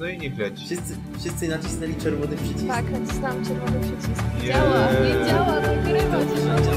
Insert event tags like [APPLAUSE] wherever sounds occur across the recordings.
No i nie grać. Wszyscy, wszyscy nacisnęli czerwony przycisk. Tak, nacisnąłem czerwony przycisk. Nie. Działa, nie działa, nagrywa się. Orki,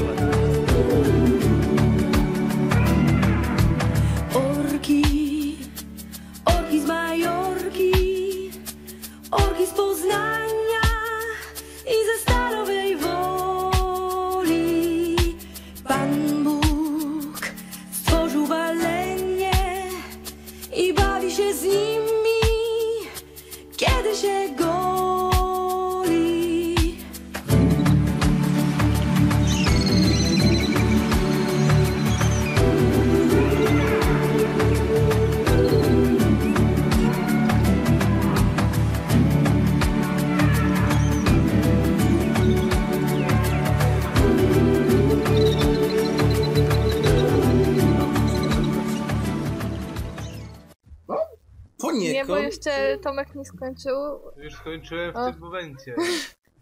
Tomek nie skończył. Już skończyłem w O. tym momencie.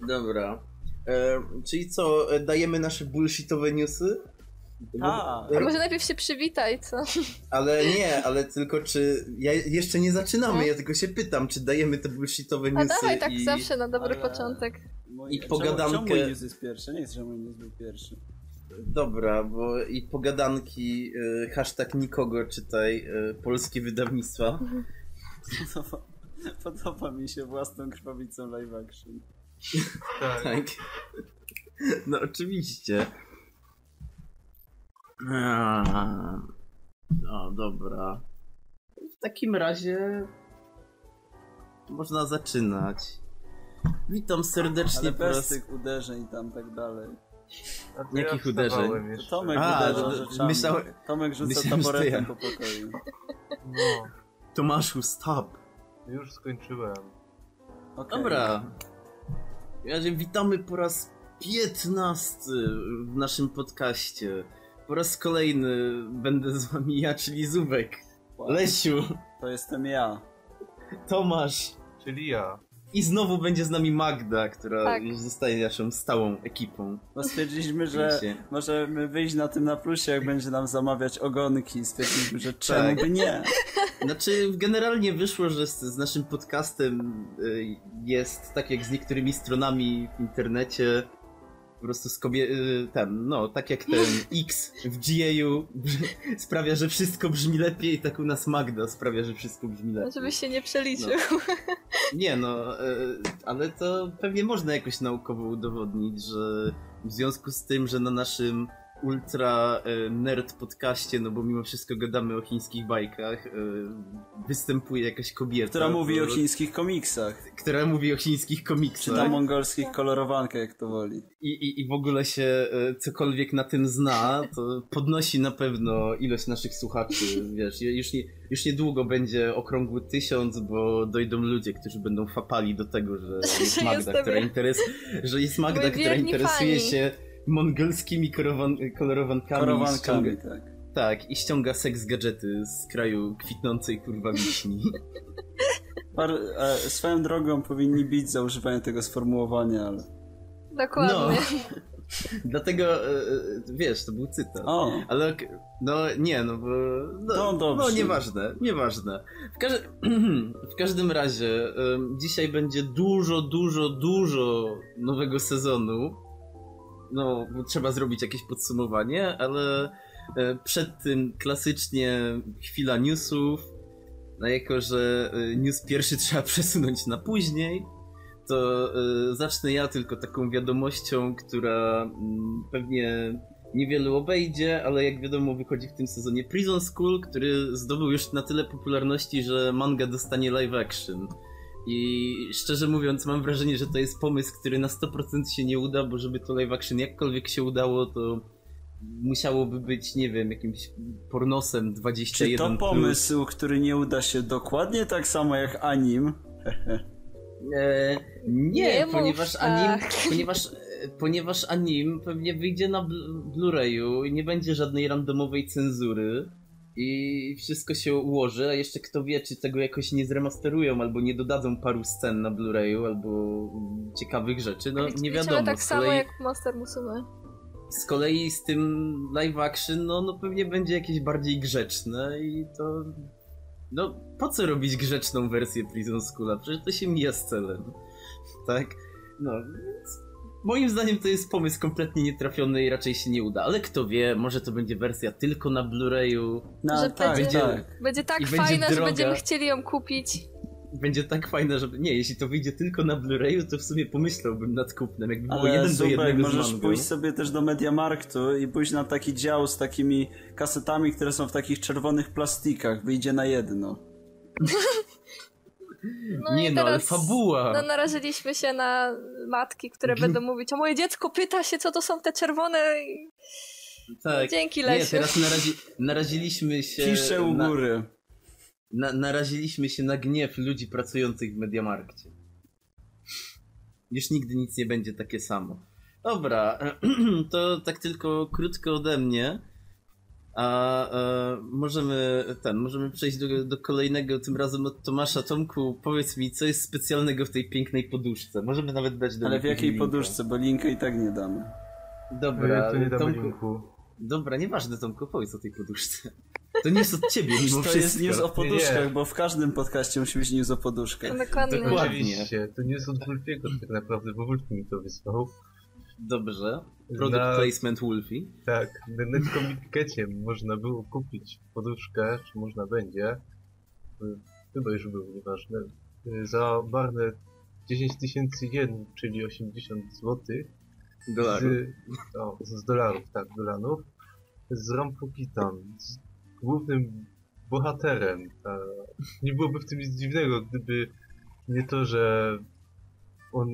Dobra. E, czyli co, dajemy nasze bullshitowe newsy? Tak. A może najpierw się przywitaj, co? Ale nie, ale tylko czy. Ja jeszcze nie zaczynamy, No. ja tylko się pytam, czy dajemy te bullshitowe A newsy. dawaj tak i... zawsze na dobry Ale- początek. Mój, I pogadankę- Czemu, czemu news jest pierwszy? Nie chcę, że mój news był pierwszy. Dobra, bo i pogadanki, e, hashtag nikogo czytaj, e, polskie wydawnictwa. [LAUGHS] [LAUGHS] Podoba, mi się własną krwawicą live action. Tak. Tak. No oczywiście. A, No dobra. W takim razie można zaczynać. Witam serdecznie Ale po bez raz... tych uderzeń tam tak dalej. Jakich ja uderzeń? To. Tomek A, uderza rzeczami. myślałem- Tomek rzuca myślałem, taboretem ja. po pokoju. No, Tomaszu, stop. Już skończyłem. Okay. Dobra. W razie witamy po raz 15 w naszym podcaście. Po raz kolejny będę z wami ja, czyli Zubek. Wow. Lesiu, To jestem ja. Tomasz. Czyli ja. I znowu będzie z nami Magda, która Tak. już zostaje naszą stałą ekipą. Bo stwierdziliśmy, że możemy wyjść na tym na plusie, jak będzie nam zamawiać ogonki. Stwierdziliśmy, że czemu Tak. by nie? Znaczy, generalnie wyszło, że z, z naszym podcastem y, jest tak jak z niektórymi stronami w internecie. Po prostu z kobie... y, ten, no, tak jak ten X w GAU [LAUGHS] sprawia, że wszystko brzmi lepiej, tak u nas Magda sprawia, że wszystko brzmi lepiej. Żebyś się nie przeliczył. Nie no, e, ale to pewnie można jakoś naukowo udowodnić, że w związku z tym, że na naszym ultra e, nerd podcaście, no bo mimo wszystko gadamy o chińskich bajkach, e, występuje jakaś kobieta. Która mówi o chińskich komiksach. Która mówi o chińskich Czy komiksach. tam mongolskich kolorowankach, jak to woli. I, i, I w ogóle się e, cokolwiek na tym zna, to podnosi na pewno ilość naszych słuchaczy. [LAUGHS] Wiesz, już, nie, już niedługo będzie okrągły tysiąc, bo dojdą ludzie, którzy będą fapali do tego, że [LAUGHS] jest Magda, która, interes, że jest Magda, która interesuje fani. się mongolskimi korowan, kolorowankami. i Korowankami, ściąga, tak. tak, i ściąga seks gadżety z kraju kwitnącej kurwa wiśni. Par, e, swoją drogą powinni bić za używanie tego sformułowania, ale... Dokładnie. Dlatego, e, e, wiesz, to był cytat. O, Ale no nie, no bo. No, No dobrze. no nieważne, nieważne. W, każe... [CLEARS THROAT] w każdym razie em, dzisiaj będzie dużo, dużo, dużo nowego sezonu. No, trzeba zrobić jakieś podsumowanie, ale e, przed tym klasycznie chwila newsów. No jako, że e, news pierwszy [LAUGHS] trzeba przesunąć na później, to e, zacznę ja tylko taką wiadomością, która mm, pewnie niewielu obejdzie, ale jak wiadomo wychodzi w tym sezonie Prison School, który zdobył już na tyle popularności, że manga dostanie live action. I szczerze mówiąc mam wrażenie, że to jest pomysł, który na 100% się nie uda, bo żeby to live action jakkolwiek się udało, to musiałoby być, nie wiem, jakimś pornosem 21+. czy to pomysł, który nie uda się dokładnie tak samo jak anim? [LAUGHS] E, nie, Nie ponieważ tak. anim, ponieważ, e, ponieważ anim pewnie wyjdzie na bl- Blu-rayu i nie będzie żadnej randomowej cenzury i wszystko się ułoży, a jeszcze kto wie, czy tego jakoś nie zremasterują albo nie dodadzą paru scen na Blu-rayu albo ciekawych rzeczy, no nie wiadomo. tak samo kolei, jak Monster Musume. z kolei z tym live action, no, no pewnie będzie jakieś bardziej grzeczne i to No, po co robić grzeczną wersję Prison Schoola? Przecież to się mija z celem. Tak? No, więc moim zdaniem to jest pomysł kompletnie nietrafiony i raczej się nie uda. Ale kto wie, może to będzie wersja tylko na Blu-rayu. No Że tak, będzie- tak. Będzie tak I będzie fajna, że będziemy chcieli ją kupić. Będzie tak fajne, że... Nie, jeśli to wyjdzie tylko na Blu-rayu, to w sumie pomyślałbym nad kupnem, jakby było Ale jeden do Zubek, jednego z możesz mangą. pójść sobie też do Mediamarktu i pójść na taki dział z takimi kasetami, które są w takich czerwonych plastikach. Wyjdzie na jedno. [LAUGHS] No nie no, ale fabuła! No narażyliśmy się na matki, które będą mówić, a moje dziecko pyta się, co to są te czerwone... tak. Dzięki, Nie, Lesiu. teraz narazi... naraziliśmy się... Pisze u na- góry. Na, naraziliśmy się na gniew ludzi pracujących w Mediamarkcie. Już nigdy nic nie będzie takie samo. Dobra, [CLEARS THROAT] to tak tylko krótko ode mnie. A e, możemy ten, możemy przejść do, do kolejnego, tym razem od Tomasza. Tomku, powiedz mi, co jest specjalnego w tej pięknej poduszce? Możemy nawet dać do Ale w jakiej linka. poduszce, bo linka i tak nie damy. Dobra, No, to nie damy Tomku, linku. dobra, nieważne Tomku, powiedz o tej poduszce. To nie jest od ciebie mimo To wszystko. jest news o poduszkach, nie. bo w każdym podcaście musi być news o poduszkach. Dokładnie. Dokładnie. To nie jest od Wolfiego tak naprawdę, bo Wolf mi to wysłał. Dobrze. Product Na- placement Wolfie. Tak, na Netcomickecie można było kupić poduszkę, czy można będzie, chyba już było, nieważne, za barne 10 tysięcy jen, czyli 80 zł. Dolarów. Z, o, z dolarów, tak, dolarów. Z Rampukitan, z głównym bohaterem. A, nie byłoby w tym nic dziwnego, gdyby nie to, że on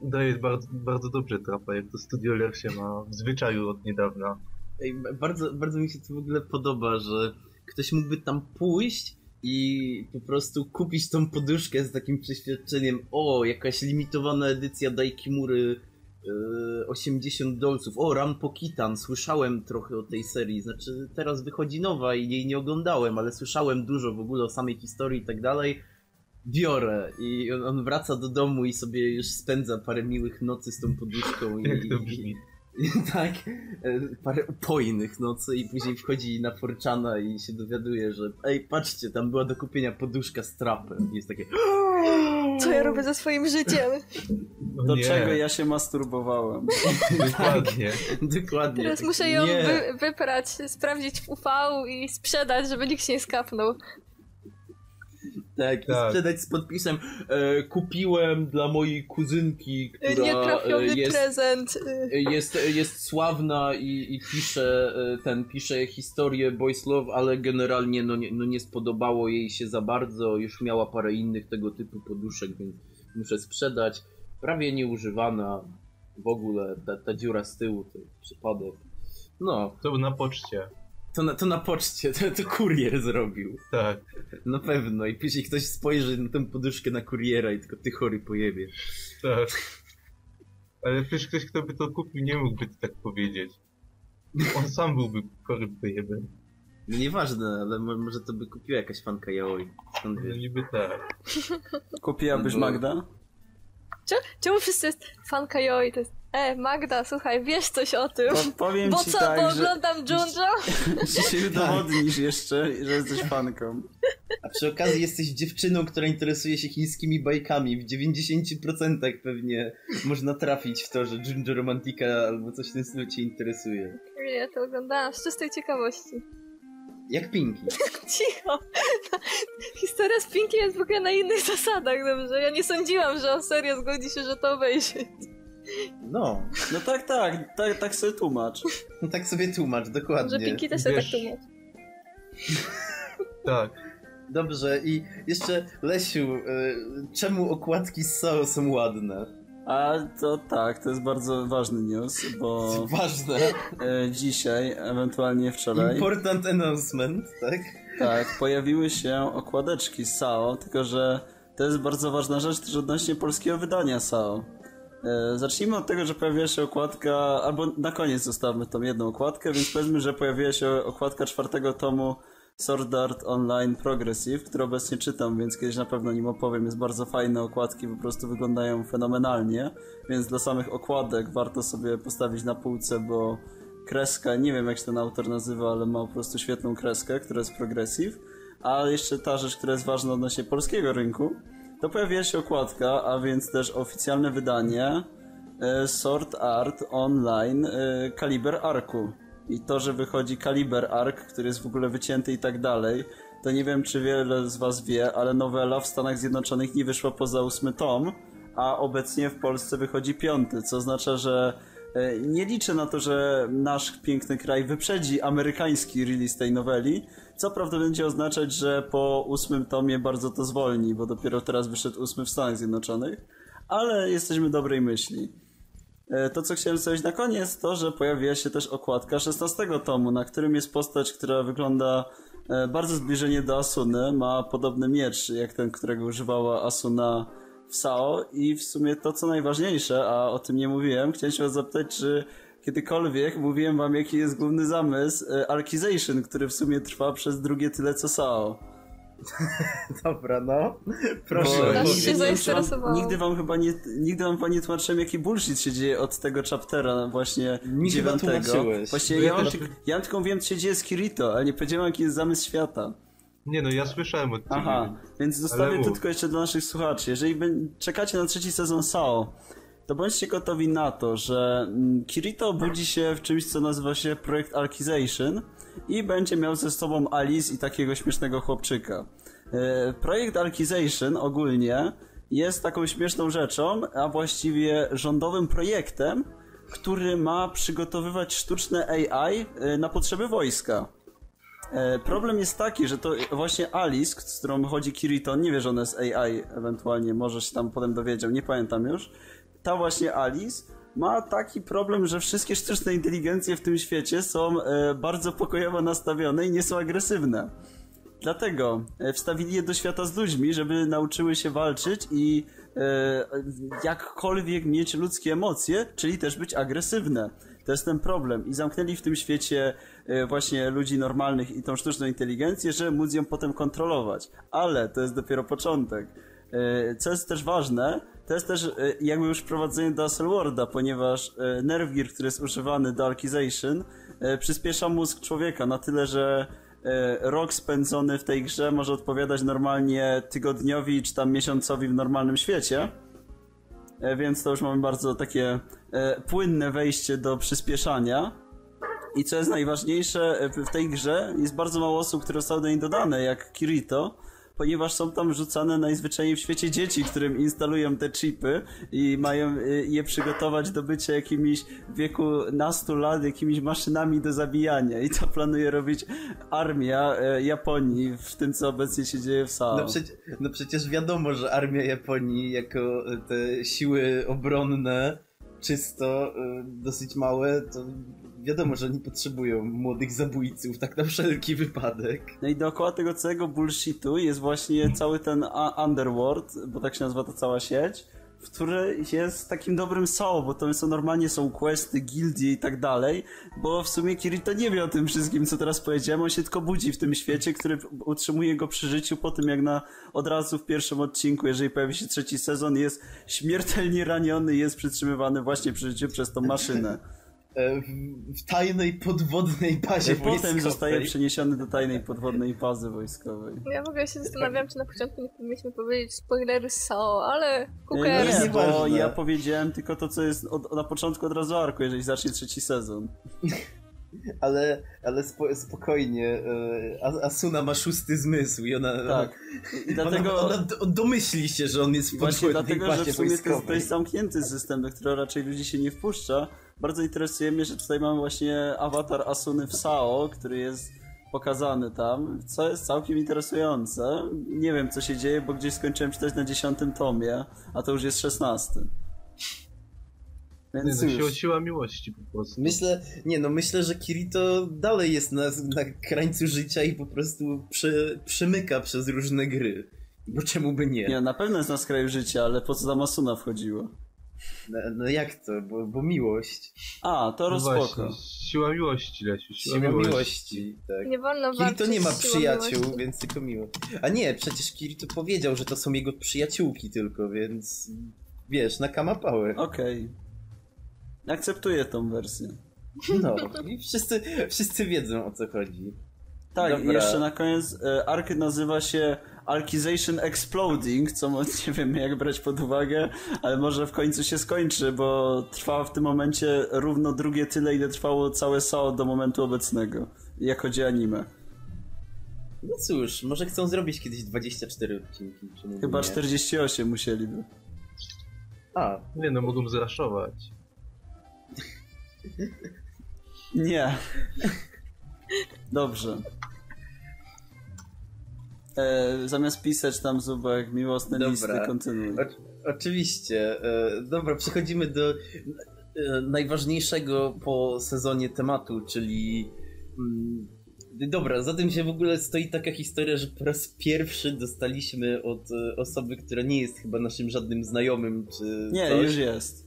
udaje bardzo, bardzo dobrze trapa, jak to Studio Lersie ma w zwyczaju od niedawna. Ej, bardzo, bardzo mi się to w ogóle podoba, że ktoś mógłby tam pójść i po prostu kupić tą poduszkę z takim przeświadczeniem o, jakaś limitowana edycja Daikimury e, 80 dolców. O, Rampokitan, słyszałem trochę o tej serii. Znaczy, teraz wychodzi nowa i jej nie oglądałem, ale słyszałem dużo w ogóle o samej historii i tak dalej. Biorę i on, on wraca do domu i sobie już spędza parę miłych nocy z tą poduszką. I, Jak to i- brzmi. [LAUGHS] tak, e, parę upojnych nocy i później wchodzi na Forczana i się dowiaduje, że ej, patrzcie, tam była do kupienia poduszka z trapem. I jest takie [GASPS] Co ja robię ze swoim życiem? [LAUGHS] Do nie, czego ja się masturbowałem? [LAUGHS] Dokładnie. Dokładnie. Teraz muszę ją wy, wyprać, sprawdzić w UV i sprzedać, żeby nikt się nie skapnął. Tak, i Tak. sprzedać z podpisem e, kupiłem dla mojej kuzynki, która Nietrafiony e, jest, prezent. y. jest, jest sławna i, i pisze e, ten, pisze historię Boys Love, ale generalnie no nie, no nie spodobało jej się za bardzo, już miała parę innych tego typu poduszek, więc muszę sprzedać. Prawie nieużywana w ogóle, ta, ta dziura z tyłu, to przypadek. No, To był na poczcie. To na, to na poczcie, to, to kurier zrobił. Tak. Na pewno. I później ktoś spojrzy na tę poduszkę na kuriera i tylko ty chory pojebie. Tak. Ale przecież ktoś, kto by to kupił, nie mógłby tak powiedzieć. On sam byłby chory pojebem. No nieważne, ale mo- może to by kupiła jakaś fanka yaoi. Skąd No niby tak. Kupiłabyś No Magda? Czemu, czemu wszyscy jest fanka Joi? To jest, e, Magda, słuchaj, wiesz coś o tym. Po, powiem Bo ci co, tak, bo że oglądam Junjo? [LAUGHS] dzisiaj udowodnisz jeszcze, że jesteś fanką. A przy okazji jesteś dziewczyną, która interesuje się chińskimi bajkami. W 90% pewnie można trafić w to, że Junjo Romantika albo coś w tym stylu cię interesuje. Nie, to oglądałam z czystej ciekawości. Jak Pinki. [LAUGHS] Cicho. Historia z Pinky jest w ogóle na innych zasadach, dobrze? Ja nie sądziłam, że on serio zgodzi się, że to obejrzy. No, No tak, tak, tak, tak sobie tłumacz. [LAUGHS] no tak sobie tłumacz, dokładnie. Że Pinky też sobie tak Wiesz- tłumaczy. [LAUGHS] Tak. Dobrze, i jeszcze Lesiu, y, czemu okładki z Sao są ładne? A to tak, to jest bardzo ważny news, bo [LAUGHS] Ważne. e, dzisiaj, ewentualnie wczoraj, Important announcement, tak? tak, pojawiły się okładeczki z SAO, tylko że to jest bardzo ważna rzecz też odnośnie polskiego wydania SAO. E, Zacznijmy od tego, że pojawiła się okładka, albo na koniec zostawmy tą jedną okładkę, więc powiedzmy, że pojawiła się okładka czwartego tomu Sword Art Online Progressive, który obecnie czytam, więc kiedyś na pewno nim opowiem. Jest bardzo fajne okładki, po prostu wyglądają fenomenalnie, więc dla samych okładek warto sobie postawić na półce, bo kreska, nie wiem jak się ten autor nazywa, ale ma po prostu świetną kreskę, która jest progressive. A jeszcze ta rzecz, która jest ważna odnośnie polskiego rynku, to pojawiła się okładka, a więc też oficjalne wydanie e, Sword Art Online e, Kaliber Arku. I to, że wychodzi Kaliber Ark, który jest w ogóle wycięty i tak dalej, to nie wiem, czy wiele z was wie, ale nowela w Stanach Zjednoczonych nie wyszła poza ósmy tom, a obecnie w Polsce wychodzi piąty, co oznacza, że e, nie liczę na to, że nasz piękny kraj wyprzedzi amerykański release tej noweli, co prawda będzie oznaczać, że po ósmym tomie bardzo to zwolni, bo dopiero teraz wyszedł ósmy w Stanach Zjednoczonych, ale jesteśmy dobrej myśli. E, To, co chciałem powiedzieć na koniec, to, że pojawiła się też okładka 16 tomu, na którym jest postać, która wygląda e, bardzo zbliżenie do Asuny, ma podobny miecz jak ten, którego używała Asuna w SAO i w sumie to, co najważniejsze, a o tym nie mówiłem, chciałem się was zapytać, czy kiedykolwiek mówiłem wam, jaki jest główny zamysł e, Arkization, który w sumie trwa przez drugie tyle co SAO. [LAUGHS] Dobra, no. Bo Proszę. Nigdy się zainteresowało. Nigdy wam chyba nie, nigdy wam chyba nie tłumaczyłem, jaki bullshit się dzieje od tego chaptera właśnie Mi dziewiątego. Bo ja, ja mam ja tylko wiem, co się dzieje z Kirito, ale nie powiedziałem, jaki jest zamysł świata. Nie no, ja słyszałem od ciebie. Aha, więc zostawię to tylko jeszcze dla naszych słuchaczy. Jeżeli czekacie na trzeci sezon SAO, to bądźcie gotowi na to, że mm, Kirito budzi się w czymś, co nazywa się projekt Arkization i będzie miał ze sobą Alice i takiego śmiesznego chłopczyka. E, Projekt Arkization ogólnie jest taką śmieszną rzeczą, a właściwie rządowym projektem, który ma przygotowywać sztuczne AI e, na potrzeby wojska. E, Problem jest taki, że to właśnie Alice, z którą chodzi Kirito, nie wie, że ona jest AI ewentualnie, może się tam potem dowiedział, nie pamiętam już. Ta właśnie Alice ma taki problem, że wszystkie sztuczne inteligencje w tym świecie są e, bardzo pokojowo nastawione i nie są agresywne. Dlatego e, wstawili je do świata z ludźmi, żeby nauczyły się walczyć i e, jakkolwiek mieć ludzkie emocje, czyli też być agresywne. To jest ten problem. I zamknęli w tym świecie e, właśnie ludzi normalnych i tą sztuczną inteligencję, żeby móc ją potem kontrolować. Ale to jest dopiero początek. E, Co jest też ważne, to jest też e, jakby już wprowadzenie do Asselworda, ponieważ e, Nervgear, który jest używany do Arkization, e, przyspiesza mózg człowieka na tyle, że rok spędzony w tej grze może odpowiadać normalnie tygodniowi czy tam miesiącowi w normalnym świecie. Więc to już mamy bardzo takie płynne wejście do przyspieszania. I co jest najważniejsze, w tej grze jest bardzo mało osób, które zostały do niej dodane, jak Kirito, ponieważ są tam rzucane najzwyczajniej w świecie dzieci, którym instalują te chipy i mają e, je przygotować do bycia jakimiś w wieku nastu lat, jakimiś maszynami do zabijania. I to planuje robić armia e, Japonii w tym, co obecnie się dzieje w SAO. No, przecie, no przecież wiadomo, że armia Japonii jako te siły obronne czysto y, dosyć małe, to wiadomo, że nie potrzebują młodych zabójców, tak na wszelki wypadek. No i dookoła tego całego bullshitu jest właśnie cały ten Underworld, bo tak się nazywa ta cała sieć, w której jest takim dobrym SAO, bo to są normalnie są questy, gildie i tak dalej, bo w sumie Kirito nie wie o tym wszystkim, co teraz powiedziałem, on się tylko budzi w tym świecie, który utrzymuje go przy życiu po tym, jak na od razu w pierwszym odcinku, jeżeli pojawi się trzeci sezon, jest śmiertelnie raniony jest przytrzymywany właśnie przy życiu przez tą maszynę. E, W, w tajnej podwodnej bazie Potem wojskowej. zostaje przeniesiony do tajnej podwodnej bazy wojskowej. Ja w ogóle się zastanawiam, czy na początku nie powinniśmy powiedzieć spoilery SAO, ale who Nie, bo ja powiedziałem tylko to, co jest od, na początku od razu arku, jeżeli zacznie trzeci sezon. [LAUGHS] Ale, ale spo, spokojnie, e, As- Asuna ma szósty zmysł i ona... Tak. I Ona, dlatego, ona, ona domyśli się, że on jest w właśnie podwodnej dlatego, że w sumie to jest wojskowej. dość zamknięty system, do którego raczej ludzi się nie wpuszcza. Bardzo interesuje mnie, że tutaj mamy właśnie awatar Asuny w SAO, który jest pokazany tam, co jest całkiem interesujące. Nie wiem, co się dzieje, bo gdzieś skończyłem czytać na dziesiątym tomie, a to już jest szesnasty. Nie, Więc no, cóż. siła, miłości po prostu. Myślę, nie no, myślę, że Kirito dalej jest na, na krańcu życia i po prostu prze, przemyka przez różne gry. Bo czemu by nie? Nie, na pewno jest na skraju życia, ale po co tam Asuna wchodziła? No, no jak to? Bo, bo miłość. A, to No rozpoko. siła miłości, Lesiu, siła, Siła miłości. miłości, tak. Nie wolno walczyć Kirito nie ma przyjaciół, miłości. więc tylko miło. A nie, przecież Kirito powiedział, że to są jego przyjaciółki tylko, więc wiesz, na kama power. Okej. Akceptuję tą wersję. No, i wszyscy, wszyscy wiedzą o co chodzi. Tak, i Dobra. jeszcze na koniec e, ark nazywa się Arkization Exploding, co [LAUGHS] nie wiem jak brać pod uwagę, ale może w końcu się skończy, bo trwa w tym momencie równo drugie tyle, ile trwało całe SAO do momentu obecnego, jak chodzi o anime. No cóż, może chcą zrobić kiedyś 24 odcinki. Czemu Chyba nie? 48 musieliby. A, Nie no, mogą zraszować. Nie. Dobrze. E, zamiast pisać tam zubek miłosne Dobra. listy, kontynuuj. O, oczywiście. E, dobra, przechodzimy do e, najważniejszego po sezonie tematu, czyli. Mm, dobra, za tym się w ogóle stoi taka historia, że po raz pierwszy dostaliśmy od e, osoby, która nie jest chyba naszym żadnym znajomym, czy. Nie, coś. już jest.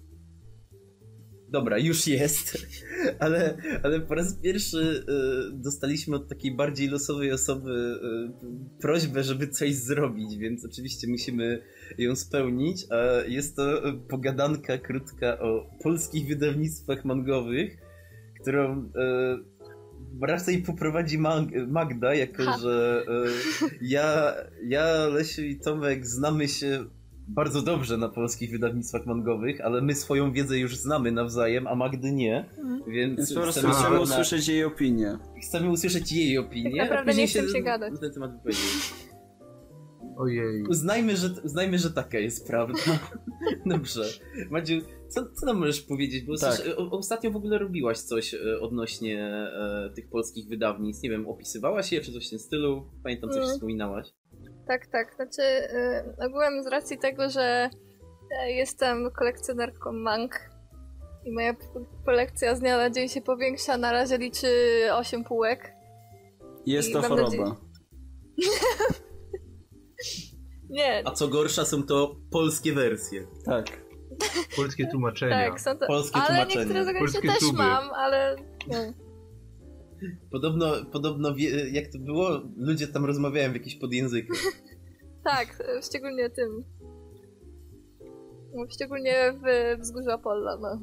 Dobra, już jest, [LAUGHS] ale, ale po raz pierwszy e, dostaliśmy od takiej bardziej losowej osoby e, prośbę, żeby coś zrobić, więc oczywiście musimy ją spełnić. A jest to pogadanka krótka o polskich wydawnictwach mangowych, którą e, raczej poprowadzi Mag- Magda, jako Ha. że ja, ja, Lesiu i Tomek znamy się bardzo dobrze na polskich wydawnictwach mangowych, ale my swoją wiedzę już znamy nawzajem, a Magdy nie, Mhm. więc, Więc po prostu chcemy, na- usłyszeć jej opinię. chcemy usłyszeć jej opinię. Tak naprawdę nie chcę się gadać. Na ten temat wypowiedzieć. Ojej. Uznajmy, że, uznajmy, że taka jest prawda. [LAUGHS] Dobrze. Madziu, co, co nam możesz powiedzieć? Bo Tak. o, ostatnio w ogóle robiłaś coś e, odnośnie e, tych polskich wydawnictw. Nie wiem, opisywałaś je, czy coś w tym stylu? Pamiętam, coś Mm. wspominałaś. Tak, tak. Znaczy, y, ogółem z racji tego, że jestem kolekcjonerką mang i moja kolekcja z dnia na dzień się powiększa, na razie liczy 8 półek. Jest I to choroba. nadzieję- [LAUGHS] Nie, A co gorsza, są to polskie wersje. Tak. Polskie tłumaczenia. tak, są to... polskie ale tłumaczenie. niektóre zagraniczne też tuby. mam, ale... Nie. Podobno, podobno wie, jak to było? Ludzie tam rozmawiają w jakichś podjęzykach. [LAUGHS] Tak, szczególnie tym. Szczególnie w Wzgórzu Apolla, no.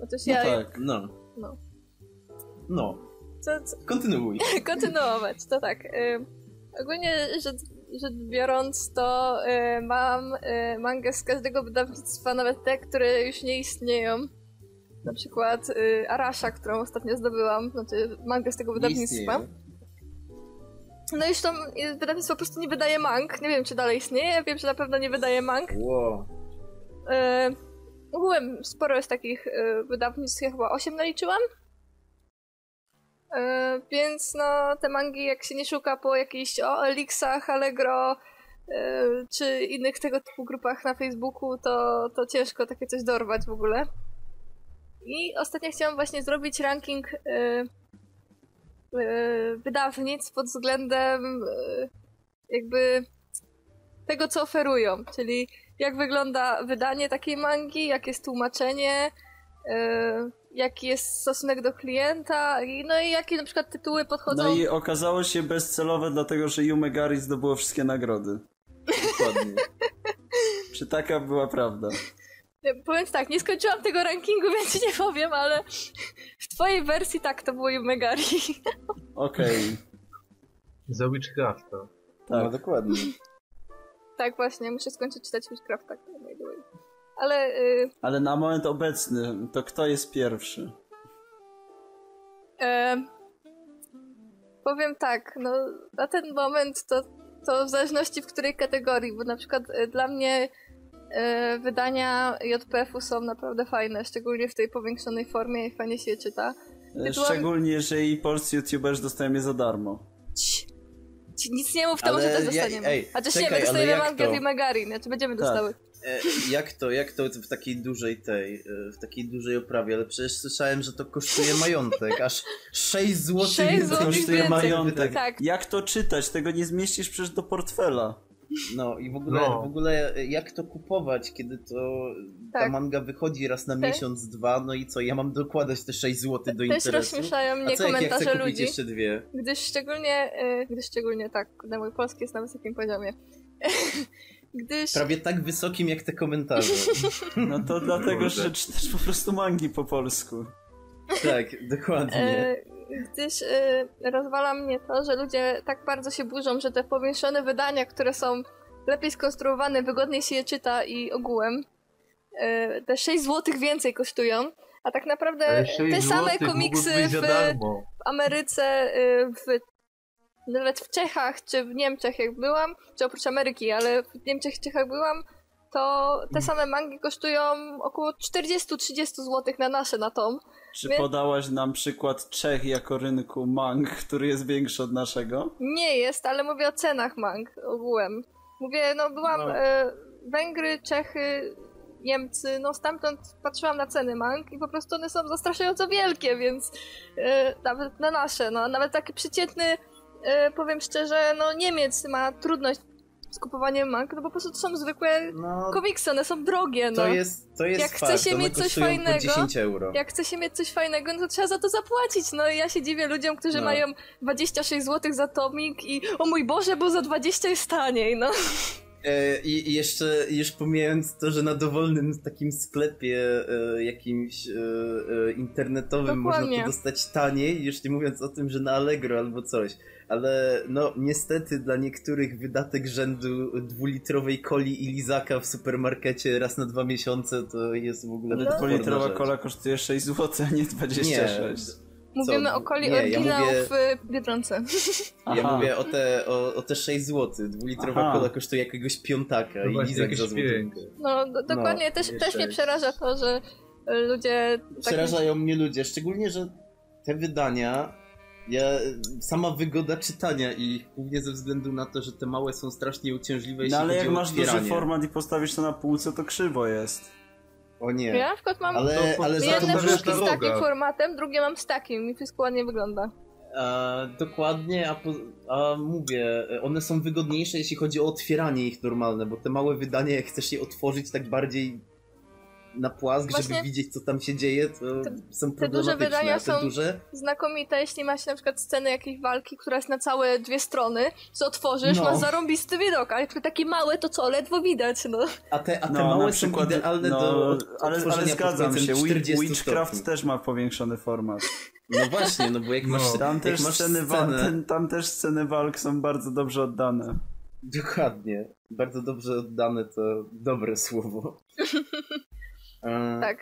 Chociaż No ja... tak. No. No. No. Co, co, Kontynuuj. [LAUGHS] kontynuować, to tak. Y, ogólnie rzecz, rzecz biorąc, to y, mam y, mangę z każdego wydawnictwa, nawet te, które już nie istnieją. Na przykład y, Arasha, którą ostatnio zdobyłam, znaczy mangę z tego wydawnictwa. No i zresztą y, wydawnictwo po prostu nie wydaje mang. Nie wiem, czy dalej istnieje, wiem, że na pewno nie wydaje mang. Wow. E, ogółem sporo jest takich e, wydawnictw, ja chyba 8 naliczyłam. E, więc no, te mangi, jak się nie szuka po jakichś o Elixach, Allegro e, czy innych tego typu grupach na Facebooku, to, to ciężko takie coś dorwać w ogóle. I ostatnio chciałam właśnie zrobić ranking e, e, wydawnictw pod względem e, jakby tego, co oferują, czyli jak wygląda wydanie takiej mangi, jakie jest tłumaczenie, yy, jaki jest stosunek do klienta, i, no i jakie na przykład tytuły podchodzą. No i okazało się bezcelowe, dlatego że Yume Gari zdobyło wszystkie nagrody. Dokładnie. [LAUGHS] Czy taka była prawda? Powiem tak, nie skończyłam tego rankingu, [LAUGHS] więc nie powiem, ale w twojej wersji tak, to było Megari. Okej. Za Witchcrafta. No Tak. dokładnie. tak, właśnie, muszę skończyć czytać Witchcrafta, by the way. Ale yy, Ale na moment obecny, to kto jest pierwszy? E, powiem tak, no na ten moment to, to w zależności w której kategorii, bo na przykład e, dla mnie wydania JPF-u są naprawdę fajne, szczególnie w tej powiększonej formie i fajnie się je czyta. E, Tytułem- Szczególnie, że i polscy youtuberzy dostają je za darmo. Ci nic nie mów, to Ale może też ja- dostaniemy. ej, A też nie, czekaj, my dostajemy jak mangę to? w Megari, znaczy będziemy Tak. dostały. E, jak to, jak to w takiej dużej tej, e, w takiej dużej oprawie, ale przecież słyszałem, że to kosztuje majątek, aż 6 zł Sześć więcej złotych Kosztuje więcej. majątek. Tak. Jak to czytać? Tego nie zmieścisz przecież do portfela. No i w ogóle, No. w ogóle e, jak to kupować, kiedy to ta Tak. manga wychodzi raz na Te- miesiąc, dwa, no i co, ja mam dokładać te 6 zł do Też interesu? rozśmieszają A mnie co jak ja chcę komentarze kupić ludzi. jeszcze dwie? Gdyż szczególnie, e, gdyż szczególnie tak, na mój polski jest na wysokim poziomie. [LAUGHS] gdyż Prawie tak wysokim jak te komentarze. [LAUGHS] No to dlatego, Kurde. że czytasz po prostu mangi po polsku. tak, dokładnie. E, gdyż y, rozwala mnie to, że ludzie tak bardzo się burzą, że te powiększone wydania, które są lepiej skonstruowane, wygodniej się je czyta i ogółem, y, te 6 zł więcej kosztują, a tak naprawdę te 6 same komiksy w w Ameryce, y, w, nawet w Czechach czy w Niemczech jak byłam, czy oprócz Ameryki, ale w Niemczech i Czechach byłam, to Mm. te same mangi kosztują około 40-30 zł na nasze, na tom. Czy Więc- podałaś nam przykład Czech jako rynku mang, który jest większy od naszego? Nie jest, ale mówię o cenach mang ogółem. Mówię, no byłam No. e, Węgry, Czechy, Niemcy, no stamtąd patrzyłam na ceny mang i po prostu one są zastraszająco wielkie, więc e, nawet na nasze, no nawet taki przeciętny, e, powiem szczerze, no Niemiec ma trudność z kupowaniem mang, no bo po prostu to są zwykłe No, komiksy, one są drogie, no. to jest, to jest Jak chce fakt. się one mieć coś fajnego, 10 euro. Jak chce się mieć coś fajnego, no to trzeba za to zapłacić. No i ja się dziwię ludziom, którzy No. mają 26 zł za tomik i o mój Boże, bo za 20 jest taniej, no. E, I, I jeszcze, już pomijając to, że na dowolnym takim sklepie e, jakimś e, internetowym można Dokładnie. to dostać taniej, już nie mówiąc o tym, że na Allegro albo coś. Ale no niestety dla niektórych wydatek rzędu dwulitrowej coli i lizaka w supermarkecie raz na dwa miesiące to jest w ogóle Ale No. dwulitrowa rzecz. kola kosztuje 6 zł, a nie 26. Mówimy o coli Nie, ja oryginał mówię- w Biedronce. Ja mówię o te, o, o te 6 zł. Dwulitrowa Aha. kola kosztuje jakiegoś piątaka No i jakieś za złotówkę. No, do, dokładnie, No, też, nie też mnie przeraża to, że y, ludzie... tak- Przerażają mnie ludzie, szczególnie, że te wydania, ja, sama wygoda czytania ich, głównie ze względu na to, że te małe są strasznie uciążliwe, No ale jak masz duży format i postawisz to na półce, to krzywo jest. O nie. Ja na przykład mam Ale, To ale za to jedne puszki z takim formatem, drugie mam z takim i wszystko ładnie wygląda. A, dokładnie, a, po, a mówię, one są wygodniejsze, jeśli chodzi o otwieranie ich normalne, bo te małe wydania, jak chcesz je otworzyć tak bardziej na płask, Właśnie żeby widzieć, co tam się dzieje, to te- są te duże problematyczne. wydania te są- duże Znakomite, jeśli masz na przykład scenę jakiejś walki, która jest na całe dwie strony, co otworzysz, No. masz zarąbisty widok, ale takie małe to co, ledwo widać, no. A te, a te No, małe przykład, są idealne no, do ale, ale zgadzam się, Wi- 40 Witchcraft stopni. też ma powiększony format. No właśnie, no bo jak masz, No. Tam jak też, masz sceny, scenę... ten, tam też sceny walk są bardzo dobrze oddane. Dokładnie. Bardzo dobrze oddane to dobre słowo. [LAUGHS] E, Tak.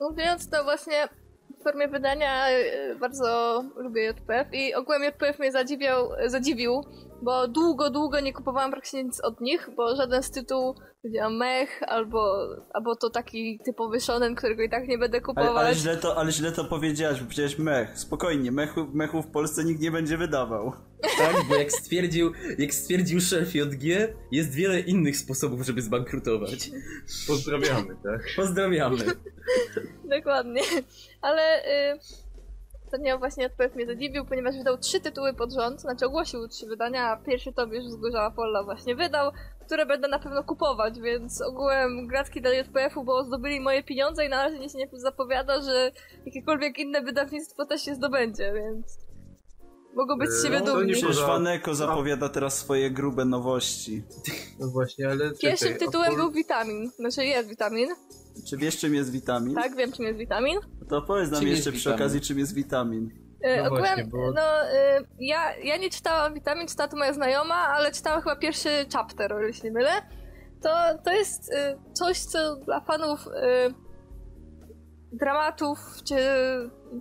Mówiąc to właśnie w formie wydania y, bardzo lubię JPF i ogółem JPF mnie zadziwiał, zadziwił, bo długo, długo nie kupowałam praktycznie nic od nich, bo żaden z tytułu powiedziałam mech, albo, albo to taki typowy shonen, którego i tak nie będę Ale, kupować. ale, źle to, ale źle to powiedziałaś, bo powiedziałeś mech. Spokojnie, mechu, mechu w Polsce nikt nie będzie wydawał. Tak, bo jak stwierdził, jak stwierdził szef JG, jest wiele innych sposobów, żeby zbankrutować. Pozdrawiamy, tak? Pozdrawiamy. [LAUGHS] Dokładnie. Ale y, to nie właśnie JPF mnie zadziwił, ponieważ wydał trzy tytuły pod rząd, znaczy ogłosił trzy wydania, a pierwszy tom już Wzgórza Apolla właśnie wydał, które będę na pewno kupować, więc ogółem gratki dla JPF-u, bo zdobyli moje pieniądze i na razie nic nie zapowiada, że jakiekolwiek inne wydawnictwo też się zdobędzie, więc mogą być z Yy, siebie no dumni. Przecież Waneko zapowiada teraz swoje grube nowości. No właśnie, ale Pierwszym czekaj, tytułem Apol- był Witamin, znaczy jest Witamin, Czy wiesz czym jest witamin? tak, wiem czym jest Witamin. To opowiedz nam Czym jeszcze przy witamin? okazji czym jest witamin. E, No ogółem, właśnie, bo- no, e, ja, ja nie czytałam Witamin, czytała to moja znajoma, ale czytałam chyba pierwszy chapter, o ile się nie mylę. To, to jest e, coś, co dla fanów dramatów czy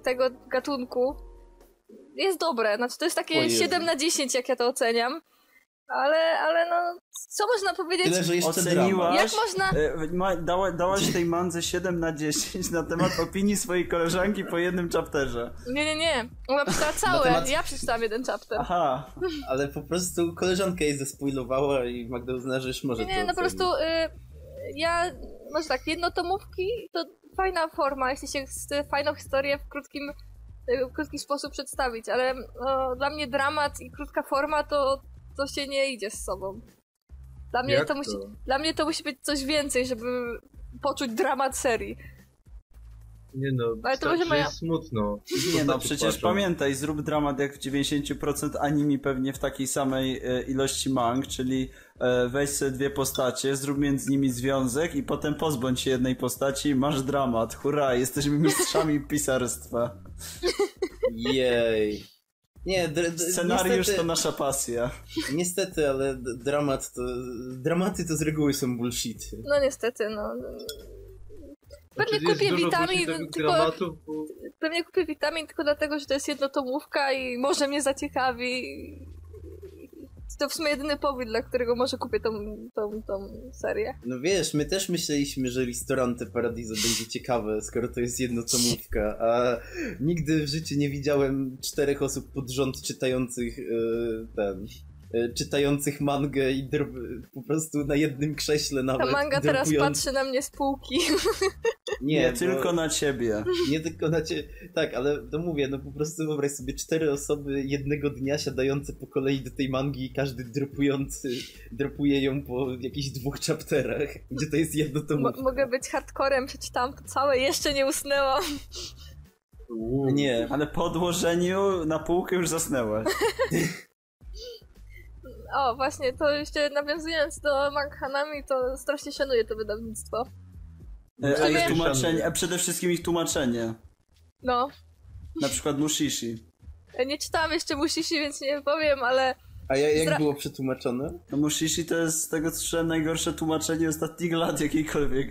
tego gatunku jest dobre. Znaczy, to jest takie Jezu. 7 na 10, jak ja to oceniam. Ale, ale no, co można powiedzieć? Tyle, że jeszcze Oceniła- drama. Jak można... E, ma, dała, dałaś tej mandze 7 na 10 na temat opinii swojej koleżanki po jednym chapterze. Nie, nie, nie. Ona przeczytała całe. temat- Ja przeczytałam jeden chapter. Aha. Ale po prostu koleżanka jej zespoilowała i Magda uzna, że już może Nie, nie, no po prostu y, ja, może tak, jednotomówki to fajna forma, jeśli się chce fajną historię w krótkim, y, w krótki sposób przedstawić, ale no, dla mnie dramat i krótka forma to, to się nie idzie z sobą. Dla mnie, Jak to to? musi, dla mnie to musi być coś więcej, żeby poczuć dramat serii. Nie no, Ale to moja- smutno. Nie no, przecież płaczą. pamiętaj, zrób dramat jak w 90% anime pewnie w takiej samej e, ilości mang, czyli e, weź sobie dwie postacie, zrób między nimi związek i potem pozbądź się jednej postaci i masz dramat. Hurra, jesteśmy mistrzami [LAUGHS] pisarstwa. Jej. Nie, Scenariusz niestety, to nasza pasja. Niestety, ale d- dramat to... Dramaty to z reguły są bullshity. No niestety, no. Pewnie Znaczy, kupię dużo witamin, tylko dramatów, bo pewnie kupię witamin tylko dlatego, że to jest jednotomówka i może mnie zaciekawi. To w sumie jedyny powód, dla którego może kupię tą, tą, tą serię. No wiesz, my też myśleliśmy, że Ristorante Paradiso będzie ciekawe, skoro to jest jednotomówka, a nigdy w życiu nie widziałem czterech osób pod rząd czytających e, ten... e, Czytających mangę i po prostu na jednym krześle nawet. Ta manga teraz patrzy na mnie z półki. Nie, Nie, bo- tylko na ciebie. [LAUGHS] Nie tylko na ciebie. Tak, ale to mówię, no po prostu wyobraź sobie cztery osoby jednego dnia siadające po kolei do tej mangi i każdy dropujący, dropuje ją po jakichś dwóch chapterach, gdzie to jest jedno to Mo- mogę być hardcorem, przeczytałam to całe, jeszcze nie usnęłam. Nie. Ale po odłożeniu na półkę już zasnęłaś. [LAUGHS] O, właśnie, to jeszcze nawiązując do Manghanami, to strasznie szanuję to wydawnictwo. E, A ich tłumaczenie, a przede wszystkim ich tłumaczenie. No, Na przykład Mushishi. nie czytałam jeszcze Mushishi, więc nie powiem, ale A ja, jak Zra- było przetłumaczone? No Mushishi to jest z tego co słyszałem najgorsze tłumaczenie ostatnich lat jakiejkolwiek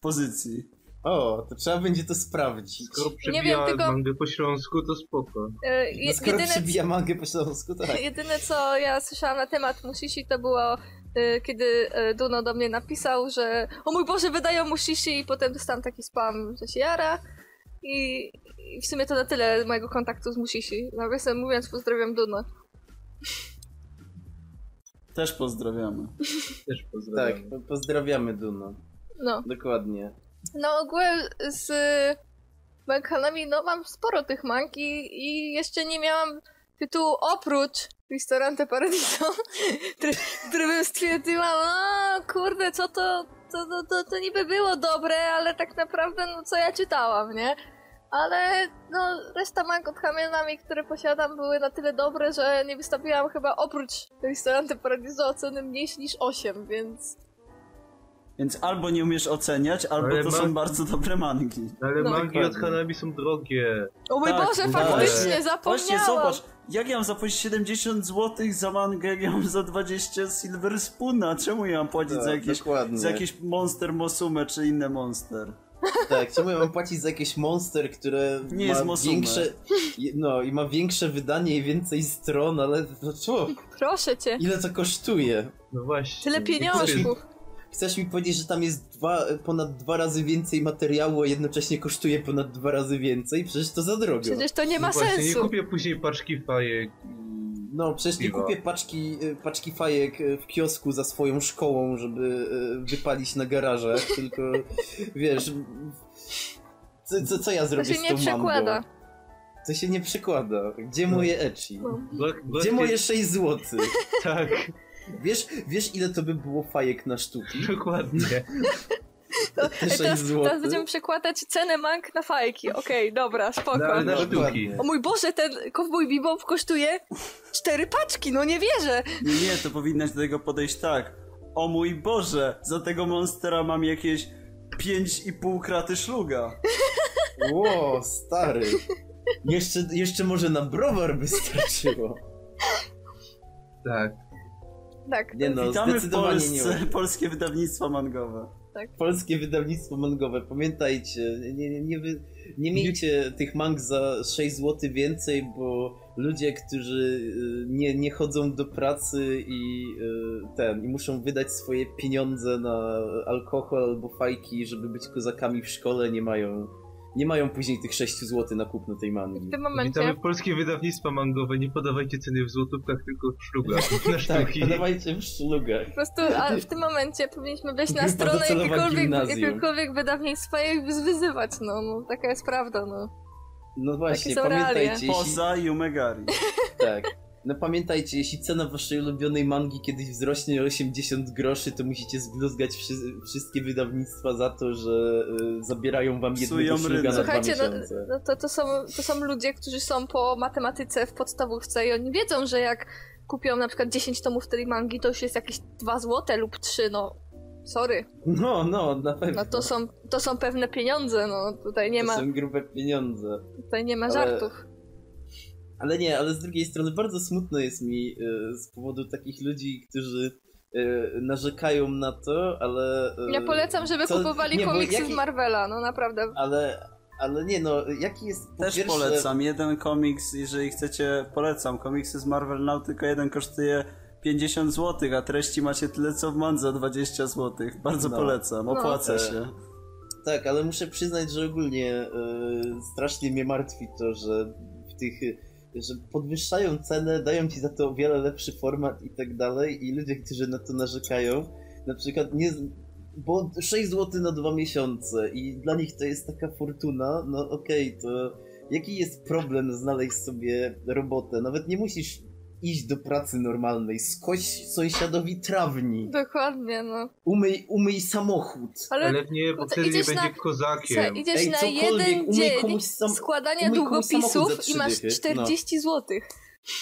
pozycji. O, to trzeba będzie to sprawdzić. skoro Nie przebija wiem, tylko- mangę po śląsku, to spoko. e, No skoro jedyne, przebija mangę po śląsku, tak. jedyne co ja słyszałam na temat Mushishi to było e, kiedy e, Duno do mnie napisał, że o mój Boże, wydają Mushishi i potem dostałam taki spam, że się jara. I, I w sumie to na tyle mojego kontaktu z Mushishi. Nawiasem mówiąc, pozdrawiam Duno. Też pozdrawiamy. Też Tak, pozdrawiam. no, pozdrawiamy Duno. No. Dokładnie. No ogółem z manghanami, no mam sporo tych mang i, jeszcze nie miałam tytułu oprócz Ristorante Paradiso, [LAUGHS] który, który bym stwierdziła, no kurde, co to, to, to, to, to niby było dobre, ale tak naprawdę, no co ja czytałam, nie? Ale no reszta mang od Hamionami, które posiadam, były na tyle dobre, że nie wystawiłam chyba oprócz Ristorante Paradiso oceny mniejsze niż 8, więc Więc albo nie umiesz oceniać, albo Ale to ma- są bardzo dobre mangi. Ale No, mangi od. Hanami są drogie. o mój Tak, Boże, tak. faktycznie, Właśnie, zapomniałam! zobacz, jak ja mam zapłacić 70 zł za mangę, jak ja mam za 20 Silver Spoona? Czemu ja mam płacić za Tak, jakieś, dokładnie. za jakieś Monster Mosume czy inne Monster? Tak, czemu ja mam płacić za jakieś monster, które Nie ma jest większe. No i ma większe wydanie i więcej stron, ale no co? Proszę cię. Ile to kosztuje? No właśnie. Tyle pieniążków. Chcesz mi powiedzieć, że tam jest dwa, ponad dwa razy więcej materiału, a jednocześnie kosztuje ponad dwa razy więcej? Przecież to za drogo. Przecież to nie ma no właśnie, sensu. nie kupię później paczki fajek. No, przecież nie kupię paczki, y, paczki fajek y, w kiosku za swoją szkołą, żeby y, wypalić na garażach, [LAUGHS] tylko wiesz. Co, co, co ja To zrobię się z nie tą przekłada. mangą? To się nie przekłada. Gdzie moje ecchi? No. Gdzie moje 6 zł? [LAUGHS] Tak, Wiesz, wiesz ile to by było fajek na sztuki? dokładnie. To, Te ej, 6 teraz, teraz będziemy przekładać cenę mang na fajki. Okej, dobra, spoko. Na No, sztuki. O mój Boże, ten Cowboy Bebop kosztuje cztery paczki, no nie wierzę. Nie, nie, to powinnaś do tego podejść tak. O mój Boże, za tego monstera mam jakieś 5,5 kraty szluga. Ło, stary. Jeszcze, jeszcze może na browar by starczyło. Tak. Tak, Nie no, Witamy w zdecydowanie Polsce, nie. polskie wydawnictwa mangowe. Polskie wydawnictwo mangowe, pamiętajcie, nie, nie, nie, wy, nie miejcie tych mang za 6 zł więcej, bo ludzie, którzy y, nie, nie chodzą do pracy i y, ten, i muszą wydać swoje pieniądze na alkohol albo fajki, żeby być kozakami w szkole, nie mają, nie mają później tych 6 zł na kupno tej mangi. w tym momencie Witamy polskie wydawnictwa mangowe. Nie podawajcie ceny w złotówkach, tylko w szlugach. [LAUGHS] Na Tak, podawajcie w szlugach. po prostu, a w tym momencie powinniśmy wejść na stronę jakiegokolwiek, jakiegokolwiek wydawnictwa i ich wyzywać, no, no, taka jest prawda, no. No właśnie, są realia. pamiętajcie, jeśli... Poza Yumegari. Tak. No pamiętajcie, jeśli cena waszej ulubionej mangi kiedyś wzrośnie o 80 groszy, to musicie zgluzgać wszy wszystkie wydawnictwa za to, że y, zabierają wam jednego szluga na Słuchajcie, dwa no, miesiące. no to, to, są, to są ludzie, którzy są po matematyce w podstawówce i oni wiedzą, że jak kupią na przykład 10 tomów tej mangi, to już jest jakieś 2 złote lub 3, no. Sorry. No, no, na pewno. No to są, to są pewne pieniądze, no. Tutaj nie to ma, są grube pieniądze. tutaj nie ma Ale- żartów. Ale nie, ale z drugiej strony bardzo smutno jest mi e, z powodu takich ludzi, którzy e, narzekają na to, ale... e, Ja polecam, żeby co- kupowali nie, komiksy jaki- z Marvela, no naprawdę. Ale, ale nie no, jaki jest po Też pierwsze... polecam. Jeden komiks, jeżeli chcecie, polecam. Komiksy z Marvel Now, tylko jeden kosztuje 50 zł, a treści macie tyle co w Mandze 20 zł. Bardzo No. polecam, opłaca No. się. Tak, ale muszę przyznać, że ogólnie e, strasznie mnie martwi to, że w tych, że podwyższają cenę, dają ci za to o wiele lepszy format i tak dalej i ludzie, którzy na to narzekają, na przykład nie, bo 6 zł na dwa miesiące i dla nich to jest taka fortuna, no okej, to jaki jest problem znaleźć sobie robotę? Nawet nie musisz iść do pracy normalnej, skoś sąsiadowi trawnik, Dokładnie, no. umyj, umyj samochód. Ale, Ale nie, bo wtedy będzie na- kozakiem. Słuchaj, idziesz Ej, na cokolwiek, jeden dzień komuś sam- składania długopisów i masz dychy, no. 40 złotych.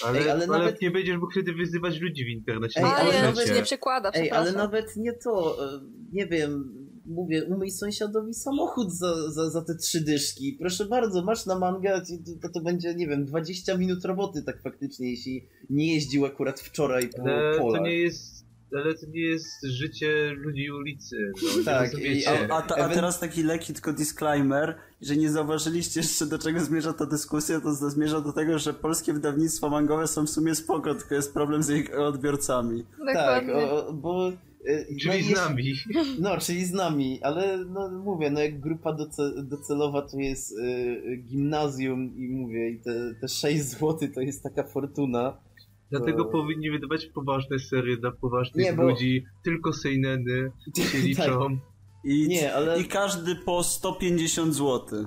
Ale, Ej, ale ale, nawet- nie będziesz mógł wtedy wyzywać ludzi w internecie. Ej, ale no nawet nie przekłada, Ej, ale nawet nie to, e, nie wiem, mówię, umyj sąsiadowi samochód za, za, za te trzy dyszki. Proszę bardzo, masz na manga, to, to będzie, nie wiem, 20 minut roboty tak faktycznie, jeśli nie jeździł akurat wczoraj po Ale to polach. nie jest... Ale to nie jest życie ludzi ulicy. No, Tak, i- A, ta, a teraz taki lekki tylko disclaimer, że nie zauważyliście jeszcze do czego zmierza ta dyskusja, to zmierza do tego, że polskie wydawnictwa mangowe są w sumie spoko, tylko jest problem z ich odbiorcami. Tak, Dokładnie. o, o, bo... no Czyli z jest- nami. No, czyli z nami, ale no mówię, no jak grupa doce, docelowa to jest y, gimnazjum i mówię, i te, te 6 zł to jest taka fortuna. Dlatego To- powinni wydawać poważne serie dla poważnych Nie, bo- ludzi. Tylko seineny się [LAUGHS] liczą. I, Nie, ale- I każdy po 150 zł.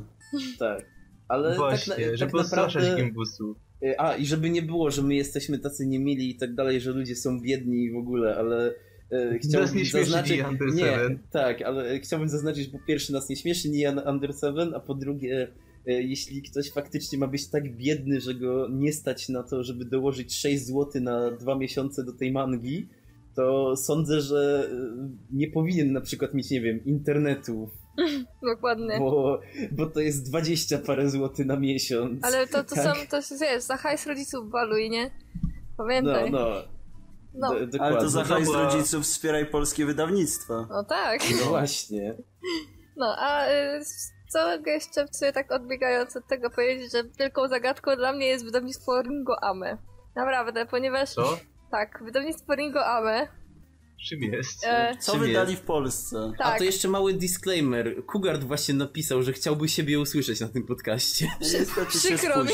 Tak. Ale Właśnie, tak, na, żeby tak odstraszać naprawdę... gimbusu. Y, A, i żeby nie było, że my jesteśmy tacy niemili i tak dalej, że ludzie są biedni i w ogóle, ale e, chciałbym nie śmieszy zaznaczyć... Under nie, tak, ale chciałbym zaznaczyć, że po pierwsze nas nie śmieszy Nian Under Seven, a po drugie, e, jeśli ktoś faktycznie ma być tak biedny, że go nie stać na to, żeby dołożyć 6 zł na dwa miesiące do tej mangi, to sądzę, że e, nie powinien na przykład mieć, nie wiem, internetu, [LAUGHS] Dokładnie. bo, bo to jest 20 parę złotych na miesiąc. Ale to, to Tak. są, to jest, wiesz, za hajs rodziców waluj, nie? Pamiętaj. No, no. No. Do, Ale to za hajs Dobra. rodziców wspieraj polskie wydawnictwa. tak. No właśnie. No, a y, co mogę jeszcze sobie tak odbiegając od tego powiedzieć, że wielką zagadką dla mnie jest wydawnictwo Ringo Ame. Naprawdę, ponieważ... Co? Tak, wydawnictwo Ringo Ame. Czym jest? E, Co Czym wydali jest? w Polsce? A tak, to jeszcze mały disclaimer. Kugard właśnie napisał, że chciałby siebie usłyszeć na tym podcaście. [LAUGHS] Niestety się przykro mi.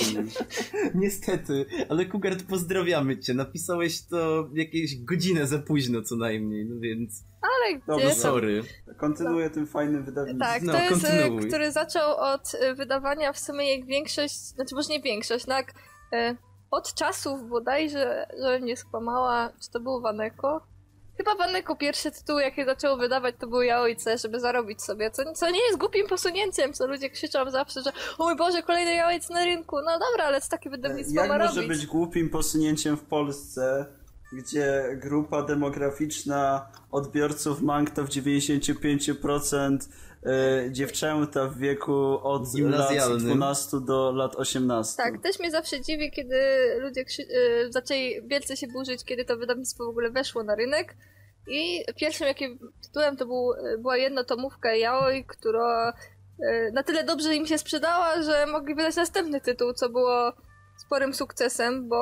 [LAUGHS] Niestety, ale Kugard pozdrawiamy cię. Napisałeś to jakieś godzinę za późno co najmniej, no więc ale Dobrze, gdzie tam... sorry. Kontynuuję tym fajnym wydawnictwem. Tak, No, to jest, e, kontynuuj. który zaczął od e, wydawania w sumie jak większość, znaczy może nie większość, no e, od czasów bodajże, żebym nie skłamała, czy to był Waneko? Chyba Waneko pierwsze tytuły, jakie zaczęło wydawać, to były Ja Ojce, żeby zarobić sobie, co, co nie jest głupim posunięciem, co ludzie krzyczą zawsze, że o mój Boże, kolejny Ja Ojce na rynku, no dobra, ale co takie wydawnictwo Jak ma może robić? być głupim posunięciem w Polsce, gdzie grupa demograficzna odbiorców mang to w 95% y, dziewczęta w wieku od lat Gimnazjalnym. 12 do lat 18. Tak, też mnie zawsze dziwi, kiedy ludzie krzy- y, zaczęli wielce się burzyć, kiedy to wydawnictwo w ogóle weszło na rynek. I pierwszym jakim tytułem to był, y, była jedna tomówka Yaoi, która y, na tyle dobrze im się sprzedała, że mogli wydać następny tytuł, co było sporym sukcesem, bo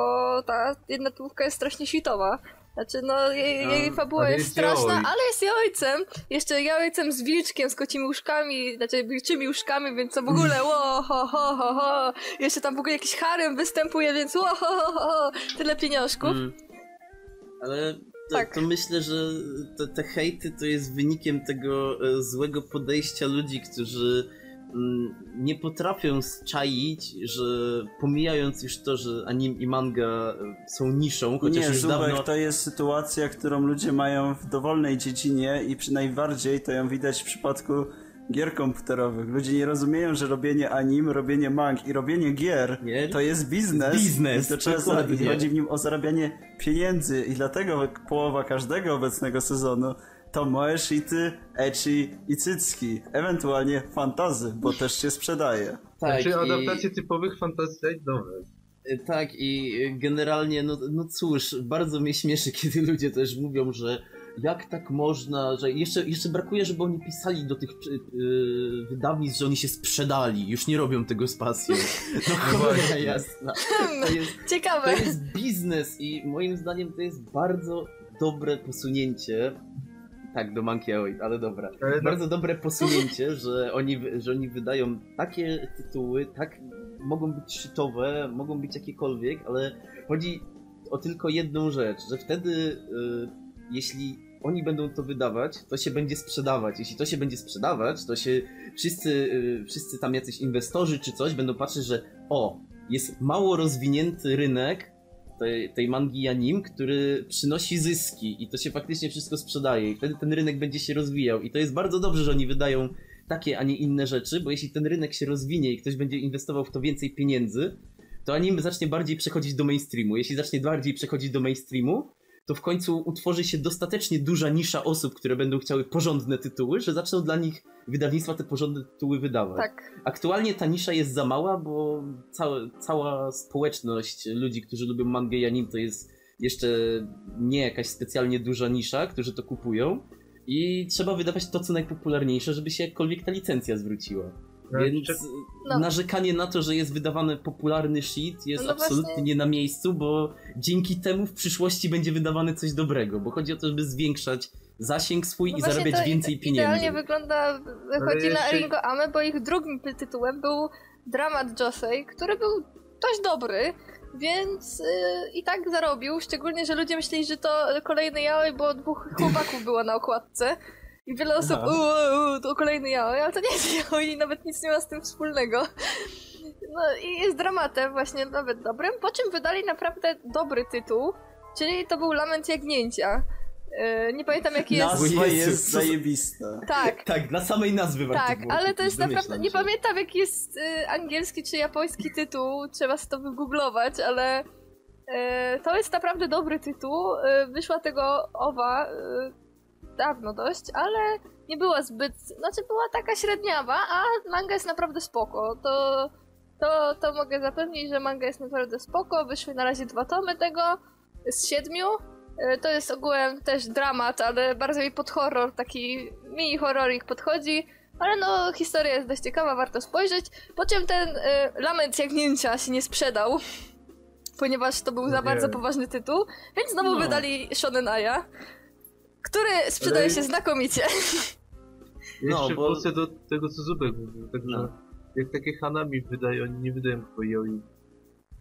ta jedna tomówka jest strasznie świtowa. Znaczy, no, jej, No, jej fabuła jest jest straszna, yaoi. ale jest ojcem. Jeszcze ojcem z wilczkiem, z kocimi łóżkami, znaczy wilczymi łóżkami, więc to w ogóle [LAUGHS] ło, ho, ho, ho, ho. Jeszcze tam w ogóle jakiś harem występuje, więc ło, ho, ho, ho. Tyle pieniążków. Mm. Ale to, Tak. to myślę, że te, te hejty to jest wynikiem tego e, złego podejścia ludzi, którzy nie potrafią zczaić, że pomijając już to, że anime i manga e, są niszą, chociaż Nie, już Zubek, dawno... to jest sytuacja, którą ludzie mają w dowolnej dziedzinie i przy najbardziej to ją widać w przypadku gier komputerowych. Ludzie nie rozumieją, że robienie anim, robienie mang i robienie gier Gier? to jest biznes. Biznes, to trzeba chodzi w nim o zarabianie pieniędzy i dlatego połowa każdego obecnego sezonu to moe shity, ecchi i cycki. Ewentualnie fantazy, bo też się sprzedaje. Tak, znaczy i- adaptacje typowych fantasy light novel. Y, Tak, i generalnie, no, no cóż, bardzo mnie śmieszy, [LAUGHS] kiedy ludzie też mówią, że jak tak można, że jeszcze, jeszcze brakuje, żeby oni pisali do tych yy, wydawnictw, że oni się sprzedali, już nie robią tego z pasją. [LAUGHS] No cholera jasna. To jest, Ciekawe. to jest biznes i moim zdaniem to jest bardzo dobre posunięcie. Tak, do Monkey ale dobra. No, Bardzo dobre posunięcie, [LAUGHS] że oni, że oni wydają takie tytuły, tak mogą być shitowe, mogą być jakiekolwiek, ale chodzi o tylko jedną rzecz, że wtedy y, jeśli oni będą to wydawać, to się będzie sprzedawać. Jeśli to się będzie sprzedawać, to się wszyscy, y, wszyscy tam jacyś inwestorzy czy coś będą patrzeć, że o, jest mało rozwinięty rynek tej, tej mangi i anim, który przynosi zyski i to się faktycznie wszystko sprzedaje i wtedy ten rynek będzie się rozwijał i to jest bardzo dobrze, że oni wydają takie, a nie inne rzeczy, bo jeśli ten rynek się rozwinie i ktoś będzie inwestował w to więcej pieniędzy, to anim zacznie bardziej przechodzić do mainstreamu. Jeśli zacznie bardziej przechodzić do mainstreamu, to w końcu utworzy się dostatecznie duża nisza osób, które będą chciały porządne tytuły, że zaczną dla nich wydawnictwa te porządne tytuły wydawać. Tak. Aktualnie ta nisza jest za mała, bo całe, cała społeczność ludzi, którzy lubią mangę i anim, to jest jeszcze nie jakaś specjalnie duża nisza, którzy to kupują. I trzeba wydawać to, co najpopularniejsze, żeby się jakkolwiek ta licencja zwróciła. Więc No. narzekanie na to, że jest wydawany popularny shit jest No absolutnie właśnie. nie na miejscu, bo dzięki temu w przyszłości będzie wydawane coś dobrego, bo chodzi o to, żeby zwiększać zasięg swój No i zarabiać to więcej pieniędzy. Idealnie wygląda, chodzi na jeszcze- Eringo Ame, bo ich drugim ty- tytułem był Dramat Josei, który był dość dobry, więc y, i tak zarobił, szczególnie, że ludzie myśleli, że to kolejny yaoi, bo dwóch [LAUGHS] chłopaków było na okładce. I wiele osób, uuu, to kolejny yaoi, ale to nie jest yaoi, [LAUGHS] nawet nic nie ma z tym wspólnego. No i jest dramatem właśnie nawet dobrym, po czym wydali naprawdę dobry tytuł, czyli to był Lament Jagnięcia. Y, nie pamiętam jaki jest... Nazwa jest za- zajebista. Tak, Tak, dla samej nazwy warto tak, było ale to jest naprawdę. Nie się. pamiętam jaki jest y, angielski czy japoński tytuł, trzeba sobie to wygooglować, ale y, to jest naprawdę dobry tytuł. Y, wyszła tego owa y, dawno dość, ale nie była zbyt. Znaczy była taka średniawa, a manga jest naprawdę spoko. To, to, to mogę zapewnić, że manga jest naprawdę spoko. Wyszły na razie dwa tomy tego z siedmiu. Y, To jest ogółem też dramat, ale bardzo mi pod horror, taki mini horrorik podchodzi. Ale no, historia jest dość ciekawa, warto spojrzeć. Po czym ten y, lament jagnięcia się nie sprzedał, [LAUGHS] ponieważ to był za Nie. bardzo poważny tytuł, więc znowu No. wydali Shonen Aya, który sprzedaje się znakomicie. No, Jeszcze bo- wrócę do tego, co Zubek mówił, także No. jak takie Hanami wydają, oni nie wydają chyba yaoi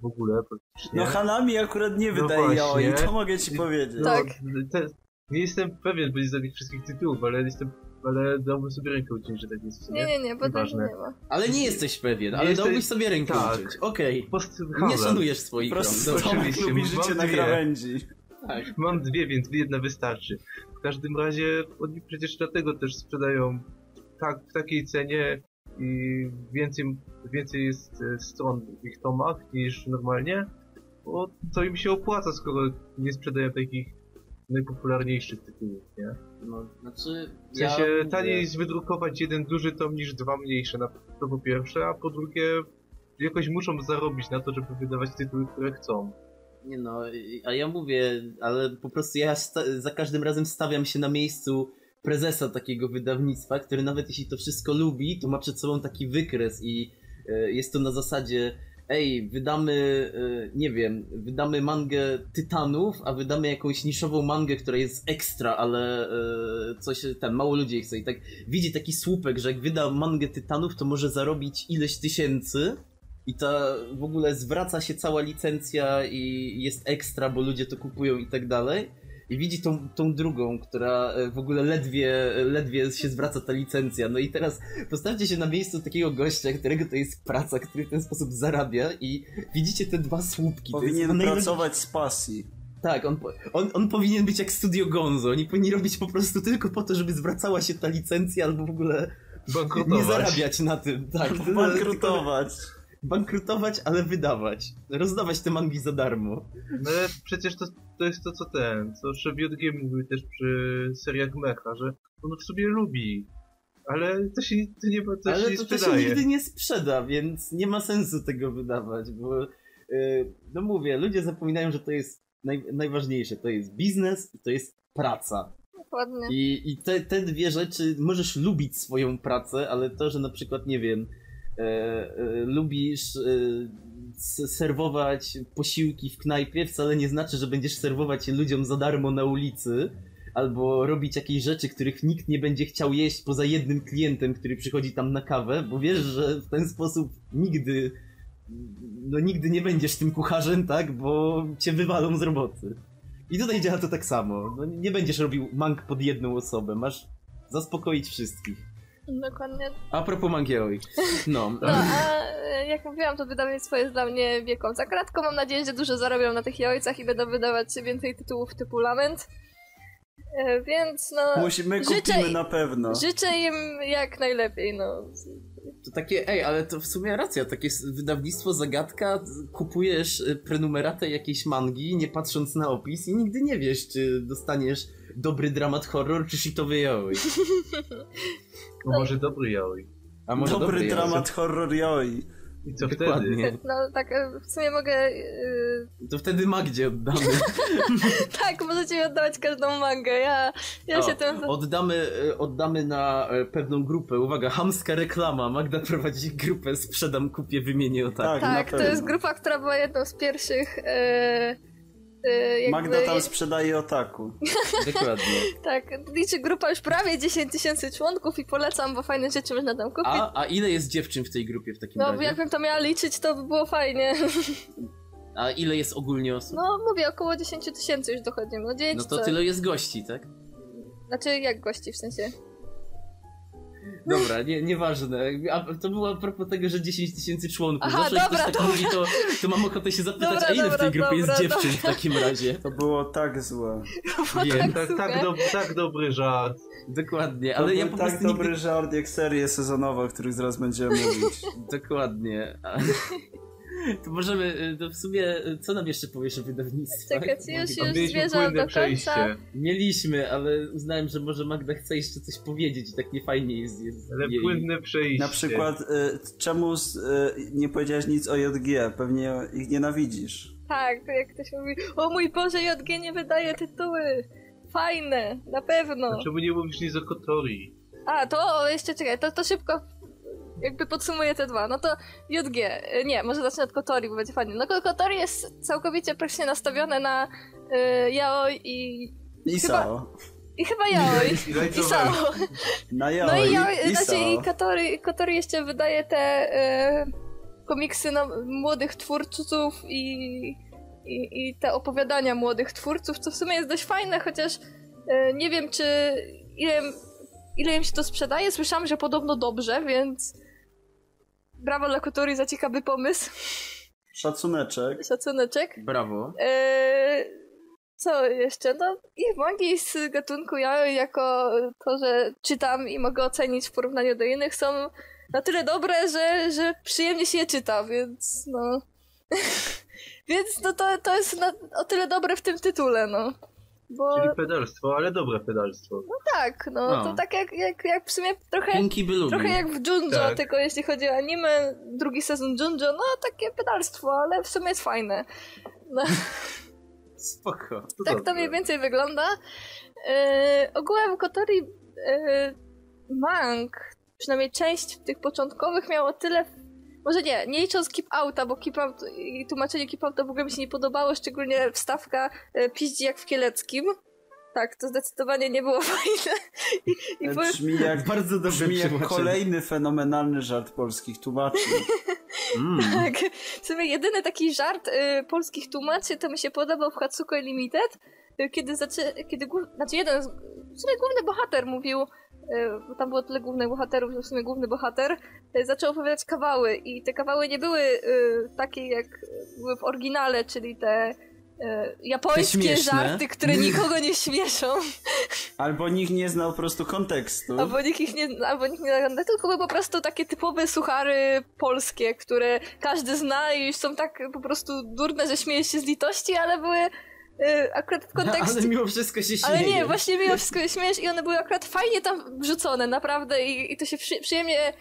w ogóle praktycznie. No Hanami akurat nie No wydaje to mogę ci powiedzieć. No, Tak. Te, nie jestem pewien, bo nie znam ich wszystkich tytułów, ale jestem, ale dałbym sobie rękę uciąć, że tak jest w sumie. Nie, nie, nie, bo tego Nieważne. nie ma. Ale nie jesteś pewien, Nie ale jesteś- dałbyś sobie rękę tak. uciąć. Okej. Post Nie szanujesz swoich Po Oczywiście, lubi życie na krawędzi. Tak. Mam dwie, więc jedna wystarczy. W każdym razie oni przecież dlatego też sprzedają tak, w takiej cenie i więcej, więcej jest e, stron w ich tomach niż normalnie, bo to im się opłaca, skoro nie sprzedają takich najpopularniejszych tytułów, nie? No, znaczy, W sensie ja taniej jest wydrukować jeden duży tom niż dwa mniejsze, na, to po pierwsze, a po drugie jakoś muszą zarobić na to, żeby wydawać tytuły, które chcą. Nie no, a ja mówię, ale po prostu ja za każdym razem stawiam się na miejscu prezesa takiego wydawnictwa, który nawet jeśli to wszystko lubi, to ma przed sobą taki wykres i e, jest to na zasadzie ej, wydamy, e, nie wiem, wydamy mangę Tytanów, a wydamy jakąś niszową mangę, która jest ekstra, ale e, coś tam, mało ludzi jej chce. I tak widzi taki słupek, że jak wyda mangę Tytanów, to może zarobić ileś tysięcy, i ta w ogóle zwraca się cała licencja i jest ekstra, bo ludzie to kupują i tak dalej. I widzi tą, tą drugą, która e, w ogóle ledwie, ledwie się zwraca ta licencja. No i teraz postawcie się na miejscu takiego gościa, którego to jest praca, który w ten sposób zarabia i widzicie te dwa słupki. To jest Powinien pracować z pasji. Tak, on, on, on powinien być jak Studio Gonzo. Oni powinni robić po prostu tylko po to, żeby zwracała się ta licencja albo w ogóle Bankrutować. nie zarabiać na tym. Tak, Bankrutować. Bankrutować, ale wydawać. Rozdawać te mangi za darmo. No ale przecież to, to jest to, co ten, co Szebiotgie mówił też przy seriach Mecha, że on w sobie lubi, ale to się, to nie, to się ale nie to, to się nigdy nie sprzeda, więc nie ma sensu tego wydawać, bo y, no mówię, ludzie zapominają, że to jest naj, najważniejsze. To jest biznes i to jest praca. Dokładnie. I, i te, te dwie rzeczy, możesz lubić swoją pracę, ale to, że na przykład, nie wiem, lubisz e, s- serwować posiłki w knajpie, wcale nie znaczy, że będziesz serwować je ludziom za darmo na ulicy, albo robić jakieś rzeczy, których nikt nie będzie chciał jeść poza jednym klientem, który przychodzi tam na kawę, bo wiesz, że w ten sposób nigdy, no nigdy nie będziesz tym kucharzem, tak, bo cię wywalą z roboty. I tutaj działa to tak samo. No, nie będziesz robił mang pod jedną osobę, masz zaspokoić wszystkich. Dokładnie. A propos mangioi. No, [LAUGHS] No, a e, jak mówiłam, to wydawnictwo jest dla mnie wieką za kratką. Mam nadzieję, że dużo zarobią na tych jajcach i będą wydawać więcej tytułów typu Lament. E, Więc no, Musi, my życzę, kupimy na pewno. życzę im jak najlepiej, no. To takie, ej, ale to w sumie racja, takie wydawnictwo zagadka, kupujesz y, prenumeratę jakiejś mangi, nie patrząc na opis i nigdy nie wiesz, czy dostaniesz dobry dramat horror, czy shitowy yaoi. [LAUGHS] No może dobry yaoi. A może Dobry, dobry yaoi. dramat horror yoi. I co Dokładnie. wtedy? No tak, e, w sumie mogę... e, To wtedy Magdzie oddamy. [LAUGHS] tak, możecie mi oddawać każdą mangę, ja, ja O, się tym... oddamy, e, oddamy na pewną grupę. Uwaga, hamska reklama. Magda prowadzi grupę Sprzedam, kupię, wymienię o tak. Tak, Tak, to jest grupa, która była jedną z pierwszych... E, jakby, Magda tam sprzedaje otaku. [LAUGHS] Dokładnie. Tak, liczy grupa już prawie 10 tysięcy członków i polecam, bo fajne rzeczy można tam kupić. A, a ile jest dziewczyn w tej grupie w takim no, razie? jakbym to miała liczyć, to by było fajnie. A ile jest ogólnie osób? No, mówię, około 10 tysięcy już dochodzi. No, 9 No to tyle jest gości, tak? Znaczy, jak gości w sensie. Dobra, nie, nieważne. A to było a propos tego, że 10 tysięcy członków. Aha, Zawsze jak dobra, ktoś tak dobra. mówi, to, [LAUGHS] to mam ochotę się zapytać, Dobra, a ile w tej dobra, grupie dobra, jest dziewczyn w takim razie? To było tak złe. Wiem, Tak, tak, do, tak dobry żart. dokładnie, To ale ja po tak prostu dobry nigdy... żart jak serie sezonowe, o których zaraz będziemy mówić. [LAUGHS] Dokładnie. [LAUGHS] To możemy, y, to w sumie, y, co nam jeszcze powiesz o wydawnictwach? Czekajcie, już, już mieliśmy zmierzam do przejście. końca. Mieliśmy, ale uznałem, że może Magda chce jeszcze coś powiedzieć i tak niefajnie jest, jest Ale jej. płynne przejście. Na przykład, y, czemu s- y, nie powiedziałeś nic o JG? Pewnie ich nienawidzisz. Tak, jak ktoś mówi, o mój Boże, JG nie wydaje tytuły. Fajne, na pewno. Czemu nie mówisz nic o Kotori? A, to jeszcze czekaj, to, to szybko jakby podsumuję te dwa. No to JG, y, nie, może zacznę od Kotori, bo będzie fajnie. No Ko- Kotori jest całkowicie praktycznie nastawione na y, yaoi i, I Chyba- Sao. i chyba yaoi. I. Sao. Na No yaoi, i, yaoi, i znaczy, i. Kotori, Kotori jeszcze wydaje te y, komiksy no, młodych twórców i, i, i te opowiadania młodych twórców, co w sumie jest dość fajne, chociaż y, nie wiem, czy ile, ile im się to sprzedaje. Słyszałam, że podobno dobrze, więc brawo dla Kotori za ciekawy pomysł. Szacuneczek. Szacuneczek. Brawo. Eee, co jeszcze? No i mangi z gatunku ja jako to, że czytam i mogę ocenić w porównaniu do innych są na tyle dobre, że, że przyjemnie się je czyta, więc no... [LAUGHS] więc no to, to jest na, o tyle dobre w tym tytule, no. Bo Czyli pedalstwo, ale dobre pedalstwo. tak, no, No. to tak jak, jak, jak w sumie trochę... Trochę jak w Junjo, Tak. tylko jeśli chodzi o anime, drugi sezon Junjo, no takie pedalstwo, ale w sumie jest fajne. No. [LAUGHS] Spoko. To tak to mniej więcej wygląda. E, ogółem Kotori e, Mang, przynajmniej część tych początkowych miało tyle... Może nie, nie licząc Keep Outa, bo Keep Out i tłumaczenie Keep Outa w ogóle mi się nie podobało, szczególnie wstawka e, piździ jak w Kieleckim. Tak, to zdecydowanie nie było [LAUGHS] fajne. I, i powiem, Brzmi jak, Bardzo dobrze brzmi jak kolejny fenomenalny żart polskich tłumaczy. [LAUGHS] Mm. Tak. W sumie jedyny taki żart y, polskich tłumaczy to mi się podobał w Hatsuko Limited, y, kiedy zaczę... kiedy znaczy jeden z... w sumie główny bohater mówił, y, bo tam było tyle głównych bohaterów, że w sumie główny bohater y, zaczął opowiadać kawały. I te kawały nie były y, takie jak były w oryginale, czyli te japońskie żarty, które [LAUGHS] nikogo nie śmieszą, Albo nikt nie znał po prostu kontekstu. albo nikt ich nie, albo nikt nie nagląda, tylko były po prostu takie typowe suchary polskie, które każdy zna i są tak po prostu durne, że śmieje się z litości, ale były akurat w kontekście... Ale mimo wszystko się śmieje. Ale nie, właśnie mimo wszystko śmiesz i one były akurat fajnie tam wrzucone, naprawdę i, i to się przy, przyjemnie e,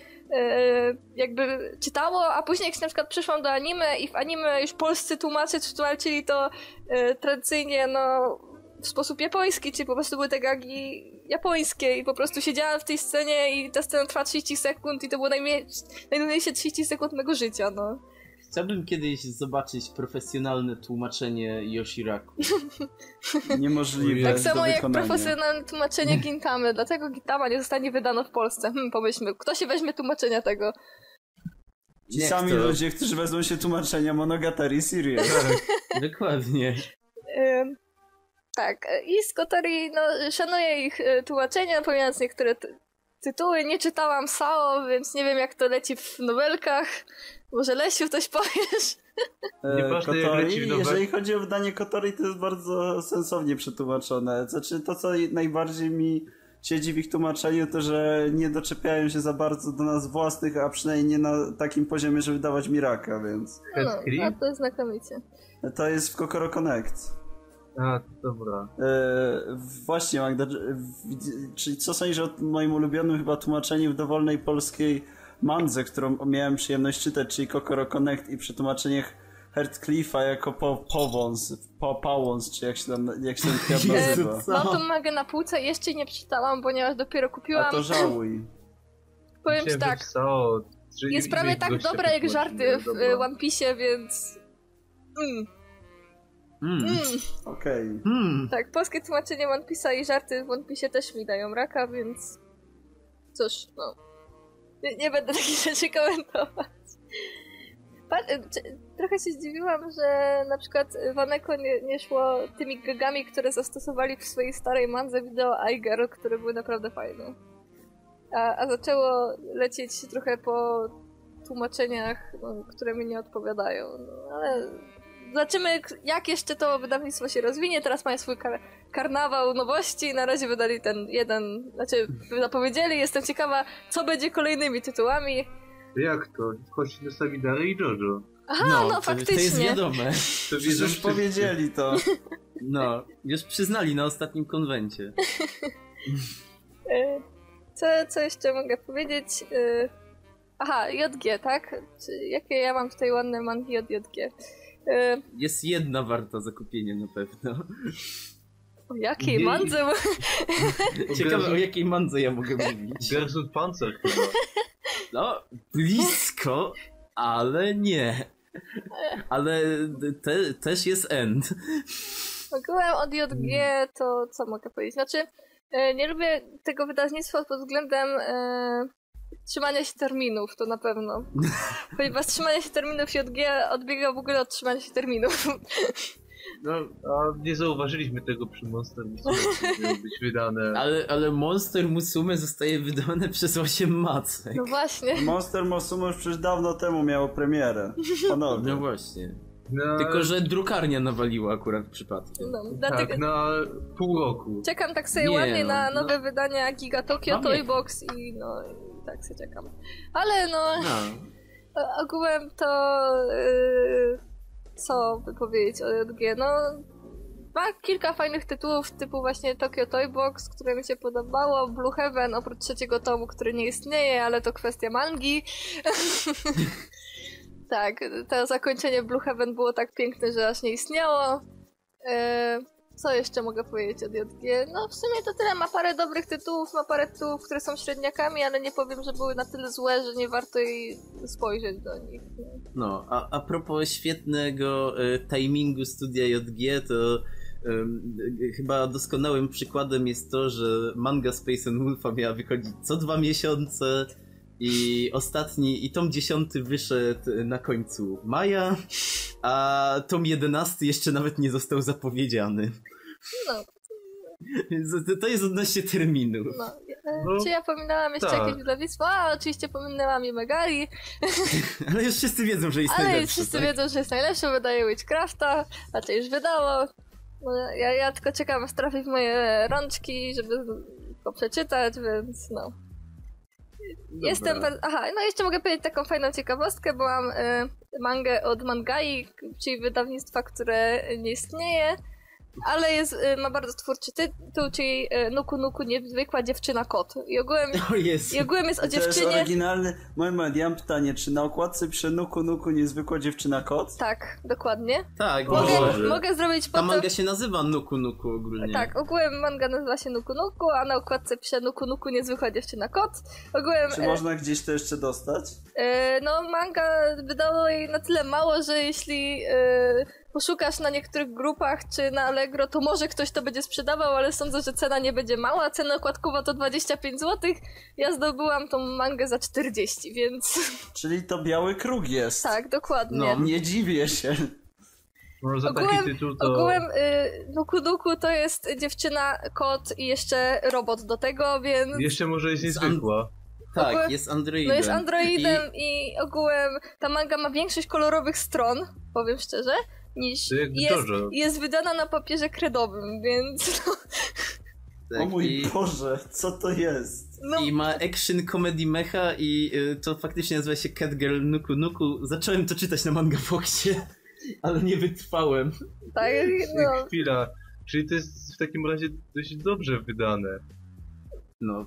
jakby czytało, a później jak na przykład przyszłam do anime i w anime już polscy tłumacze tłumaczyli to e, tradycyjnie, no w sposób japoński, czyli po prostu były te gagi japońskie i po prostu siedziałam w tej scenie i ta scena trwa 30 sekund i to było najmniej, najnudniejsze 30 sekund mego życia, no. Chciałbym kiedyś zobaczyć profesjonalne tłumaczenie Yoshiraku. [LAUGHS] Niemożliwe Tak do samo jak wykonania. profesjonalne tłumaczenie [LAUGHS] Gintamy, dlatego Gintama nie zostanie wydano w Polsce. Hmm, pomyślmy, kto się weźmie tłumaczenia tego? Ci Nie, sami to- ludzie, którzy wezmą się tłumaczenia Monogatari Serial. [LAUGHS] Dokładnie. Ym, tak, i z Kotori, no, szanuję ich e, tłumaczenia, pomijając niektóre tytuły. Nie czytałam Sao, więc nie wiem jak to leci w nowelkach. Może Lesiu coś powiesz? [LAUGHS] E, Kotori, jeżeli chodzi o wydanie Kotori, to jest bardzo sensownie przetłumaczone. Znaczy, to co najbardziej mi siedzi w ich tłumaczeniu, to że nie doczepiają się za bardzo do nas własnych, a przynajmniej nie na takim poziomie, żeby dawać mi raka, więc No, a to jest znakomicie. to jest w Kokoro Connect. A, dobra. E, właśnie, Magda, czyli co sądzisz o moim ulubionym chyba tłumaczeniu w dowolnej polskiej mandze, którą miałem przyjemność czytać, czyli Kokoro Connect i przetłumaczeniach Heartcliffa jako po, powąs, po, pałąs, czy jak się tam, jak się [LAUGHS] Jezu, nazywa. Mam tą magę na półce, jeszcze nie przeczytałam, ponieważ dopiero kupiłam. A to żałuj. [LAUGHS] Powiem ci tak, jest prawie tak dobre jak żarty w dobra. e, One Piece, więc... Mm, Hmm. mm. Okej. Hmm. Tak, polskie tłumaczenie One Piece'a i żarty w One Piece też mi dają raka, więc... Cóż, no... Nie, nie będę takich [LAUGHS] rzeczy komentować. Pa- e, czy- trochę się zdziwiłam, że na przykład Waneko nie, nie szło tymi gagami, które zastosowali w swojej starej mandze wideo Aiger, które były naprawdę fajne. A, a zaczęło lecieć trochę po tłumaczeniach, no, które mi nie odpowiadają. No, ale zobaczymy, jak jeszcze to wydawnictwo się rozwinie. Teraz mają swój kar karnawał nowości. Na razie wydali ten jeden, znaczy zapowiedzieli. Jestem ciekawa, co będzie kolejnymi tytułami. Jak to? Chodź do Sabidary i Jojo. Aha, no, to, to faktycznie. jest wiadome. To już wszyscy. powiedzieli to. [LAUGHS] No, już przyznali na ostatnim konwencie. [LAUGHS] E, Co, co jeszcze mogę powiedzieć? E, Aha, JG, tak? Czy, jakie ja mam tutaj ładne mangi od JG? E, Jest jedna warta zakupienia na pewno. O jakiej mandze? [LAUGHS] Ciekawe o jakiej mandze ja mogę mówić. Gerson Panzer chyba. No, blisko, ale nie. Ale te, też jest end. Ogółem od JG to co mogę powiedzieć? Znaczy, e, nie lubię tego wydawnictwa pod względem e, trzymania się terminów, to na pewno. [LAUGHS] Ponieważ trzymanie się terminów JG odbiega w ogóle od trzymania się terminów. [LAUGHS] No, A nie zauważyliśmy tego przy Monster Musume, [LAUGHS] miało być wydane. ale, ale Monster Musume zostaje wydane przez 8 macek. No właśnie. Monster Mosumo już przecież dawno temu miało premierę. Panowie. No właśnie. Na, Tylko, że drukarnia nawaliła akurat przypadkiem. No, dlatego Tak, na pół roku. czekam tak sobie Nie, ładnie no, na no. nowe wydania Giga Tokyo No. Toy Box i no i tak sobie czekam. Ale no, No. Ogółem to. Yy, co by powiedzieć o JG? No. Ma kilka fajnych tytułów, typu właśnie Tokyo Toy Box, które mi się podobało, Blue Heaven, oprócz trzeciego tomu, który nie istnieje, ale to kwestia mangi. [LAUGHS] tak, to zakończenie Blue Heaven było tak piękne, że aż nie istniało. Yy, co jeszcze mogę powiedzieć od JG? No w sumie to tyle, ma parę dobrych tytułów, ma parę tytułów, które są średniakami, ale nie powiem, że były na tyle złe, że nie warto jej spojrzeć do nich. No, a, a propos świetnego e, timingu studia JG, to chyba doskonałym przykładem jest to, że manga Space and Wolfa miała wychodzić co dwa miesiące i ostatni, i tom dziesiąty wyszedł na końcu maja, a tom jedenasty jeszcze nawet nie został zapowiedziany. No, to- To jest odnośnie terminu. no. E, No, Czy ja pominęłam jeszcze tak. jakieś wydawnictwo? A, oczywiście pominęłam i Megali, [LAUGHS] Ale już wszyscy wiedzą, że jest ale najlepszy. już wszyscy tak? wiedzą, że jest najlepsze, wydaje Witchcrafta, a to już wydało. No, ja, ja tylko czekam, aż trafi w moje rączki, żeby go przeczytać, więc no. Dobra. Jestem bardzo... Aha, no jeszcze mogę powiedzieć taką fajną ciekawostkę, bo mam y, mangę od Mangai, czyli wydawnictwa, które nie istnieje. Ale jest, y, ma bardzo twórczy tytuł, czyli y, Nuku Nuku Niezwykła Dziewczyna Kot. I ogółem, O jest. i ogółem jest o To jest dziewczynie... oryginalny... Moment, ja mam pytanie, czy na okładce przy Nuku Nuku niezwykła dziewczyna kot? Tak, dokładnie. Tak, Mogę, Boże. mogę zrobić Ta po to... manga się nazywa Nuku Nuku ogólnie. Tak, ogółem manga nazywa się Nuku Nuku, a na okładce pisze Nuku Nuku Niezwykła Dziewczyna Kot. Ogółem... Czy e, można gdzieś to jeszcze dostać? E, no, manga wydało jej na tyle mało, że jeśli e, poszukasz na niektórych grupach czy na Allegro, to może ktoś to będzie sprzedawał, ale sądzę, że cena nie będzie mała. Cena okładkowa to 25 zł. Ja zdobyłam tą mangę za 40, więc [LAUGHS] Czyli to biały kruk jest. tak, dokładnie. No. Nie dziwię się. Może za taki Ogółem, tytuł to... ogółem y, Nuku Nuku to jest dziewczyna, kot i jeszcze robot do tego, więc Jeszcze może jest niezwykła. Tak, ogółem- jest androidem. no jest androidem i... ogółem ta manga ma większość kolorowych stron, powiem szczerze, niż jest, jest wydana na papierze kredowym, więc [LAUGHS] no, I, o tak, mój i, Boże, co to jest? no I ma action comedy mecha i y, to faktycznie nazywa się Catgirl Nuku Nuku. Zacząłem to czytać na Manga Foxie, [LAUGHS] ale nie wytrwałem. tak, no. Chwila. Czyli to jest w takim razie dość dobrze wydane. No,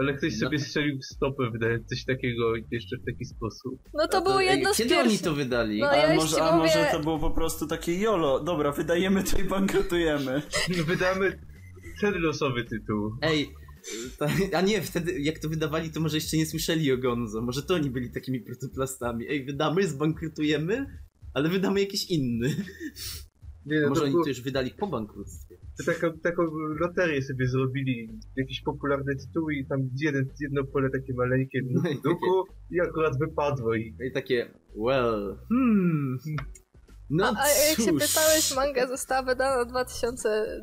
Ale ktoś No. sobie strzelił w stopę wydając coś takiego jeszcze w taki sposób. no to a było jedno z Kiedy oni to wydali? No, A, ja już może, a mówię- może to było po prostu takie jolo. Dobra, wydajemy to i bankrutujemy. Wydamy ten losowy tytuł. Ej, ta, a nie, wtedy jak to wydawali, to może jeszcze nie słyszeli o Gonzo. Może to oni byli takimi protoplastami. Ej, wydamy, zbankrutujemy, ale wydamy jakiś inny. Nie, no Może to, oni było, to już wydali po bankructwie. To taką, taką loterię sobie zrobili. Jakieś popularne tytuły i tam jeden, jedno pole takie maleńkie No i w duchu i akurat wypadło i I takie, well, hmm. No A, a jak się pytałeś, manga została wydana w 2000,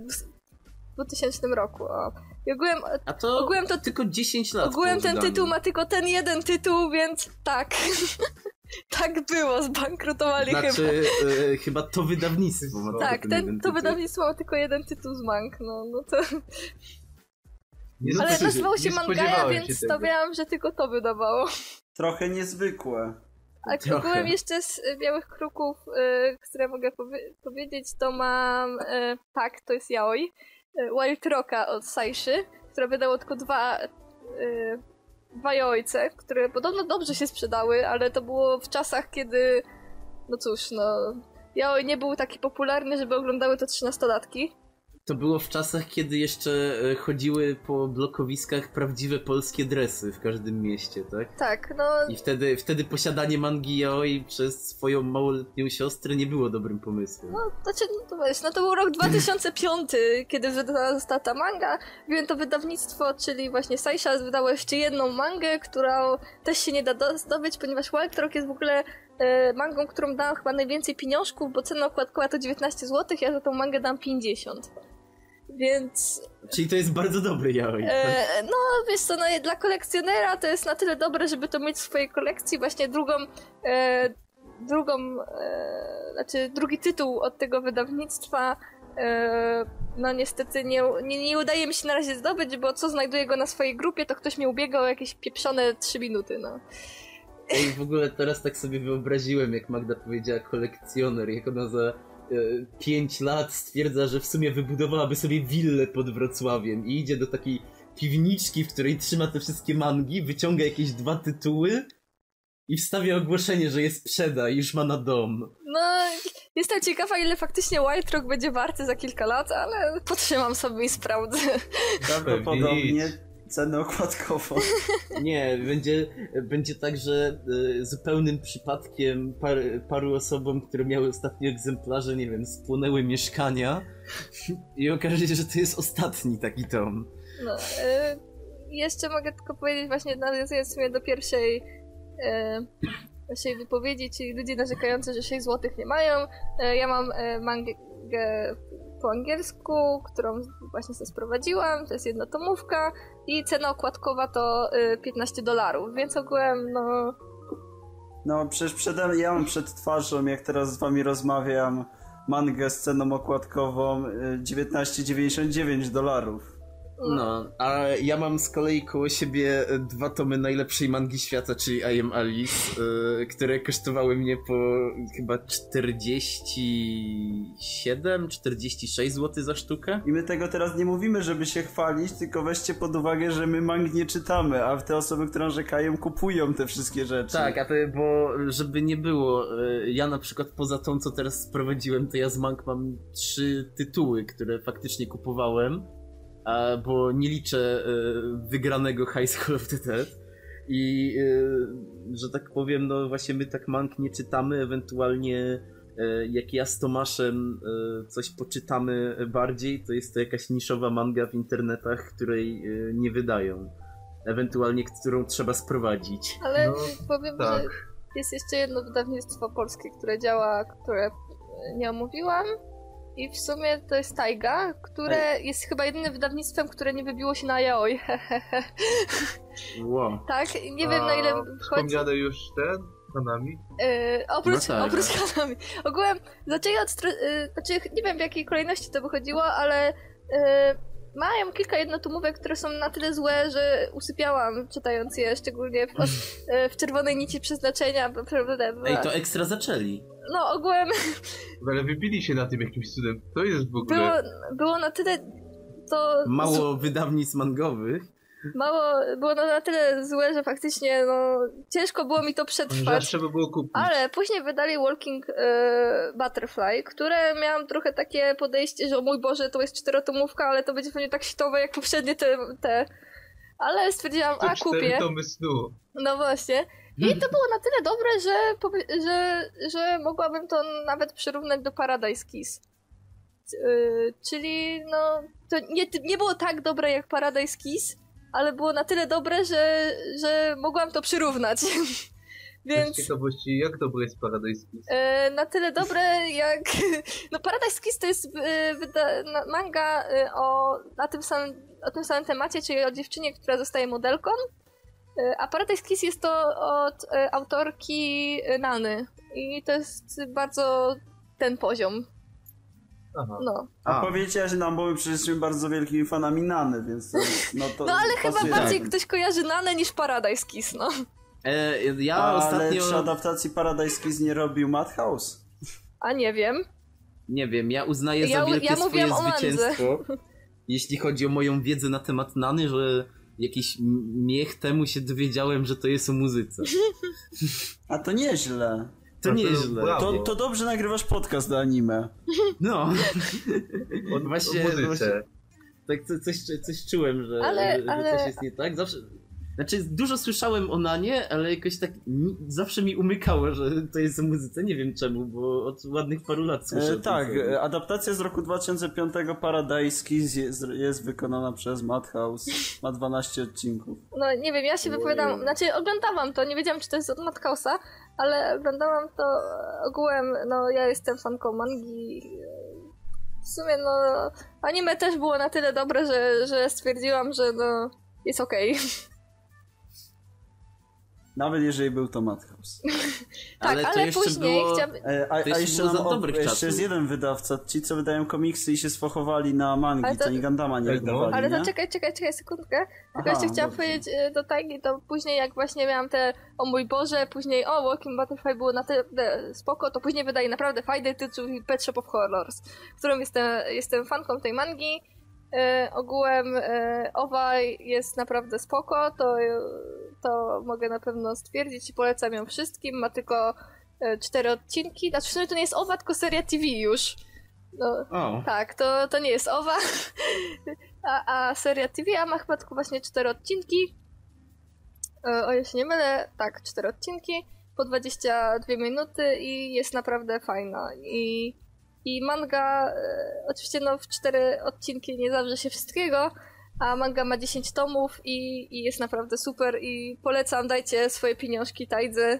2000 roku. O. I ogółem, A to, ogółem to- tylko 10 lat. ogółem ten tytuł ma tylko ten jeden tytuł, więc tak. [LAUGHS] tak było, zbankrutowali chyba. Znaczy, e, chyba to wydawnictwo ma Tak, ten, ten, to wydawnictwo ma tylko jeden tytuł z mang, no, no to... nie Ale spodziewa- nazywał się Mangaja, więc stawiałam, że tylko to wydawało. Trochę niezwykłe. A Trochę. ogółem jeszcze z y, Białych Kruków, y, które mogę powie- powiedzieć, to mam... Y, tak, to jest Yaoi. Y, Wild Rocka od Saiszy, które wydało tylko dwa... Y, Yaoice, które podobno dobrze się sprzedały, ale to było w czasach, kiedy... No cóż, no... Yaoi nie był taki popularny, żeby oglądały to trzynastolatki. To było w czasach, kiedy jeszcze e, chodziły po blokowiskach prawdziwe polskie dresy w każdym mieście, tak? Tak, no... I wtedy, wtedy posiadanie mangi yaoi przez swoją małoletnią siostrę nie było dobrym pomysłem. No, znaczy, no to wiesz, no to był rok 2005, [LAUGHS] kiedy została ta manga. Wiem to wydawnictwo, czyli właśnie Saisha wydało jeszcze jedną mangę, którą też się nie da do- zdobyć, ponieważ Wild Rock jest w ogóle mangą, którą dałam chyba najwięcej pieniążków, bo cena okładkowa to 19 zł, ja za tą mangę dam 50. Więc, Czyli to jest bardzo dobry yaoi. e, no wiesz co, no, dla kolekcjonera to jest na tyle dobre, żeby to mieć w swojej kolekcji. Właśnie drugą, e, drugą, e, znaczy drugi tytuł od tego wydawnictwa, e, no niestety nie, nie, nie udaje mi się na razie zdobyć, bo co znajduję go na swojej grupie, to ktoś mi ubiegał o jakieś pieprzone 3 minuty, no. Ej, w ogóle teraz tak sobie wyobraziłem, jak Magda powiedziała kolekcjoner, jak ona za 5 lat stwierdza, że w sumie wybudowałaby sobie willę pod Wrocławiem i idzie do takiej piwniczki, w której trzyma te wszystkie mangi, wyciąga jakieś dwa tytuły i wstawia ogłoszenie, że je sprzeda i już ma na dom. No, jestem ciekawa, ile faktycznie White Rock będzie warty za kilka lat, ale potrzymam sobie i sprawdzę. Prawdopodobnie cenę okładkową. [LAUGHS] Nie, będzie, będzie tak, że y, zupełnym przypadkiem par, paru osobom, które miały ostatnie egzemplarze, nie wiem, spłonęły mieszkania i okaże się, że to jest ostatni taki tom. No, y, jeszcze mogę tylko powiedzieć właśnie, nawiązując w sumie do pierwszej y, naszej wypowiedzi, czyli ludzie narzekający, że 6 zł nie mają. Y, ja mam y, mangę po angielsku, którą właśnie sobie sprowadziłam, to jest jedna tomówka i cena okładkowa to y, 15 dolarów, więc ogółem no... No przecież przede ja mam przed twarzą, jak teraz z wami rozmawiam, mangę z ceną okładkową y, 19,99 dolarów. No, a ja mam z kolei koło siebie dwa tomy najlepszej mangi świata, czyli I Am Alice, e, które kosztowały mnie po chyba 47-46 zł za sztukę. I my tego teraz nie mówimy, żeby się chwalić, tylko weźcie pod uwagę, że my mang nie czytamy, a te osoby, które narzekają, kupują te wszystkie rzeczy. Tak, a to, bo żeby nie było, e, ja na przykład poza tą, co teraz sprowadziłem, to ja z mang mam trzy tytuły, które faktycznie kupowałem, bo nie liczę e, wygranego High School of the Dead. I, e, że tak powiem, no właśnie my tak mang nie czytamy, ewentualnie e, jak ja z Tomaszem coś poczytamy bardziej, to jest to jakaś niszowa manga w internetach, której nie wydają. Ewentualnie, którą trzeba sprowadzić. Ale No, powiem, tak. że jest jeszcze jedno wydawnictwo polskie, które działa, które nie omówiłam. I w sumie to jest Taiga, które jest chyba jedynym wydawnictwem, które nie wybiło się na yaoi. [LAUGHS] Wow. tak, nie wiem na ile A. Wspomniane już ten, Hanami? Yy, oprócz, No tak. oprócz kanami. Ogółem zaczęli od. Yy, znaczy, nie wiem w jakiej kolejności to wychodziło, ale yy, mają kilka jednotomówek, które są na tyle złe, że usypiałam czytając je, szczególnie w, yy, w czerwonej nici przeznaczenia. bo- prawda, Ej, to ekstra zaczęli. No, ogółem Ale wybili się na tym jakimś cudem. To jest w ogóle... było, było na tyle. To Mało wydawnictw mangowych. Mało, było na tyle złe, że faktycznie no, ciężko było mi to przetrwać. Było kupić. Ale później wydali Walking e, Butterfly, które miałam trochę takie podejście, że o mój Boże, to jest czterotomówka, ale to będzie pewnie tak sitowe jak poprzednie te. te. Ale stwierdziłam, To a kupię. tomy snu. No właśnie. I to było na tyle dobre, że, że, że mogłabym to nawet przyrównać do Paradise Kiss. Yy, czyli no, to nie, nie było tak dobre jak Paradise Kiss, ale było na tyle dobre, że, że mogłam to przyrównać. [LAUGHS] Więc... Z ciekawości, jak dobry jest Paradise Kiss? e, na tyle dobre jak... [LAUGHS] No Paradise Kiss to jest e, manga e, o, na tym samym, o tym samym temacie, czyli o dziewczynie, która zostaje modelką. A Paradise Kiss jest to od autorki Nany. I to jest bardzo ten poziom. Aha. No. A, A. powiedziałeś nam, bo my przecież jesteśmy bardzo wielkimi fanami Nany, więc to, no to No ale chyba bardziej Tak. ktoś kojarzy Nanę niż Paradise Kiss, no. E, ja Ale ostatnio... czy adaptacji Paradise Kiss nie robił Madhouse? A nie wiem. Nie wiem, ja uznaję Ja- za wielkie ja swoje zwycięstwo, [LAUGHS] jeśli chodzi o moją wiedzę na temat Nany, że jakiś miech temu się dowiedziałem, że to jest o muzyce. A to nieźle. To nieźle. To, to dobrze nagrywasz podcast do anime. [LAUGHS] No, O, Właśnie- o muzyce. właśnie- tak co- coś, coś czułem, że, Ale- że, że ale- coś jest nie tak. Zawsze... Znaczy, dużo słyszałem o Nanie, ale jakoś tak mi, zawsze mi umykało, że to jest o muzyce. Nie wiem czemu, bo od ładnych paru lat słyszę. E, tak, sobie. e, adaptacja z roku 2005 Paradise Kiss jest, jest wykonana przez Madhouse. Ma 12 odcinków. No nie wiem, ja się wypowiadam, znaczy oglądałam to, nie wiedziałam czy to jest od Madhouse'a, ale oglądałam to e, ogółem, no ja jestem fanką mangi. e, W sumie no anime też było na tyle dobre, że, że stwierdziłam, że no jest okej. [LAUGHS] Nawet jeżeli był to Madhouse. [LAUGHS] Tak, ale to ale jeszcze później było... chciałabym... E, a, a jeszcze nam, o, dobrych jeszcze czasów. jest jeden wydawca, ci co wydają komiksy i się sfochowali na mangi, Ale to- to nie Gandama nie wydawali, Ale nie? to czekaj, czekaj, czekaj sekundkę. Tylko Aha, jeszcze chciałam dobrze. powiedzieć e, do Taigi, to później jak właśnie miałam te o mój Boże, później o Walking Butterfly było na tyle spoko, to później wydaje naprawdę fajny tytuł Pet Shop of Horrors, którą jestem, jestem fanką tej mangi. E, ogółem e, owa jest naprawdę spoko, to, to mogę na pewno stwierdzić i polecam ją wszystkim. Ma tylko e, cztery odcinki, znaczy w sumie to nie jest owa, tylko seria TV już. No, O, tak, to, to nie jest owa. [LAUGHS] A, a seria TV a ma chyba tylko właśnie cztery odcinki. E, O ile się nie mylę, tak, cztery odcinki po 22 minuty i jest naprawdę fajna. I, i manga, e, oczywiście no w cztery odcinki nie zawrze się wszystkiego, a manga ma 10 tomów i, i jest naprawdę super i polecam, dajcie swoje pieniążki Tajdze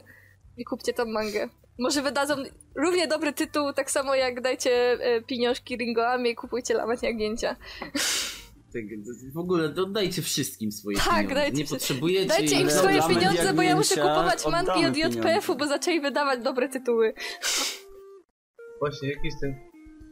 i kupcie tą mangę. Może wydadzą równie dobry tytuł, tak samo jak dajcie e, pieniążki Ringoami i kupujcie Lamat Jagnięcia. tak, w ogóle to dajcie wszystkim swoje Tak, pieniądze. dajcie Nie potrzebujecie... Dajcie im swoje Lamet pieniądze, bo ja muszę kupować mangi oddamy od JPF-u, bo zaczęli wydawać dobre tytuły. Właśnie, jaki jest ten...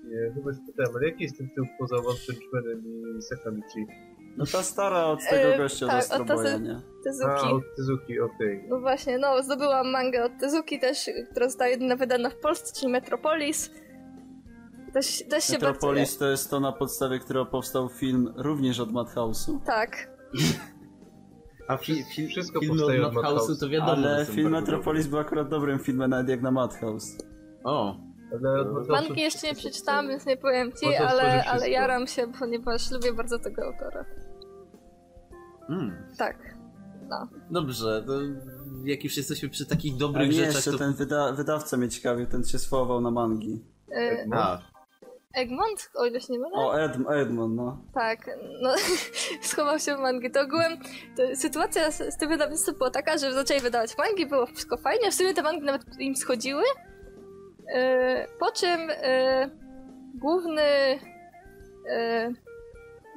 Nie, chyba spytałem, ale jaki jest ten tył poza One Punch Manem i Sakamichi? No ta stara od tego E, gościa tak, ze Stroboja, nie? A, Tezuki. od Tezuki, okej. No właśnie, no, zdobyłam mangę od Tezuki też, która została jedyna wydana w Polsce, czyli Metropolis. Też, też się Metropolis to jest to, na podstawie którego powstał film również od Madhouse'u. Tak. A fi, fi, Wszystko filmy powstaje od Madhouse'u to wiadomo, Ale film bardzo Metropolis był akurat dobrym filmem, nawet jak na Madhouse. O, Ale Madhouse'u Mangi jeszcze nie przeczytałam, więc nie powiem ci, ale, ale jaram się, ponieważ lubię bardzo tego autora. mm. Tak. Dobrze, to jak już jesteśmy przy takich A dobrych nie, rzeczach, jeszcze to... ten wyda wydawca mnie ciekawił, ten się słował na mangi. E, A, Egmont, o ile się nie mylę? O, Ed Edmond, no. Tak, no [LAUGHS] schował się w mangi. To ogółem to sytuacja z, z tym wydawnictwem była taka, że zaczęli wydawać mangi, było wszystko fajnie, w sumie te mangi nawet im schodziły. E, po czym e, główny e,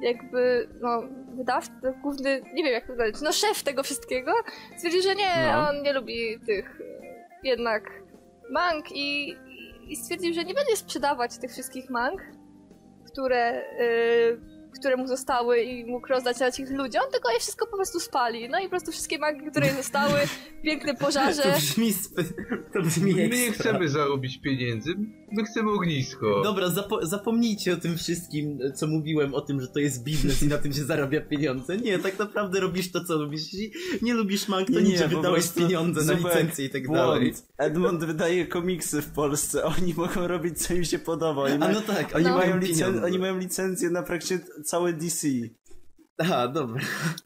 jakby, no, wydawca, główny, nie wiem jak to powiedzieć, no szef tego wszystkiego stwierdził, że nie, No. on nie lubi tych jednak mang i, i stwierdził, że nie będzie sprzedawać tych wszystkich mang, które, y, które mu zostały i mógł rozdać dać ich ludziom, tylko je wszystko po prostu spali. No i po prostu wszystkie mangi, które zostały [LAUGHS] w pięknym pożarze. to brzmi, sp- to brzmi My nie chcemy zarobić pieniędzy, my chcemy ognisko. Dobra, zapo- zapomnijcie o tym wszystkim, co mówiłem o tym, że to jest biznes i na tym się zarabia pieniądze. Nie, tak naprawdę robisz to, co lubisz. Jeśli nie lubisz mang, to Nie, nie, wydałeś pieniądze na Zubek, licencje i tak błąd. dalej. Edmond wydaje komiksy w Polsce, oni mogą robić co im się podoba. Oni, A mają, no tak, oni, No. mają, licen- oni mają licencję na praktycznie całe DC. Aha, dobra.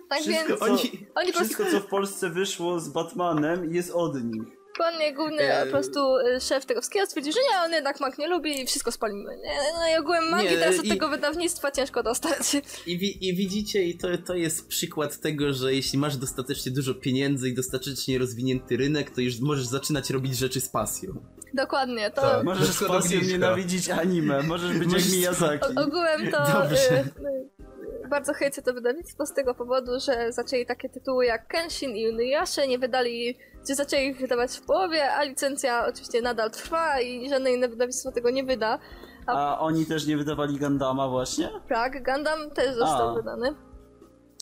Tak Wszystko, więc oni- oni wszystko, prostu, co w Polsce wyszło z Batmanem jest od nich. dokładnie główny Eee. po prostu y, szef tego wszystkiego stwierdził, że nie, on jednak mang nie lubi i wszystko spalimy. Nie? No i ogółem mangi Nie, teraz od i- tego wydawnictwa ciężko dostać. I, wi- I widzicie, i to, to jest przykład tego, że jeśli masz dostatecznie dużo pieniędzy i dostatecznie rozwinięty rynek, to już możesz zaczynać robić rzeczy z pasją. Dokładnie, to Tak. Możesz z pasją nienawidzić anime, możesz być Możesz jak Miyazaki. o, ogółem to Dobrze. y, y, bardzo hejcę to wydawnictwo z tego powodu, że zaczęli takie tytuły jak Kenshin i Inuyasha, nie wydali, czy zaczęli ich wydawać w połowie, a licencja oczywiście nadal trwa i żadne inne wydawnictwo tego nie wyda. A oni też nie wydawali Gandama właśnie? Tak, Gundam też został A. wydany.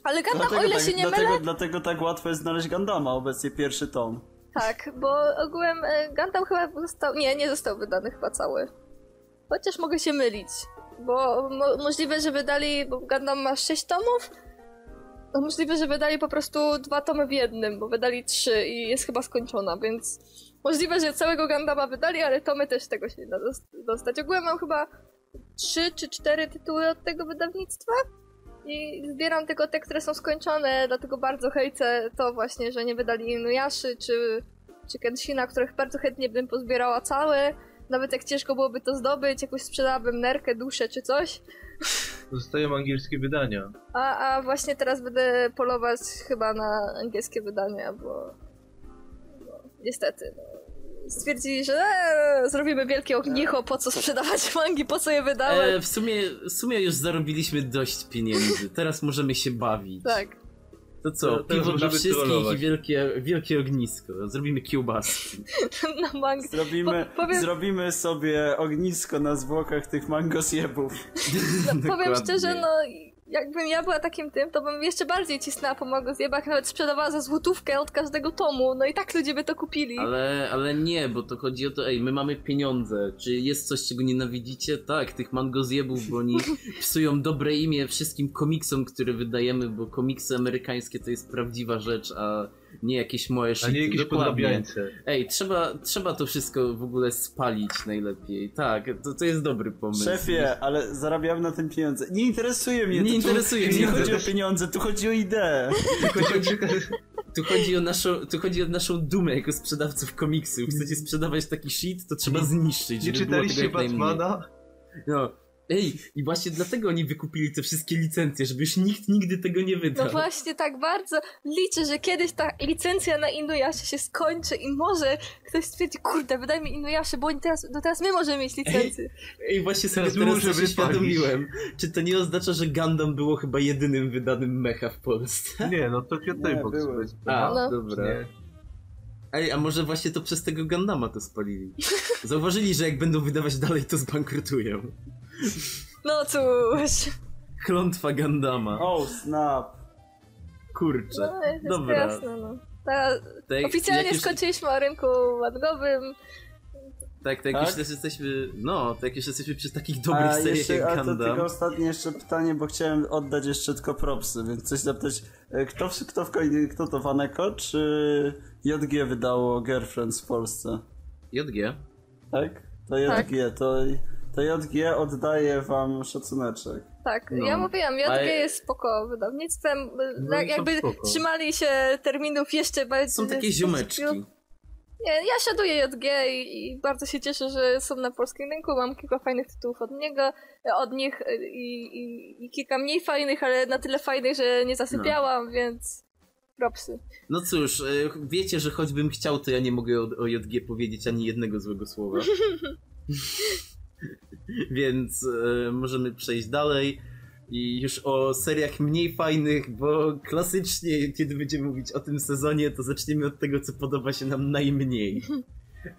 Ale Gundam, o ile tak, się nie dlatego, mylę, dlatego tak łatwo jest znaleźć Gandama, obecnie pierwszy tom. Tak, bo ogółem e, Gundam chyba został, nie, nie został wydany chyba cały. Chociaż mogę się mylić, bo mo możliwe, że wydali, bo Gundam ma 6 tomów, możliwe, że wydali po prostu dwa tomy w jednym, bo wydali trzy i jest chyba skończona, więc możliwe, że całego Gundama wydali, ale tomy też tego się nie da dos- dostać. Ogółem mam chyba trzy czy cztery tytuły od tego wydawnictwa i zbieram tylko te, które są skończone, dlatego bardzo hejcę to właśnie, że nie wydali Inuyaszy czy, czy Kenshina, których bardzo chętnie bym pozbierała całe. Nawet jak ciężko byłoby to zdobyć, jakoś sprzedałabym nerkę, duszę czy coś. Zostają angielskie wydania. A, a właśnie teraz będę polować chyba na angielskie wydania, bo, bo niestety, no, stwierdzili, że e, zrobimy wielkie ognicho, po co sprzedawać [LAUGHS] mangi, po co je wydawać. E, w, sumie, w sumie już zarobiliśmy dość pieniędzy. Teraz możemy się bawić. Tak. To co, Teraz piwo dla wszystkich trollować. i wielkie, wielkie ognisko. Zrobimy kiełbaski. [LAUGHS] na mangi. Zrobimy, Po- powiem- zrobimy sobie ognisko na zwłokach tych mangosjebów. No, powiem szczerze, no jakbym ja była takim tym, to bym jeszcze bardziej cisnęła po magozjebach, nawet sprzedawała za złotówkę od każdego tomu, no i tak ludzie by to kupili. Ale, ale nie, bo to chodzi o to, ej, my mamy pieniądze. Czy jest coś, czego nienawidzicie? Tak, tych mangozjebów, bo oni [LAUGHS] psują dobre imię wszystkim komiksom, które wydajemy, bo komiksy amerykańskie to jest prawdziwa rzecz, a nie jakieś moje A shity. nie jakieś podrabiańce. Ej, trzeba, trzeba to wszystko w ogóle spalić najlepiej. Tak, to, to jest dobry pomysł. Szefie, ale zarabiamy na tym pieniądze. Nie interesuje mnie Nie to. interesuje tu, mnie Nie to. chodzi o pieniądze, tu chodzi o ideę. Chodzi o przykład, Tu chodzi o naszą, tu chodzi o naszą dumę jako sprzedawców komiksów. Chcecie sprzedawać taki shit, to trzeba zniszczyć, nie żeby było tego czytaliście. Batmana? No. Ej, i właśnie dlatego oni wykupili te wszystkie licencje, żeby już nikt nigdy tego nie wydał. No właśnie, tak bardzo liczę, że kiedyś ta licencja na Inuyasha się skończy i może ktoś stwierdzi, kurde, wydaj mi Inuyasha, bo oni teraz, no teraz my możemy mieć licencję. Ej, właśnie sobie Teraz się wypalić. świadomiłem. Czy to nie oznacza, że Gundam było chyba jedynym wydanym mecha w Polsce? Nie, no Toybox były. będzie. A, No. dobra. Nie. Ej, a może właśnie to przez tego Gundama to spalili? Zauważyli, że jak będą wydawać dalej, to zbankrutują. No cóż. Klątwa Gandama. Oh, snap. Kurczę. No, jest Dobra. jasne, no. Ta, Tak, oficjalnie jak już- skończyliśmy o rynku mangowym. Tak, tak, Tak? jak już jesteśmy. No, tak już jesteśmy przy takich dobrych A, seriach jeszcze, jak a to Gundam. tylko ostatnie jeszcze pytanie, bo chciałem oddać jeszcze tylko propsy, więc coś zapytać. e, Kto, w- kto, w, końcu- kto to, Waneko czy JG wydało Girlfriends w Polsce? JG. Tak? To JG, to, to JG oddaje wam szacuneczek. Tak, No. ja mówiłam, JG Ale- jest spoko wydawnictwem. No są jakby spoko. trzymali się terminów jeszcze bardziej. Są takie ziomeczki. Nie, ja szanuję JG i, i bardzo się cieszę, że są na polskim rynku. Mam kilka fajnych tytułów od niego, od nich i, i, i kilka mniej fajnych, ale na tyle fajnych, że nie zasypiałam, więc propsy. No cóż, e, wiecie, że choćbym chciał, to ja nie mogę o, o JG powiedzieć ani jednego złego słowa. [LAUGHS] [LAUGHS] Więc e, możemy przejść dalej. I już o seriach mniej fajnych, bo klasycznie, kiedy będziemy mówić o tym sezonie, to zaczniemy od tego, co podoba się nam najmniej.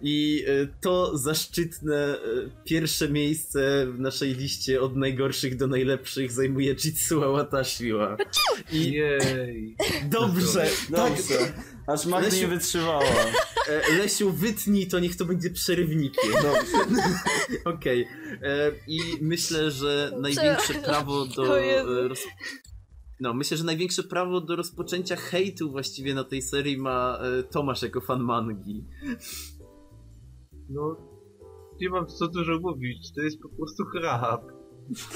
I e, to zaszczytne e, pierwsze miejsce w naszej liście od najgorszych do najlepszych zajmuje Jitsuwa Watashiwa. I Jej. dobrze, tak, Dobrze. Aż Magda nie Lesiu- wytrzymała. [LAUGHS] E, Lesiu, wytnij to, niech to będzie przerywnikiem. Dobrze. [LAUGHS] Okej. E, I myślę, że największe prawo do. E, Roz... No, myślę, że największe prawo do rozpoczęcia hejtu właściwie na tej serii ma Tomasz jako fan mangi. No, nie mam co dużo mówić, to jest po prostu chrap.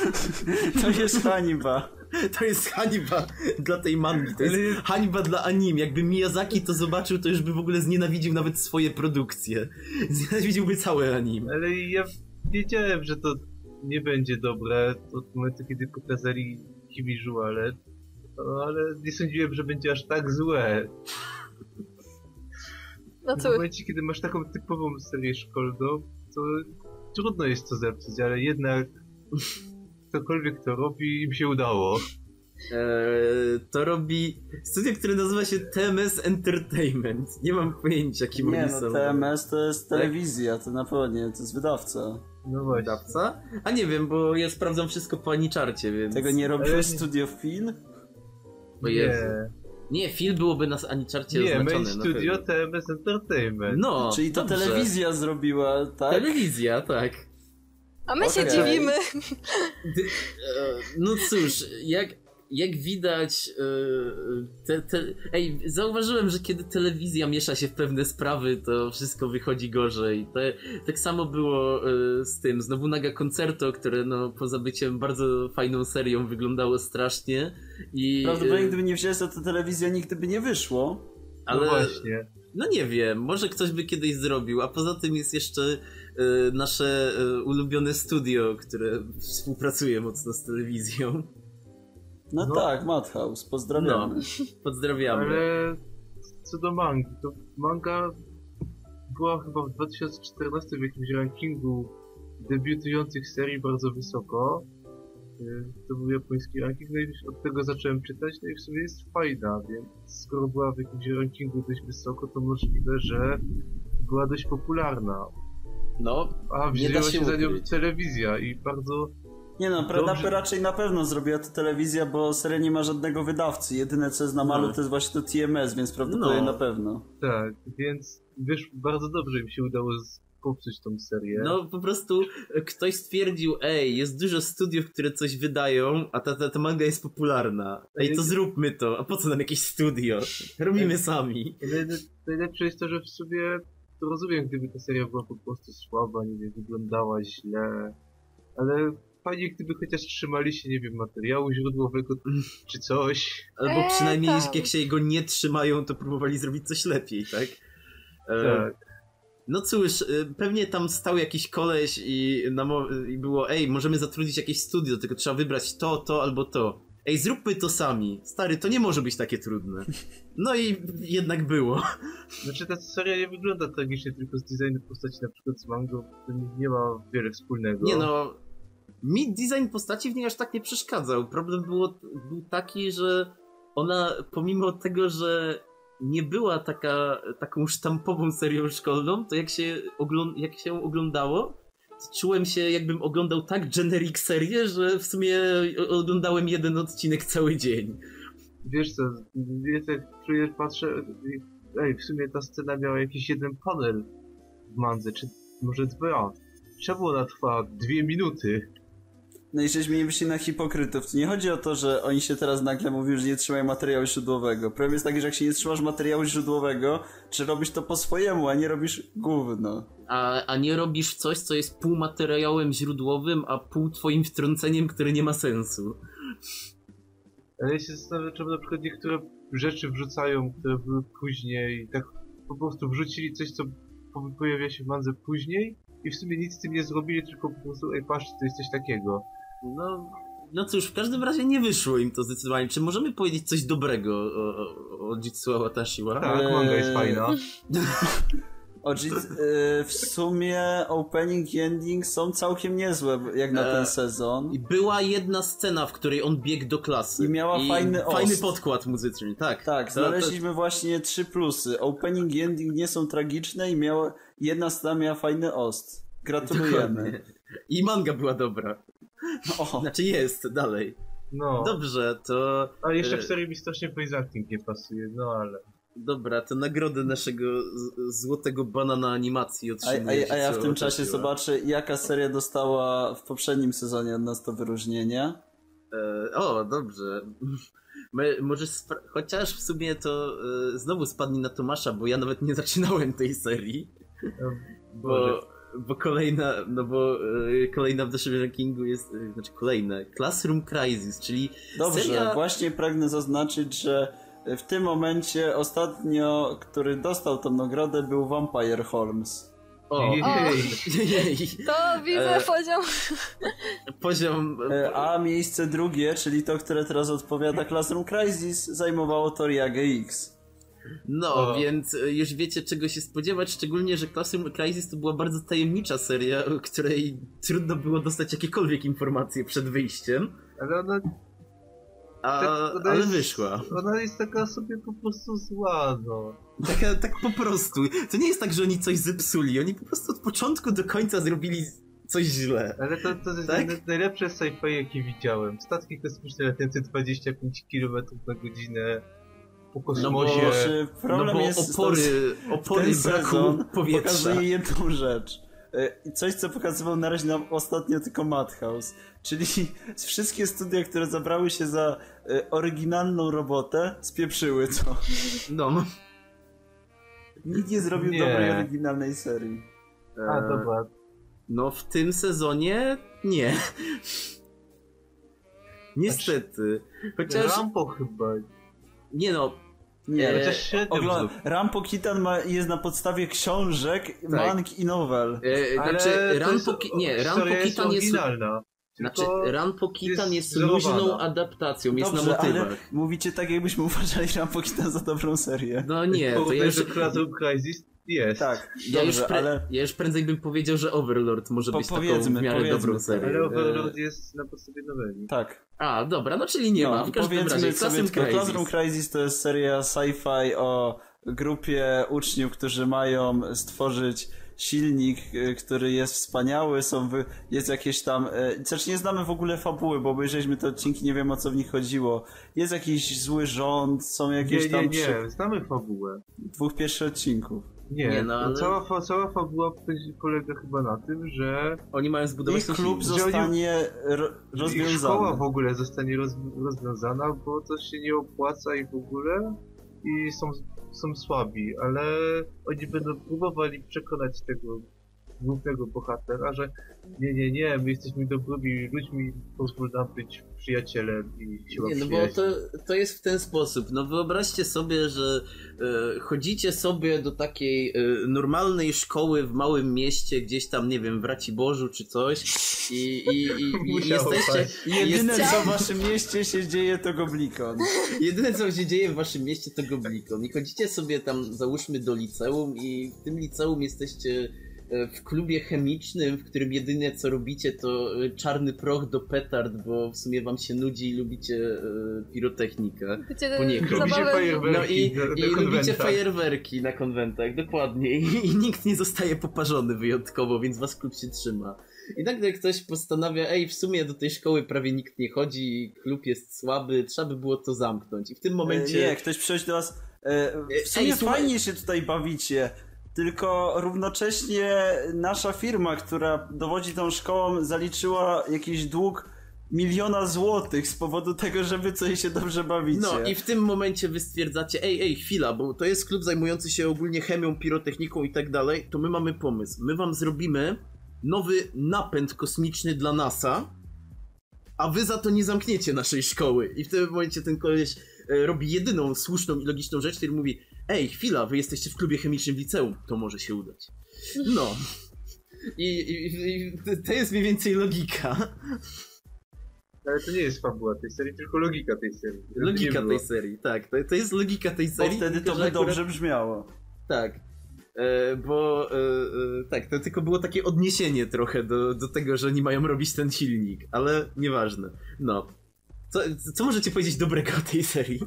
[LAUGHS] To jest hańba. [LAUGHS] To jest hańba dla tej mangi, to jest hańba dla anim. Jakby Miyazaki to zobaczył, to już by w ogóle znienawidził nawet swoje produkcje. [LAUGHS] Znienawidziłby całe anim. Ale ja wiedziałem, że to nie będzie dobre od momentu, kiedy pokazali Kiwiżuale. No, ale nie sądziłem, że będzie aż tak złe. [LAUGHS] No W cóż, momencie, kiedy masz taką typową serię szkolną, to trudno jest to zepsuć, ale jednak ktokolwiek to robi, im się udało. Eee, to robi studio, które nazywa się TMS Entertainment. Nie mam pojęcia, kim Nie oni no, są. TMS to jest Tak? telewizja, to na pewno nie, to jest wydawca. No właśnie. Wydawca? A nie wiem, bo ja sprawdzam wszystko po Aniczarcie, więc... Tego nie robiło Ale- Studio Fin? O Jezu. Nie, Nie, film byłoby na Aniczarcie nie oznaczony. Main Studio. TMS Entertainment. No, Czyli to dobrze. telewizja zrobiła, tak? Telewizja, tak. A my się Okej. dziwimy. E, No cóż, jak, jak widać, e, te, te, ej, zauważyłem, że kiedy telewizja miesza się w pewne sprawy, to wszystko wychodzi gorzej. Te, tak samo było e, z tym, znowu Naga Concerto, które no, poza byciem bardzo fajną serią wyglądało strasznie. I, Prawdopodobnie gdyby nie wziąłeś, to ta telewizja nigdy by nie wyszło. ale, No właśnie. No nie wiem, może ktoś by kiedyś zrobił, a poza tym jest jeszcze nasze e, ulubione studio, które współpracuje mocno z telewizją. No, No. tak, Madhouse, pozdrawiamy. Pozdrawiamy. Ale co do mangi, to manga była chyba w 2014 w jakimś rankingu debiutujących serii bardzo wysoko. Y, To był japoński ranking, no i od tego zacząłem czytać, no i w sumie jest fajna, więc skoro była w jakimś rankingu dość wysoko, to możliwe, że była dość popularna. No, A Nie da wzięła się się za nią telewizja i bardzo Nie no, Dobrze. pra- raczej na pewno zrobiła to telewizja, bo seria nie ma żadnego wydawcy. Jedyne co jest na malu No. to jest właśnie to TMS, więc prawdopodobnie No. na pewno. tak, więc wiesz, bardzo dobrze mi się udało z- popsuć tą serię. no po prostu ktoś stwierdził, ej, jest dużo studiów, które coś wydają, a ta, ta, ta manga jest popularna. Ej, to zróbmy to, a po co nam jakieś studio? Robimy sami. Najle- Najlepsze jest to, że w sumie to rozumiem, gdyby ta seria była po prostu słaba, nie wiem, wyglądała źle, ale fajnie, gdyby chociaż trzymali się, nie wiem, materiału źródłowego [LAUGHS] czy coś. Albo Eee, przynajmniej tak. jak się jego nie trzymają, to próbowali zrobić coś lepiej, tak? E, Tak. No cóż, y, pewnie tam stał jakiś koleś i, i było, ej, możemy zatrudnić jakieś studio, tylko trzeba wybrać to, to albo to. Ej, zróbmy to sami. Stary, to nie może być takie trudne. No i jednak było. Znaczy ta seria nie wygląda tragicznie, tylko z designu postaci na przykład z mangą to nie- ma wiele wspólnego. Nie no, mi design postaci w niej aż tak nie przeszkadzał. Problem było, był taki, że ona pomimo tego, że nie była taka, taką sztampową serią szkolną, to jak się, oglą- jak się ją oglądało, czułem się jakbym oglądał tak generic serię, że w sumie oglądałem jeden odcinek cały dzień. Wiesz co, wiesz jak czujesz, patrzę, ej, w sumie ta scena miała jakiś jeden panel w mandze, czy może dwa. Czemu ona trwa dwie minuty? No i żeśmy nie wyszli na hipokrytów. Nie chodzi o to, że oni się teraz nagle mówią, że nie trzymają materiału źródłowego. Problem jest taki, że jak się nie trzymasz materiału źródłowego, czy robisz to po swojemu, a nie robisz gówno. A, a nie robisz coś, co jest pół materiałem źródłowym, a pół twoim wtrąceniem, które nie ma sensu. Ale ja się zastanawiam, czemu na przykład niektóre rzeczy wrzucają, które były później, tak po prostu wrzucili coś, co po- pojawia się w mandze później i w sumie nic z tym nie zrobili, tylko po prostu, ej, patrz, to jest coś takiego. No, no cóż, w każdym razie nie wyszło im to zdecydowanie. Czy możemy powiedzieć coś dobrego o, o, o Jitsuo Watashiwa? Tak, Eee, manga jest fajna. [LAUGHS] O, Jit- y, w sumie opening i ending są całkiem niezłe, jak na Eee, ten sezon. I była jedna scena, w której on biegł do klasy. I miała fajny Fajny ost. podkład muzyczny, tak. Tak, To- znaleźliśmy właśnie trzy plusy. Opening i ending nie są tragiczne i miała, jedna scena miała fajny ost. to- Gratulujemy. dokładnie. I manga była dobra. O, Znaczy jest, dalej. No, Dobrze, to... ale jeszcze w e, serii mi strasznie voice acting nie pasuje, no ale... Dobra, to nagrodę naszego złotego banana animacji a, otrzymuje a, a ja w tym czasie zobaczę, jaka seria dostała w poprzednim sezonie od nas to wyróżnienie. E, o, dobrze. My, może chociaż w sumie to e, znowu spadnie na Tomasza, bo ja nawet nie zaczynałem tej serii. Bo, Może. Bo kolejna, no bo e, kolejna w naszym rankingu jest, e, znaczy kolejna, Classroom Crisis, czyli Dobrze, seria... właśnie pragnę zaznaczyć, że w tym momencie ostatnio, który dostał tą nagrodę był Vampire Holmes. O, Jej. jej, [LAUGHS] To widzę E, poziom. poziom... E, A miejsce drugie, czyli to, które teraz odpowiada Classroom Crisis, zajmowało Toriage X. No, O. więc e, już wiecie czego się spodziewać, szczególnie, że Classroom Crisis to była bardzo tajemnicza seria, której trudno było dostać jakiekolwiek informacje przed wyjściem, Ale ona, a, tak, ona ale jest, wyszła. Ona jest taka sobie po prostu zła, no. Taka, tak po prostu. To nie jest tak, że oni coś zepsuli, oni po prostu od początku do końca zrobili coś źle. Ale to, to jest Tak? naj- najlepsze sci-fi, jakie widziałem. Statki kosmiczne latające 25 km na godzinę po No bo- kosmosie. Znaczy, No problem bo jest opory, [LAUGHS] ten opory braku [LAUGHS] powietrza. pokazuje jedną rzecz. E, i Coś, co pokazywał na razie nam ostatnio tylko Madhouse. Czyli [LAUGHS] wszystkie studia, które zabrały się za e, oryginalną robotę, spieprzyły to. No. Nikt nie zrobił Nie. dobrej, oryginalnej serii. A, E, dobra. No w tym sezonie nie. Niestety. Chociaż. Rampo chyba. Nie no. Nie, E, Chociaż średnio. Rampo Kitan ma, jest na podstawie książek, mang i nowel. E, Ale znaczy, to Ran jest- nie, Ran historia jest Pokitan jest. oryginalna. Znaczy, tylko Ran Pokitan jest jest luźną adaptacją, jest Dobrze, na ale motywach. mówicie tak, jakbyśmy [LAUGHS] uważali Rampo Kitan za dobrą serię. No nie, to ja już, że Crisis jest. Tak, ja, już dobrze, ale... ja już prędzej bym powiedział, że Overlord może Po- być taką w powiedzmy, miarę powiedzmy. dobrą serią. Ale Overlord jest na podstawie noweli. Tak. A, dobra, no czyli nie no, ma. W każdym powiedzmy razie, sobie Classroom Crisis. Classroom Crisis to jest seria sci-fi o grupie uczniów, którzy mają stworzyć silnik, y, który jest wspaniały, są wy... jest jakieś tam, y, znaczy nie znamy w ogóle fabuły, bo obejrzeliśmy te odcinki, nie wiem o co w nich chodziło. Jest jakiś zły rząd, są jakieś Nie, tam nie, przy... nie, znamy fabułę. dwóch pierwszych odcinków. Nie, Nie, no, ale- cała, fa- cała fabuła polega chyba na tym, że Oni mają zbudować Ich klub że oni- zostanie ro... ich szkoła rozwiązany. w ogóle zostanie roz, rozwiązana, bo to się nie opłaca i w ogóle i są, są słabi, ale oni będą próbowali przekonać tego głównego bohatera, że nie, nie, nie, my jesteśmy dobrymi ludźmi, pozwól nam być przyjacielem i się Nie, no bo to, to jest w ten sposób. No wyobraźcie sobie, że e, chodzicie sobie do takiej e, normalnej szkoły w małym mieście, gdzieś tam, nie wiem, w Raciborzu czy coś i, i, i, i [LAUGHS] jesteście... paść. Jedyne jest- co w waszym mieście się dzieje to Goblikon. [LAUGHS] Jedyne co się dzieje w waszym mieście to Goblikon. I chodzicie sobie tam, załóżmy, do liceum i w tym liceum jesteście w klubie chemicznym, w którym jedyne co robicie to e, czarny proch do petard, bo w sumie wam się nudzi i lubicie e, pirotechnikę. Poniekąd. Lubicie zabawę- fajerwerki. No i, na- na i lubicie fajerwerki na konwentach, dokładnie. I, I nikt nie zostaje poparzony wyjątkowo, więc was klub się trzyma. I nagle ktoś postanawia, ej, w sumie do tej szkoły prawie nikt nie chodzi, klub jest słaby, trzeba by było to zamknąć. I w tym momencie... Nie, ktoś przychodzi do was. E, Ej, w sumie słuchaj- fajnie się tutaj bawicie. Tylko równocześnie nasza firma, która dowodzi tą szkołą, zaliczyła jakiś dług miliona złotych z powodu tego, że wy coś się dobrze bawicie. No i w tym momencie wy stwierdzacie, ej, ej, chwila, bo to jest klub zajmujący się ogólnie chemią, pirotechniką i tak dalej, to my mamy pomysł. My wam zrobimy nowy napęd kosmiczny dla NASA, a wy za to nie zamkniecie naszej szkoły. I w tym momencie ten koleś e, robi jedyną słuszną i logiczną rzecz, który mówi, ej, chwila, wy jesteście w klubie chemicznym w liceum, to może się udać. No. I, i, i to jest mniej więcej logika. Ale to nie jest fabuła tej serii, tylko logika tej serii. Logika tej serii, tak. To, to jest logika tej Bo serii. wtedy tylko to by akurat- dobrze brzmiało. Tak. E, bo e, e, tak, to tylko było takie odniesienie trochę do, do tego, że oni mają robić ten silnik, ale nieważne. No. Co, co możecie powiedzieć dobrego o tej serii?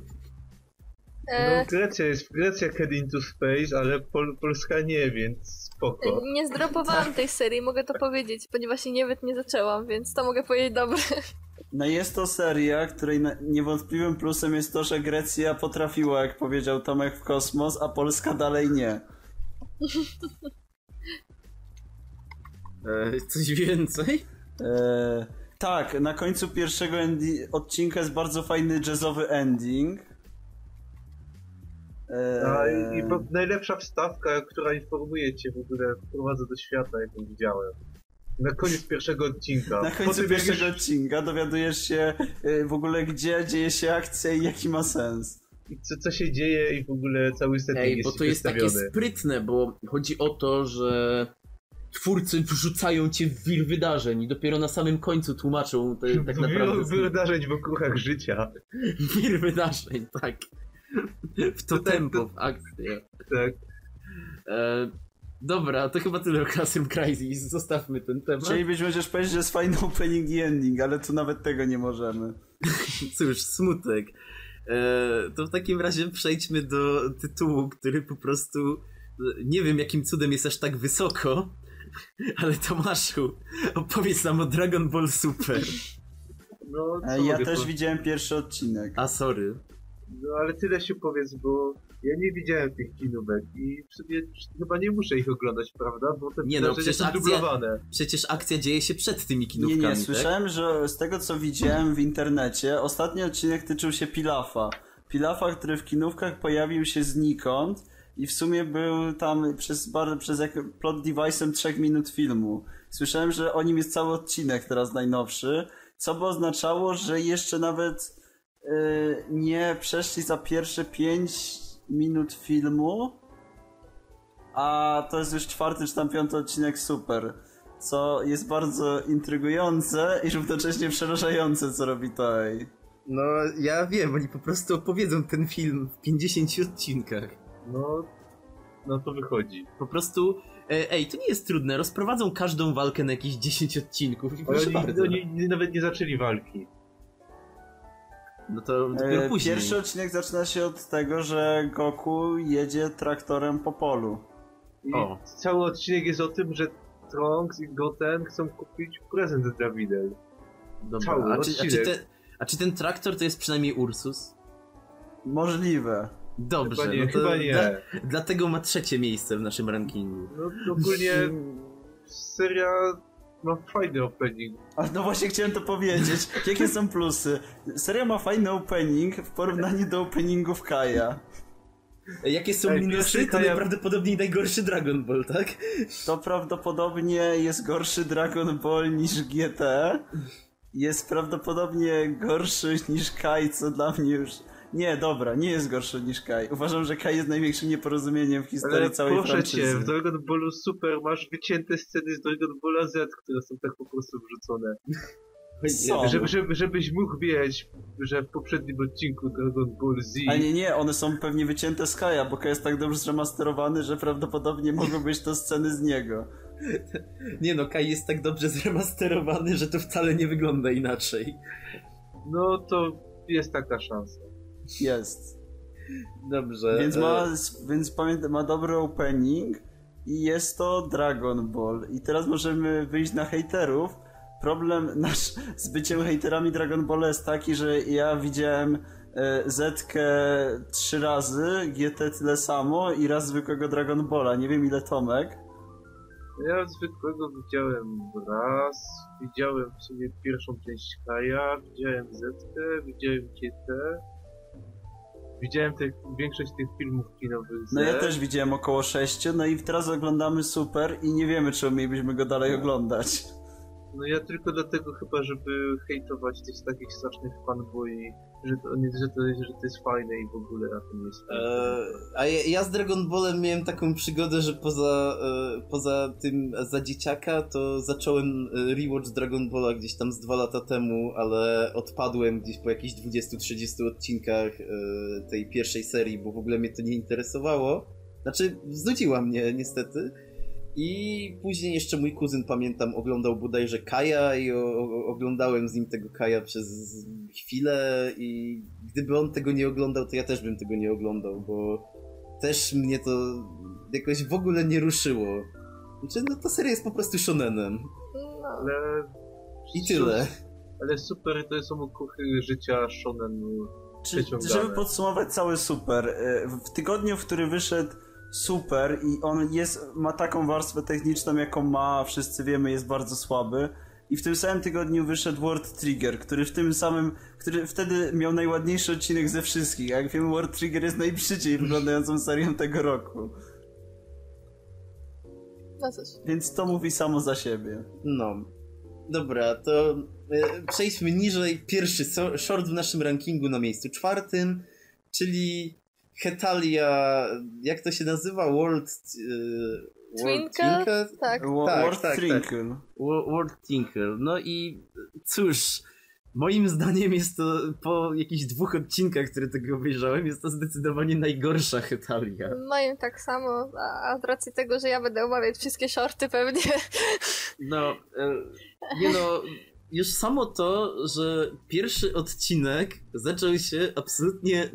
E, No Grecja jest, Grecja head into space, ale Pol, Polska nie, więc spoko. nie zdropowałam tej serii, mogę to powiedzieć, ponieważ jej nawet nie zaczęłam, więc to mogę powiedzieć dobre. No jest to seria, której niewątpliwym plusem jest to, że Grecja potrafiła, jak powiedział Tomek, w kosmos, a Polska dalej nie. E, coś więcej? E, tak, na końcu pierwszego odcinka jest bardzo fajny jazzowy ending. A, i, i najlepsza wstawka, która informuje cię w ogóle, wprowadza do świata, jaką widziałem. Na koniec pierwszego odcinka. na końcu pierwszego już- odcinka dowiadujesz się e, w ogóle, gdzie dzieje się akcja i jaki ma sens. i co, co się dzieje i w ogóle cały setting Ej, jest bo to jest takie sprytne, bo chodzi o to, że twórcy wrzucają cię w wir wydarzeń i dopiero na samym końcu tłumaczą te, tak naprawdę... wydarzeń w okruchach życia. [LAUGHS] Wir wydarzeń, tak. W to tak, tempo, w akcję. Tak. E, dobra, to chyba tyle o Classroom Crisis. Zostawmy ten temat. Chcielibyśmy chociaż powiedzieć, że jest fajny opening i ending, ale tu nawet tego nie możemy. [LAUGHS] Cóż, smutek. E, to w takim razie przejdźmy do tytułu, który po prostu nie wiem jakim cudem jest aż tak wysoko, ale Tomaszu, opowiedz nam o Dragon Ball Super. No, E, Ja też po- widziałem pierwszy odcinek. A sorry. No ale tyle się powiedz, bo ja nie widziałem tych kinówek i w sumie chyba nie muszę ich oglądać, prawda? Bo te Nie no, przecież są akcja- dublowane. Przecież akcja dzieje się przed tymi Nie, kinówkami, nie, tak? słyszałem, że z tego co widziałem w internecie, ostatni odcinek tyczył się Pilafa. Pilafa, który w kinówkach pojawił się znikąd i w sumie był tam przez, bar, przez jak plot device'em trzech minut filmu. Słyszałem, że o nim jest cały odcinek teraz najnowszy, co by oznaczało, że jeszcze nawet nie przeszli za pierwsze pięć minut filmu, a to jest już czwarty czy tam piąty odcinek super. Co jest bardzo intrygujące i równocześnie przerażające, co robi Toei. No, ja wiem, oni po prostu opowiedzą ten film w 50 odcinkach. No, no to wychodzi. Po prostu, e, ej, to nie jest trudne, rozprowadzą każdą walkę na jakieś 10 odcinków i proszę oni, bardzo. oni nawet nie zaczęli walki. No to dopiero E, później. Pierwszy odcinek zaczyna się od tego, że Goku jedzie traktorem po polu. I O. cały odcinek jest o tym, że Trunks i Goten chcą kupić prezent dla Videl. Dobra, cały a, czy, a, czy odcinek. ten, a czy ten traktor to jest przynajmniej Ursus? Możliwe. Dobrze, Chyba nie, no to chyba nie. Dla, dlatego ma trzecie miejsce w naszym rankingu. No ogólnie [LAUGHS] seria ma fajny opening. A no właśnie chciałem to powiedzieć. Jakie są plusy? Seria ma fajny opening w porównaniu do openingów Kaja. Jakie są Ej, minusy? To Kaja- najprawdopodobniej najgorszy Dragon Ball, tak? To prawdopodobnie jest gorszy Dragon Ball niż GT. Jest prawdopodobnie gorszy niż Kai, co dla mnie już... Nie, dobra, nie jest gorszy niż Kai. Uważam, że Kai jest największym nieporozumieniem w historii Ale całej proszę franczyzy. cię, w Dragon Ballu Super masz wycięte sceny z Dragon Balla Z, które są tak po prostu wrzucone. Co? Żeby, żeby, żebyś mógł wiedzieć, że w poprzednim odcinku Dragon Ball Z... A nie, nie, one są pewnie wycięte z Kaja, bo Kai jest tak dobrze zremasterowany, że prawdopodobnie mogą być to sceny z niego. Nie no, Kai jest tak dobrze zremasterowany, że to wcale nie wygląda inaczej. No to jest taka szansa. Jest. Dobrze. Więc e, ma, więc pamiętam, ma dobry opening i jest to Dragon Ball. I teraz możemy wyjść na hejterów. Problem nasz z byciem hejterami Dragon Ball jest taki, że ja widziałem e, Zetkę trzy razy, GT tyle samo i raz zwykłego Dragon Balla. Nie wiem ile Tomek. Ja zwykłego widziałem raz, widziałem w sumie pierwszą część Kaja, widziałem Zetkę, widziałem GT, widziałem większość tych filmów kinowych Z. No ja też widziałem około sześciu, no i teraz oglądamy Super i nie wiemy, czy mielibyśmy go dalej oglądać. No ja tylko dlatego chyba, żeby hejtować tych takich strasznych fanboy, że to, nie, że, to, że to jest fajne i w ogóle na tym jest. Eee, a ja, ja z Dragon Ballem miałem taką przygodę, że poza, e, poza tym za dzieciaka to zacząłem e, rewatch Dragon Balla gdzieś tam z dwa lata temu, ale odpadłem gdzieś po jakichś 20-30 odcinkach e, tej pierwszej serii, bo w ogóle mnie to nie interesowało. Znaczy, znudziła mnie niestety. I później jeszcze mój kuzyn, pamiętam, oglądał bodajże Kaja i o, o, oglądałem z nim tego Kaja przez chwilę i gdyby on tego nie oglądał, to ja też bym tego nie oglądał, bo też mnie to jakoś w ogóle nie ruszyło. Znaczy, no ta seria jest po prostu shonenem. No. Ale... I tyle. Ale super to są okruchy życia shonenu. Czy, żeby podsumować cały Super, y, w tygodniu, w który wyszedł Super i on jest, ma taką warstwę techniczną, jaką ma, wszyscy wiemy, jest bardzo słaby. I w tym samym tygodniu wyszedł World Trigger, który w tym samym, który wtedy miał najładniejszy odcinek ze wszystkich. A jak wiemy, World Trigger jest najbrzydziej wyglądającą serią tego roku. No cóż. Więc to mówi samo za siebie. No. Dobra, to e, przejdźmy niżej. Pierwszy so, short w naszym rankingu na miejscu czwartym, czyli Hetalia, jak to się nazywa? World... E, World Twinkle? Tak. Tak, World tak, Trinkle. Wo- World Tinkle. No i cóż, moim zdaniem jest to po jakichś dwóch odcinkach, które tego obejrzałem, jest to zdecydowanie najgorsza Hetalia. Moim tak samo, a, a z racji tego, że ja będę omawiać wszystkie shorty pewnie. No, e, nie no, już samo to, że pierwszy odcinek zaczął się absolutnie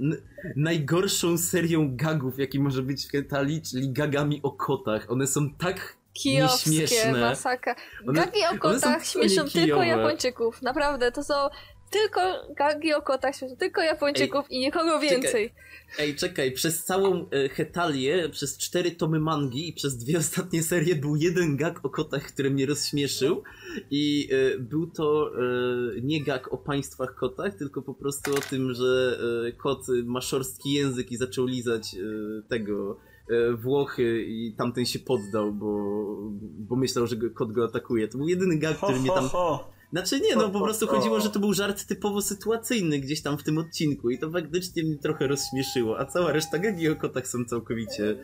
najgorszą serią gagów, jaki może być w Hetalii, czyli gagami o kotach. One są tak Kijowskie. One- Gagi o kotach śmieszą tylko. Japończyków. Naprawdę, to są tylko gagi o kotach śmieszą tylko Japończyków i nikogo więcej. Ej, czekaj, przez całą e, Hetalię, przez cztery tomy mangi i przez dwie [LAUGHS] ostatnie serie był jeden gag o kotach, który mnie rozśmieszył i e, był to e, nie gag o państwach kotach, tylko po prostu o tym, że e, kot ma szorstki język i zaczął lizać e, tego e, Włochy i tamten się poddał, bo, bo myślał, że kot go atakuje. To był jedyny gag, Ho, który mnie ho, tam ho. Znaczy nie, no po prostu ho. chodziło, że to był żart typowo sytuacyjny gdzieś tam w tym odcinku i to faktycznie mnie trochę rozśmieszyło, a cała reszta gagi o kotach są całkowicie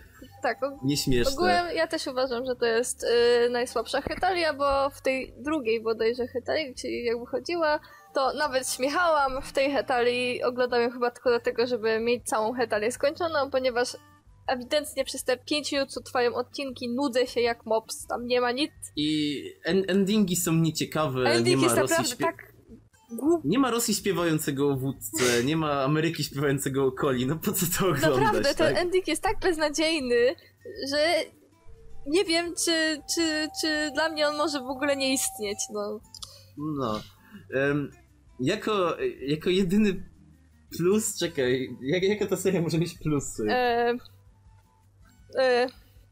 Tak, og- nieśmieszne. ogółem ja też uważam, że to jest y, najsłabsza Hetalia, bo w tej drugiej bodajże Hetalii, czyli jak wychodziła, to nawet śmiechałam w tej Hetalii, oglądam ją chyba tylko dlatego, żeby mieć całą Hetalię skończoną, ponieważ ewidentnie przez te 5 minut, co trwają odcinki, nudzę się jak mops, tam nie ma nic. I en endingi są nieciekawe, nie Ending ma jest Rosji tak. Nie ma Rosji śpiewającego o wódce, nie ma Ameryki śpiewającego o coli, no po co to oglądać, Naprawdę, ten tak? ending jest tak beznadziejny, że nie wiem, czy, czy, czy dla mnie on może w ogóle nie istnieć, no. No. Em, jako, jako jedyny plus, czekaj, jak, jaka ta seria może mieć plusy? E, e,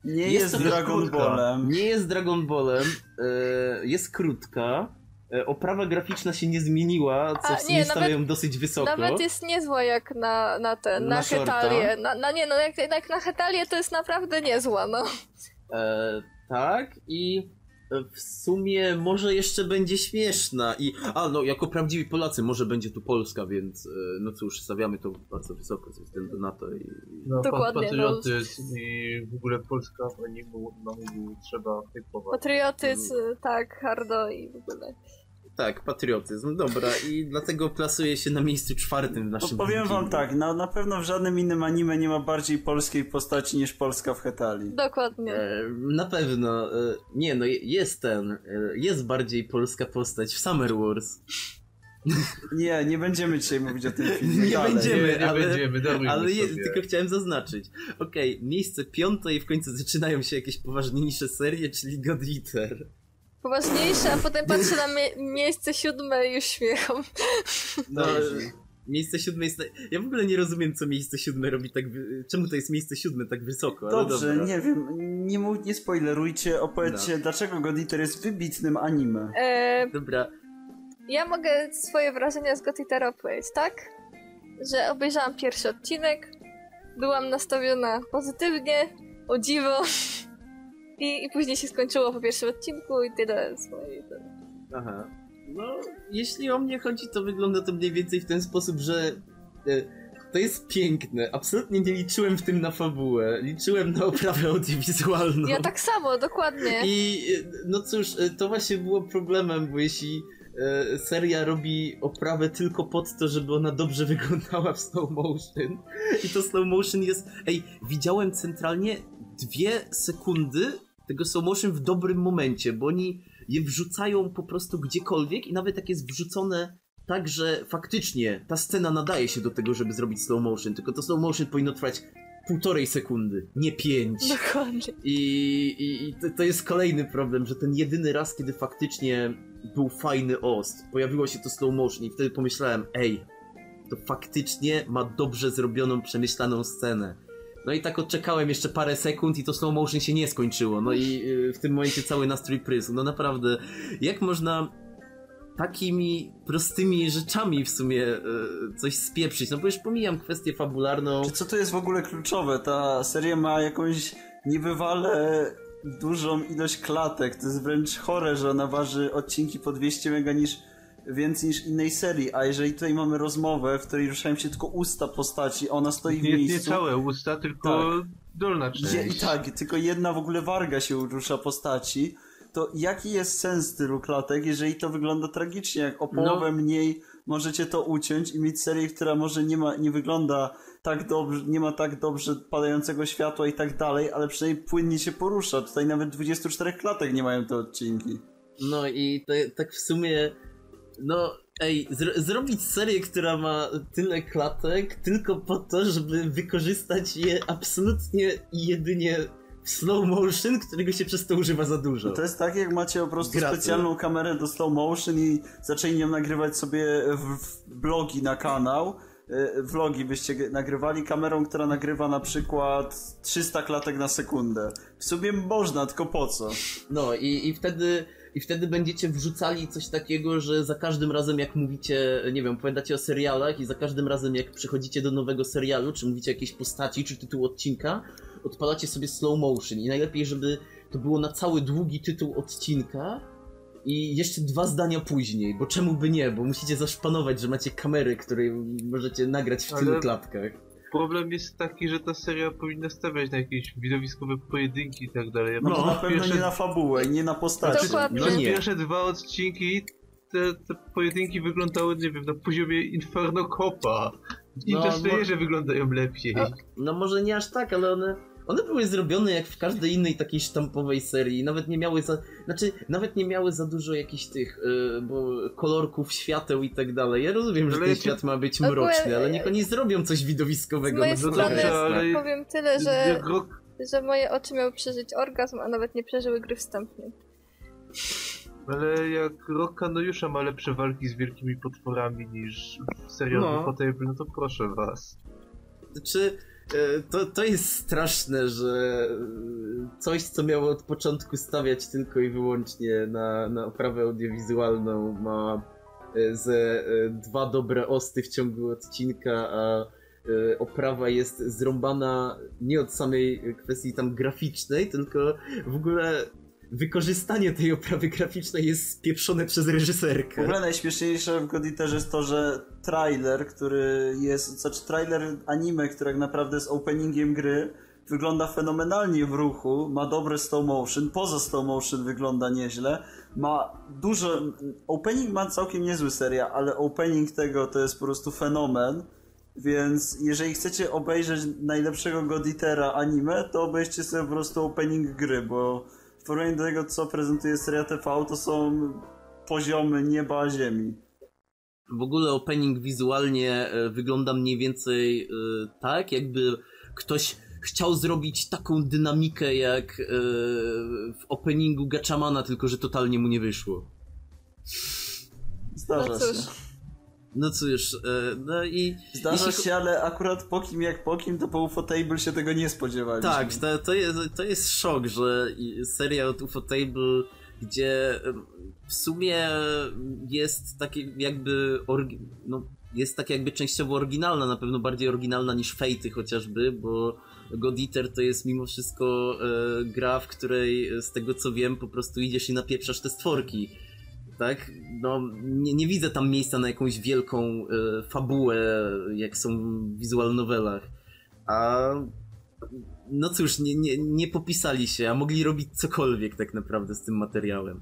Nie Jest jest, Dragon. Ballem. Nie jest Dragon Ballem, e, jest krótka, e, oprawa graficzna się nie zmieniła, co A, w nie, sumie nawet- stawia ją dosyć wysoko. Nawet jest niezła jak na, na ten, na, Na shorta? Hetalię. Na, na nie, no jak, jak na Hetalię to jest naprawdę niezła, no. E, tak, i w sumie może jeszcze będzie śmieszna i, a no, jako prawdziwi Polacy, może będzie tu Polska, więc e, no cóż, stawiamy to bardzo wysoko ze względu na to i, No, Dokładnie, patriotyzm i w ogóle Polska w animu, na animu trzeba hypować. Patriotyzm, tak, hardo i w ogóle. Tak, patriotyzm, dobra, i dlatego plasuje się na miejscu czwartym w Bo naszym powiem wam tak, na, na pewno w żadnym innym anime nie ma bardziej polskiej postaci niż Polska w Hetalii. Dokładnie. E, Na pewno. e, Nie, no je- jest ten. e, Jest bardziej polska postać w Summer Wars. Nie, nie będziemy dzisiaj mówić o tym filmie. Nie będziemy. Nie, nie ale- będziemy, Ale je, tylko chciałem zaznaczyć. Okej, miejsce piąte i w końcu zaczynają się jakieś poważniejsze serie, czyli God Eater. Poważniejsze, a potem patrzę na mie- miejsce siódme i już śmiecham. No, Dobrze. miejsce siódme jest... Ja w ogóle nie rozumiem, co miejsce siódme robi tak... Czemu to jest miejsce siódme tak wysoko, ale Dobrze, dobra. nie wiem, nie, mów, nie spoilerujcie, opowiedzcie, dlaczego God Eater jest wybitnym anime. E, Dobra, ja mogę swoje wrażenia z Gotitera opowiedzieć, tak? Że obejrzałam pierwszy odcinek, byłam nastawiona pozytywnie, o dziwo. I, I później się skończyło po pierwszym odcinku i tyle z mojej... aha. No, jeśli o mnie chodzi, to wygląda to mniej więcej w ten sposób, że... E, to jest piękne. Absolutnie nie liczyłem w tym na fabułę. Liczyłem na oprawę audiowizualną. Ja tak samo, dokładnie. I e, no cóż, e, to właśnie było problemem, bo jeśli seria robi oprawę tylko pod to, żeby ona dobrze wyglądała w slow motion i to slow motion jest... Ej, widziałem centralnie dwie sekundy tego slow motion w dobrym momencie, bo oni je wrzucają po prostu gdziekolwiek i nawet jak jest wrzucone tak, że faktycznie ta scena nadaje się do tego, żeby zrobić slow motion, tylko to slow motion powinno trwać półtorej sekundy, nie pięć. Dokładnie. I, i, i to, to jest kolejny problem, że ten jedyny raz, kiedy faktycznie był fajny ost, pojawiło się to slow motion i wtedy pomyślałem, ej, to faktycznie ma dobrze zrobioną, przemyślaną scenę. No i tak odczekałem jeszcze parę sekund i to slow motion się nie skończyło. No i y, w tym momencie cały nastrój prysł. No naprawdę, jak można takimi prostymi rzeczami w sumie y, coś spieprzyć? No bo już pomijam kwestię fabularną. Czy co to jest w ogóle kluczowe? Ta seria ma jakąś niebywale dużą ilość klatek. To jest wręcz chore, że ona waży odcinki po 200 mega niż więcej niż innej serii, a jeżeli tutaj mamy rozmowę, w której ruszają się tylko usta postaci, ona stoi w Nie, nie miejscu. całe usta, tylko dolna Je, część. I tak, tylko jedna w ogóle warga się rusza postaci. To jaki jest sens tylu klatek, jeżeli to wygląda tragicznie, jak o połowę mniej możecie to uciąć i mieć serię, która może nie ma, nie wygląda tak dobrze, nie ma tak dobrze padającego światła i tak dalej, ale przynajmniej płynnie się porusza. Tutaj nawet 24 klatek nie mają te odcinki. No i to, tak w sumie, no ej, zro, zrobić serię, która ma tyle klatek tylko po to, żeby wykorzystać je absolutnie i jedynie w slow motion, którego się przez to używa za dużo. To jest tak, jak macie po prostu Graty. specjalną kamerę do slow motion i zaczęli nią nagrywać sobie blogi na kanał. E, Vlogi byście nagrywali kamerą, która nagrywa na przykład 300 klatek na sekundę. W sumie można, tylko po co? No i, i wtedy i wtedy będziecie wrzucali coś takiego, że za każdym razem jak mówicie, nie wiem, opowiadacie o serialach i za każdym razem jak przychodzicie do nowego serialu, czy mówicie jakiejś postaci, czy tytuł odcinka, odpalacie sobie slow motion i najlepiej, żeby to było na cały długi tytuł odcinka i jeszcze dwa zdania później, bo czemu by nie, bo musicie zaszpanować, że macie kamery, które możecie nagrać w tylu Ale- klatkach. Problem jest taki, że ta seria powinna stawiać na jakieś widowiskowe pojedynki i tak dalej. Ja No, to na pewno pierwsze, nie na fabułę i nie na postaci. Dokładnie. No nie. pierwsze dwa odcinki te, te pojedynki wyglądały, nie wiem, na poziomie Inferno Copa. I No, te bo- Slayerzy wyglądają lepiej. No może nie aż tak, ale one, one były zrobione jak w każdej innej takiej sztampowej serii. Nawet nie miały za, znaczy nawet nie miały za dużo jakichś tych, y, bo kolorków, świateł i tak dalej. Ja rozumiem, że Ale ten ja ci- świat ma być mroczny, ale niech oni zrobią coś Z widowiskowego. mojej no strony jest, ale- powiem tyle, że, że moje oczy miały przeżyć orgazm, a nawet nie przeżyły gry wstępnej. ale jak rok Kanojusza ma lepsze walki z wielkimi potworami niż w serialu No. no. Potable, no to proszę was. Czy e, to, to jest straszne, że e, coś, co miało od początku stawiać tylko i wyłącznie na, na oprawę audiowizualną, ma e, ze e, dwa dobre osty w ciągu odcinka, a e, oprawa jest zrąbana nie od samej kwestii tam graficznej, tylko w ogóle wykorzystanie tej oprawy graficznej jest spieprzone przez W reżyserkę. ogóle najśmieszniejsze w Goditerze jest to, że trailer, który jest, znaczy trailer anime, który tak naprawdę jest openingiem gry, wygląda fenomenalnie w ruchu, ma dobre slow motion, poza slow motion wygląda nieźle, ma dużo, opening ma całkiem niezły seria, ale opening tego to jest po prostu fenomen, więc jeżeli chcecie obejrzeć najlepszego Goditera anime, to obejrzcie sobie po prostu opening gry, bo w porównaniu do tego, co prezentuje seria TV, to są poziomy nieba a ziemi. w ogóle opening wizualnie e, wygląda mniej więcej e, tak, jakby ktoś chciał zrobić taką dynamikę jak e, w openingu Gatchamana, tylko że totalnie mu nie wyszło. Zdarza No cóż. się. No cóż, e, no i... Zdarza jeśli- się, ale akurat po kim jak po kim, to po Ufotable się tego nie spodziewaliśmy. Tak, to, to, jest, to jest szok, że seria od Ufotable, gdzie em, w sumie jest takie jakby no, jest tak jakby częściowo oryginalna, na pewno bardziej oryginalna niż Fate'y chociażby, bo God Eater to jest mimo wszystko e, gra, w której z tego co wiem po prostu idziesz i napieprzasz te stworki. Tak? No, nie, nie widzę tam miejsca na jakąś wielką e, fabułę, jak są w visual novelach. A no cóż, nie, nie, nie popisali się, a mogli robić cokolwiek tak naprawdę z tym materiałem.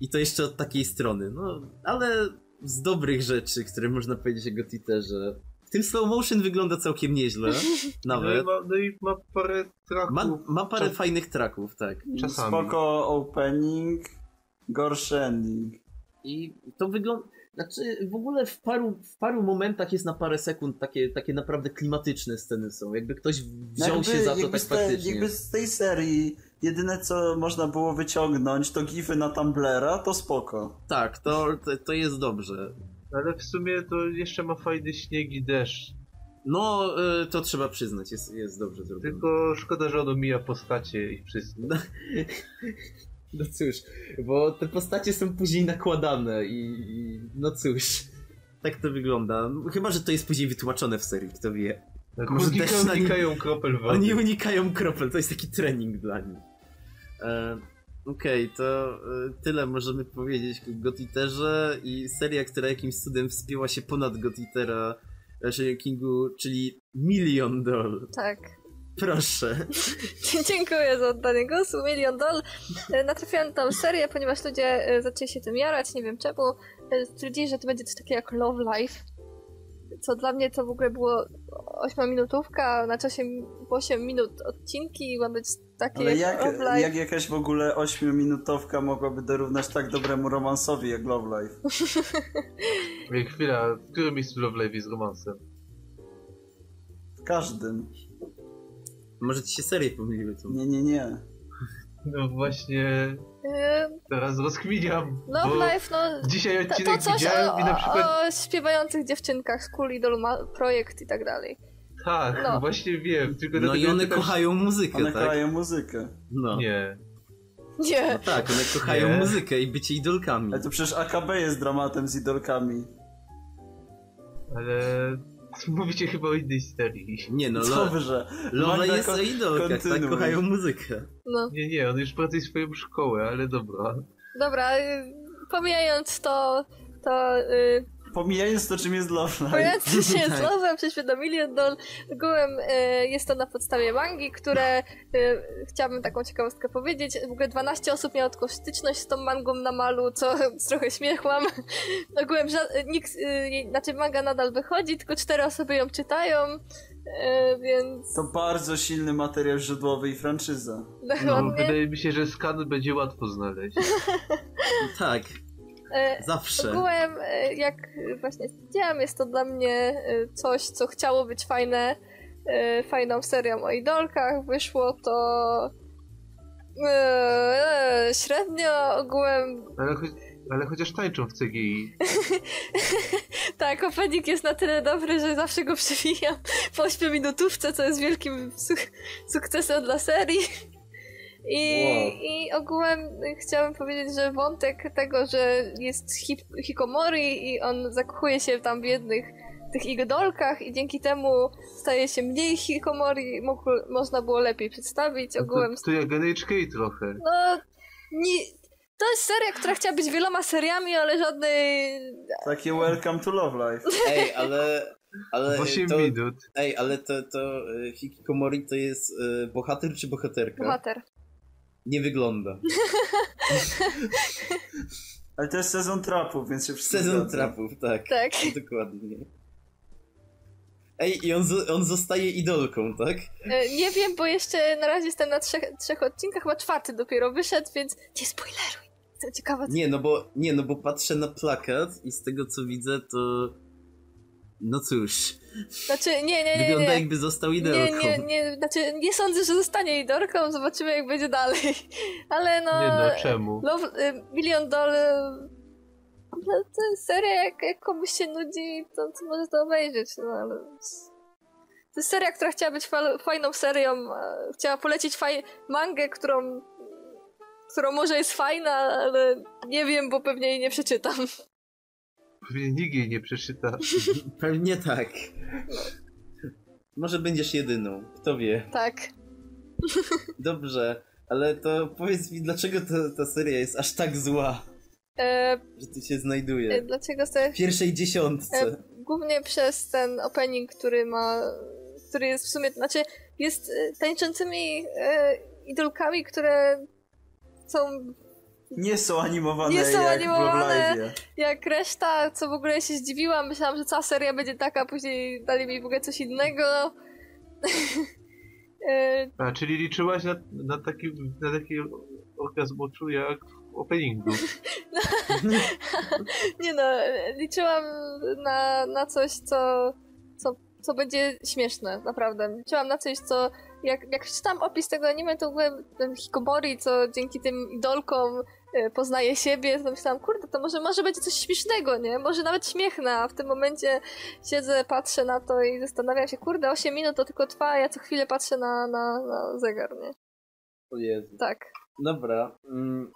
I to jeszcze od takiej strony. No, ale z dobrych rzeczy, które można powiedzieć o Gotiterze. W tym slow motion wygląda całkiem nieźle, [LAUGHS] No i, nawet. ma, no i ma parę traków. Ma, ma parę Czas- fajnych traków, tak. czasami. Spoko opening, gorszy ending. I to wygląda. Znaczy, w ogóle w paru, w paru momentach jest na parę sekund takie, takie naprawdę klimatyczne sceny są. Jakby ktoś wziął Jakby- się za to tak te- faktycznie. Jakby z tej serii jedyne co można było wyciągnąć to gify na Tumblera, to spoko. Tak, to, to, to jest dobrze. Ale w sumie to jeszcze ma fajny śnieg i deszcz. No, y, to trzeba przyznać, jest, jest dobrze zrobione. Tylko szkoda, że on omija postacie i wszystko. No, [LAUGHS] no cóż, bo te postacie są później nakładane i, i no cóż, tak to wygląda. Chyba, że to jest później wytłumaczone w serii, kto wie. Może deszcz na nim- unikają kropel wody. Oni unikają kropel, to jest taki trening dla nich. E, Okej, to e, tyle możemy powiedzieć o Gotiterze i seria, która jakimś cudem wspięła się ponad Gotitera, znaczy Kingu, czyli Million Doll. Tak. Proszę. [LAUGHS] Dziękuję za oddanie głosu. Milion Doll. E, Natrafiłam na tą serię, ponieważ ludzie e, zaczęli się tym jarać, nie wiem czemu. E, Stwierdzili, że to będzie coś takiego jak Love Life. Co dla mnie to w ogóle było 8-minutówka, na czasie 8 minut odcinki, ma być takie Ale jak, Love Life. jak jakaś w ogóle 8-minutowka mogłaby dorównać tak dobremu romansowi jak Love Life? Ej, chwila, w którym miejscu Love Live jest romansem? W każdym. Może ci się serie pomyliły tu. Nie, nie, nie. No właśnie, E, teraz rozkminiam. Love bo Life, no Dzisiaj to, to odcinek coś o, i na przykład... o śpiewających dziewczynkach z Cool Idol ma projekt i tak dalej. Tak, no. właśnie wiem. Tylko No i one kochają muzykę, One tak? kochają muzykę. No. Nie. Nie. No tak, one kochają Nie. muzykę i bycie idolkami. Ale to przecież AKB jest dramatem z idolkami. Ale [LAUGHS] mówicie chyba o innej serii. Nie no, Co lo, wy, że... Lola jest kon- o idolkach, tak? Kochają muzykę. No. Nie, nie, on już pracuje swoją szkołę, ale dobra. Dobra, y, pomijając to, to y, Pomijając to, czym jest Love Life. pomijając się [LAUGHS] z Tak. Love'em, przejdźmy do Million Doll. Ogółem y, jest to na podstawie mangi, które y, chciałabym taką ciekawostkę powiedzieć. W ogóle 12 osób miało tylko styczność z tą mangą na malu, co [LAUGHS] trochę śmiech mam. [LAUGHS] Ogółem ża- nikt, y, znaczy manga nadal wychodzi, tylko 4 osoby ją czytają, y, więc To bardzo silny materiał źródłowy i franczyza. No, wydaje mi się, że skan będzie łatwo znaleźć. Tak, Y, zawsze. Ogółem, e, jak właśnie stwierdziłam, jest to dla mnie e, coś, co chciało być fajne, e, fajną serią o idolkach. Wyszło to e, e, średnio. Ogółem, Ale, cho- ale chociaż tańczą w CGI. [LAUGHS] tak, opening jest na tyle dobry, że zawsze go przewijam po 8 minutówce, co jest wielkim suk- sukcesem dla serii. I, Wow. I ogółem chciałabym powiedzieć, że wątek tego, że jest hip- hikomori i on zakochuje się tam w jednych tych idolkach i dzięki temu staje się mniej hikomori, mógł, można było lepiej przedstawić. No Ogółem, to, to jak NHK trochę. no, nie, to jest seria, która chciała być wieloma seriami, ale żadnej... Takie Welcome to Love Life. [LAUGHS] Ej, ale... ale W 8 to, minut. Ej, ale to, to e, Hikikomori to jest e, bohater czy bohaterka? Bohater. Nie wygląda. [LAUGHS] Ale to jest sezon trapów, więc się wszystko Sezon zgadza. trapów, tak. Tak. Dokładnie. Ej, i on, on zostaje idolką, tak? E, Nie wiem, bo jeszcze na razie jestem na trzech, trzech odcinkach, chyba czwarty dopiero wyszedł, więc nie spoileruj. Jestem ciekawa, co... Nie, no bo, nie, no bo patrzę na plakat i z tego co widzę, to... No cóż, Znaczy, nie, nie, nie, wygląda nie. jakby został Nie, idealką. nie, nie, znaczy nie sądzę, że zostanie idorką, zobaczymy jak będzie dalej. [LAUGHS] Ale no... Nie no, czemu? Love, y, Million Dollar... No, to jest seria, jak, jak komuś się nudzi, to, to może to obejrzeć, no ale... To jest seria, która chciała być fa- fajną serią, chciała polecić faj- mangę, którą... którą może jest fajna, ale nie wiem, bo pewnie jej nie przeczytam. [LAUGHS] Pewnie nikt jej nie przeczyta. [LAUGHS] Pewnie tak. Może będziesz jedyną, kto wie. Tak. Dobrze, ale to powiedz mi, dlaczego ta, ta seria jest aż tak zła, E, że tu się e, znajduje? dlaczego sobie... W pierwszej dziesiątce. E, Głównie przez ten opening, który ma. który jest w sumie. Znaczy, jest e, tańczącymi e, idolkami, które są Nie są animowane Nie są jak animowane. jak reszta, co w ogóle się zdziwiłam. Myślałam, że cała seria będzie taka, później dali mi w ogóle coś innego. [LAUGHS] E, A, czyli liczyłaś na, na taki, na taki orgazm oczu jak w openingu. [LAUGHS] Nie no, liczyłam na, na coś, co, co, co będzie śmieszne, naprawdę. Liczyłam na coś, co... Jak, jak czytam opis tego anime, to w ogóle ten Hikomori, co dzięki tym idolkom poznaje siebie, to myślałam, kurde, to może, może będzie coś śmiesznego, nie? Może nawet śmiechne, a w tym momencie siedzę, patrzę na to i zastanawiam się, kurde, 8 minut to tylko trwa, a ja co chwilę patrzę na, na, na zegar, nie? O Jezu. Tak. Dobra, mm,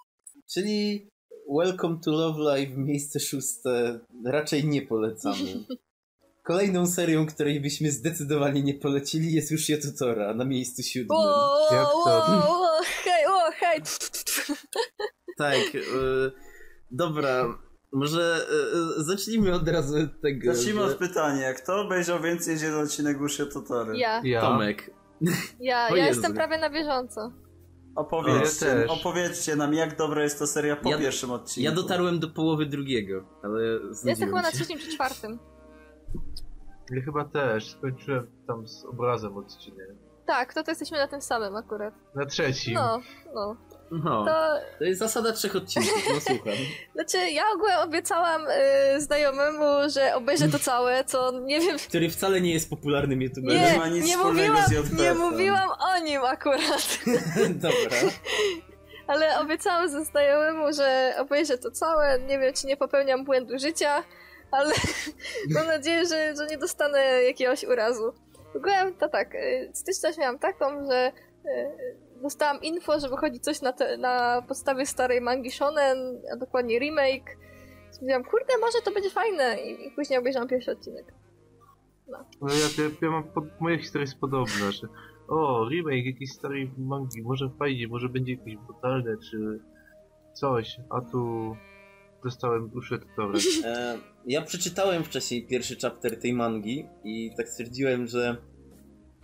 czyli Welcome to Love Live, miejsce szóste, raczej nie polecamy. [LAUGHS] Kolejną serią, której byśmy zdecydowanie nie polecili jest już Jotutora na miejscu siódmym. To? o, o, hej, o, hej! Tak, e, dobra, może e, zacznijmy od razu od tego, Zacznijmy że od pytania. Kto obejrzał więcej niż jeden odcinek Uszy Totory? Ja, Ja. Tomek. ja, [LAUGHS] O ja jestem prawie na bieżąco. Opowiedzcie, też. opowiedzcie nam, jak dobra jest ta seria po Ja- pierwszym odcinku. Ja dotarłem do połowy drugiego, ale Ja jestem chyba na trzecim czy czwartym. Ja chyba też. Skończyłem tam z obrazem odcinek. Tak, to, to jesteśmy na tym samym akurat. Na trzecim. No, no. No, To, to jest zasada trzech odcinków, no słucham. [LAUGHS] znaczy, ja ogólnie obiecałam y, znajomemu, że obejrzę to całe, co nie wiem... Który wcale nie jest popularnym youtuberem. Nie Nie, ma nic nie mówiłam, nie mówiłam o nim akurat. [LAUGHS] Dobra. [LAUGHS] Ale obiecałam ze znajomemu, że obejrzę to całe. Nie wiem, czy nie popełniam błędu życia, ale mam nadzieję, że, że nie dostanę jakiegoś urazu. W ogóle to tak, y, styczność miałam taką, że y, dostałam info, że wychodzi coś na, te, na podstawie starej mangi shonen, a dokładnie remake. Mówiłam, kurde, może to będzie fajne i, i później obejrzałam pierwszy odcinek. No ja, ja, ja mam, pod, moja historia jest podobna, że o, remake jakiejś starej mangi, może fajnie, może będzie jakieś brutalne, czy coś, a tu dostałem uszy tutorem. [LAUGHS] E, ja przeczytałem wcześniej pierwszy chapter tej mangi i tak stwierdziłem, że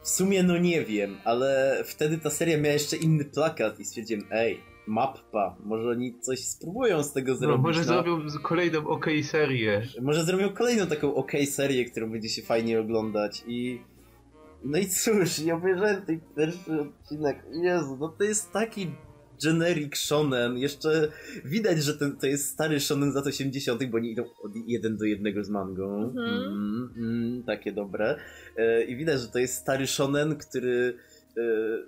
w sumie no nie wiem, ale wtedy ta seria miała jeszcze inny plakat i stwierdziłem, ej, mappa, może oni coś spróbują z tego No, zrobić. może no. zrobią z- kolejną OK serię. Może zrobią kolejną taką ok serię, którą będzie się fajnie oglądać i... No i cóż, nie obejrzałem tej pierwszy odcinek. Jezu, no to jest taki generic shonen. Jeszcze widać, że ten, to jest stary shonen z lat 80., bo nie idą od jeden do jednego z mangą. Mhm. Mm, mm, takie dobre. E, I widać, że to jest stary shonen, który... E,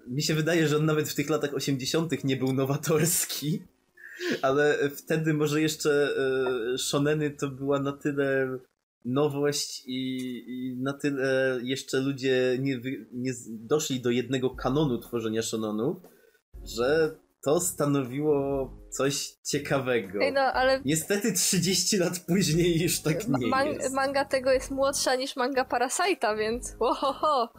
mi się wydaje, że on nawet w tych latach 80. nie był nowatorski. [LAUGHS] Ale wtedy może jeszcze e, shoneny to była na tyle nowość i, i na tyle jeszcze ludzie nie, nie doszli do jednego kanonu tworzenia shonenów, że to stanowiło coś ciekawego. Ej, no, ale Niestety 30 lat później już tak nie man- jest. manga tego jest młodsza niż manga Parasite'a, więc ohoho.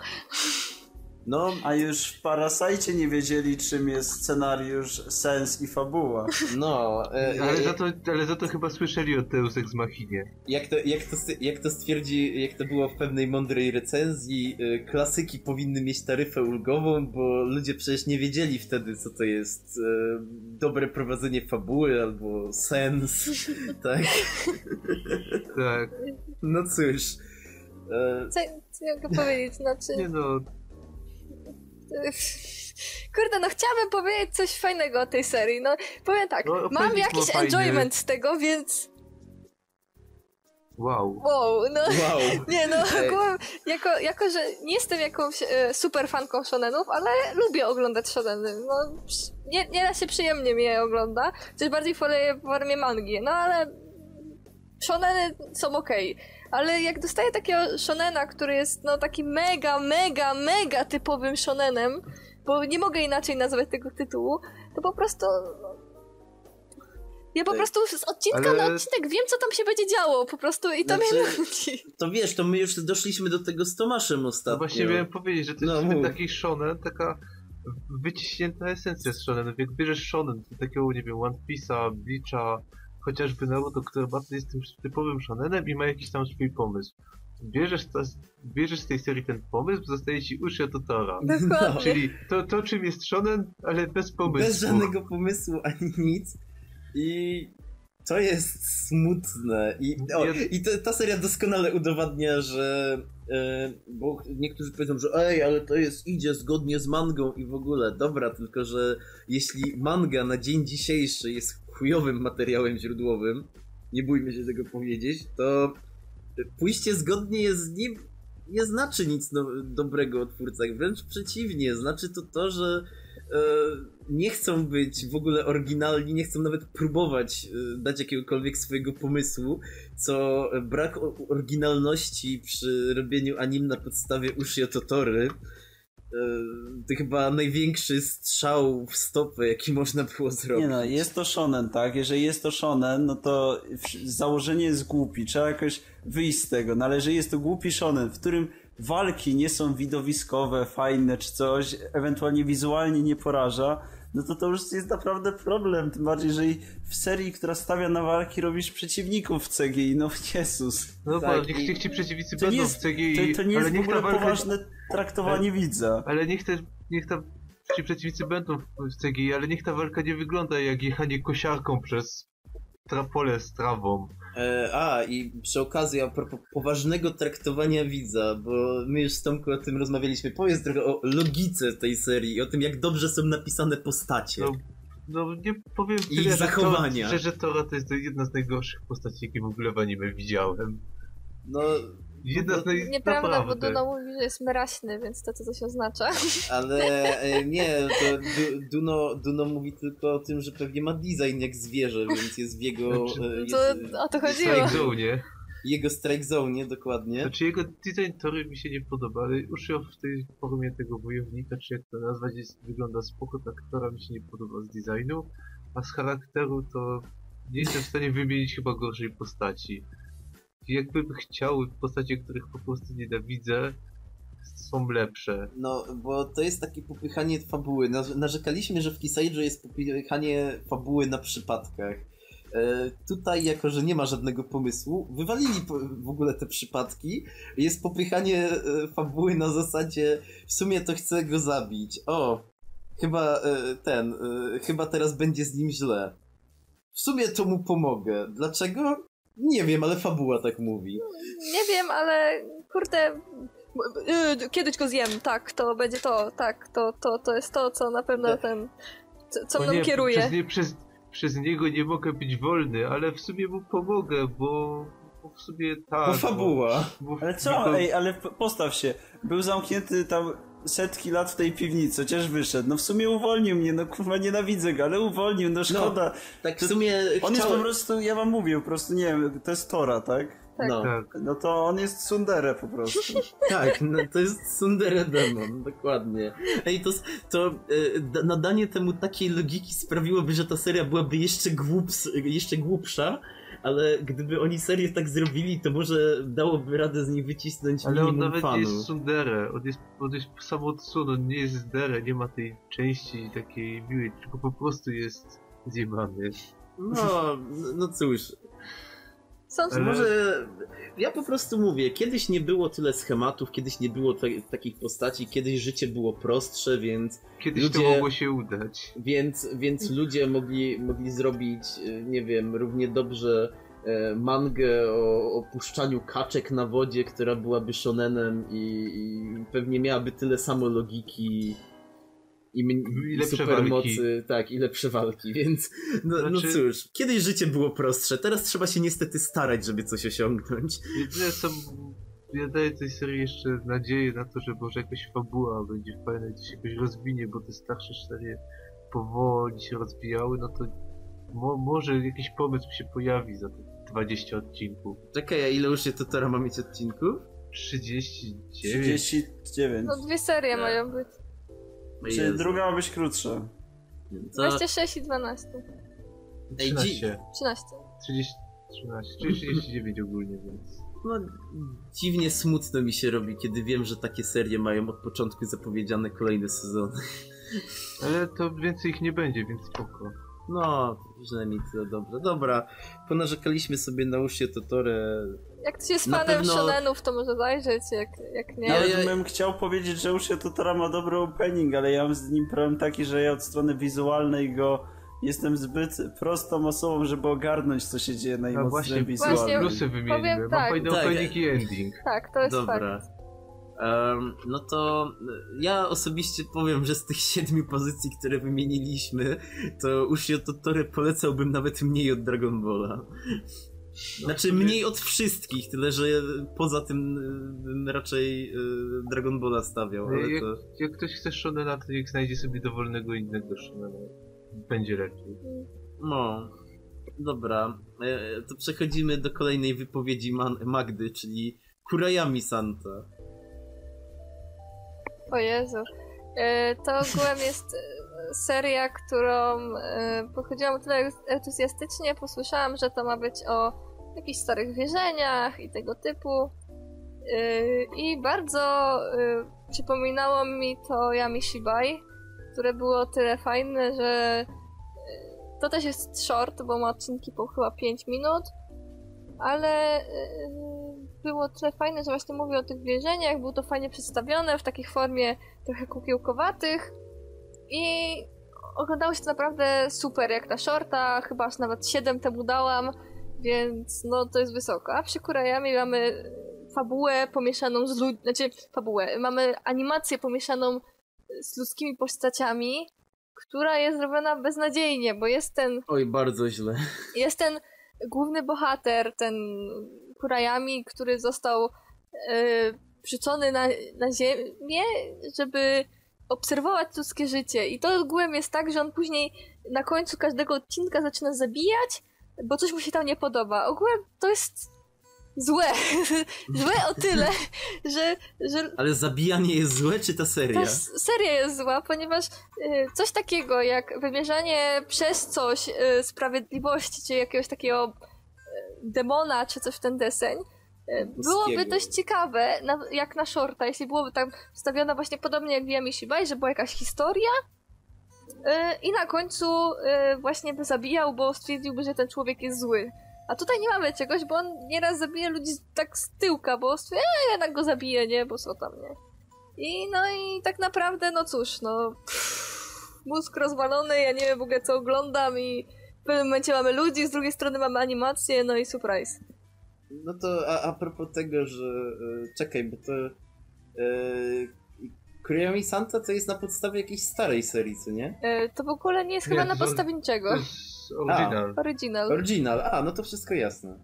No, A już w Parasite nie wiedzieli, czym jest scenariusz, sens i fabuła. no. E, [LAUGHS] Ale e, za to, ale za to chyba słyszeli o Deus Ex Machinie. Jak to, jak, to, jak to stwierdzi, jak to było w pewnej mądrej recenzji, y, klasyki powinny mieć taryfę ulgową, bo ludzie przecież nie wiedzieli wtedy, co to jest y, dobre prowadzenie fabuły albo sens, [LAUGHS] tak? Tak. No cóż. E, Co, co ja mogę powiedzieć? Znaczy, Nie no, [LAUGHS] Kurde, no chciałabym powiedzieć coś fajnego o tej serii. No, powiem tak, No, mam jakiś fajnie. enjoyment z tego, więc Wow. wow, no... Wow. [LAUGHS] Nie no, ogółem, jako, jako, że nie jestem jakąś e, super fanką shonenów, ale lubię oglądać shoneny. No, nie, nie da się przyjemnie mi je ogląda, coś bardziej w formie, w formie mangi, no ale shoneny są okej. Ale jak dostaję takiego shonena, który jest no taki mega, mega, mega typowym shonenem, bo nie mogę inaczej nazwać tego tytułu, to po prostu... no, Ja po prostu z odcinka Ale- na odcinek wiem, co tam się będzie działo, po prostu i to mnie Znaczy, nudzi. To wiesz, to my już doszliśmy do tego z Tomaszem ostatnio. No właśnie miałem powiedzieć, że to No, jest mów. taki shonen, taka wyciśnięta esencja z shonenów. Jak bierzesz shonen, to takiego, nie wiem, One Piece'a, Bleacha, chociażby Naruto, który bardzo jest tym typowym shonenem i ma jakiś tam swój pomysł. Bierzesz, ta, bierzesz z tej serii ten pomysł, zostaje ci Ushio Totora. Dokładnie. [LAUGHS] Czyli to, to, czym jest shonen, ale bez pomysłu. Bez żadnego pomysłu ani nic. I to jest smutne. I, o, Ja- i to, ta seria doskonale udowadnia, że. E, bo niektórzy powiedzą, że ej, ale to jest idzie zgodnie z mangą i w ogóle. Dobra, tylko że jeśli manga na dzień dzisiejszy jest chujowym materiałem źródłowym, nie bójmy się tego powiedzieć, to pójście zgodnie z nim nie znaczy nic no, dobrego o twórcach. Wręcz przeciwnie, znaczy to to, że e, nie chcą być w ogóle oryginalni, nie chcą nawet próbować e, dać jakiegokolwiek swojego pomysłu, co brak oryginalności przy robieniu anim na podstawie Ushio Totory to chyba największy strzał w stopę, jaki można było zrobić. Nie no, jest to shonen, tak? Jeżeli jest to shonen, no to założenie jest głupi. Trzeba jakoś wyjść z tego. No ale jeżeli jest to głupi shonen, w którym walki nie są widowiskowe, fajne czy coś, ewentualnie wizualnie nie poraża, no to to już jest naprawdę problem. Tym bardziej, jeżeli w serii, która stawia na walki, robisz przeciwników w CGI, no Jezus. No Tak, niech, niech ci przeciwnicy będą jest, w CGI, to, to nie ale jest w ogóle walka... poważne traktowanie widza. Ale niech te, niech ta, ci przeciwnicy będą w CGI, ale niech ta walka nie wygląda jak jechanie kosiarką przez tra- pole z trawą. E, a, i przy okazji, a propos poważnego traktowania widza, bo my już z Tomku o tym rozmawialiśmy, powiedz trochę o logice tej serii i o tym, jak dobrze są napisane postacie. No, no nie powiem I tyle, że, zachowania. to, że, że Tora to jest jedna z najgorszych postaci, jakie w ogóle w anime widziałem. No, Jedna z naj... Nieprawda, bo naprawdę. Duno mówi, że jest mraśny, więc to co coś oznacza. [LAUGHS] ale e, nie, to du, Duno, Duno mówi tylko o tym, że pewnie ma design jak zwierzę, więc jest w jego... Znaczy, e, Jest, To o to chodziło. Strike Zone, jego strike zone, dokładnie. Znaczy jego design Tory mi się nie podoba, ale Ushio w tej formie tego wojownika, czy jak to nazwać, jest, wygląda spoko, tak Tora mi się nie podoba z designu, a z charakteru to nie jestem w stanie wymienić chyba gorszej postaci. Jakbym chciał postacie, których po prostu nienawidzę, są lepsze. No, bo to jest takie popychanie fabuły. Narze- Narzekaliśmy, że w Kisaidżu jest popychanie fabuły na przypadkach. E, tutaj, jako że nie ma żadnego pomysłu, wywalili w ogóle te przypadki. Jest popychanie e, fabuły na zasadzie w sumie to chcę go zabić. O, chyba e, ten, chyba teraz będzie z nim źle. W sumie to mu pomogę. Dlaczego? Nie wiem, ale fabuła tak mówi. Nie wiem, ale kurde. yy, Kiedyś go zjem, tak, to będzie to, tak, to, to, to jest to, co na pewno Tak. ten. Co, mną nie, kieruje. Przez, nie, przez, przez niego nie mogę być wolny, ale w sumie mu pomogę, bo, bo w sumie tak. Bo fabuła. Bo, bo, Ale co? Ej, ale postaw się. Był zamknięty tam setki lat w tej piwnicy, chociaż wyszedł. No w sumie uwolnił mnie, no kurwa nienawidzę go, ale uwolnił, no szkoda. Tak w To- sumie on jest po prostu, ja wam mówię, po prostu nie wiem, to jest Tora, tak? Tak. No. Tak. No to on jest Sundere po prostu. [LAUGHS] Tak, no, to jest Sundere Demon, dokładnie. Ej, to, to e, da- nadanie temu takiej logiki sprawiłoby, że ta seria byłaby jeszcze, głups, jeszcze głupsza, ale gdyby oni serię tak zrobili, to może dałoby radę z niej wycisnąć Ale on nawet fanu. nie jest Sundere, on jest, on jest samo Tsun, on nie jest Dere, nie ma tej części takiej miłej, tylko po prostu jest zjebany. No, no cóż, Są Ale- może ja po prostu mówię, kiedyś nie było tyle schematów, kiedyś nie było ta, takich postaci, kiedyś życie było prostsze, więc Kiedyś to Ludzie- mogło się udać. Więc, więc ludzie mogli, mogli zrobić, e, nie wiem, równie dobrze e, mangę o opuszczaniu kaczek na wodzie, która byłaby shonenem i, i pewnie miałaby tyle samo logiki i, m- I lepsze supermocy, tak, i lepsze walki, więc no, no Znaczy- cóż, kiedyś życie było prostsze, teraz trzeba się niestety starać, żeby coś osiągnąć. Jedyne. Ja daję tej serii jeszcze nadzieję na to, że może jakaś fabuła będzie fajna, gdzieś jakoś rozwinie, bo te starsze serie powoli się rozwijały, no to mo może jakiś pomysł się pojawi za te 20 odcinków. Czekaj, a ile już się Totoro ma mieć odcinków? 39? 39. No dwie serie Tak. mają być. Czyli Jezu. druga ma być krótsza. To, 26 i 12. Ej, dzi- 13. 13. 30, 13, czyli 39 ogólnie, więc... no, dziwnie smutno mi się robi, kiedy wiem, że takie serie mają od początku zapowiedziane kolejne sezony. Ale to więcej ich nie będzie, więc spoko. No, przynajmniej tyle dobrze. Dobra, ponarzekaliśmy sobie na uszy Totore. Jak ktoś jest Na fanem pewno- shonenów, to może zajrzeć, jak, jak nie. No, Ja ja- bym chciał powiedzieć, że już się Totara ma dobry opening, ale ja mam z nim problem taki, że ja od strony wizualnej go jestem zbyt prostą osobą, żeby ogarnąć, co się dzieje na No właśnie, strony Właśnie, plusy wymienimy. tak. fajny Tak. opening i ending. Tak, to jest Dobra. fakt. No to y, ja osobiście powiem, że z tych siedmiu pozycji, które wymieniliśmy, to Ushio Totore polecałbym nawet mniej od Dragon Balla. Znaczy mniej od wszystkich, tyle że poza tym y, bym raczej y, Dragon Balla stawiał, ale Jak, to... jak ktoś chce shonena, to niech znajdzie sobie dowolnego innego shonena. Będzie lepiej. No, dobra. E, To przechodzimy do kolejnej wypowiedzi Man- Magdy, czyli Kurayami Santa. O Jezu. E, To ogółem jest e, seria, którą e, pochodziłam tyle entuzjastycznie, posłyszałam, że to ma być o jakichś starych wierzeniach i tego typu. I bardzo przypominało mi to Yami Shibai, które było tyle fajne, że to też jest short, bo ma odcinki po chyba 5 minut, ale e, było tyle fajne, że właśnie mówię o tych wierzeniach, było to fajnie przedstawione w takiej formie trochę kukiełkowatych i oglądało się to naprawdę super jak na shorta, chyba aż nawet 7 temu dałam, więc no to jest wysoko. A przy Kurajami mamy fabułę pomieszaną z ludźmi, znaczy fabułę, mamy animację pomieszaną z ludzkimi postaciami, która jest zrobiona beznadziejnie, bo jest ten Oj, bardzo źle. jest ten główny bohater, ten Kurajami, który został e, wrzucony na, na ziemię, żeby obserwować ludzkie życie. I to ogółem jest tak, że on później na końcu każdego odcinka zaczyna zabijać, bo coś mu się tam nie podoba. Ogółem to jest złe. [LAUGHS] złe o tyle, że, że Ale zabijanie jest złe, czy ta ta seria? s- seria jest zła, ponieważ y, coś takiego jak wymierzanie przez coś y, sprawiedliwości, czy jakiegoś takiego y, demona, czy coś w ten deseń, byłoby dość ciekawe, jak na shorta, jeśli byłoby tam wstawione właśnie podobnie jak w Yami Shibai, że była jakaś historia i na końcu właśnie by zabijał, bo stwierdziłby, że ten człowiek jest zły. A tutaj nie mamy czegoś, bo on nieraz zabija ludzi tak z tyłka, bo stwierdza, ja jednak go zabiję, nie, bo co tam, nie. I no i tak naprawdę, no cóż, no pff, mózg rozwalony, ja nie wiem w ogóle co oglądam i w pewnym momencie mamy ludzi, z drugiej strony mamy animację, no i surprise. No to a, a propos tego, że... e, czekaj, bo to... E, Kuriomi Santa to jest na podstawie jakiejś starej serii, co nie? E, to w ogóle nie jest Nie, chyba na podstawie niczego. [LAUGHS] jest oryginal. Original. Original, a no to wszystko jasne.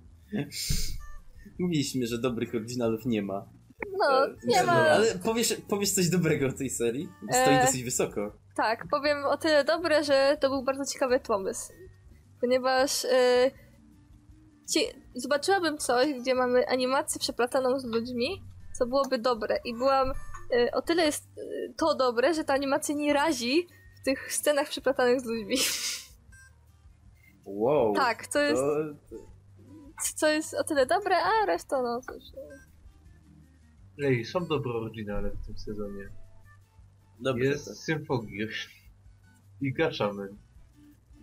Mówiliśmy, że dobrych oryginalów nie ma. No, E, nie ma... Ale powiesz, powiesz coś dobrego o tej serii? Stoi E, dosyć wysoko. Tak, powiem o tyle dobre, że to był bardzo ciekawy pomysł. Ponieważ e, ci, zobaczyłabym coś, gdzie mamy animację przeplataną z ludźmi, co byłoby dobre. I byłam. E, o tyle jest e, to dobre, że ta animacja nie razi w tych scenach przeplatanych z ludźmi. Wow. tak, to jest, To, co jest o tyle dobre, a reszta no cóż. Ej, są dobre oryginale w tym sezonie. dobrze. Jest to. Symfogir. I Gatchaman.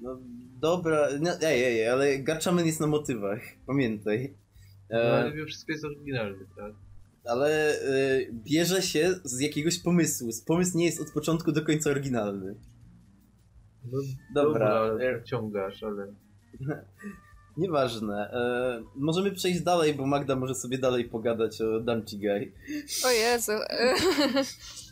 No dobra, no, ej, ej, ale Gatchaman jest na motywach, pamiętaj. No, E, ale mimo wszystko jest oryginalny, tak? Ale e, bierze się z jakiegoś pomysłu. Pomysł nie jest od początku do końca oryginalny. No, Dobra, dobra ciągasz, ale... [LAUGHS] Nieważne. E, możemy przejść dalej, bo Magda może sobie dalej pogadać o Damchi Guy. O Jezu. [LAUGHS]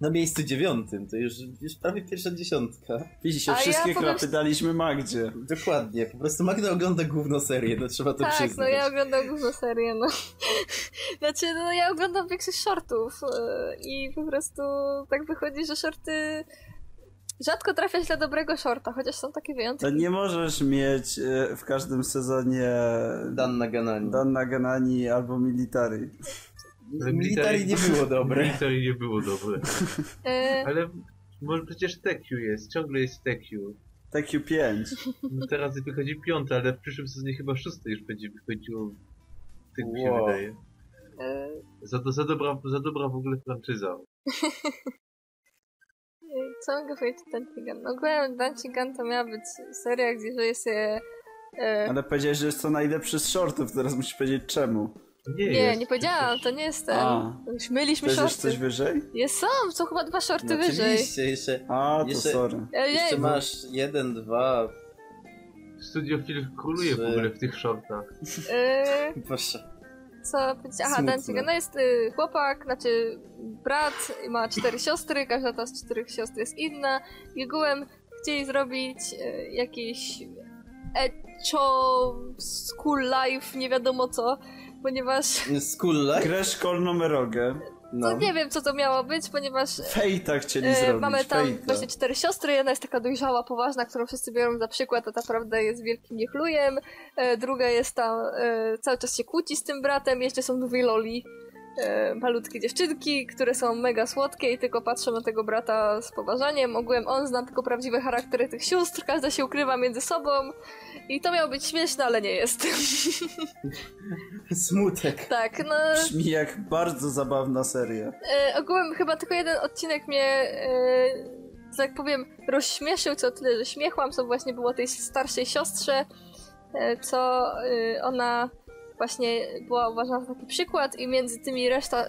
e, na miejscu dziewiątym. To już, już prawie pierwsza dziesiątka. Widzicie, A ja wszystkie powiem- klapy daliśmy Magdzie. Dokładnie. Po prostu Magda ogląda główną serię, no trzeba to Tak, przyznać. no ja oglądam główną serię, no. [LAUGHS] Znaczy, no ja oglądam większość shortów yy, i po prostu tak wychodzi, że shorty... Rzadko trafia się na dobrego shorta, chociaż są takie wyjątki. To nie możesz mieć e, w każdym sezonie Dan Naganani. Dan Naganani albo Military. Military nie było dobre. Military nie było dobre. Yy, Ale może przecież TQ jest, ciągle jest TQ. TQ5. No teraz wychodzi piąte, ale w przyszłym sezonie chyba szóste już będzie wychodziło. Tak mi się Wow. wydaje. yy, Za, za, dobra, za dobra w ogóle franczyza. [LAUGHS] co mogę powiedzieć o Dantigan? Ogólnie Dantigan to miała być seria, gdzie żyje się... Yy, Ale powiedziałeś, że jest to najlepszy z shortów, teraz musisz powiedzieć czemu. Nie, nie, jest, nie powiedziałam, to nie jest ten. A. Myliśmy Też jest shorty. coś wyżej? Jest, są, są chyba dwa shorty No wyżej. oczywiście, jeszcze, A, to Jeszcze- sorry. Jeszcze masz jeden, dwa... Studio Film króluje w ogóle w tych shortach. yy, Proszę. Co powiedzieć? Aha. Danziger. No jest y, chłopak, znaczy brat, i ma cztery siostry, każda ta z czterech siostr jest inna. I ogółem chcieli zrobić y, jakiś echo school life, nie wiadomo co, ponieważ Life? Grę szkolną merogę. No. no, nie wiem co to miało być, ponieważ Fejta chcieli e, zrobić. mamy tam Fejta. właśnie cztery siostry, jedna jest taka dojrzała, poważna, którą wszyscy biorą za przykład, a ta prawda jest wielkim niechlujem. E, druga jest tam, e, cały czas się kłóci z tym bratem, jeszcze są dwie loli. E, malutkie dziewczynki, które są mega słodkie i tylko patrzą na tego brata z poważaniem. Ogółem on zna tylko prawdziwe charaktery tych sióstr, każda się ukrywa między sobą i to miało być śmieszne, ale nie jest. [LAUGHS] Smutek. tak, no... Brzmi jak bardzo zabawna seria. E, ogółem chyba tylko jeden odcinek mnie, e, że tak powiem, rozśmieszył, co tyle, że śmiechłam, co właśnie było tej starszej siostrze, e, co e, ona właśnie była uważana za taki przykład i między tymi reszta,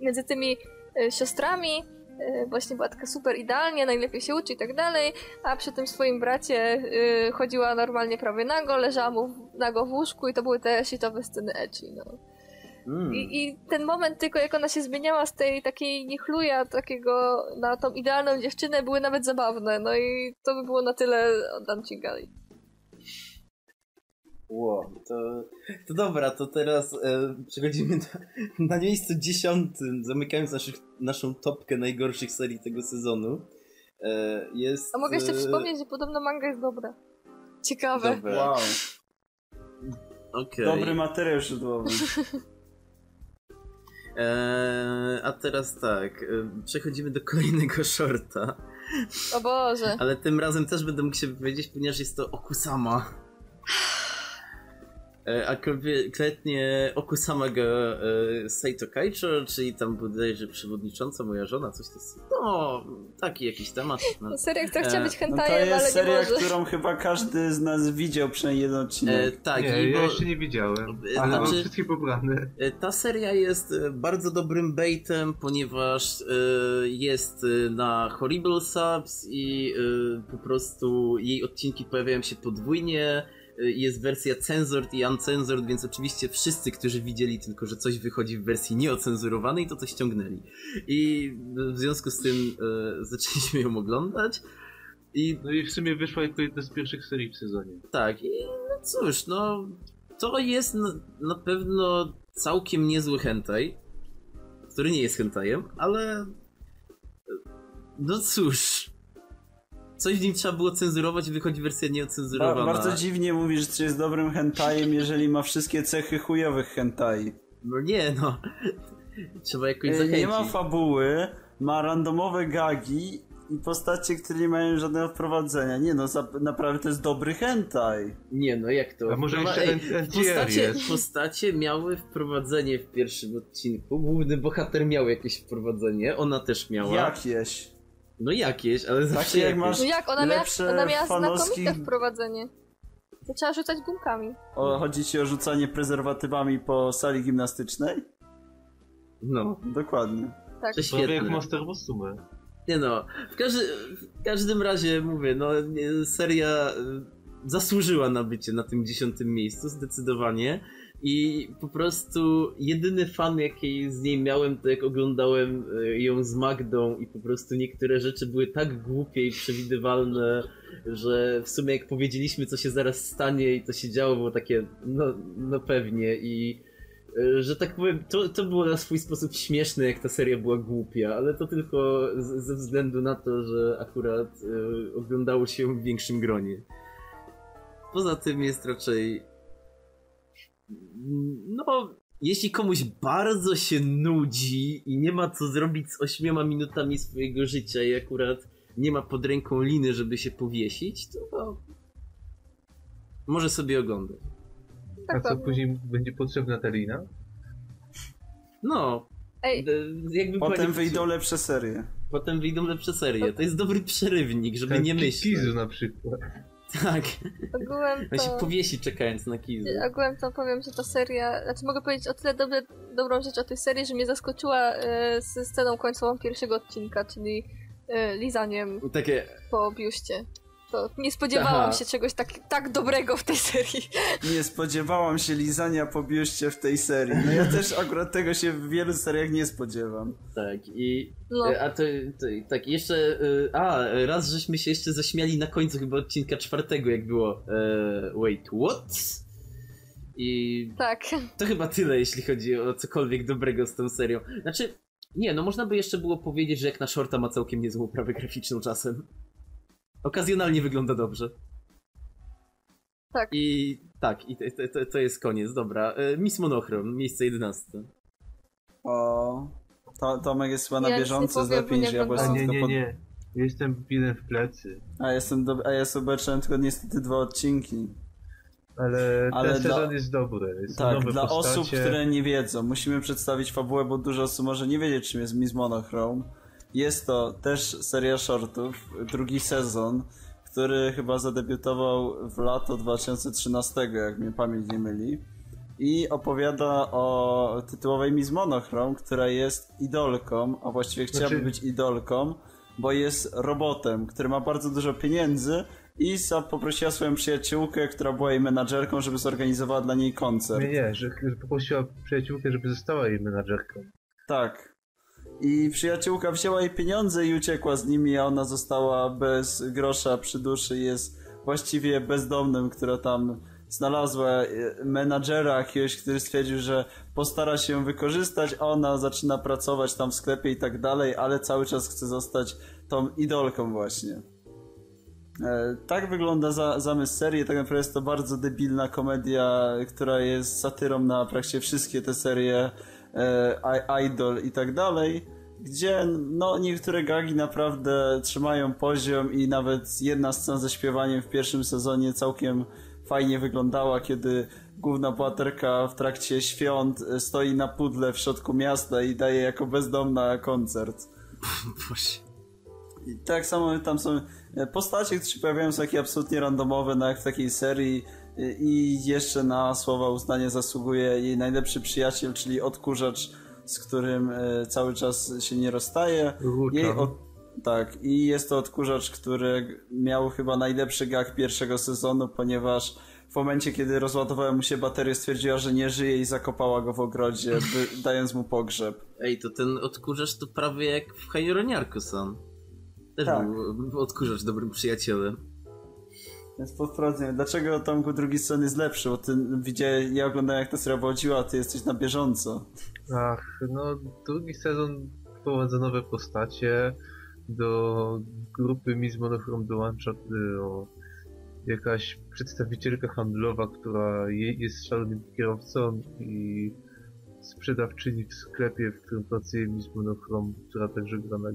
między tymi e, siostrami e, właśnie była taka super idealnie, najlepiej się uczy i tak dalej, a przy tym swoim bracie e, chodziła normalnie prawie nago, leżała mu nago w łóżku i to były te shitowe sceny ecchi, no. Mm. I, I ten moment tylko jak ona się zmieniała z tej takiej niechluja takiego na tą idealną dziewczynę były nawet zabawne. No i to by było na tyle od Dancingali. Ło, to, to dobra, to teraz e, przechodzimy do, na miejscu dziesiątym, zamykając naszych, naszą topkę najgorszych serii tego sezonu. E, jest... A mogę jeszcze e, wspomnieć, że podobno manga jest dobra. Ciekawe. Dobra, Wow. okej. Dobry materiał źródłowy. E, a teraz tak, e, przechodzimy do kolejnego shorta, O Boże. ale tym razem też będę mógł się wypowiedzieć, ponieważ jest to Okusama. E, A konkretnie Okusama ga e, Seito Kaicho, czyli tam bodajże przewodnicząca moja żona, coś to jest. No, taki jakiś temat. No. Seria, która chciała E, być No to hentajem, jest ale seria, nie może. którą chyba każdy z nas widział przynajmniej jeden E, odcinek. tak, nie, i ja bo, jeszcze nie widziałem. E, Ale mam znaczy- wszystkie pobrane. e, ta seria jest e, bardzo dobrym baitem, ponieważ e, jest e, na Horrible Subs i e, po prostu jej odcinki pojawiają się podwójnie. E, Jest wersja censored i uncensored, więc oczywiście wszyscy, którzy widzieli tylko, że coś wychodzi w wersji nieocenzurowanej, to to ściągnęli. I w związku z tym e, [LAUGHS] zaczęliśmy ją oglądać. I No i w sumie wyszła jako jedna z pierwszych serii w sezonie. Tak, i no cóż, no to jest na, na pewno całkiem niezły hentai, który nie jest hentajem, ale no cóż, coś w nim trzeba było cenzurować i wychodzi wersja Ba nieocenzurowana. bardzo dziwnie mówisz, że jest dobrym hentajem, jeżeli ma wszystkie cechy chujowych hentai. No nie, no. Trzeba jakoś E, zachęcić. Nie ma fabuły, ma randomowe gagi i postacie, które nie mają żadnego wprowadzenia. Nie no, naprawdę to jest dobry hentai. Nie, no jak to? A może Wprowa- jeszcze Ej, N- NTR postacie, jest? postacie miały wprowadzenie w pierwszym odcinku. Główny bohater miał jakieś wprowadzenie, ona też miała. Jakieś. No jakieś, ale zawsze jak jakieś. masz- No jak? Ona miała, Lepsze ona miała fanowskich- znakomite wprowadzenie. Trzeba rzucać gumkami. O, chodzi ci o rzucanie prezerwatywami po sali gimnastycznej? No, Dokładnie. Tak. to Prawie jak świetne. Monster Musume. Nie no, w, każdy, w każdym razie mówię, no nie, seria y, zasłużyła na bycie na tym dziesiątym miejscu, zdecydowanie. I po prostu jedyny fan, jaki z niej miałem, to jak oglądałem e, ją z Magdą i po prostu niektóre rzeczy były tak głupie i przewidywalne, że w sumie jak powiedzieliśmy, co się zaraz stanie i to się działo, było takie, no, no pewnie i e, że tak powiem, to, to było na swój sposób śmieszne, jak ta seria była głupia, ale to tylko z, ze względu na to, że akurat e, oglądało się ją w większym gronie. Poza tym jest raczej no, jeśli komuś bardzo się nudzi i nie ma co zrobić z ośmioma minutami swojego życia i akurat nie ma pod ręką liny, żeby się powiesić, to może sobie oglądać. A co pewnie. później będzie potrzebna ta lina? No, Ej, jakby Potem wyjdą lepsze serie. Potem wyjdą lepsze serie. To jest dobry przerywnik, żeby nie Ki- myśleć. Kizu na przykład. [LAUGHS] Tak. ogółem On się to... powiesi czekając na Kizu. Ogółem to powiem, że ta seria, znaczy mogę powiedzieć o tyle dobre, dobrą rzecz o tej serii, że mnie zaskoczyła e, ze sceną końcową pierwszego odcinka, czyli e, lizaniem Takie, po biuście. To nie spodziewałam Aha. się czegoś tak, tak dobrego w tej serii. [LAUGHS] Nie spodziewałam się lizania po biuście w tej serii. No ja też akurat tego się w wielu seriach nie spodziewam. tak i No. E, A to, to tak, jeszcze. e, A, raz żeśmy się jeszcze zaśmiali na końcu chyba odcinka czwartego, jak było. E, wait, what? I Tak. to chyba tyle, jeśli chodzi o cokolwiek dobrego z tą serią. Znaczy, nie, no można by jeszcze było powiedzieć, że jak na shorta ma całkiem niezłą uprawę graficzną czasem. Okazjonalnie wygląda dobrze. Tak. I tak, i to, to, to jest koniec, dobra. E, Miss Monochron, miejsce 11. O, to, Tomek jest chyba na Ja bieżąco z lepiej ja, bo jestem nie, nie, pod... nie. Jestem pilny w plecy. A, jestem do... A ja zobaczyłem tylko niestety dwa odcinki. Ale, Ale ten dla- sezon jest dobry. Są Tak, dla postacie. osób, które nie wiedzą, musimy przedstawić fabułę, bo dużo osób może nie wiedzieć, czym jest Miss Monochrome. Jest to też seria shortów, drugi sezon, który chyba zadebiutował w lato 2013, jak mnie pamięć nie myli. I opowiada o tytułowej Miss Monochrome, która jest idolką, a właściwie chciałaby Znaczy- być idolką, bo jest robotem, który ma bardzo dużo pieniędzy i poprosiła swoją przyjaciółkę, która była jej menadżerką, żeby zorganizowała dla niej koncert. Nie, nie, że, że poprosiła przyjaciółkę, żeby została jej menadżerką. Tak. I przyjaciółka wzięła jej pieniądze i uciekła z nimi, a ona została bez grosza przy duszy. Jest właściwie bezdomnym, która tam znalazła e, menadżera jakiegoś, który stwierdził, że postara się ją wykorzystać, a ona zaczyna pracować tam w sklepie i tak dalej, ale cały czas chce zostać tą idolką właśnie. E, Tak wygląda za, zamysł serii. Tak naprawdę jest to bardzo debilna komedia, która jest satyrą na praktycznie wszystkie te serie e, Idol i tak dalej, gdzie no niektóre gagi naprawdę trzymają poziom i nawet jedna scena ze śpiewaniem w pierwszym sezonie całkiem fajnie wyglądała, kiedy główna bohaterka w trakcie świąt e, stoi na pudle w środku miasta i daje jako bezdomna koncert. [LAUGHS] Boże. I tak samo tam są e, postacie, które się pojawiają, są takie absolutnie randomowe, no jak w takiej serii. E, I jeszcze na słowa uznania zasługuje jej najlepszy przyjaciel, czyli odkurzacz, z którym e, cały czas się nie rozstaje. Jej od... Tak, i jest to odkurzacz, który miał chyba najlepszy gag pierwszego sezonu, ponieważ w momencie, kiedy rozładowała mu się baterię, stwierdziła, że nie żyje i zakopała go w ogrodzie, by, [LAUGHS] dając mu pogrzeb. Ej, to ten odkurzacz to prawie jak w Hajoroniarku sam. Też Tak. był odkurzacz dobrym przyjacielem. Więc podprowadzenie. Dlaczego Tomku drugi sezon jest lepszy? Bo ty widziałeś, ja oglądałem jak ta seria wychodziła, a ty jesteś na bieżąco. Ach, no drugi sezon wprowadza nowe postacie. Do grupy Miss Monochrome dołącza y, jakaś przedstawicielka handlowa, która je, jest szalonym kierowcą i sprzedawczyni w sklepie, w którym pracuje Miss Monochrome, która także gra na,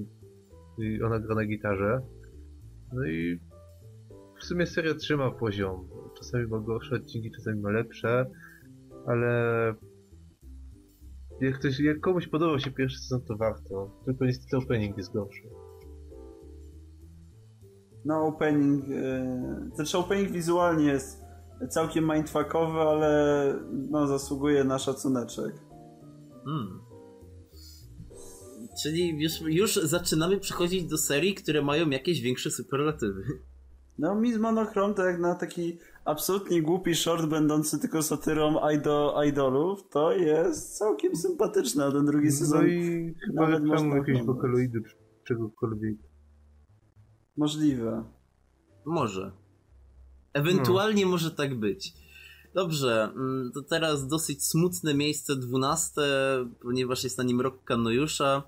i ona gra na gitarze. No i w sumie seria trzyma poziom. Czasami ma gorsze odcinki, czasami ma lepsze, ale jak, ktoś, jak komuś podobał się pierwszy sezon, to warto. Tylko niestety opening jest gorszy. No opening, yy, znaczy opening wizualnie jest całkiem mindfuckowy, ale no zasługuje na szacuneczek. Hmm. Czyli już, już zaczynamy przechodzić do serii, które mają jakieś większe superlatywy. No Miss Monochrome to jak na taki absolutnie głupi short będący tylko satyrą ido, idolów, to jest całkiem sympatyczny, a ten drugi sezon No i chyba nawet tam jakieś wokaloidy czy czegokolwiek. możliwe. Może. Ewentualnie może tak być. Dobrze, mm, to teraz dosyć smutne miejsce dwunaste, ponieważ jest na nim rok Kanojusza.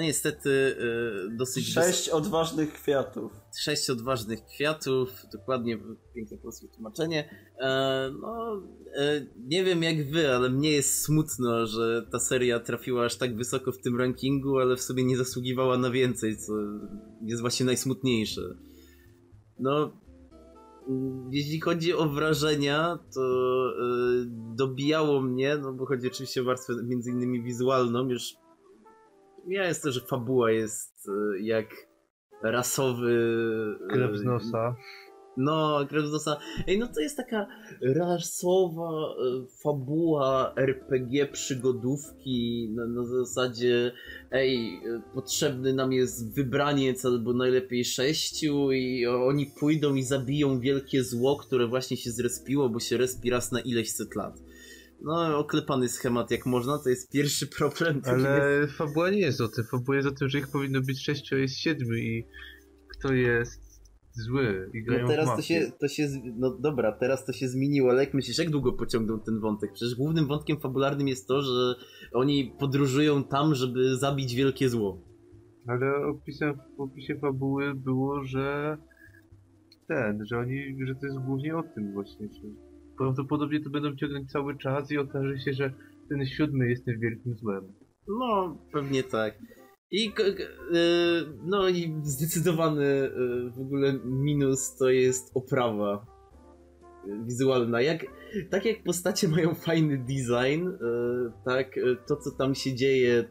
No niestety y, dosyć... Sześć odważnych kwiatów. sześć odważnych kwiatów, dokładnie piękne polskie tłumaczenie. E, no, e, nie wiem jak wy, ale mnie jest smutno, że ta seria trafiła aż tak wysoko w tym rankingu, ale w sobie nie zasługiwała na więcej, co jest właśnie najsmutniejsze. No, mm, jeśli chodzi o wrażenia, to e, dobijało mnie, no bo chodzi oczywiście o warstwę między innymi wizualną, już ja jest to, że fabuła jest e, jak rasowy... e, Krew z nosa. No, krew z nosa. Ej, no to jest taka rasowa e, fabuła RPG przygodówki na, na zasadzie ej, potrzebny nam jest wybraniec albo najlepiej sześciu i oni pójdą i zabiją wielkie zło, które właśnie się zrespiło, bo się respi raz na ileś set lat. No, oklepany schemat jak można, to jest pierwszy problem. Ale fabuła nie jest o tym. Fabuła jest o tym, że ich powinno być sześciu, a jest siedmiu i kto jest zły i grają No teraz to się, to się, no dobra, teraz to się zmieniło, ale jak myślisz, jak długo pociągną ten wątek? Przecież głównym wątkiem fabularnym jest to, że oni podróżują tam, żeby zabić wielkie zło. Ale opisem, w opisie fabuły było, że ten, że oni, że to jest głównie o tym właśnie, że prawdopodobnie to będą ciągnąć cały czas i okaże się, że ten siódmy jest tym wielkim złem. No, pewnie tak. I, y, no i zdecydowany y, w ogóle minus to jest oprawa wizualna. Jak, tak jak postacie mają fajny design, y, tak to co tam się dzieje,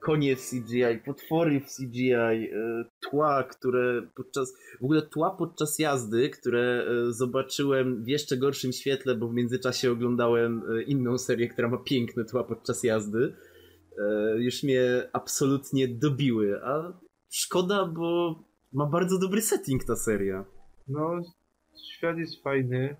konie w CGI, potwory w CGI, y, tła, które podczas, w ogóle tła podczas jazdy, które y, zobaczyłem w jeszcze gorszym świetle, bo w międzyczasie oglądałem y, inną serię, która ma piękne tła podczas jazdy e, już mnie absolutnie dobiły, a szkoda, bo ma bardzo dobry setting ta seria. No, świat jest fajny,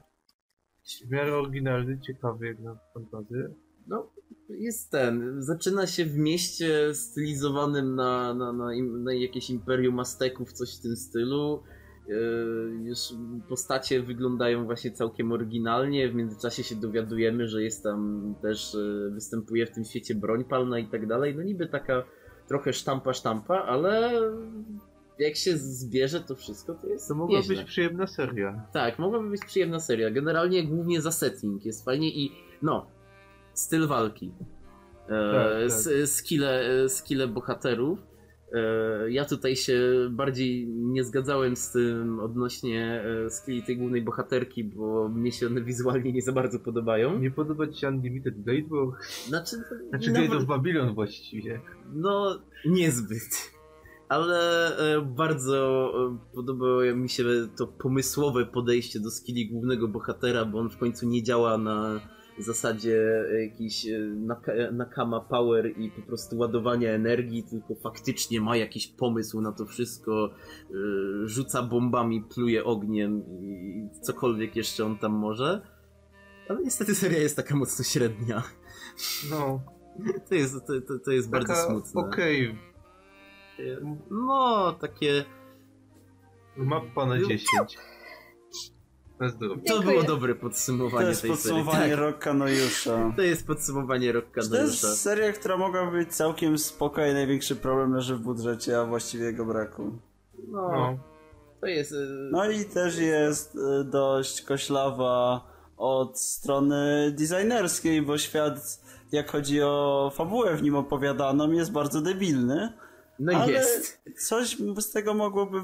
w miarę oryginalny, ciekawy jak na fantazy. No, jest ten, zaczyna się w mieście stylizowanym na, na, na, im, na jakieś imperium Azteków, coś w tym stylu. E, Już postacie wyglądają właśnie całkiem oryginalnie. W międzyczasie się dowiadujemy, że jest tam też, e, występuje w tym świecie broń palna i tak dalej. No niby taka trochę sztampa, sztampa, ale jak się zbierze to wszystko, to jest To mogła nieźle. być przyjemna seria. Tak, mogłaby być przyjemna seria. Generalnie głównie za setting jest fajnie i no, styl walki. E, Tak, tak. Skille, skille bohaterów. E, ja tutaj się bardziej nie zgadzałem z tym odnośnie e, skilli tej głównej bohaterki, bo mnie się one wizualnie nie za bardzo podobają. Nie podoba ci się Unlimited Blade, bo... Znaczy, [LAUGHS] Znaczy nawet- Blade of Babylon właściwie. no, niezbyt. Ale bardzo podobało mi się to pomysłowe podejście do skilli głównego bohatera, bo on w końcu nie działa na zasadzie jakiś e, naka- nakama power i po prostu ładowania energii, tylko faktycznie ma jakiś pomysł na to wszystko, e, rzuca bombami, pluje ogniem i cokolwiek jeszcze on tam może. Ale niestety seria jest taka mocno średnia. No, [LAUGHS] To jest, to, to, to jest bardzo taka smutne. okej, No, takie. mapa na 10. Na zdrowie. To Dziękuję. było dobre To podsumowanie jest tej podsumowanie serii. Tak, Rocka Nojusza. to jest podsumowanie Rocka To jest seria, która mogła być całkiem spoko i największy problem leży w budżecie, a właściwie jego braku. No, No. to jest. e, No i też jest y, dość koślawa od strony designerskiej, bo świat, jak chodzi o fabułę w nim opowiadaną, jest bardzo debilny. No ale jest. coś z tego mogłoby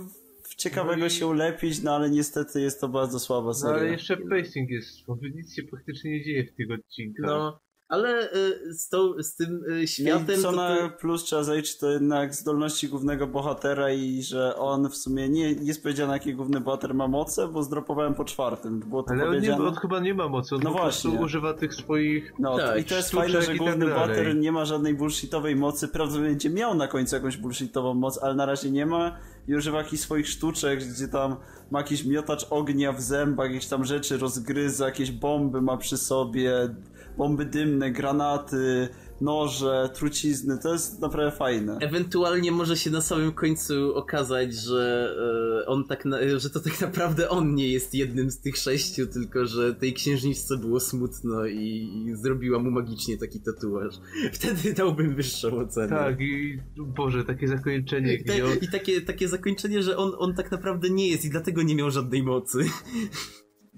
ciekawego No i- się ulepić, no ale niestety jest to bardzo słaba No seria. ale jeszcze pacing jest słaby, nic się praktycznie nie dzieje w tych odcinkach. No, Ale y, z, tą, z tym y, światem... I co to na to- plus trzeba zaliczyć to jednak zdolności głównego bohatera i że on w sumie nie jest powiedziane jaki główny bohater ma moce, bo zdropowałem po czwartym. Było to Ale on, nie, on chyba nie ma mocy, on No po prostu właśnie. używa tych swoich... No Tak, i to jest fajne, że tak główny dalej. bohater nie ma żadnej bullshitowej mocy. Prawdopodobnie będzie miał na końcu jakąś bullshitową moc, ale na razie nie ma i używa jakichś swoich sztuczek, gdzie tam ma jakiś miotacz ognia w zębach, jakieś tam rzeczy rozgryza, jakieś bomby ma przy sobie, bomby dymne, granaty, noże, trucizny. To jest naprawdę fajne. Ewentualnie może się na samym końcu okazać, że e, on tak na, że to tak naprawdę on nie jest jednym z tych sześciu, tylko że tej księżniczce było smutno i, i zrobiła mu magicznie taki tatuaż. [LAUGHS] Wtedy dałbym wyższą ocenę. Tak, i Boże, takie zakończenie, I, te, on... I takie, takie zakończenie, że on, on tak naprawdę nie jest i dlatego nie miał żadnej mocy.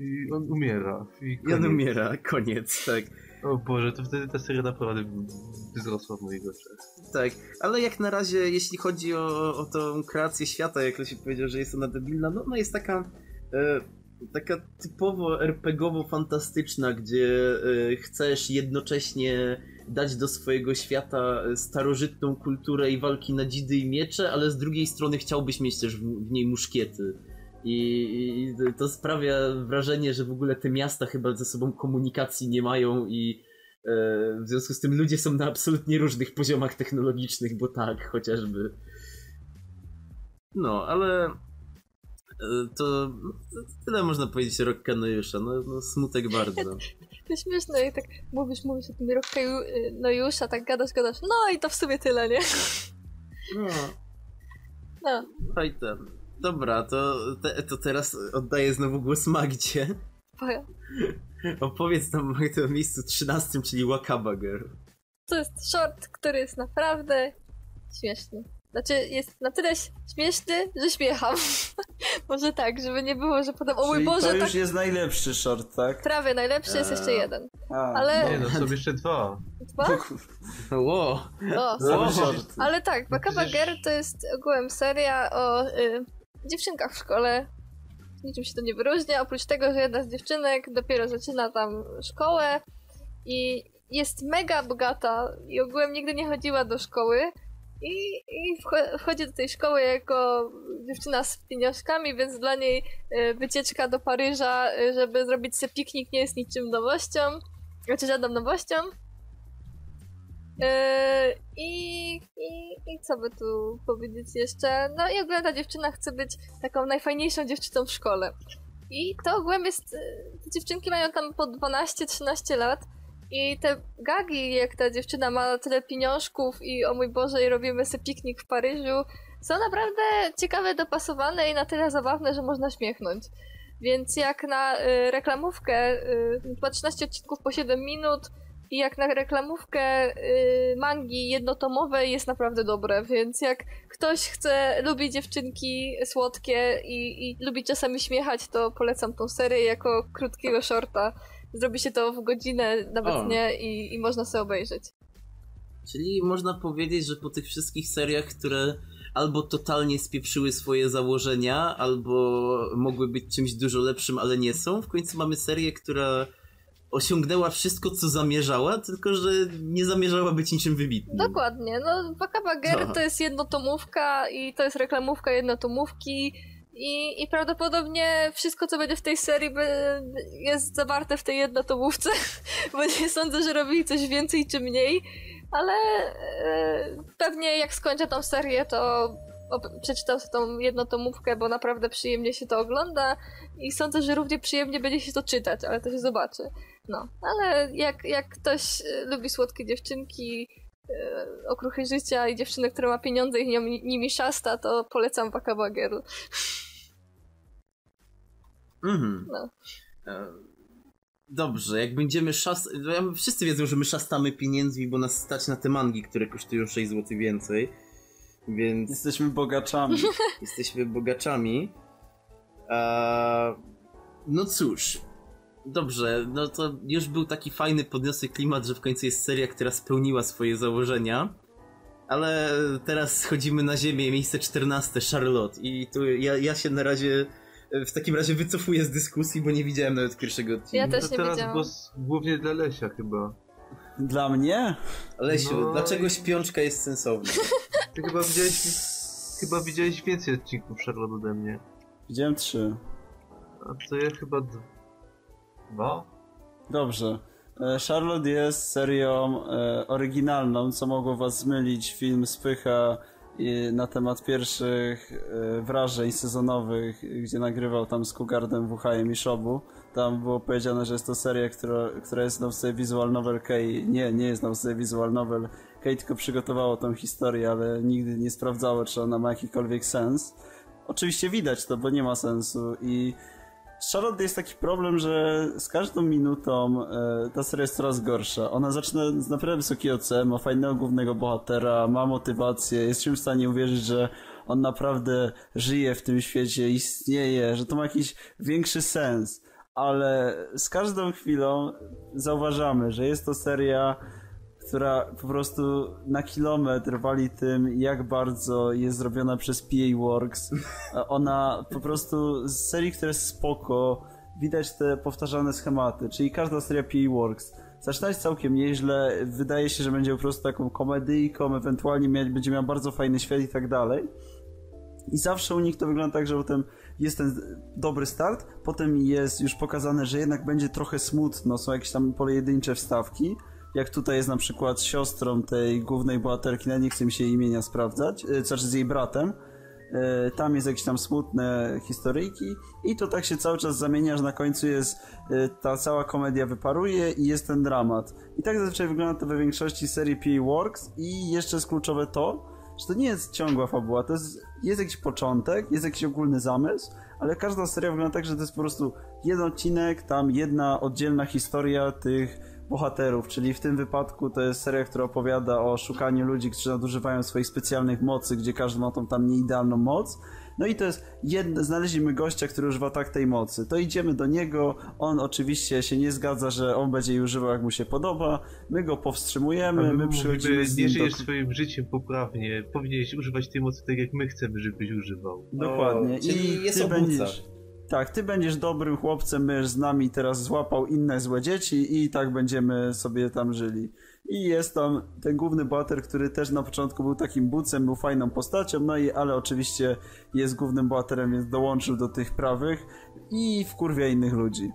I on umiera. I I on umiera, koniec, tak. O Boże, to wtedy ta seria naprawdę wzrosła w moich oczach. Tak, ale jak na razie, jeśli chodzi o, o tą kreację świata, jak się powiedział, że jest ona debilna, no ona jest taka e, taka typowo RPGowo-fantastyczna, gdzie e, chcesz jednocześnie dać do swojego świata e, starożytną kulturę i walki na dzidy i miecze, ale z drugiej strony chciałbyś mieć też w, w niej muszkiety. I, I to sprawia wrażenie, że w ogóle te miasta chyba ze sobą komunikacji nie mają i e, w związku z tym ludzie są na absolutnie różnych poziomach technologicznych, bo tak, chociażby. No, ale e, to, no, to tyle można powiedzieć o Rok Kanojusza. No, no smutek bardzo. To [LAUGHS] śmieszne, jak tak mówisz, mówisz o tym Rockaju, no już, a tak gadasz, gadasz, no i to w sumie tyle, nie? No, No, fajnie. Dobra, to, te, to teraz oddaję znowu głos Magdzie. Opowiedz nam Magda o miejscu 13, czyli Wakaba Girl. To jest short, który jest naprawdę śmieszny. Znaczy, jest na tyle śmieszny, że śmiecham. [LAUGHS] Może tak, żeby nie było, że potem, o mój Czyli Boże, to już tak jest najlepszy short, tak? prawie najlepszy jest jeszcze Eee. jeden. A, Ale- Nie no, są jeszcze dwa. Dwa? Ło! O, Wow. shorty. Ale tak, Bakaba przecież- Girl to jest ogółem seria o y, dziewczynkach w szkole. Niczym się to nie wyróżnia, oprócz tego, że jedna z dziewczynek dopiero zaczyna tam szkołę i jest mega bogata i ogółem nigdy nie chodziła do szkoły i, i wcho- wchodzi do tej szkoły jako dziewczyna z pieniążkami, więc dla niej y, wycieczka do Paryża, y, żeby zrobić sobie piknik nie jest niczym nowością, znaczy żadną nowością. Yy, I, i, I co by tu powiedzieć jeszcze? No i ogólnie ta dziewczyna chce być taką najfajniejszą dziewczyną w szkole. I to ogółem jest. yy, Te dziewczynki mają tam po 12-13 lat. I te gagi, jak ta dziewczyna ma tyle pieniążków i o mój Boże, i robimy sobie piknik w Paryżu, są naprawdę ciekawe, dopasowane i na tyle zabawne, że można śmiechnąć. Więc jak na y, reklamówkę, y, chyba 13 odcinków po 7 minut, i jak na reklamówkę y, mangi jednotomowej jest naprawdę dobre, więc jak ktoś chce, lubi dziewczynki słodkie i, i lubi czasami śmiechać, to polecam tą serię jako krótkiego shorta. Zrobi się to w godzinę, nawet O. nie, i, i można sobie obejrzeć. Czyli można powiedzieć, że po tych wszystkich seriach, które albo totalnie spieprzyły swoje założenia, albo mogły być czymś dużo lepszym, ale nie są, w końcu mamy serię, która osiągnęła wszystko, co zamierzała, tylko że nie zamierzała być niczym wybitnym. Dokładnie, no Wakaba Girl No. to jest jednotomówka i to jest reklamówka jednotomówki i, i prawdopodobnie wszystko, co będzie w tej serii jest zawarte w tej jednotomówce, [LAUGHS] bo nie sądzę, że robili coś więcej czy mniej, ale e, pewnie jak skończę tą serię, to przeczytam sobie tą jednotomówkę, bo naprawdę przyjemnie się to ogląda i sądzę, że równie przyjemnie będzie się to czytać, ale to się zobaczy. No, ale jak, jak ktoś e, lubi słodkie dziewczynki, e, okruchy życia i dziewczynę, która ma pieniądze i nią- nimi szasta, to polecam Girl. Mhm. No. E, Dobrze, jak będziemy szast... no ja- Wszyscy wiedzą, że my szastamy pieniędzmi, bo nas stać na te mangi, które kosztują 6 zł więcej. Więc Jesteśmy bogaczami. [LAUGHS] jesteśmy bogaczami. Eee, no cóż. Dobrze, no to już był taki fajny, podniosły klimat, że w końcu jest seria, która spełniła swoje założenia. Ale teraz schodzimy na ziemię, miejsce 14, Charlotte. I tu ja, ja się na razie, w takim razie wycofuję z dyskusji, bo nie widziałem nawet pierwszego odcinka. Ja też to nie teraz wiedziałam. głos głównie dla Lesia chyba. Dla mnie? Lesiu, No dlaczego śpiączka jest sensowna? [LAUGHS] Ty chyba widziałeś, chyba widziałeś więcej odcinków Charlotte ode mnie. Widziałem trzy. A to ja chyba Dobrze. E, Charlotte jest serią e, oryginalną, co mogło was zmylić. Film spycha i na temat pierwszych e, wrażeń sezonowych, gdzie nagrywał tam z Kugardem, Wuchajem i Shobu. Tam było powiedziane, że jest to seria, która, która jest podstawie visual novel Kay. Nie, nie jest podstawie visual novel. Kay tylko przygotowało tą historię, ale nigdy nie sprawdzało, czy ona ma jakikolwiek sens. Oczywiście widać to, bo nie ma sensu i Charlotte jest taki problem, że z każdą minutą e, ta seria jest coraz gorsza. Ona zaczyna z naprawdę wysokiej oceny, ma fajnego głównego bohatera, ma motywację, jest czymś w stanie uwierzyć, że on naprawdę żyje w tym świecie, istnieje, że to ma jakiś większy sens. Ale z każdą chwilą zauważamy, że jest to seria, która po prostu na kilometr wali tym, jak bardzo jest zrobiona przez PA Works. Ona po prostu z serii, która jest spoko, widać te powtarzane schematy, czyli każda seria PA Works. Zaczyna się całkiem nieźle, wydaje się, że będzie po prostu taką komedyjką, ewentualnie mia- będzie miała bardzo fajny świat i tak dalej. I zawsze u nich to wygląda tak, że potem jest ten dobry start, potem jest już pokazane, że jednak będzie trochę smutno, są jakieś tam pojedyncze wstawki, jak tutaj jest na przykład siostrą tej głównej bohaterki, nawet nie chcę mi się imienia sprawdzać, yy, znaczy z jej bratem, Yy, tam jest jakieś tam smutne historyjki i to tak się cały czas zamienia, że na końcu jest yy, ta cała komedia wyparuje i jest ten dramat. I tak zazwyczaj wygląda to we większości serii PA Works i jeszcze jest kluczowe to, że to nie jest ciągła fabuła, to jest, jest jakiś początek, jest jakiś ogólny zamysł, ale każda seria wygląda tak, że to jest po prostu jeden odcinek, tam jedna oddzielna historia tych bohaterów, czyli w tym wypadku to jest seria, która opowiada o szukaniu ludzi, którzy nadużywają swoich specjalnych mocy, gdzie każdy ma tą tam nieidealną moc. No i to jest jedno, znaleźliśmy gościa, który używa tak tej mocy. To idziemy do niego, on oczywiście się nie zgadza, że on będzie jej używał jak mu się podoba, my go powstrzymujemy, my mówimy, przychodzimy z nie nim żyjesz do... swoim życiem poprawnie, powinieneś używać tej mocy tak jak my chcemy, żebyś używał. Dokładnie. O, I jest ty będziesz. Tak, ty będziesz dobrym chłopcem, będziesz z nami teraz złapał inne złe dzieci i tak będziemy sobie tam żyli. I jest tam ten główny bohater, który też na początku był takim bucem, był fajną postacią, no i ale oczywiście jest głównym bohaterem, więc dołączył do tych prawych i wkurwia innych ludzi.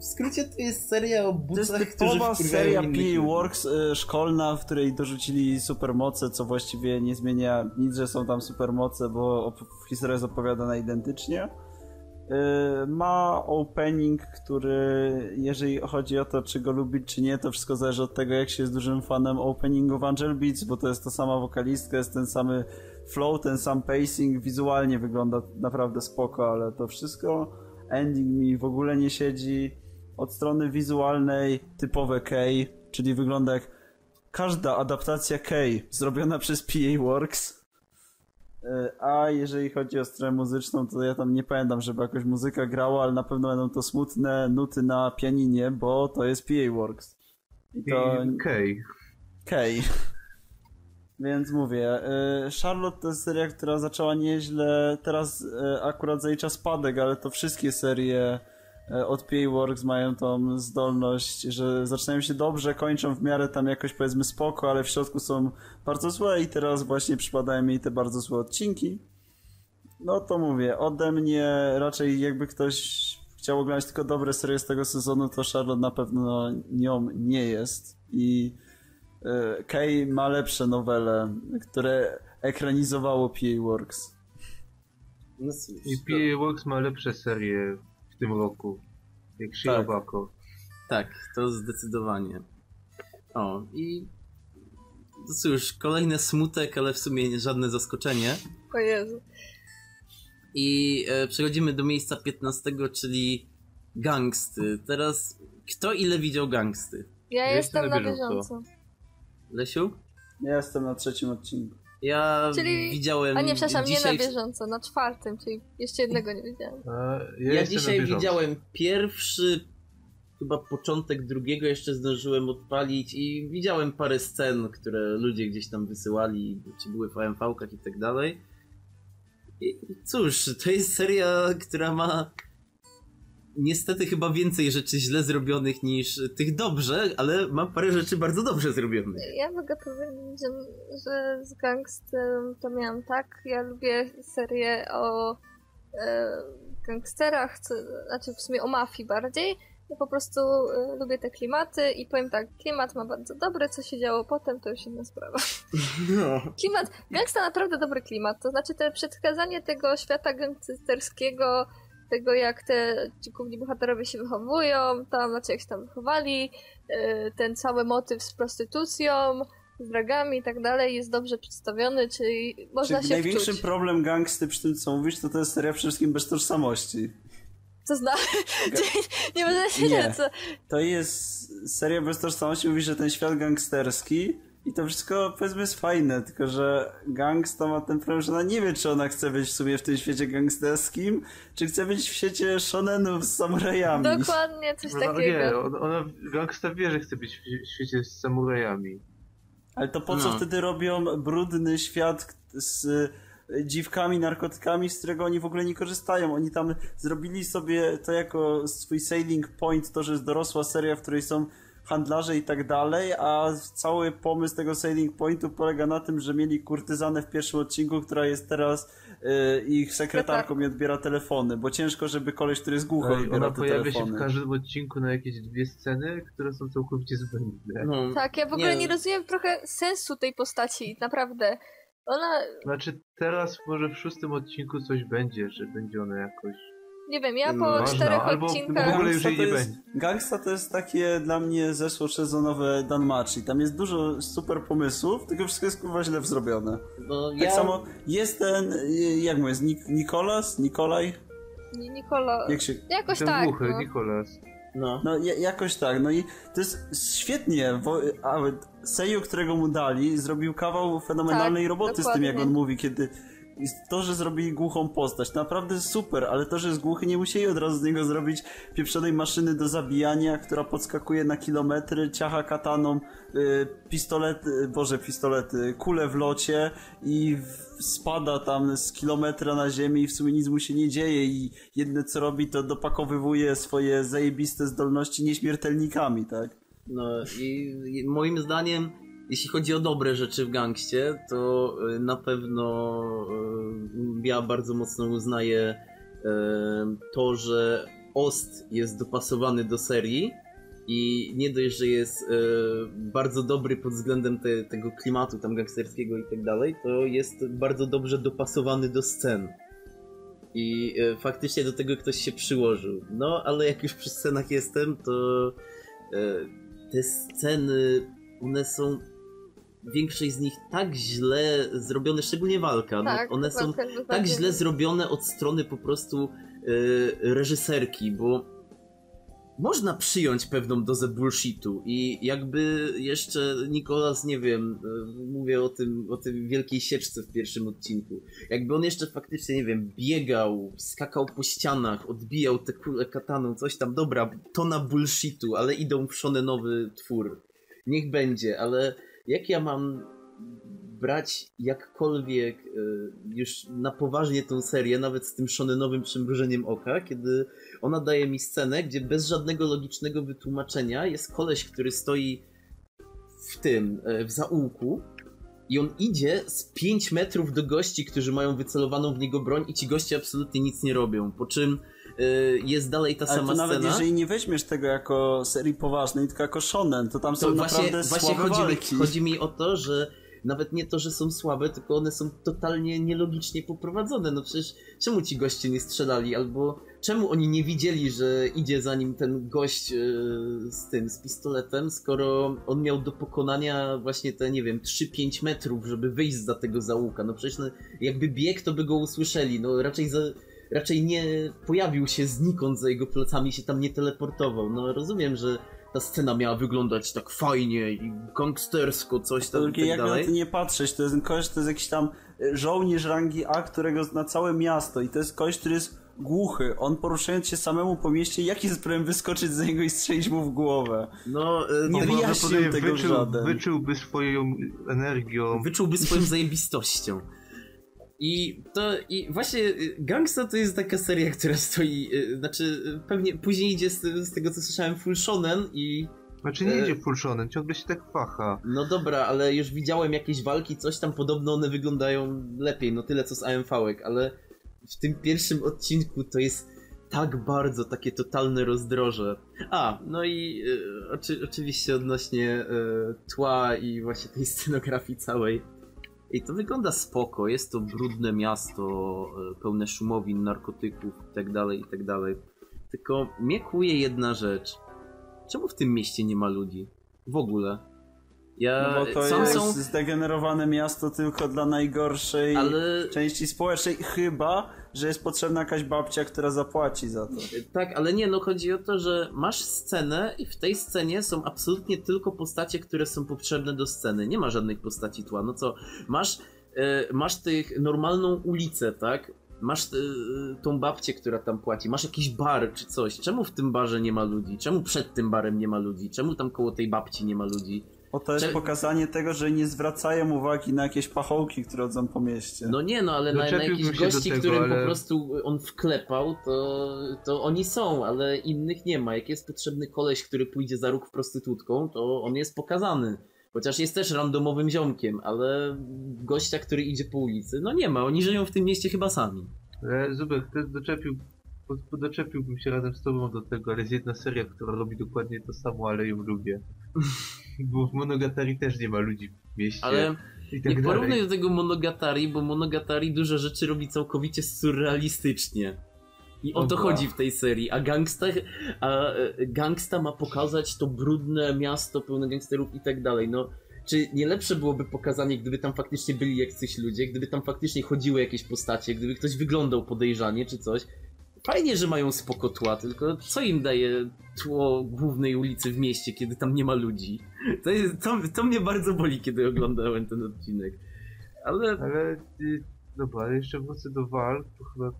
W skrócie to jest seria o To jest bucach, typowa seria ludzi. Works y, szkolna, w której dorzucili supermoce, co właściwie nie zmienia nic, że są tam supermoce, bo historia jest opowiadana identycznie. Y, Ma opening, który jeżeli chodzi o to, czy go lubić, czy nie, to wszystko zależy od tego, jak się jest dużym fanem openingów Angel Beats, bo to jest ta sama wokalistka, jest ten samy flow, ten sam pacing, wizualnie wygląda naprawdę spoko, ale to wszystko ending mi w ogóle nie siedzi. Od strony wizualnej typowe K, czyli wygląda jak każda adaptacja K zrobiona przez PA Works. E, A jeżeli chodzi o stronę muzyczną, to ja tam nie pamiętam, żeby jakoś muzyka grała, ale na pewno będą to smutne nuty na pianinie, bo to jest PA Works. I to Okej. K. Więc mówię, y, Charlotte to jest seria, która zaczęła nieźle, teraz y, akurat zalicza spadek, ale to wszystkie serie y, od PA Works mają tą zdolność, że zaczynają się dobrze, kończą w miarę tam jakoś powiedzmy spoko, ale w środku są bardzo złe i teraz właśnie przypadają jej te bardzo złe odcinki. No to mówię, ode mnie raczej jakby ktoś chciał oglądać tylko dobre serie z tego sezonu, to Charlotte na pewno nią nie jest i Kay ma lepsze nowele, które ekranizowało PA Works. No cóż, I PA Works ma lepsze serie w tym roku. Jak Tak. Shirobako. Tak, to zdecydowanie. O, i no cóż, kolejny smutek, ale w sumie nie żadne zaskoczenie. O Jezu. I e, przechodzimy do miejsca 15, czyli gangsty. Teraz, kto ile widział gangsty? Ja Ja jestem na bieżąco. bieżąco. Lesiu? Ja jestem na trzecim odcinku. Ja Czyli- widziałem A nie, przepraszam, dzisiaj... nie na bieżąco, na czwartym, czyli jeszcze jednego nie widziałam. A Ja, ja dzisiaj widziałem pierwszy, chyba początek drugiego jeszcze zdążyłem odpalić i widziałem parę scen, które ludzie gdzieś tam wysyłali, czy były w AMV-kach i tak dalej. I cóż, to jest seria, która ma niestety chyba więcej rzeczy źle zrobionych niż tych dobrze, ale ma parę rzeczy bardzo dobrze zrobionych. Ja mogę powiedzieć, że, z gangsterem to miałam tak. Ja lubię serię o e, gangsterach, co, znaczy w sumie o mafii bardziej. Ja po prostu e, lubię te klimaty i powiem tak, klimat ma bardzo dobry, co się działo potem, to już inna sprawa. No. Klimat, gangsta naprawdę dobry klimat, to znaczy te przedskazanie tego świata gangsterskiego, tego jak te ci główni bohaterowie się wychowują, tam, znaczy jak się tam wychowali, e, ten cały motyw z prostytucją, z dragami i tak dalej jest dobrze przedstawiony, czyli można Czyli się największy wczuć. problem gangsty przy tym, co mówisz, to to jest seria przede wszystkim bez tożsamości. To zna... [LAUGHS] nie można się Nie. nie. co... To jest seria bez tożsamości, mówi, że ten świat gangsterski i to wszystko powiedzmy jest fajne, tylko że gangsta ma ten problem, że ona nie wie, czy ona chce być w sumie w tym świecie gangsterskim, czy chce być w świecie shonenów z samurajami. Dokładnie, coś No, nie, takiego. on- ona, gangsta wie, że chce być w świecie z samurajami. Ale to po co No. wtedy robią brudny świat z y, dziwkami, narkotykami, z którego oni w ogóle nie korzystają? Oni tam zrobili sobie to jako swój sailing point, to, że jest dorosła seria, w której są handlarze i tak dalej, a cały pomysł tego sailing pointu polega na tym, że mieli kurtyzanę w pierwszym odcinku, która jest teraz y, ich sekretarką i odbiera telefony, bo ciężko, żeby koleś, który jest głuchy, i odbiera ona te pojawia się telefony. w każdym odcinku na jakieś dwie sceny, które są całkowicie zbędne. No. Tak, ja w ogóle Nie. nie rozumiem trochę sensu tej postaci, naprawdę. Ona, Znaczy teraz może w szóstym odcinku coś będzie, że będzie ona jakoś... nie wiem, ja po Można, czterech albo- odcinkach... w ogóle już Gangsta jej to nie jest, będzie. Gangsta to jest takie dla mnie zeszłosezonowe Danmachi. Tam jest dużo super pomysłów, tylko wszystko jest kurwa źle zrobione. No, Tak ja... samo jest ten, jak mu jest, Nik- Nikolas? Nikolaj? Ni- Nikola... Jak się... Jakoś Ten tak, głuchy, no. Nikolas. No. No ja, jakoś tak, no i to jest świetnie, bo a, Seiju, którego mu dali, zrobił kawał fenomenalnej Tak, roboty z tym, jak on dokładnie. mówi, kiedy to, że zrobili głuchą postać, naprawdę super, ale to, że jest głuchy, nie musieli od razu z niego zrobić pieprzonej maszyny do zabijania, która podskakuje na kilometry, ciacha kataną, y, pistolety, boże, pistolety, kule w locie i w, spada tam z kilometra na ziemię i w sumie nic mu się nie dzieje i jedne co robi, to dopakowywuje swoje zajebiste zdolności nieśmiertelnikami, tak? No i, i moim zdaniem, jeśli chodzi o dobre rzeczy w gangście, to y, na pewno y, ja bardzo mocno uznaję y, to, że Ost jest dopasowany do serii i nie dość, że jest bardzo dobry pod względem te, tego klimatu tam gangsterskiego i tak dalej, to jest bardzo dobrze dopasowany do scen. I faktycznie do tego ktoś się przyłożył. No, ale jak już przy scenach jestem, to te sceny, one są większość z nich tak źle zrobione, szczególnie walka. Tak, no, one są tak bardziej- źle zrobione od strony po prostu y, reżyserki, bo można przyjąć pewną dozę bullshitu i jakby jeszcze Nikolas, nie wiem, y, mówię o tym, o tym wielkiej sieczce w pierwszym odcinku, jakby on jeszcze faktycznie, nie wiem, biegał, skakał po ścianach, odbijał te kule kataną, coś tam, dobra, tona bullshitu, ale idą w shonenowy twór. Niech będzie, ale jak ja mam brać jakkolwiek y, już na poważnie tą serię, nawet z tym shonenowym przymrużeniem oka, kiedy ona daje mi scenę, gdzie bez żadnego logicznego wytłumaczenia jest koleś, który stoi w tym, e, w zaułku i on idzie z 5 metrów do gości, którzy mają wycelowaną w niego broń i ci goście absolutnie nic nie robią, po czym e, jest dalej ta Ale sama to nawet scena. jeżeli nie weźmiesz tego jako serii poważnej, tylko jako shonen, to tam są To właśnie, naprawdę właśnie słabe chodzi, mi, walki. chodzi mi o to, że nawet nie to, że są słabe, tylko one są totalnie nielogicznie poprowadzone. No przecież czemu ci goście nie strzelali? Albo czemu oni nie widzieli, że idzie za nim ten gość e, z tym, z pistoletem, skoro on miał do pokonania właśnie te, nie wiem, 3-5 metrów, żeby wyjść za tego załuka. No przecież no, jakby bieg, to by go usłyszeli. No raczej za, raczej nie pojawił się znikąd za jego plecami, się tam nie teleportował. No rozumiem, że ta scena miała wyglądać tak fajnie i gangstersko, coś tam i tak jak na dalej. to nie patrzeć, to jest koleś, to jest jakiś tam y, żołnierz rangi A, którego zna całe miasto i to jest koleś, który jest głuchy. On poruszając się samemu po mieście, jaki jest problem wyskoczyć z niego i strzelić mu w głowę? No, e, Nie wyjaśnił tego wyczuł, żaden. wyczułby swoją energią. wyczułby swoją [LAUGHS] zajebistością. I to, i właśnie y, Gangsta to jest taka seria, która stoi, y, znaczy y, pewnie później idzie z, z tego co słyszałem Full Shonen i Znaczy nie idzie full shonen, ciągle się tak facha. no dobra, ale już widziałem jakieś walki, coś tam podobno one wyglądają lepiej, no tyle co z AMV-ek, ale w tym pierwszym odcinku to jest tak bardzo takie totalne rozdroże. A, no i y, oczy, oczywiście odnośnie y, tła i właśnie tej [LAUGHS] scenografii całej. I to wygląda spoko, jest to brudne miasto, y, pełne szumowin, narkotyków itd., itd. Tylko mnie kłuje jedna rzecz. Czemu w tym mieście nie ma ludzi? W ogóle. Ja, No bo to sam jest są, zdegenerowane miasto tylko dla najgorszej ale części społecznej, chyba, że jest potrzebna jakaś babcia, która zapłaci za to. tak, ale nie, no chodzi o to, że masz scenę i w tej scenie są absolutnie tylko postacie, które są potrzebne do sceny. Nie ma żadnych postaci tła. No co, masz, e, masz tych normalną ulicę, tak? Masz e, tą babcię, która tam płaci, masz jakiś bar czy coś. Czemu w tym barze nie ma ludzi? Czemu przed tym barem nie ma ludzi? Czemu tam koło tej babci nie ma ludzi? Bo to jest Cze- pokazanie tego, że nie zwracają uwagi na jakieś pachołki, które chodzą po mieście. No nie, no ale na, na jakichś gości, tego, którym po ale- prostu on wklepał, to, to oni są, ale innych nie ma. Jak jest potrzebny koleś, który pójdzie za róg prostytutką, to on jest pokazany. Chociaż jest też randomowym ziomkiem, ale gościa, który idzie po ulicy, no nie ma. Oni żyją w tym mieście chyba sami. Ale Zubek, ty doczepił, po- po- doczepiłbym się razem z tobą do tego, ale jest jedna seria, która robi dokładnie to samo, ale ją lubię. Bo w Monogatari też nie ma ludzi w mieście Ale i tak nie dalej. do tego Monogatari, bo Monogatari dużo rzeczy robi całkowicie surrealistycznie. I o to Dobra. chodzi w tej serii. A gangsta, a e, gangsta ma pokazać to brudne miasto pełne gangsterów i tak dalej. No, czy nie lepsze byłoby pokazanie, gdyby tam faktycznie byli jacyś ludzie, gdyby tam faktycznie chodziły jakieś postacie, gdyby ktoś wyglądał podejrzanie czy coś? Fajnie, że mają spoko tła, tylko co im daje tło głównej ulicy w mieście, kiedy tam nie ma ludzi? To, jest, to, to mnie bardzo boli, kiedy oglądałem ten odcinek. Ale Ale, y, dobra, jeszcze wrócę do walk, to chyba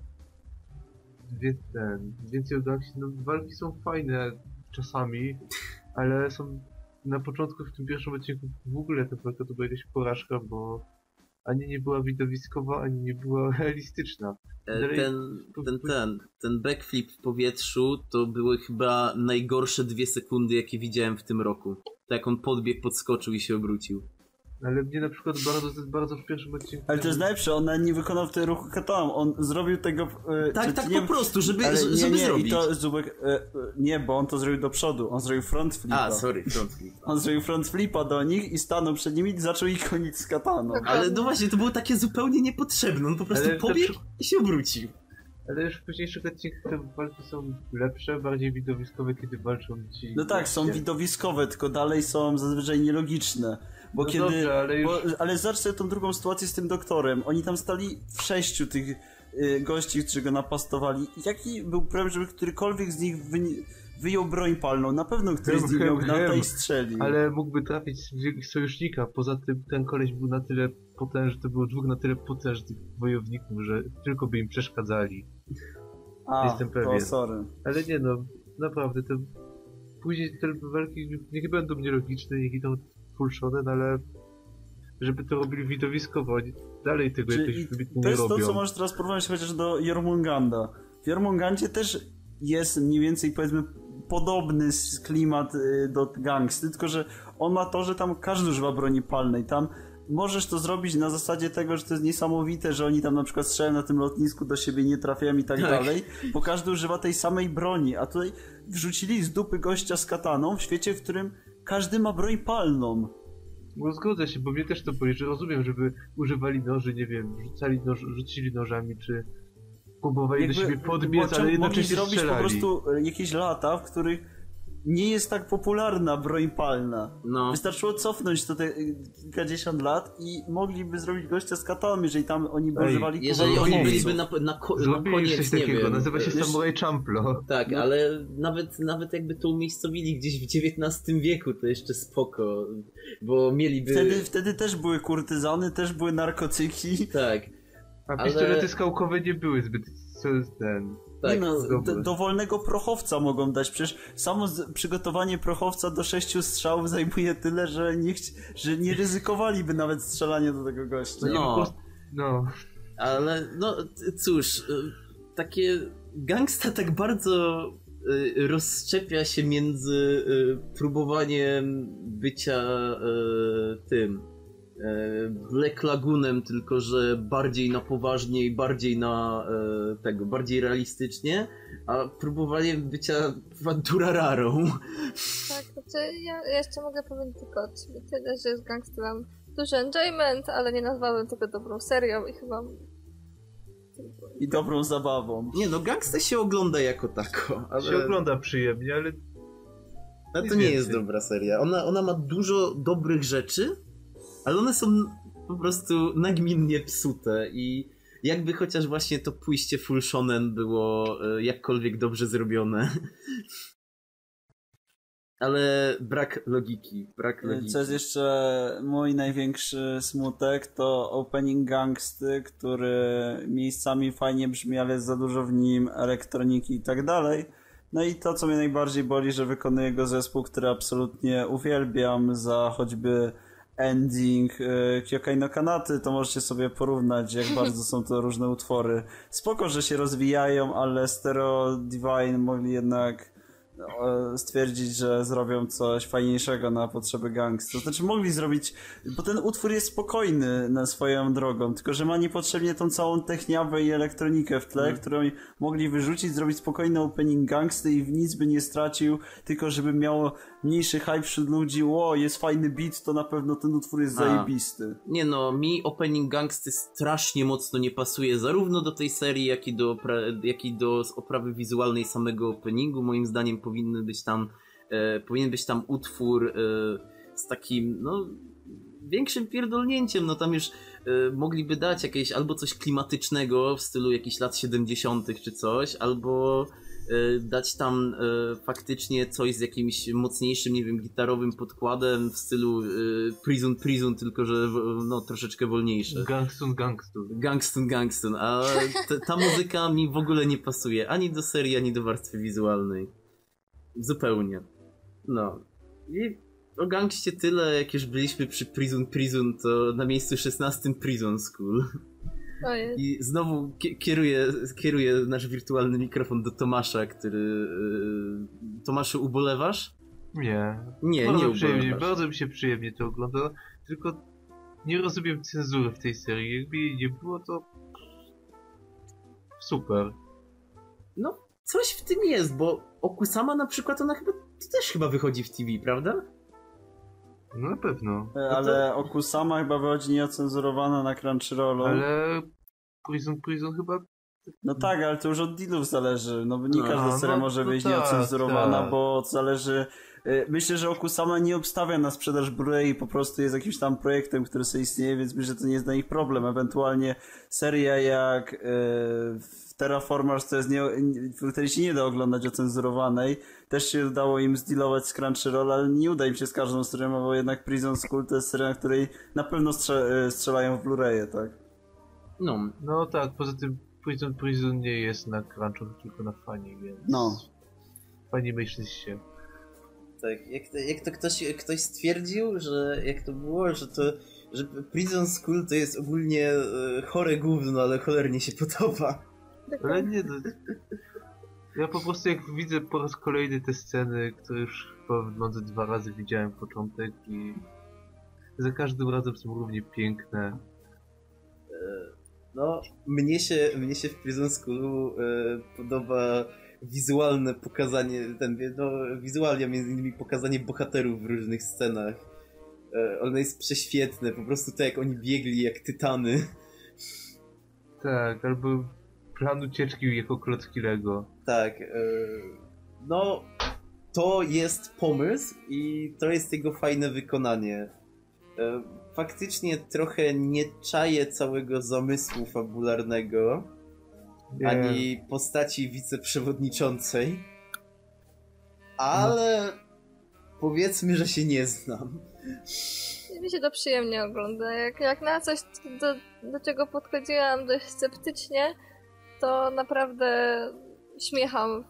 wie, ten, więcej akcji, no walki są fajne czasami, ale są na początku w tym pierwszym odcinku w ogóle ta walka to była jakaś porażka, bo ani nie była widowiskowa, ani nie była [LAUGHS] realistyczna. E, Ten, ten, ten, ten backflip w powietrzu to były chyba najgorsze dwie sekundy, jakie widziałem w tym roku. Tak jak on podbiegł, podskoczył i się obrócił. Ale mnie na przykład bardzo, bardzo w pierwszym odcinku... Ale to jest najlepsze, on nie wykonał wtedy ruchu kataną, on zrobił tego... e, Tak, tak nie, po prostu, żeby, ale żeby nie, nie, zrobić. i to Zubek, e, nie, bo on to zrobił do przodu, on zrobił front flipa. A, sorry, front flip. On zrobił front flipa do nich i stanął przed nimi i zaczął ich gonić z kataną. Ale no właśnie, to było takie zupełnie niepotrzebne. On po prostu Ale pobiegł przy- i się obrócił. Ale już w późniejszych odcinkach te walki są lepsze, bardziej widowiskowe, kiedy walczą ci... No tak, są widowiskowe, tylko dalej są zazwyczaj nielogiczne. Bo No kiedy. dobrze, ale już- bo, ale zacznę sobie tą drugą sytuację z tym doktorem. Oni tam stali w sześciu tych y, gości, którzy go napastowali. Jaki był problem, żeby którykolwiek z nich wy, wyjął broń palną? Na pewno któryś z nich miał gnata i strzelił. Ale mógłby trafić w sojusznika. Poza tym ten koleś był na tyle potężny, to było dwóch na tyle potężnych wojowników, że tylko by im przeszkadzali. A, jestem pewien. To sorry. Ale nie no, naprawdę, te... Później te walki niech będą nielogiczne, niech idą full shonen, ale żeby to robili widowiskowo, oni dalej tego Czyli jakoś wybitnie to nie jest to, robią. co możesz teraz porównać chociaż do Jormunganda. W Jormungandzie też jest mniej więcej, powiedzmy, podobny klimat y, do gangsty, tylko że on ma to, że tam każdy używa broni palnej. Tam możesz to zrobić na zasadzie tego, że to jest niesamowite, że oni tam na przykład strzelają na tym lotnisku do siebie, nie trafiają i tak, Tak. dalej, bo każdy używa tej samej broni, a tutaj wrzucili z dupy gościa z kataną w świecie, w którym każdy ma broń palną. Bo zgodzę się, bo mnie też to boli, że rozumiem, żeby używali noży, nie wiem, rzucali noż, rzucili nożami, czy próbowali do siebie podbiec, ale mogli jednocześnie zrobić strzelali. po prostu e, jakieś lata, w których nie jest tak popularna broń palna. No. Wystarczyło cofnąć to te y, kilkadziesiąt lat i mogliby zrobić gościa z kataną, jeżeli tam oni by używali Jeżeli oni byliby na, na, ko- na koniec, coś nie takiego, wiem. nazywa się wiesz- Samurai Champloo. Tak, No. ale nawet, nawet jakby to umiejscowili gdzieś w XIX wieku, to jeszcze spoko, bo mieliby... Wtedy, wtedy też były kurtyzany, też były narkotyki. Tak, A Ale- pistolety skałkowe nie były zbyt ten. Tak. nie no, do, dowolnego prochowca mogą dać. Przecież samo z, przygotowanie prochowca do sześciu strzałów zajmuje tyle, że nie, chci- że nie ryzykowaliby nawet strzelania do tego gościa. No. No. Ale no cóż, y, takie gangsta tak bardzo y, rozszczepia się między y, próbowaniem bycia tym Black Lagunem, tylko że bardziej na poważnie i bardziej na y, tego, bardziej realistycznie, a próbowaniem bycia Durararą. Tak, znaczy ja jeszcze mogę powiedzieć tylko od siebie tyle, że z Gangsta mam duży enjoyment, ale nie nazwałbym tego dobrą serią i chyba... I dobrą zabawą. Nie no, gangsta się ogląda jako tako, ale... Się ogląda przyjemnie, ale Ale to nie jest dobra seria. Ona, ona ma dużo dobrych rzeczy, ale one są po prostu nagminnie psute i jakby chociaż właśnie to pójście full shonen było e, jakkolwiek dobrze zrobione. [LAUGHS] Ale brak logiki, brak logiki. Co jest jeszcze mój największy smutek, to opening gangsty, który miejscami fajnie brzmi, ale jest za dużo w nim elektroniki i tak dalej. No i to, co mnie najbardziej boli, że wykonuje go zespół, który absolutnie uwielbiam za choćby ending y, Kyokai no Kanaty, to możecie sobie porównać, jak [LAUGHS] bardzo są to różne utwory. Spoko, że się rozwijają, ale Stereo Divine mogli jednak e, stwierdzić, że zrobią coś fajniejszego na potrzeby gangstów. Znaczy mogli zrobić, bo ten utwór jest spokojny na swoją drogą, tylko że ma niepotrzebnie tą całą techniawę i elektronikę w tle, Mm. którą mogli wyrzucić, zrobić spokojny opening gangsty i w nic by nie stracił, tylko żeby miało mniejszy hype wśród ludzi, o, jest fajny beat, to na pewno ten utwór jest A. zajebisty. Nie no, mi opening gangsty strasznie mocno nie pasuje zarówno do tej serii, jak i do, jak i do oprawy wizualnej samego openingu. Moim zdaniem powinny być tam, e, powinien być tam utwór e, z takim, no, większym pierdolnięciem. No tam już e, mogliby dać jakieś albo coś klimatycznego w stylu jakichś lat 70. czy coś, albo e, dać tam e, faktycznie coś z jakimś mocniejszym, nie wiem, gitarowym podkładem w stylu e, Prison Prison, tylko że no troszeczkę wolniejsze. gangstun gangstun. Gangston Gangston, a ta muzyka mi w ogóle nie pasuje ani do serii, ani do warstwy wizualnej. Zupełnie. No. I o gangście tyle, jak już byliśmy przy Prison Prison, to na miejscu 16 Prison School. Ojej. I znowu ki- kieruję, kieruję nasz wirtualny mikrofon do Tomasza, który... Yy... Tomaszu, ubolewasz? Nie. Nie, bardzo nie przyjemnie, ubolewasz. bardzo mi się przyjemnie to ogląda, tylko nie rozumiem cenzury w tej serii. Jakby jej nie było, to super. No, coś w tym jest, bo Okusama na przykład, ona chyba... To też chyba wychodzi w TV, prawda? No na pewno. E, Ale Okusama chyba wychodzi nieocenzurowana na Crunchyrollu. Ale Prison Prison chyba No tak, ale to już od dealów zależy, no bo nie No, każda seria no, może no być tak, nieocenzurowana, tak. bo zależy... y, Myślę, że Okusama nie obstawia na sprzedaż Blu-ray, po prostu jest jakimś tam projektem, który sobie istnieje, więc myślę, że to nie jest dla nich problem. Ewentualnie seria jak y, w Terraformers, to jest nie, w której się nie da oglądać ocenzurowanej, też się udało im zdealować z Crunchyroll, ale nie uda im się z każdą serią, bo jednak Prison School to jest seria, na której na pewno strze- y, strzelają w Blu-raye, tak? No, No tak, poza tym Prison Prison nie jest na Crunchu, tylko na fani, więc... No. Fani myśli się. Tak, jak to, jak to ktoś, ktoś stwierdził, że jak to było, że to że Prison School to jest ogólnie e, chore gówno, ale cholernie się podoba. Ale nie, no, ja po prostu jak widzę po raz kolejny te sceny, które już chyba dwa razy widziałem początek i za każdym razem są równie piękne. No, mnie się, mnie się w Prison Schoolu e, podoba wizualne pokazanie, ten, no, wizualnie między innymi pokazanie bohaterów w różnych scenach. E, one jest prześwietne, po prostu to jak oni biegli jak tytany. Tak, albo plan ucieczki jako klocki Lego. Tak. e, No, to jest pomysł i to jest jego fajne wykonanie. E, Faktycznie trochę nie czaję całego zamysłu fabularnego, Nie. ani postaci wiceprzewodniczącej, ale powiedzmy, że się nie znam. Mi się to przyjemnie ogląda. Jak, jak na coś, do, do czego podchodziłam dość sceptycznie, to naprawdę śmiecham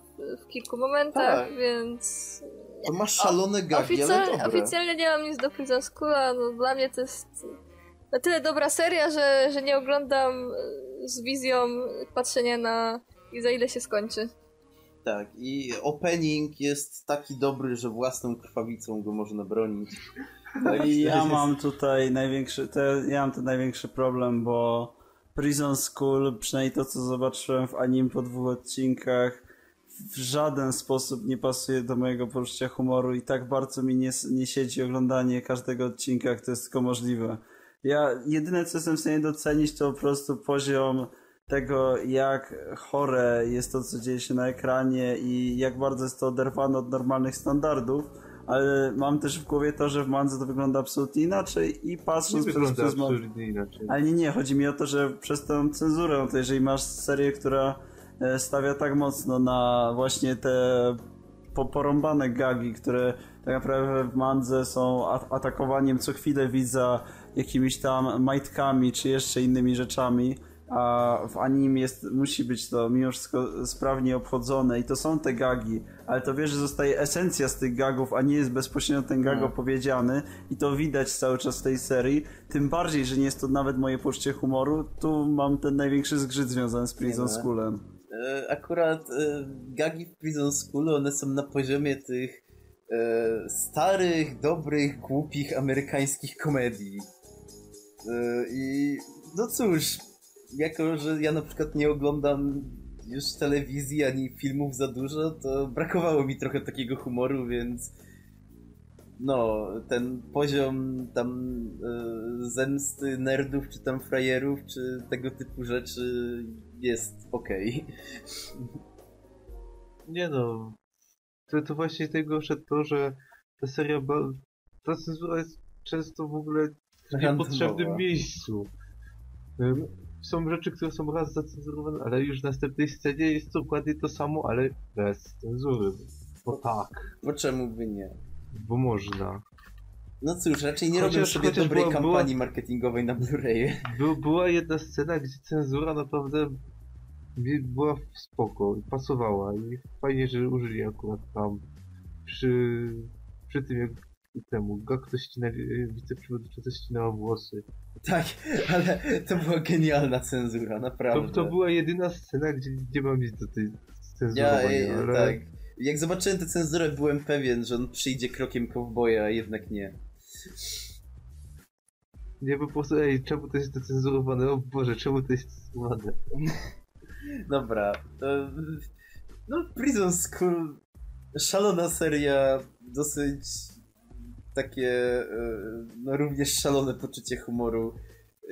w, kilku momentach, Tak. więc To ma szalone gagi, ale oficjalnie, dobre. oficjalnie nie mam nic do Prison Schoola, no dla mnie to jest na tyle dobra seria, że, że nie oglądam e, z wizją patrzenia na i za ile się skończy. Tak, i opening jest taki dobry, że własną krwawicą go można bronić. No i [LAUGHS] ja mam tutaj największy, te, ja mam ten największy problem, bo Prison School, przynajmniej to co zobaczyłem w anim po dwóch odcinkach, w żaden sposób nie pasuje do mojego poczucia humoru i tak bardzo mi nie, nie siedzi oglądanie każdego odcinka, jak to jest tylko możliwe. Ja jedyne co jestem w stanie docenić to po prostu poziom tego, jak chore jest to, co dzieje się na ekranie i jak bardzo jest to oderwane od normalnych standardów, ale mam też w głowie to, że w mandze to wygląda absolutnie inaczej i Nie patrząc przez wygląda pryzmat... absolutnie inaczej. Ale nie, nie, chodzi mi o to, że przez tę cenzurę, no to jeżeli masz serię, która e, stawia tak mocno na właśnie te po, porąbane gagi, które tak naprawdę w mandze są atakowaniem co chwilę widza jakimiś tam majtkami czy jeszcze innymi rzeczami, a w anime jest, musi być to mimo wszystko sprawnie obchodzone i to są te gagi, ale to wiesz, że zostaje esencja z tych gagów, a nie jest bezpośrednio ten gag No. opowiedziany i to widać cały czas w tej serii, tym bardziej, że nie jest to nawet moje poczucie humoru, tu mam ten największy zgrzyt związany z Prison no. Schoolem. E, Akurat e, gagi w Prison School, one są na poziomie tych e, starych, dobrych, głupich amerykańskich komedii. I no cóż, jako że ja na przykład nie oglądam już telewizji ani filmów za dużo, to brakowało mi trochę takiego humoru, więc no, ten poziom tam e, zemsty nerdów, czy tam frajerów, czy tego typu rzeczy jest okej. [LAUGHS] Nie no. To, to właśnie najgorsze to, że ta seria, ta cenzura jest często w ogóle w niepotrzebnym miejscu. Są rzeczy, które są raz zacenzurowane, ale już w następnej scenie jest dokładnie to samo, ale bez cenzury. Bo tak, Bo czemu by nie? bo można. No cóż, raczej nie Chociaż- robią sobie dobrej była- kampanii marketingowej na Blu-raye. By, była jedna scena, gdzie cenzura naprawdę była spoko, i pasowała i fajnie, że użyli akurat tam przy, przy tym jak temu Gak to ścina, wiceprzewodnicząca ścinała włosy. Tak, ale to była genialna cenzura, To, naprawdę. to była jedyna scena, gdzie nie mam nic do tej Ja, cenzurowania, ej, ale tak. Jak zobaczyłem tę cenzurę, byłem pewien, że on przyjdzie krokiem kowboja, a jednak nie. nie po prostu, ej, czemu to jest docenzurowane? O Boże, czemu to jest cenzurowane? [LAUGHS] Dobra. To... No, Prison School. Szalona seria, dosyć takie, e, no również szalone poczucie humoru.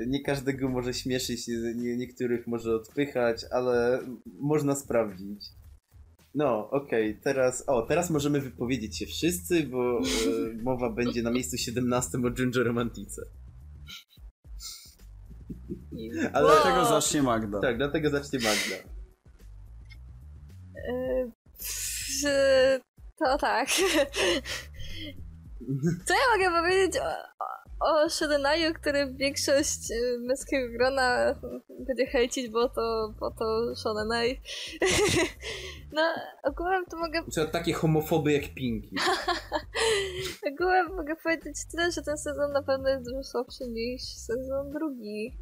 Nie każdego może śmieszyć, nie, niektórych może odpychać, ale można sprawdzić. No, okej, teraz, o, teraz możemy wypowiedzieć się wszyscy, bo e, mowa będzie na miejscu 17 o Ginger Romantice. [LAUGHS] Ale Wow. Dlatego zacznie Magda. Tak, dlatego zacznie Magda. E, To tak. [LAUGHS] Co ja mogę powiedzieć o, o, który większość e, męskiego grona będzie hejcić, bo to, bo to Knight. [LAUGHS] No, ogółem to mogę Czy takie homofoby jak Pinki. [LAUGHS] Ogółem mogę powiedzieć tyle, że ten sezon na pewno jest dużo słabszy niż sezon drugi.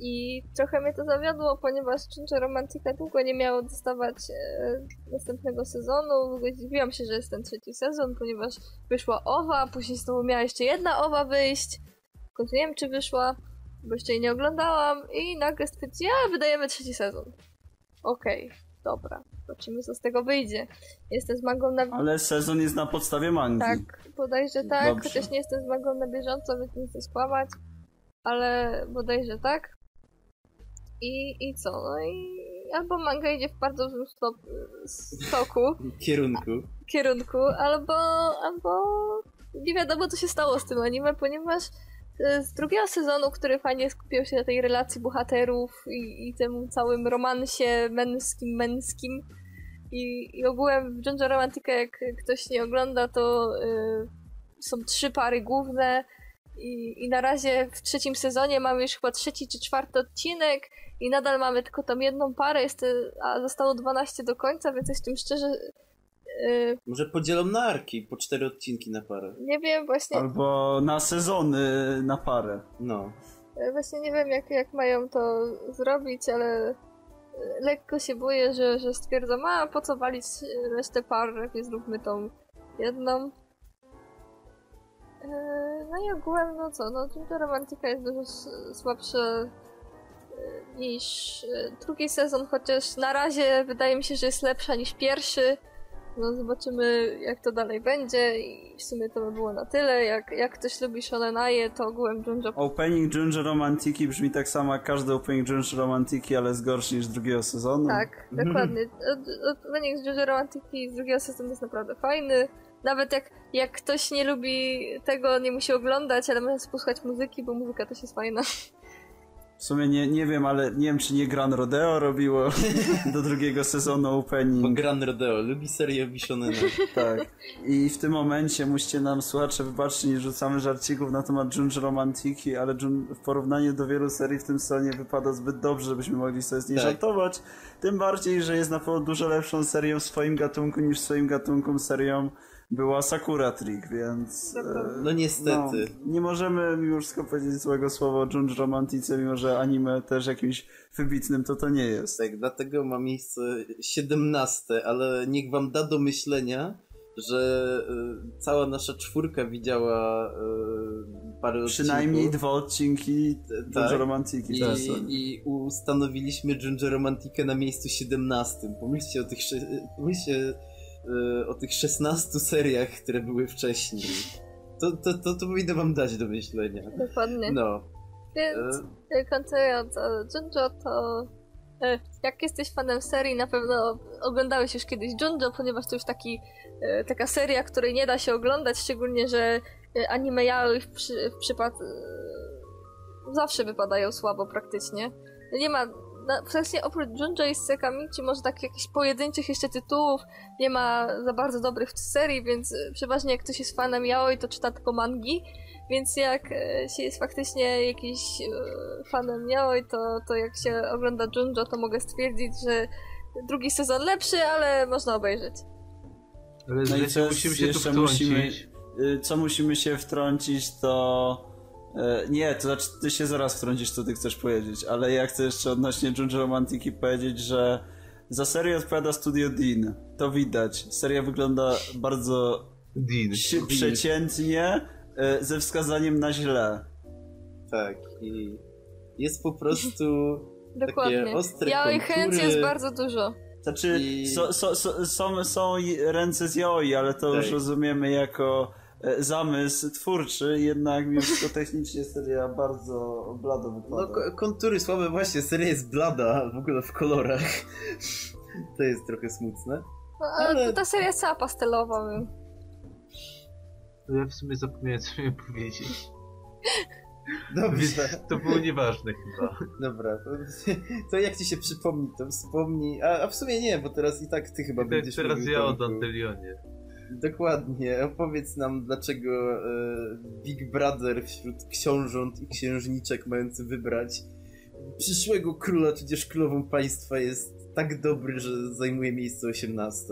I trochę mnie to zawiodło, ponieważ Ginger Romantica długo nie miało dostawać e, następnego sezonu. W ogóle zdziwiłam się, że jest ten trzeci sezon, ponieważ wyszła Owa, później znowu miała jeszcze jedna Owa wyjść. Końcu nie wiem, czy wyszła, bo jeszcze jej nie oglądałam. I nagle stwierdzili, a wydajemy trzeci sezon. Okej, dobra. Zobaczymy, co z tego wyjdzie. Jestem z mangą na Ale sezon jest na podstawie mangi. tak, bodajże tak, Dobrze. chociaż nie jestem z magą na bieżąco, więc nie chcę skłamać, ale bodajże tak. I, i co? No i albo manga idzie w bardzo złym stop, stoku, Kierunku. kierunku, albo, albo nie wiadomo co się stało z tym anime, ponieważ e, z drugiego sezonu, który fajnie skupiał się na tej relacji bohaterów i, i tym całym romansie męskim, męskim i, i ogółem w Ginger Romantica jak ktoś nie ogląda, to y, są trzy pary główne i, i na razie w trzecim sezonie mamy już chyba trzeci czy czwarty odcinek i nadal mamy tylko tą jedną parę, jest, a zostało 12 do końca, więc jestem szczerze y, Może podzielą na arki, po cztery odcinki na parę. nie wiem właśnie Albo na sezony na parę. No. E, Właśnie nie wiem, jak, jak mają to zrobić, ale e, lekko się boję, że, że stwierdzą, a po co walić resztę par, lepiej zróbmy tą jedną. E, No i ogółem, no co, no Ginger Romantika jest dużo s- słabsze e, niż e, drugi sezon, chociaż na razie wydaje mi się, że jest lepsza niż pierwszy. No zobaczymy jak to dalej będzie i w sumie to by było na tyle. Jak, jak ktoś lubi Shonenaje, to ogółem Junjo Opening Junge Romantiki brzmi tak samo jak każdy opening Junge Romantiki, ale jest gorszy niż drugiego sezonu. Tak, dokładnie. Wynik z Jojo Romantiki z drugiego sezonu jest naprawdę fajny. Nawet jak, jak ktoś nie lubi tego, nie musi oglądać, ale może posłuchać muzyki, bo muzyka też jest fajna. W sumie nie, nie wiem, ale nie wiem, czy nie Gran Rodeo robiło [LAUGHS] do drugiego sezonu Bo opening. Gran Rodeo lubi serię Bishonena. Tak. I w tym momencie musicie nam, słuchacze, wybaczyć, nie rzucamy żarcików na temat Junge Romantiki, ale Jun- w porównaniu do wielu serii w tym sezonie wypada zbyt dobrze, żebyśmy mogli sobie z niej Tak. żartować. Tym bardziej, że jest na pewno dużo lepszą serią w swoim gatunku niż w swoim gatunku serią była Sakura Trick, więc... e, No niestety. No, nie możemy mimo wszystko powiedzieć złego słowa o Junge Romantice, mimo że anime też jakimś wybitnym to to nie jest. Tak, dlatego ma miejsce 17, ale niech wam da do myślenia, że y, cała nasza czwórka widziała y, parę Przynajmniej odcinków. dwa odcinki tak. Junge Romantiki. I, tak. I ustanowiliśmy Ginger Romantikę na miejscu 17. Pomyślcie o tych, pomyślcie, o tych 16 seriach, które były wcześniej. To, to, to, to powinno wam dać do myślenia. Dokładnie. No. Więc e, e, kontynuując o Junjo, to e, jak jesteś fanem serii, na pewno oglądałeś już kiedyś Junjo, ponieważ to już taki, e, taka seria, której nie da się oglądać, szczególnie, że e, anime yaoi w, przy, w przypadku zawsze wypadają słabo praktycznie. Nie ma, na, praktycznie oprócz Junjo i Sekami, czy może tak jakichś pojedynczych jeszcze tytułów, nie ma za bardzo dobrych w serii, więc e, przeważnie jak ktoś jest fanem yaoi, to czyta tylko mangi, więc jak e, się jest faktycznie jakiś e, fanem yaoi, to, to jak się ogląda Junjo, to mogę stwierdzić, że drugi sezon lepszy, ale można obejrzeć. Ale No i też musimy się tu jeszcze wtrącić. musimy, y, co musimy się wtrącić, to... y, Nie, to znaczy ty się zaraz wtrącisz, co ty chcesz powiedzieć, ale ja chcę jeszcze odnośnie Junge Romantiki powiedzieć, że za serię odpowiada Studio Dean. To widać. Seria wygląda bardzo Dean. si- przeciętnie, y, ze wskazaniem na źle. Tak. I jest po prostu [LAUGHS] Dokładnie. ostre chęć kontury. jest bardzo dużo. Znaczy, I- so, so, so, są, są ręce z yaoi, ale to już Tak. rozumiemy jako e, zamysł twórczy, jednak mimo wszystko technicznie seria bardzo blado wypada. No, ko- kontury słabe, właśnie, seria jest blada w ogóle w kolorach. To jest trochę smutne. No, ale ta seria jest cała pastelowa. więc- Ja w sumie zapomniałem co miałem powiedzieć. Dobrze, to było nieważne chyba. dobra. To, to jak ci się przypomni, to wspomnij. A, a w sumie nie, bo teraz i tak ty chyba Tak, będziesz teraz ja o. Dantelionie. Dokładnie. Opowiedz nam, dlaczego e, Big Brother wśród książąt i księżniczek mający wybrać przyszłego króla, tudzież królową państwa jest tak dobry, że zajmuje miejsce 18.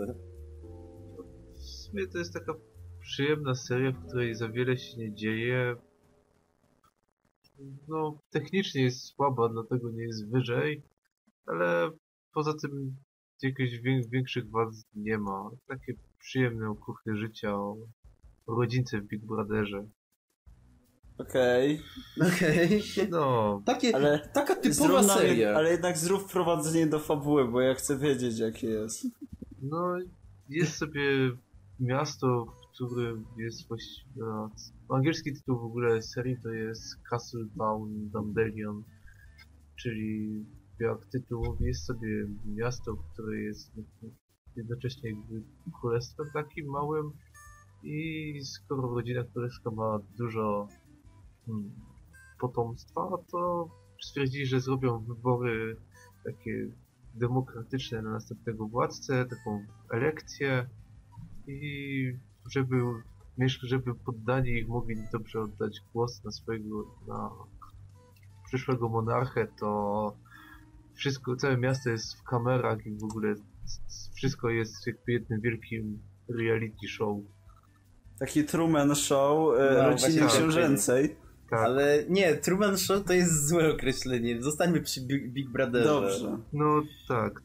W sumie to jest taka przyjemna seria, w której za wiele się nie dzieje. No, technicznie jest słaba, dlatego nie jest wyżej, ale poza tym jakichś wię- większych wad nie ma. Takie przyjemne okruchy życia o rodzince w Big Brotherze. Okej, Okej. No, Takie, ale, Taka typowa zrób seria. ale jednak zrób wprowadzenie do fabuły, bo ja chcę wiedzieć jakie jest. no jest sobie miasto, w którym jest właściwie... no, Angielski tytuł w ogóle serii to jest Castle Town Dandelion, czyli jak tytuł jest sobie miasto, które jest jednocześnie królestwem takim małym i skoro rodzina królewska ma dużo hmm, potomstwa, to stwierdzili, że zrobią wybory takie demokratyczne na następnego władcę, taką elekcję i żeby, żeby poddani ich mogli dobrze oddać głos na swojego, na przyszłego monarchę, to wszystko, całe miasto jest w kamerach i w ogóle wszystko jest jakby jednym wielkim reality show. Taki Truman Show e, No, rodziny właśnie książęcej. Tak. Ale nie, Truman Show to jest złe określenie. Zostańmy przy Big, Big Brotherze. Dobrze. No tak.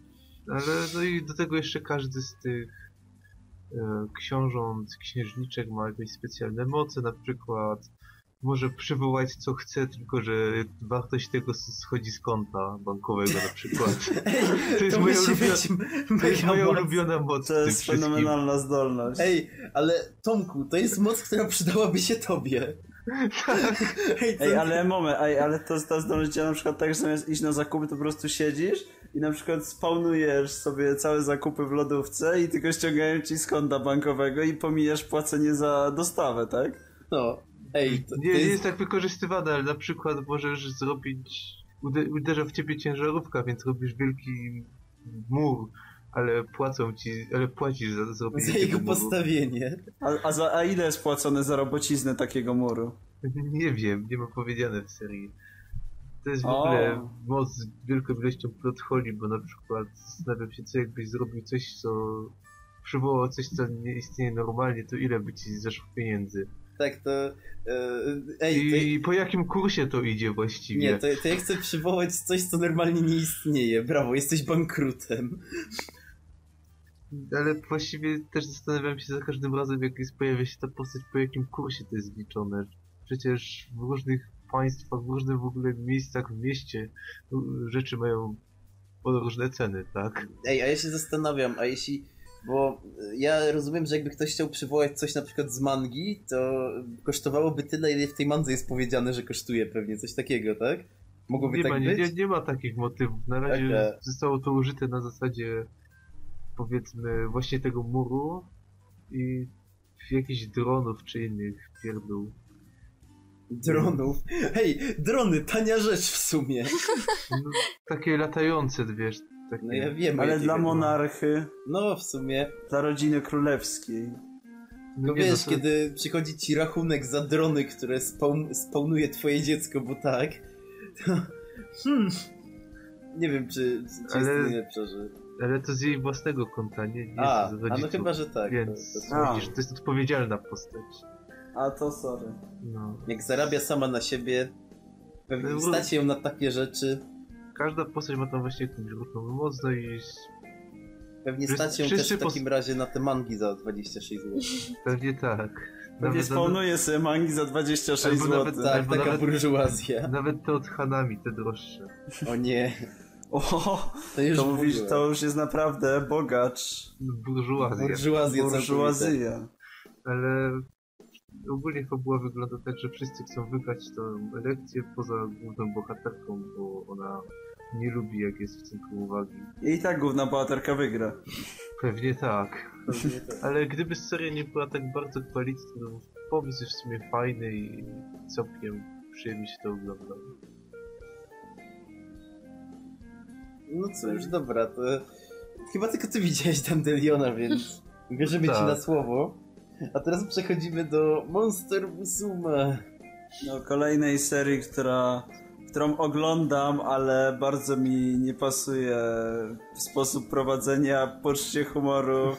Ale no i do tego jeszcze każdy z tych e, książąt, księżniczek ma jakieś specjalne moce, na przykład może przywołać co chce, tylko że wartość tego schodzi z konta bankowego na przykład. Ej, [LAUGHS] To jest to moja ulubiona- To jest moja moc. ulubiona moc To jest fenomenalna zdolność. Ej, ale Tomku, to jest moc, która przydałaby się tobie. Ej, to... Ej, ale moment, ej, ale to ta zdolność działa na przykład tak, że zamiast iść na zakupy, to po prostu siedzisz i na przykład spawnujesz sobie całe zakupy w lodówce i tylko ściągają ci z konta bankowego i pomijasz płacenie za dostawę, tak? No. Ej, to, Nie, to nie jest... jest tak wykorzystywane, ale na przykład możesz zrobić, ude, uderza w ciebie ciężarówka, więc robisz wielki mur, ale płacą ci, ale płacisz za zrobienie za jego muru. postawienie. A, a, za, a ile jest płacone za robociznę takiego muru? [LAUGHS] Nie wiem, nie ma powiedziane w serii. To jest w O. ogóle moc z wielką ilością plot holi, bo na przykład zastanawiam się, co jakbyś zrobił coś, co przywołał coś, co nie istnieje normalnie, to ile by ci zeszło pieniędzy? Tak, to... E, ej, to... I po jakim kursie to idzie właściwie? Nie, to, to ja chcę przywołać coś, co normalnie nie istnieje. Brawo, jesteś bankrutem. Ale właściwie też zastanawiam się za każdym razem, jak jest, pojawia się ta postać, po jakim kursie to jest liczone. Przecież w różnych państwach, w różnych w ogóle miejscach w mieście rzeczy mają różne ceny, tak? Ej, a ja się zastanawiam, a jeśli... Bo ja rozumiem, że jakby ktoś chciał przywołać coś na przykład z mangi, to kosztowałoby tyle, ile w tej mandze jest powiedziane, że kosztuje pewnie. Coś takiego, tak? Mogłoby Nie tak ma, być? nie, nie, ma takich motywów. Na razie Okej. zostało to użyte na zasadzie powiedzmy właśnie tego muru i jakichś dronów czy innych pierdół. Dronów. Hej, drony, tania rzecz w sumie. No, takie latające, wiesz. No ja wiem. Ale dla to- monarchy, No w sumie. dla rodziny królewskiej. No No wiesz, to- kiedy przychodzi ci rachunek za drony, które spawn, spawnuje twoje dziecko, bo tak, to... Hmm... Nie wiem, czy, czy Ale- jest to najlepsza rzecz. Ale to z jej własnego konta, nie, nie A, z a no rodziców. chyba, że tak. Więc To, to, widzisz, to jest odpowiedzialna postać. A to sorry. No. jak zarabia sama na siebie, pewnie No, stać ją na takie rzeczy, Każda postać ma tam właśnie jakąś różną moc, no i pewnie stać ją też w takim razie na te mangi za 26 zł. pewnie tak. Pewnie Nawet, spawnuje sobie mangi za 26 Albo zł. nawet- Tak, Albo taka nawet- burżuazja. nawet te od Hanami, te droższe. O nie, O, to już to, mówisz, to już jest naprawdę bogacz. Burżuazja. Burżuazja. Burżuazja. Ale ogólnie fabuła wygląda tak, że wszyscy chcą wygrać tę lekcję poza główną bohaterką, bo ona nie lubi jak jest w centrum uwagi. I tak główna bohaterka wygra. Pewnie tak. Pewnie tak. Ale gdyby seria nie była tak bardzo kwalitna, to pomysł jest w sumie fajny i całkiem przyjemnie się to ogląda. No cóż, dobra, to chyba tylko ty widziałeś Dandeliona, więc wierzymy ci Tak. na słowo. A teraz przechodzimy do Monster Musume. No, kolejnej serii, która, którą oglądam, ale bardzo mi nie pasuje sposób prowadzenia, poczucie humoru.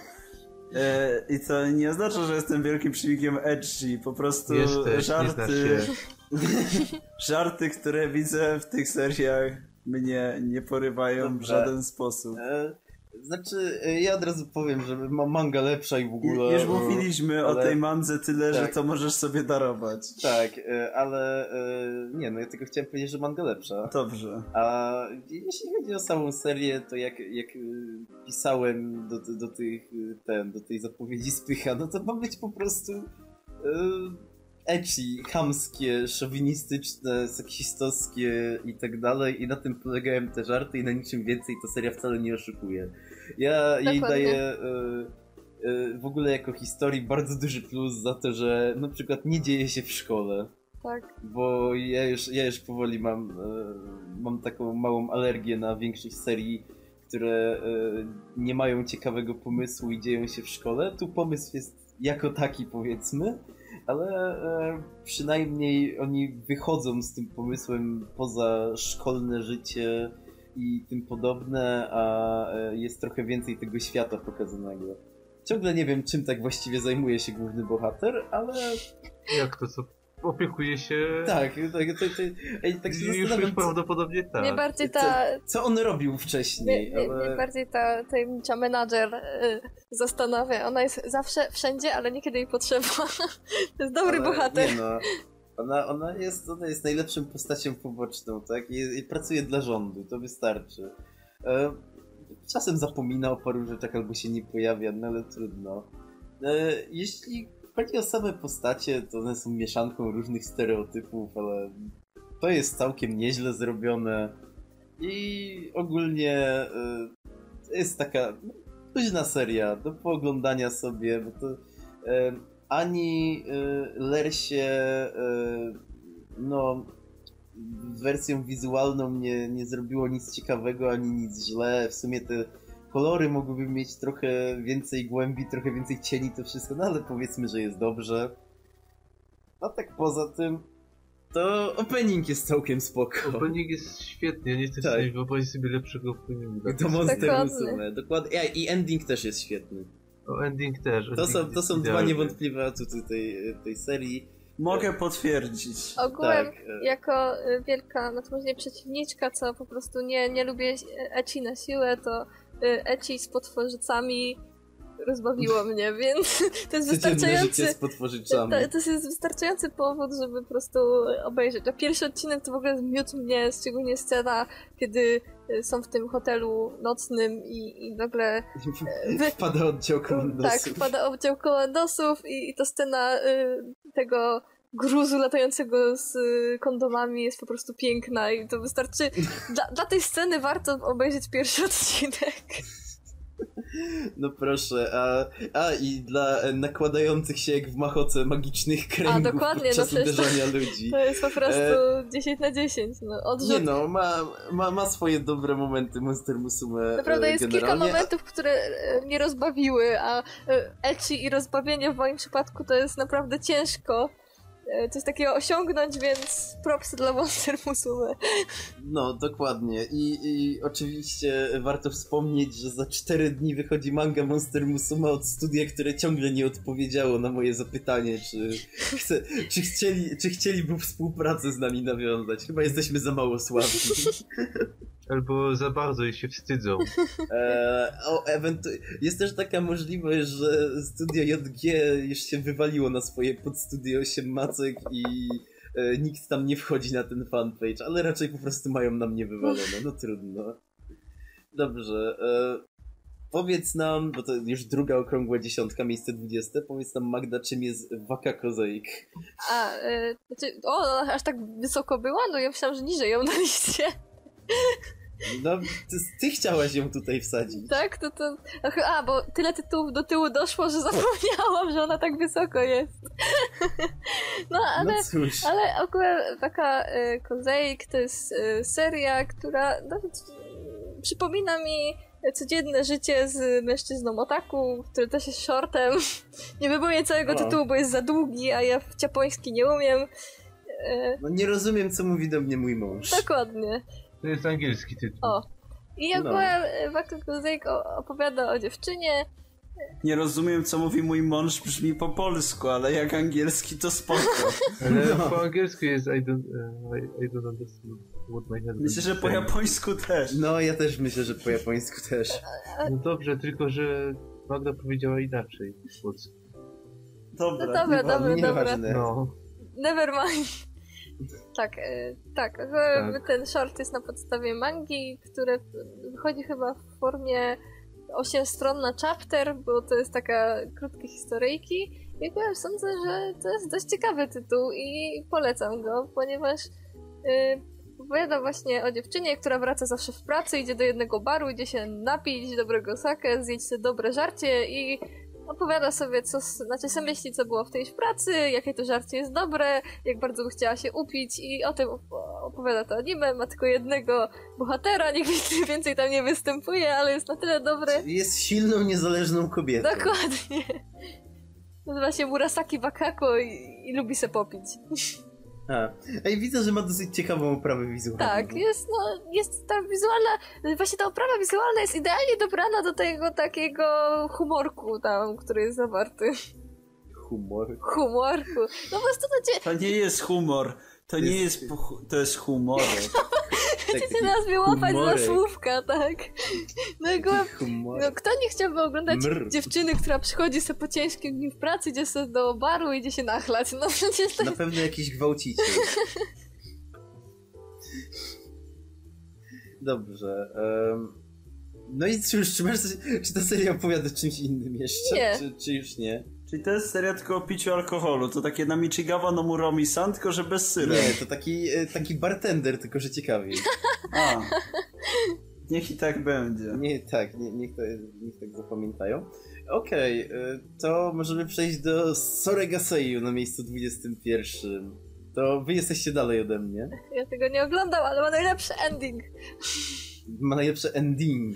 E, I to nie oznacza, że jestem wielkim przywilkiem edgy, po prostu Jesteś, żarty, [LAUGHS] żarty, które widzę w tych seriach mnie nie porywają w Dobra. żaden sposób. Znaczy, e, ja od razu powiem, że mam manga lepsza i w ogóle... Już mówiliśmy o ale- tej mandze tyle, że Tak. to możesz sobie darować. Tak, e, ale e, nie, no ja tylko chciałem powiedzieć, że manga lepsza. Dobrze. A jeśli chodzi o samą serię, to jak, jak pisałem do, do, tych, ten, do tej zapowiedzi spycha, no to ma być po prostu e, ecchi, chamskie, szowinistyczne, seksistowskie i tak dalej i na tym polegają te żarty i na niczym więcej to seria wcale nie oszukuje. Ja jej Dokładnie. daję e, e, w ogóle jako historii bardzo duży plus za to, że na przykład nie dzieje się w szkole. Tak. Bo ja już, ja już powoli mam, e, mam taką małą alergię na większość serii, które nie mają ciekawego pomysłu i dzieją się w szkole. Tu pomysł jest jako taki, powiedzmy, ale e, przynajmniej oni wychodzą z tym pomysłem poza szkolne życie i tym podobne, a e, jest trochę więcej tego świata pokazanego. Ciągle nie wiem, czym tak właściwie zajmuje się główny bohater, ale Jak to co? Opiekuje się... Tak, tak, to, to, ej, tak się już, już co, prawdopodobnie tak. Mnie bardziej co, ta... co on robił wcześniej, mnie, mnie ale... bardziej ta tajemnicza menadżer y, zastanawia. Ona jest zawsze wszędzie, ale niekiedy jej potrzeba. [LAUGHS] to jest dobry ale bohater. Nie no, ona, ona, jest, ona jest najlepszą postacią poboczną, tak? I, i pracuje dla rządu, to wystarczy. E, czasem zapomina o paru rzeczach albo się nie pojawia, no ale trudno. E, jeśli chodzi o same postacie, to one są mieszanką różnych stereotypów, ale to jest całkiem nieźle zrobione. I ogólnie to jest taka luźna seria do pooglądania sobie, bo to e, ani e, Lersie no wersją wizualną nie, nie zrobiło nic ciekawego ani nic źle. W sumie te kolory mogłyby mieć trochę więcej głębi, trochę więcej cieni, to wszystko, no ale powiedzmy, że jest dobrze. A tak poza tym, to opening jest całkiem spoko. Opening jest świetny, ja nie chcę Tak. sobie wyobrazić sobie lepszego openingu. To Monster Dokładnie. Musume, dokładnie. Ja, I ending też jest świetny. O, ending też. To są, ending to są dwa niewątpliwe atuty tej, tej serii. Mogę potwierdzić. Ogółem, Tak, e. jako y, wielka, no to może nie przeciwniczka, co po prostu nie, nie lubię eci na siłę, to eci z potworzycami rozbawiło [LAUGHS] mnie, więc [LAUGHS] to jest wystarczający... z potworzyczami. To, to jest wystarczający powód, żeby po prostu obejrzeć. A pierwszy odcinek to w ogóle zmiótł mnie, szczególnie scena, kiedy y, są w tym hotelu nocnym i, i nagle [LAUGHS] wy- Wpada oddział tak, komandosów. wpada oddział komandosów i, i to scena y, tego gruzu latającego z y, kondomami jest po prostu piękna i to wystarczy... Dla, dla tej sceny warto obejrzeć pierwszy odcinek. No proszę, a, a i dla e, nakładających się jak w machoce magicznych kręgów dokładnie, podczas no to- ludzi. To jest po prostu 10 na 10. No, odrzut. Nie no, ma, ma, ma swoje dobre momenty Monster Musume Naprawdę e, jest kilka momentów, które e, mnie rozbawiły, a e, ecchi i rozbawienie w moim przypadku to jest naprawdę ciężko e, coś takiego osiągnąć, więc propsy dla Monster Musume. No, dokładnie. I, I oczywiście warto wspomnieć, że za 4 dni wychodzi manga Monster Musume od studia, które ciągle nie odpowiedziało na moje zapytanie, czy, chce, czy, chcieli, czy chcieliby współpracę z nami nawiązać. Chyba jesteśmy za mało sławni. Albo za bardzo i się wstydzą. Eee, o, ewentu- jest też taka możliwość, że studio JG już się wywaliło na swoje podstudio 8 i e, nikt tam nie wchodzi na ten fanpage, ale raczej po prostu mają na mnie wywalone, no trudno. Dobrze, e, powiedz nam, bo to już druga okrągła dziesiątka, miejsce 20, powiedz nam Magda, czym jest Waka Kozaik. A, e, znaczy, o, aż tak wysoko była? No ja myślałam, że niżej ją na liście. No, ty, ty chciałaś ją tutaj wsadzić. Tak? To, to... A, bo tyle tytułów do tyłu doszło, że [LAUGHS] zapomniałam, że ona tak wysoko jest. [LAUGHS] No, ale... No cóż. Ale ogólnie taka y, Kozeik to jest y, seria, która nawet y, przypomina mi codzienne życie z mężczyzną otaku, który też jest shortem. [LAUGHS] Nie wyboję całego O. tytułu, bo jest za długi, a ja w japoński nie umiem. Y, No nie rozumiem, co mówi do mnie mój mąż. dokładnie. To jest angielski tytuł. O. I No. ogólnie no. Waka Kozeik o- opowiada o dziewczynie, Nie rozumiem, co mówi mój mąż, brzmi po polsku, ale jak angielski to spoko. Ale No. po angielsku jest I don't, uh, I, don't understand what my husband Myślę, że po japońsku też. No, ja też myślę, że po japońsku też. No dobrze, tylko że Magda powiedziała inaczej po polsku. Dobra, No dobra, nie dobra, dobra. Nieważne. No. Never mind. Tak, e, tak, Tak. ten short jest na podstawie mangi, które wychodzi chyba w formie 8 stron na chapter, bo to jest taka krótkie historyjki. I ja sądzę, że to jest dość ciekawy tytuł i polecam go, ponieważ yy, opowiada właśnie o dziewczynie, która wraca zawsze w pracy, idzie do jednego baru, idzie się napić dobrego sake, zjeść sobie dobre żarcie i opowiada sobie, co, znaczy sobie myśli, co było w tej pracy, jakie to żarcie jest dobre, jak bardzo by chciała się upić i o tym op- opowiada to anime, ma tylko jednego bohatera, [LAUGHS] nikt więcej tam nie występuje, ale jest na tyle dobre. Jest silną, niezależną kobietą. Dokładnie. Nazywa się Murasaki Wakako i, i lubi se popić. [LAUGHS] A. Ej, widzę, że ma dosyć ciekawą oprawę wizualną. Tak, jest, no, jest ta wizualna, właśnie ta oprawa wizualna jest idealnie dobrana do tego takiego humorku tam, który jest zawarty. humor. Humorku. No po prostu to cię, To nie jest humor. To nie jest, po- to jest humorek. [LAUGHS] Tak, cię nas wyłapać za słówka, tak? No Humor. no kto nie chciałby oglądać Mr. dziewczyny, która przychodzi sobie po ciężkim dniu w pracy, idzie sobie do baru i idzie się nachlać. No przecież to Na pewno jakiś gwałciciel. [LAUGHS] Dobrze. em, no i cóż, czy, masz czy ta seria opowiada o czymś innym jeszcze? Nie. Czy, czy już nie? Czyli to jest seria tylko o piciu alkoholu. To takie na Michigawa no Muromi-san, tylko że bez syru. Nie, to taki, e, taki bartender, tylko że ciekawiej. A. Niech i tak będzie. Nie, tak, nie, niech, to, niech tak zapamiętają. Okej, e, to możemy przejść do Soregaseju na miejscu 21. To wy jesteście dalej ode mnie. ja tego nie oglądam, ale ma najlepszy ending. Ma najlepsze ending.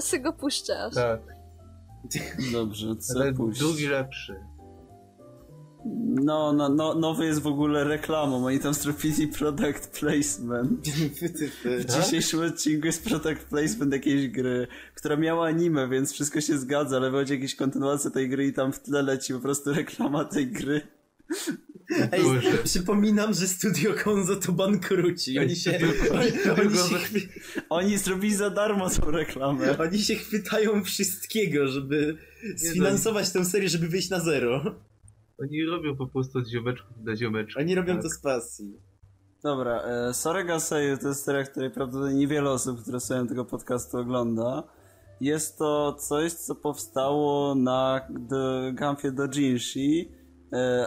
Sobie go puszczę aż. Tak, [LAUGHS] Dobrze, co ale puść? drugi lepszy. No, no, no, nowy jest w ogóle reklamą. Oni tam zrobili product placement. [LAUGHS] W dzisiejszym odcinku jest product placement jakiejś gry, która miała anime, więc wszystko się zgadza, ale wychodzi jakieś kontynuacje tej gry i tam w tle leci po prostu reklama tej gry. [LAUGHS] Ej, przypominam, że Studio Konzo to bankruci. Oni się, oni, oni, się, chwy- Oni zrobili za darmo tą reklamę. oni się chwytają wszystkiego, żeby sfinansować tę serię, żeby wyjść na zero. Oni robią po prostu od ziomeczków do ziomeczków. Oni robią tak. to z pasji. Dobra, e, Sorega Seiju to jest seria, której prawdopodobnie niewiele osób, które słuchają tego podcastu ogląda. Jest to coś, co powstało na do, Gampie Dojinshi, e,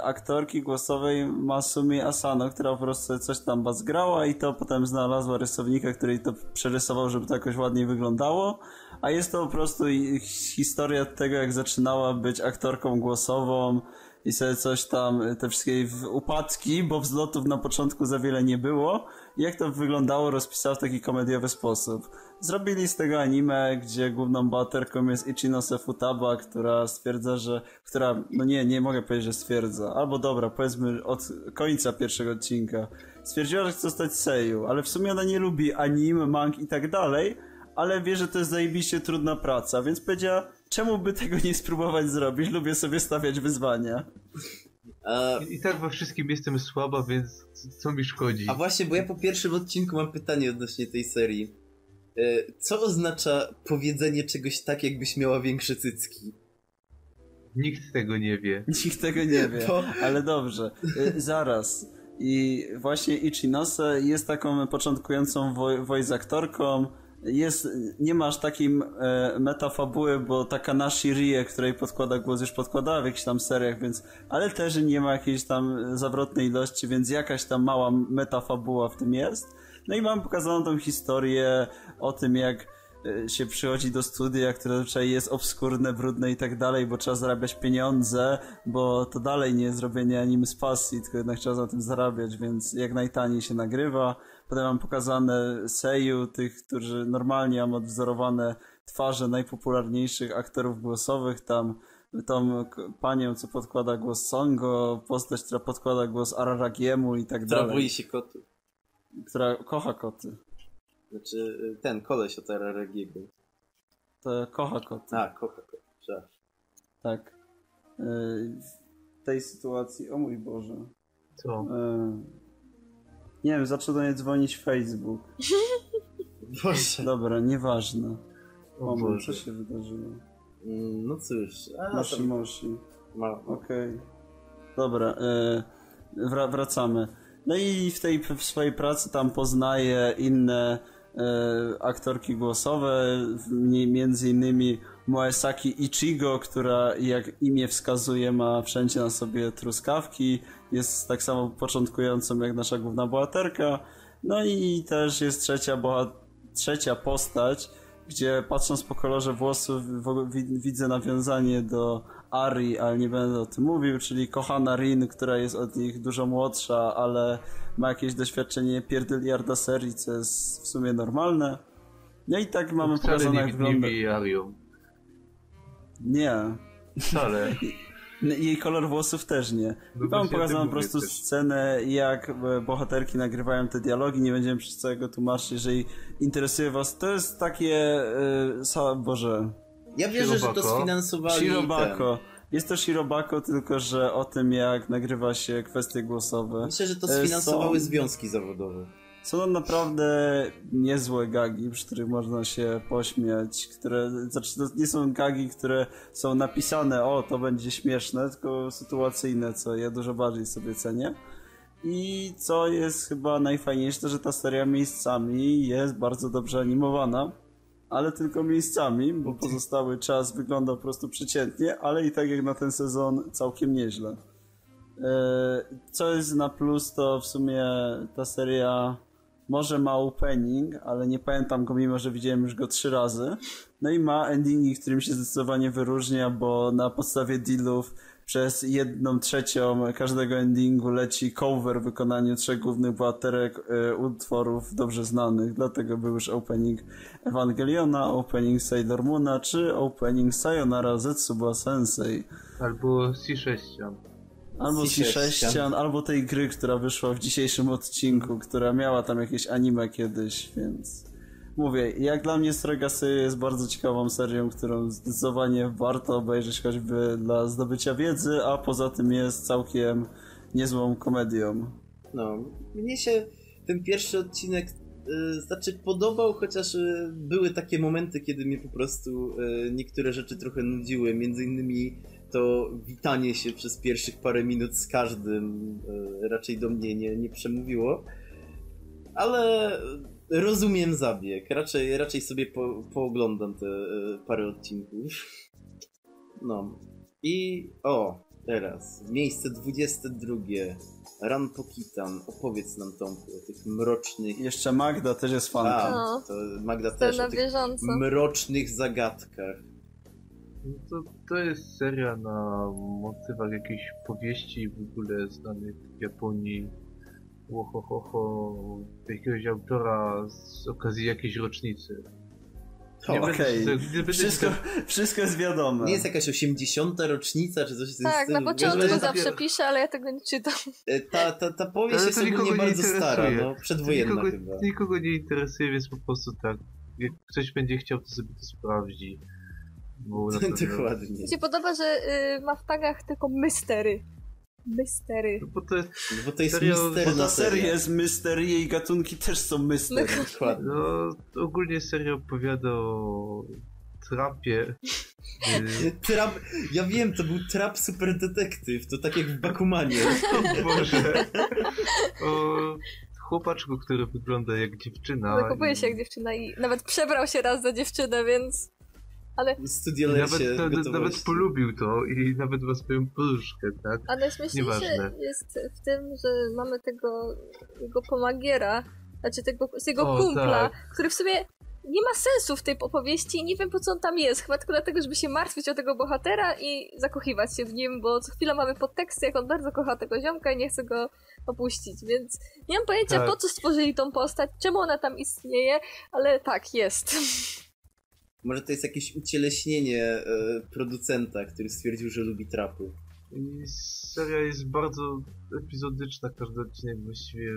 aktorki głosowej Masumi Asano, która po prostu coś tam bazgrała i to potem znalazła rysownika, który to przerysował, żeby to jakoś ładniej wyglądało. A jest to po prostu historia tego, jak zaczynała być aktorką głosową i sobie coś tam, te wszystkie upadki, bo wzlotów na początku za wiele nie było. I jak to wyglądało, rozpisał w taki komediowy sposób. Zrobili z tego anime, gdzie główną bohaterką jest Ichinose Futaba, która stwierdza, że, która, no nie, nie mogę powiedzieć, że stwierdza, albo dobra, powiedzmy od końca pierwszego odcinka, stwierdziła, że chce zostać Seiyu, ale w sumie ona nie lubi anim, mang i tak dalej, ale wie, że to jest zajebiście trudna praca, więc powiedziała, czemu by tego nie spróbować zrobić, lubię sobie stawiać wyzwania. I, I tak we wszystkim jestem słaba, więc co mi szkodzi? a właśnie, bo ja po pierwszym odcinku mam pytanie odnośnie tej serii. E, Co oznacza powiedzenie czegoś tak, jakbyś miała większe cycki? Nikt tego nie wie. Nikt tego nie wie, To- ale dobrze. Y, Zaraz. I właśnie Ichinose jest taką początkującą wo- voice aktorką. Jest, nie masz takiej e, metafabuły, bo taka Nashi Rie, której podkłada głos, już podkładała w jakichś tam seriach, więc, ale też nie ma jakiejś tam zawrotnej ilości, więc jakaś tam mała metafabuła w tym jest. No i mam pokazaną tą historię o tym, jak e, się przychodzi do studia, które zazwyczaj jest obskurne, brudne i tak dalej, bo trzeba zarabiać pieniądze, bo to dalej nie jest robienie anime z pasji, tylko jednak trzeba na tym zarabiać, więc jak najtaniej się nagrywa. Potem mam pokazane seju tych, którzy normalnie mam odwzorowane twarze najpopularniejszych aktorów głosowych, tam tą panią, co podkłada głos Songo, postać, która podkłada głos Araragiemu i tak Która dalej, boi się kotu. która kocha koty. Znaczy, e, ten koleś od Aragiego. To kocha koty. A, kocha kot. Przepraszam. Tak. W tej sytuacji, o mój Boże. Co? Yy, Nie wiem, zaczął do mnie dzwonić Facebook. [LAUGHS] Boże. Dobra, nieważne. O O mój, co Boże. się wydarzyło? Mm, No cóż. A, Moshi to Moshi. ma, Okej. Dobra, yy, wra- wracamy. No i w tej w swojej pracy tam poznaje inne e, aktorki głosowe, między innymi Moesaki Ichigo, która jak imię wskazuje ma wszędzie na sobie truskawki, jest tak samo początkującą jak nasza główna bohaterka. No i też jest trzecia, trzecia postać, gdzie patrząc po kolorze włosów widzę nawiązanie do Ari, ale nie będę o tym mówił, czyli kochana Rin, która jest od nich dużo młodsza, ale ma jakieś doświadczenie pierdyliarda serii, co jest w sumie normalne. No i tak mamy Wcale pokazane nie, jak nie wygląda... Arią. Nie. Wcale. [LAUGHS] Jej kolor włosów też nie. No pokazaną po prostu też. scenę, jak e, bohaterki nagrywają te dialogi. Nie będziemy przez całego tłumaczyć, jeżeli interesuje was. To jest takie... Sa, Boże... Ja wierzę, że to Shirobako. sfinansowali Shirobako. Jest to Shirobako, tylko że o tym, jak nagrywa się kwestie głosowe. Myślę, że to E, sfinansowały są- związki zawodowe. Są tam naprawdę niezłe gagi, przy których można się pośmiać, które, znaczy to nie są gagi, które są napisane, o to będzie śmieszne, tylko sytuacyjne, co ja dużo bardziej sobie cenię. I co jest chyba najfajniejsze, to że ta seria miejscami jest bardzo dobrze animowana, ale tylko miejscami, bo pozostały czas wygląda po prostu przeciętnie, ale i tak jak na ten sezon całkiem nieźle. E, Co jest na plus, to w sumie ta seria może ma opening, ale nie pamiętam go, mimo że widziałem już go trzy razy. No i ma endingi, którym się zdecydowanie wyróżnia, bo na podstawie dealów przez jedną trzecią każdego endingu leci cover w wykonaniu trzech głównych bohaterek e, utworów dobrze znanych. Dlatego był już opening Ewangeliona, opening Sailor Moona czy opening Sayonara Zetsuba Sensei. Albo C6. Albo C6. C6, albo tej gry, która wyszła w dzisiejszym odcinku, która miała tam jakieś anime kiedyś, więc mówię, jak dla mnie Stregasy jest bardzo ciekawą serią, którą zdecydowanie warto obejrzeć choćby dla zdobycia wiedzy, a poza tym jest całkiem niezłą komedią. No, mnie się ten pierwszy odcinek y, znaczy podobał, chociaż y, były takie momenty, kiedy mnie po prostu y, niektóre rzeczy trochę nudziły, między innymi to witanie się przez pierwszych parę minut z każdym raczej do mnie nie, nie przemówiło, ale rozumiem zabieg, raczej, raczej sobie po, pooglądam te y, parę odcinków. No. I o, teraz, miejsce 22. Ran Pokitan, opowiedz nam Tomku o tych mrocznych... Jeszcze Magda też jest fanką. A, No. to Magda To też na o tych bieżąco. mrocznych zagadkach. No to, to jest seria na motywach jakiejś powieści w ogóle znanych w Japonii. Łohohoho, jakiegoś autora z okazji jakiejś rocznicy. Okej, będę wszystko, wszystko jest wiadome. Nie jest jakaś 80. rocznica, czy coś Tak, stylu. na początku razie zawsze ta- piszę, ale ja tego nie czytam. e, Ta, ta, ta powieść jest ogólnie bardzo stara, no, przedwojenna nikogo, chyba. nikogo nie interesuje, więc po prostu tak. Jak ktoś będzie chciał, to sobie to sprawdzi. [LAUGHS] Dokładnie. Mi się podoba, że y, ma w tagach tylko mystery. Mystery. No bo to jest, No Bo to jest Serio, misterna ta seria seria. jest mystery, jej gatunki też są mystery. Dokładnie. no, ogólnie seria opowiada o trapie. [LAUGHS] Trap, ja wiem, to był trap super detektyw, to tak jak w Bakumanie. [LAUGHS] O Boże. O chłopaczku, który wygląda jak dziewczyna. Zakopuje i- się jak dziewczyna i nawet przebrał się raz za dziewczynę, więc... Ale, Studio Nawet, nawet, polubił to i nawet ma swoją poduszkę, tak? a najśmieszniejsze jest w tym, że mamy tego jego pomagiera, znaczy tego, z jego O, kumpla, tak. który w sumie nie ma sensu w tej opowieści i nie wiem po co on tam jest. Chyba tylko dlatego, żeby się martwić o tego bohatera i zakochiwać się w nim, bo co chwilę mamy podteksty, jak on bardzo kocha tego ziomka i nie chce go opuścić, więc nie mam pojęcia Tak. po co stworzyli tą postać, czemu ona tam istnieje, ale tak, jest. [LAUGHS] Może to jest jakieś ucieleśnienie e, producenta, który stwierdził, że lubi trapy. I seria jest bardzo epizodyczna, każdy odcinek właściwie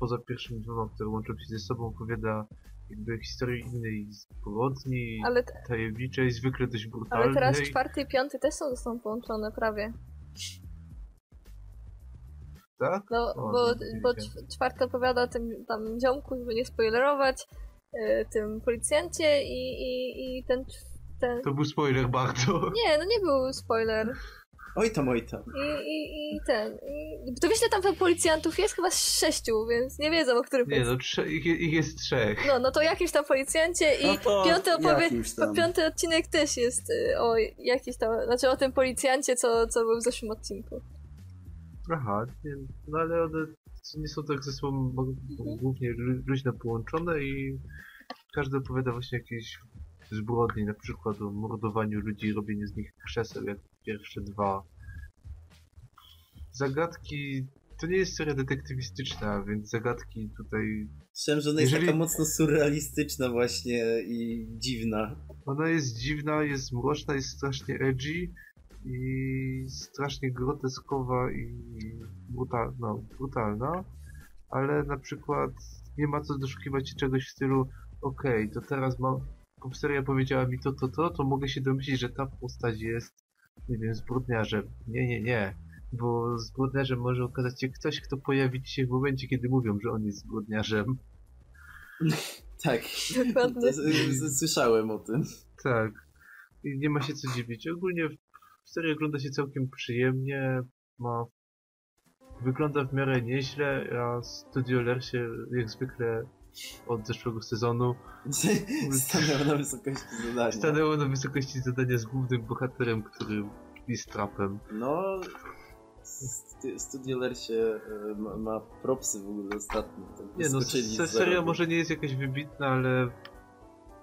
poza pierwszymi dwoma, które łączą się ze sobą, opowiada jakby historię innej zbrodni, Ale, tajemniczej, zwykle dość brutalnej. ale teraz czwarty i piąty też są ze sobą połączone prawie. Tak? No, O, bo, no, bo czwarty opowiada o tym tam ziomku, żeby nie spoilerować, tym policjancie i, i, i ten, ten... To był spoiler bardzo. Nie, no nie był spoiler. Oj tam, oj tam. I, i, i ten... I... To wiesz, ile tam policjantów jest? Chyba z sześciu, więc nie wiedzą, o którym Nie jest. no, trze- ich, ich jest trzech. No, no to jakimś tam policjancie i No to piąty, opowie... tam. piąty odcinek też jest y, o jakiś tam... Znaczy o tym policjancie, co, co był w zeszłym odcinku. Aha, nie, no ale one nie są tak ze sobą bo- głównie lu- luźno połączone i każdy opowiada właśnie jakieś zbrodni, na przykład o mordowaniu ludzi i robieniu z nich krzeseł, jak pierwsze dwa. Zagadki... To nie jest seria detektywistyczna, więc zagadki tutaj... Słyszałem, że ona jest Jeżeli- taka mocno surrealistyczna właśnie i dziwna. Ona jest dziwna, jest mroczna, jest strasznie edgy i strasznie groteskowa i brutal, no, brutalna, ale na przykład nie ma co doszukiwać się czegoś w stylu okej, to teraz mam, seria powiedziała mi to, to, to, to mogę się domyślić, że ta postać jest nie wiem, zbrodniarzem. Nie, nie, nie. Bo zbrodniarzem może okazać się ktoś, kto pojawi się w momencie, kiedy mówią, że on jest zbrodniarzem. [LAUGHS] Tak. Dokładnie. Słyszałem o tym. Tak. I nie ma się co dziwić. Ogólnie seria ogląda się całkiem przyjemnie. Ma... Wygląda w miarę nieźle, a Studio Ler się jak zwykle od zeszłego sezonu [LAUGHS] Stanęło na wysokości zadania. stanęło na wysokości zadania z głównym bohaterem, który jest trapem. No, st- Studio Ler się e, ma, ma propsy w ogóle ostatnio. Tak Nie no, seria może nie jest jakaś wybitna, ale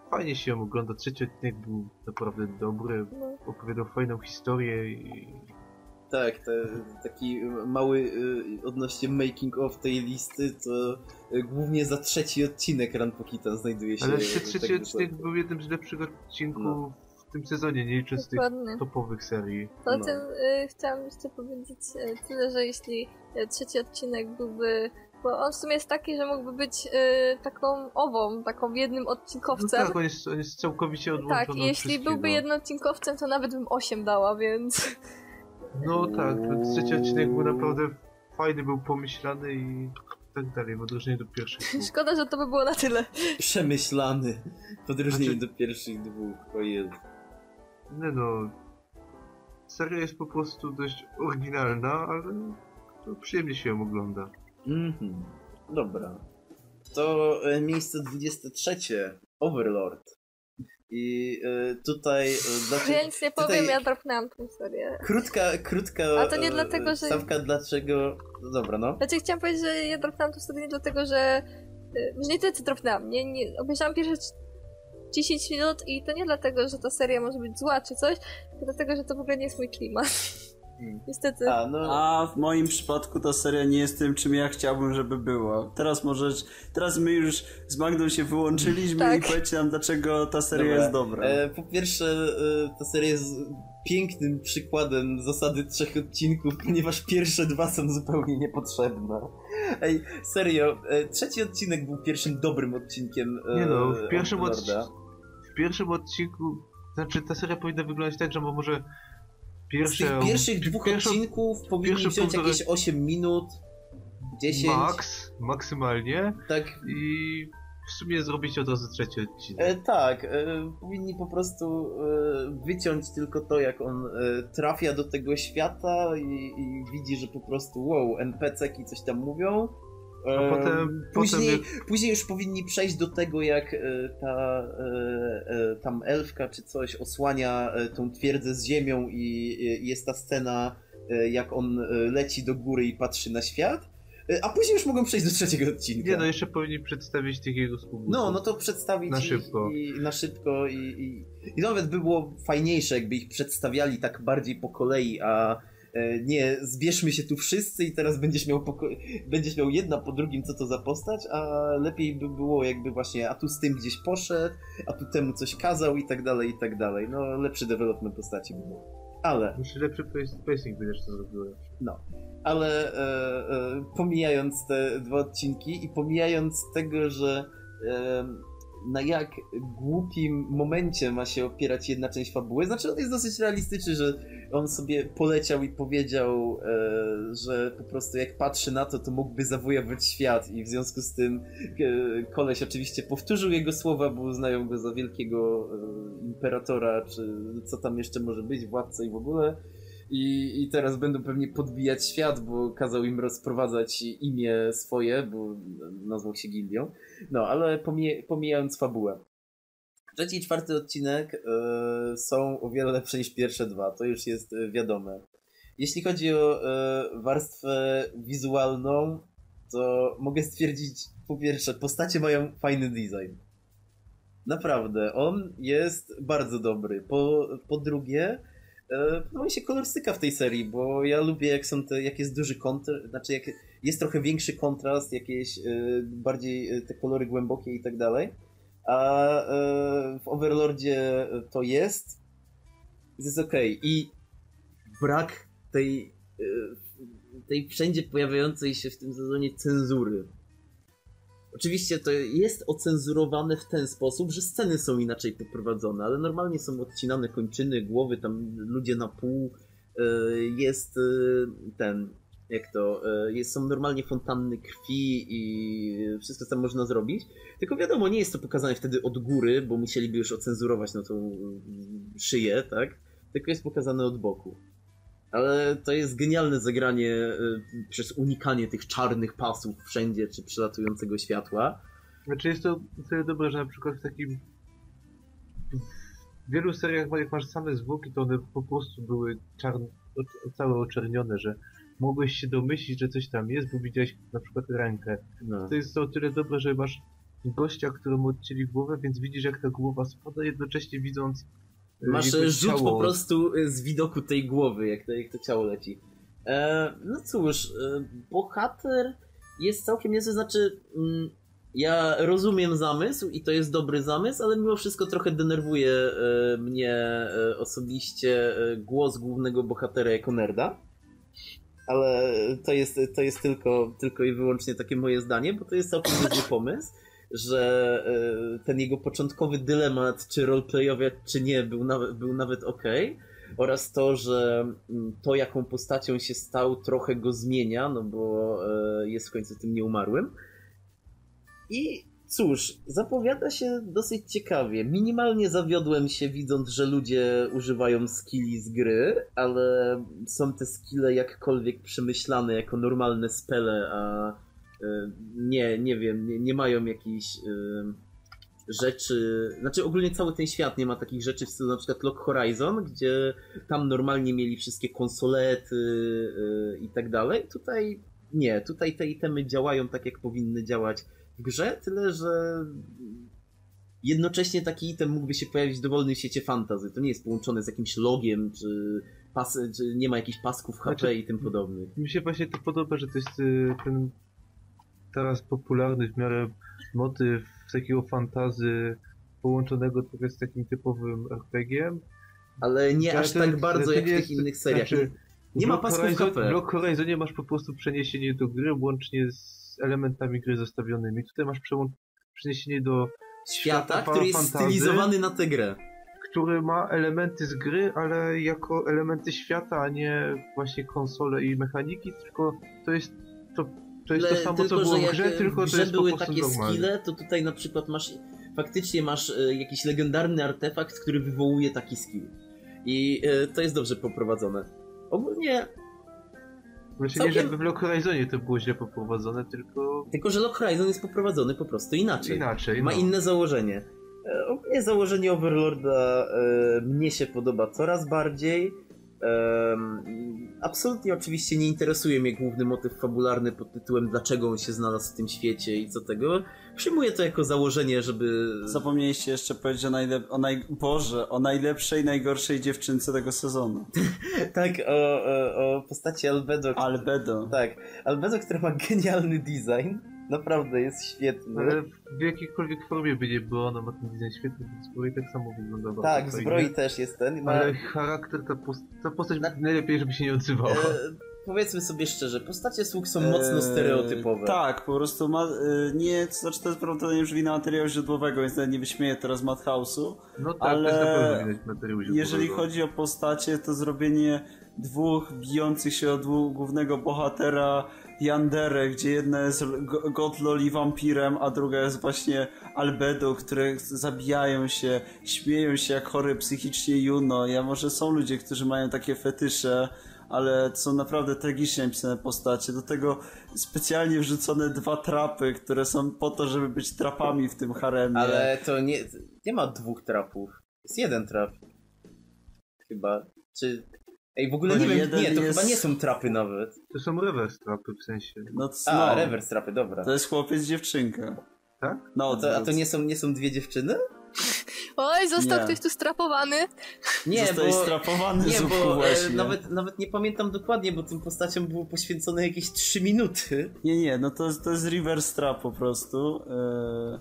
fajnie się ją ogląda. Trzeci odcinek był naprawdę dobry, No. opowiadał fajną historię i Tak, te, taki mały y, odnośnie making of tej listy, to y, głównie za trzeci odcinek Run Pokita znajduje się. Ale jeszcze tak trzeci wysoko. odcinek był jednym z lepszych odcinków No. w tym sezonie, nie licząc tych topowych serii. Poza No. tym y, chciałam jeszcze powiedzieć y, tyle, że jeśli trzeci odcinek byłby. Bo on w sumie jest taki, że mógłby być y, taką ową, taką jednym No odcinkowcem. tak, on jest, on jest całkowicie odłączony Tak, i jeśli byłby jednoodcinkowcem, to nawet bym 8 dała, więc. No tak, ten trzeci odcinek był naprawdę fajny, był pomyślany i tak dalej, w odróżnieniu do pierwszych. [LAUGHS] Szkoda, że to by było na tyle. Przemyślany. W odróżnieniu Znaczy- do pierwszych dwóch. O Jezu. Nie no, seria jest po prostu dość oryginalna, ale to przyjemnie się ją ogląda. Mhm. Dobra. To e, miejsce 23. Overlord. I e, tutaj... E, znaczy, Ja nic nie tutaj- powiem, ja dropnęłam tą serię. Krótka, krótka A to nie dlatego, że- stawka dlaczego... No dobra, no. Znaczy chciałam powiedzieć, że ja dropnęłam tą serię nie dlatego, że... Może nie tyle, co dropnęłam. Nie, nie, obejrzałam pierwsze c- 10 minut i to nie dlatego, że ta seria może być zła czy coś, tylko dlatego, że to w ogóle nie jest mój klimat. Niestety. A, no... A w moim przypadku ta seria nie jest tym, czym ja chciałbym, żeby była. Teraz możesz. Teraz my już z Magdą się wyłączyliśmy Tak. i powiedzcie nam, dlaczego ta seria Dobra. jest dobra. E, po pierwsze, e, ta seria jest pięknym przykładem zasady trzech odcinków, ponieważ pierwsze dwa są zupełnie niepotrzebne. Ej, serio, e, trzeci odcinek był pierwszym dobrym odcinkiem. E, Nie no, w pierwszym, Overlorda. w pierwszym odcinku, znaczy ta seria powinna wyglądać tak, że może pierwsze... tych pierwszych dwóch pierwsze- odcinków powinni wziąć jakieś 8 minut, 10. Max, maksymalnie Tak, i w sumie zrobić od razu trzeci odcinek. E, tak, e, powinni po prostu e, wyciąć tylko to, jak on e, trafia do tego świata i, i widzi, że po prostu wow, NPC-ki coś tam mówią. A potem- później, potem później już powinni przejść do tego, jak e, ta e, e, tam elfka czy coś osłania tą twierdzę z ziemią i jest ta scena, jak on leci do góry i patrzy na świat. A później już mogą przejść do trzeciego odcinka. Nie no, jeszcze powinni przedstawić tych jego. No, no to przedstawić Na szybko. I, na szybko i, i, i nawet by było fajniejsze, jakby ich przedstawiali tak bardziej po kolei, a nie zbierzmy się tu wszyscy i teraz będziesz miał, poko- będziesz miał jedna po drugim co to za postać, a lepiej by było jakby właśnie, a tu z tym gdzieś poszedł, a tu temu coś kazał i tak dalej, i tak dalej. No, lepszy development postaci by był. Ale Jeszcze lepszy pacing będziesz to zrobiłeś. ale e, e, pomijając te dwa odcinki i pomijając tego, że e, na jak głupim momencie ma się opierać jedna część fabuły, znaczy on jest dosyć realistyczny, że on sobie poleciał i powiedział, e, że po prostu jak patrzy na to, to mógłby zawojować świat i w związku z tym e, koleś oczywiście powtórzył jego słowa, bo uznają go za wielkiego e, imperatora, czy co tam jeszcze może być, władcę i w ogóle. I, I teraz będą pewnie podbijać świat, bo kazał im rozprowadzać imię swoje, bo nazwał się gildią. No, ale pomija, pomijając fabułę. Trzeci i czwarty odcinek e, są o wiele lepsze niż pierwsze dwa, to już jest e, wiadome. Jeśli chodzi o e, warstwę wizualną, to mogę stwierdzić, po pierwsze, postacie mają fajny design. Naprawdę, on jest bardzo dobry. Po, po drugie, podoba mi się kolorystyka w tej serii, bo ja lubię jak są te, jak jest duży kontrast, znaczy jak jest trochę większy kontrast, jakieś e, bardziej e, te kolory głębokie i tak dalej. A e, w Overlordzie to jest. Jest okej. I brak tej, tej wszędzie pojawiającej się w tym sezonie cenzury. Oczywiście to jest ocenzurowane w ten sposób, że sceny są inaczej poprowadzone, ale normalnie są odcinane kończyny, głowy, tam ludzie na pół. Jest ten, jak to, e, jest, są normalnie fontanny krwi i wszystko tam można zrobić. Tylko wiadomo, nie jest to pokazane wtedy od góry, bo musieliby już ocenzurować na tą mm, szyję, tak? Tylko jest pokazane od boku. Ale to jest genialne zagranie y, przez unikanie tych czarnych pasów wszędzie, czy przelatującego światła. Znaczy jest to tyle dobre, że na przykład w takim... W wielu seriach, jak masz same zwłoki, to one po prostu były czarne, całe oczernione, że mogłeś się domyślić, że coś tam jest, bo widziałeś na przykład rękę. No. To jest to o tyle dobre, że masz gościa, któremu odcięli głowę, więc widzisz jak ta głowa spada, jednocześnie widząc e, Masz jego rzut ciało. po prostu y, z widoku tej głowy, jak to, jak to ciało leci. E, no cóż, e, bohater jest całkiem niezły, znaczy mm, ja rozumiem zamysł i to jest dobry zamysł, ale mimo wszystko trochę denerwuje e, mnie e, osobiście e, głos głównego bohatera jako nerda. Ale to jest, to jest tylko, tylko i wyłącznie takie moje zdanie, bo to jest całkiem niezły [LAUGHS] pomysł, że e, ten jego początkowy dylemat, czy roleplayować, czy nie, był nawet, był nawet ok. Oraz to, że mm, to, jaką postacią się stał, trochę go zmienia, no bo e, jest w końcu tym nieumarłym. I cóż, zapowiada się dosyć ciekawie. Minimalnie zawiodłem się widząc, że ludzie używają skilli z gry, ale są te skille jakkolwiek przemyślane jako normalne spele, a e, nie, nie wiem, nie, nie mają jakichś e, rzeczy, znaczy ogólnie cały ten świat nie ma takich rzeczy w stylu na przykład Lock Horizon, gdzie tam normalnie mieli wszystkie konsolety e, i tak dalej. Tutaj nie, tutaj te itemy działają tak jak powinny działać grze, tyle że jednocześnie taki item mógłby się pojawić w dowolnym świecie fantazy. To nie jest połączone z jakimś logiem, czy, pas, czy nie ma jakichś pasków HP Znaczy- i tym podobnych. Mi się właśnie to podoba, że to jest y, ten teraz popularny w miarę motyw takiego fantazy połączonego trochę z takim typowym RPG-iem. Ale nie aż to- tak bardzo jak w nie tych jest- innych seriach. znaczy, nie w ma pasków Horizon- HP. W Block Horizonie masz po prostu przeniesienie do gry łącznie z elementami gry zostawionymi. Tutaj masz przełą- przeniesienie do Świata, świata który jest fantazy. stylizowany na tę grę. który ma elementy z gry, ale jako elementy świata, a nie właśnie konsole i mechaniki, tylko to jest to, to, jest to samo, tylko, co było w grze, tylko w to grze jest po były prostu takie normalne. skille, to tutaj na przykład masz faktycznie masz e, jakiś legendarny artefakt, który wywołuje taki skill. I e, to jest dobrze poprowadzone. Ogólnie, Znaczy nie, żeby w Block Horizonie to było źle poprowadzone, tylko tylko że Lock Horizon jest poprowadzony po prostu inaczej. inaczej. Ma no. inne założenie. E, Ogólnie założenie Overlorda e, mnie się podoba coraz bardziej. Em, absolutnie oczywiście nie interesuje mnie główny motyw fabularny pod tytułem dlaczego on się znalazł w tym świecie i co tego. Przyjmuję to jako założenie, żeby... Zapomnieliście jeszcze powiedzieć o, najlep- o naj... Boże, o najlepszej, najgorszej dziewczynce tego sezonu. [LAUGHS] Tak, o, o, o postaci Albedo. Albedo. Tak, Albedo, która ma genialny design. Naprawdę jest świetny. Ale w jakiejkolwiek formie by nie było, ona ma ten design świetny, więc zbroi tak samo wygląda bardzo tak, zbroi też jest ten. Ma... Ale charakter, ta, post ta postać Na- najlepiej, żeby się nie odzywała. E, powiedzmy sobie szczerze, postacie sług są mocno Eee, stereotypowe. Tak, po prostu ma, e, nie, to znaczy to jest prawdopodobnie już wina materiału źródłowego, więc nawet nie wyśmieję teraz Madhouse'u. No tak, ale Jeżeli chodzi o postacie, to zrobienie dwóch bijących się od dwóch głównego bohatera Yandere, gdzie jedna jest go- God Loli wampirem, a druga jest właśnie Albedo, które zabijają się, śmieją się jak chory psychicznie Juno. Ja może są ludzie, którzy mają takie fetysze, ale to są naprawdę tragicznie napisane postacie. Do tego specjalnie wrzucone dwa trapy, które są po to, żeby być trapami w tym haremie. Ale to nie, nie ma dwóch trapów. Jest jeden trap. Chyba. Czy. Ej, w ogóle nie No, wiem, nie, to jest- chyba nie są trapy nawet. To są reverse trapy w sensie. No to, A, no, reverse trapy, dobra. to jest chłopiec dziewczynka. Tak? No, A to, a to nie są, nie są dwie dziewczyny? Oj, został Nie. ktoś tu strapowany. Nie, Zostałeś bo... strapowany Nie, bo e, właśnie. nawet, nawet nie pamiętam dokładnie, bo tym postaciom było poświęcone jakieś 3 minuty. Nie, nie, no to, jest- to jest reverse trap po prostu. Yy,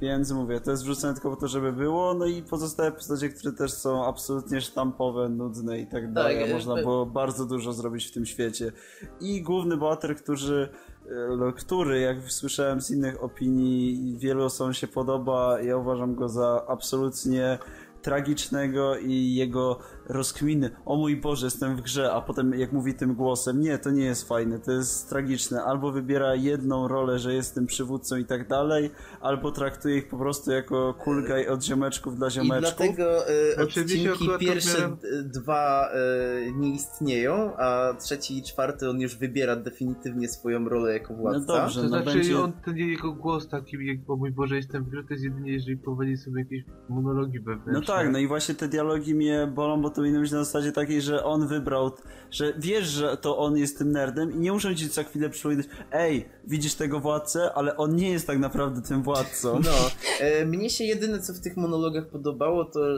więc mówię, to jest wrzucone tylko po to, żeby było, no i pozostałe postacie, które też są absolutnie sztampowe, nudne i tak dalej. e, Można pe- było bardzo dużo zrobić w tym świecie. I główny bohater, który, e, lektury, jak słyszałem z innych opinii, wielu osobom się podoba. Ja uważam go za absolutnie tragicznego i jego rozkminy. O mój Boże, jestem w grze, a potem jak mówi tym głosem, nie, to nie jest fajne, to jest tragiczne. Albo wybiera jedną rolę, że jestem przywódcą i tak dalej, albo traktuje ich po prostu jako cool guy od ziomeczków dla I ziomeczków. dlatego Znaczy, mi się odcinki pierwsze miałem- dwa e, nie istnieją, a trzeci i czwarty on już wybiera definitywnie swoją rolę jako władca. No dobrze. To no znaczy będzie- on, ten jego głos taki, jak o mój Boże jestem w grze, to jest jedynie jeżeli prowadzi sobie jakieś monologi wewnętrzne. No tak, no i właśnie te dialogi mnie bolą, bo być na zasadzie takiej, że on wybrał, że wiesz, że to on jest tym nerdem i nie muszą ci co chwilę przypominać, ej, widzisz tego władcę, ale on nie jest tak naprawdę tym władcą. [LAUGHS] No, e, mnie się jedyne co w tych monologach podobało, to e,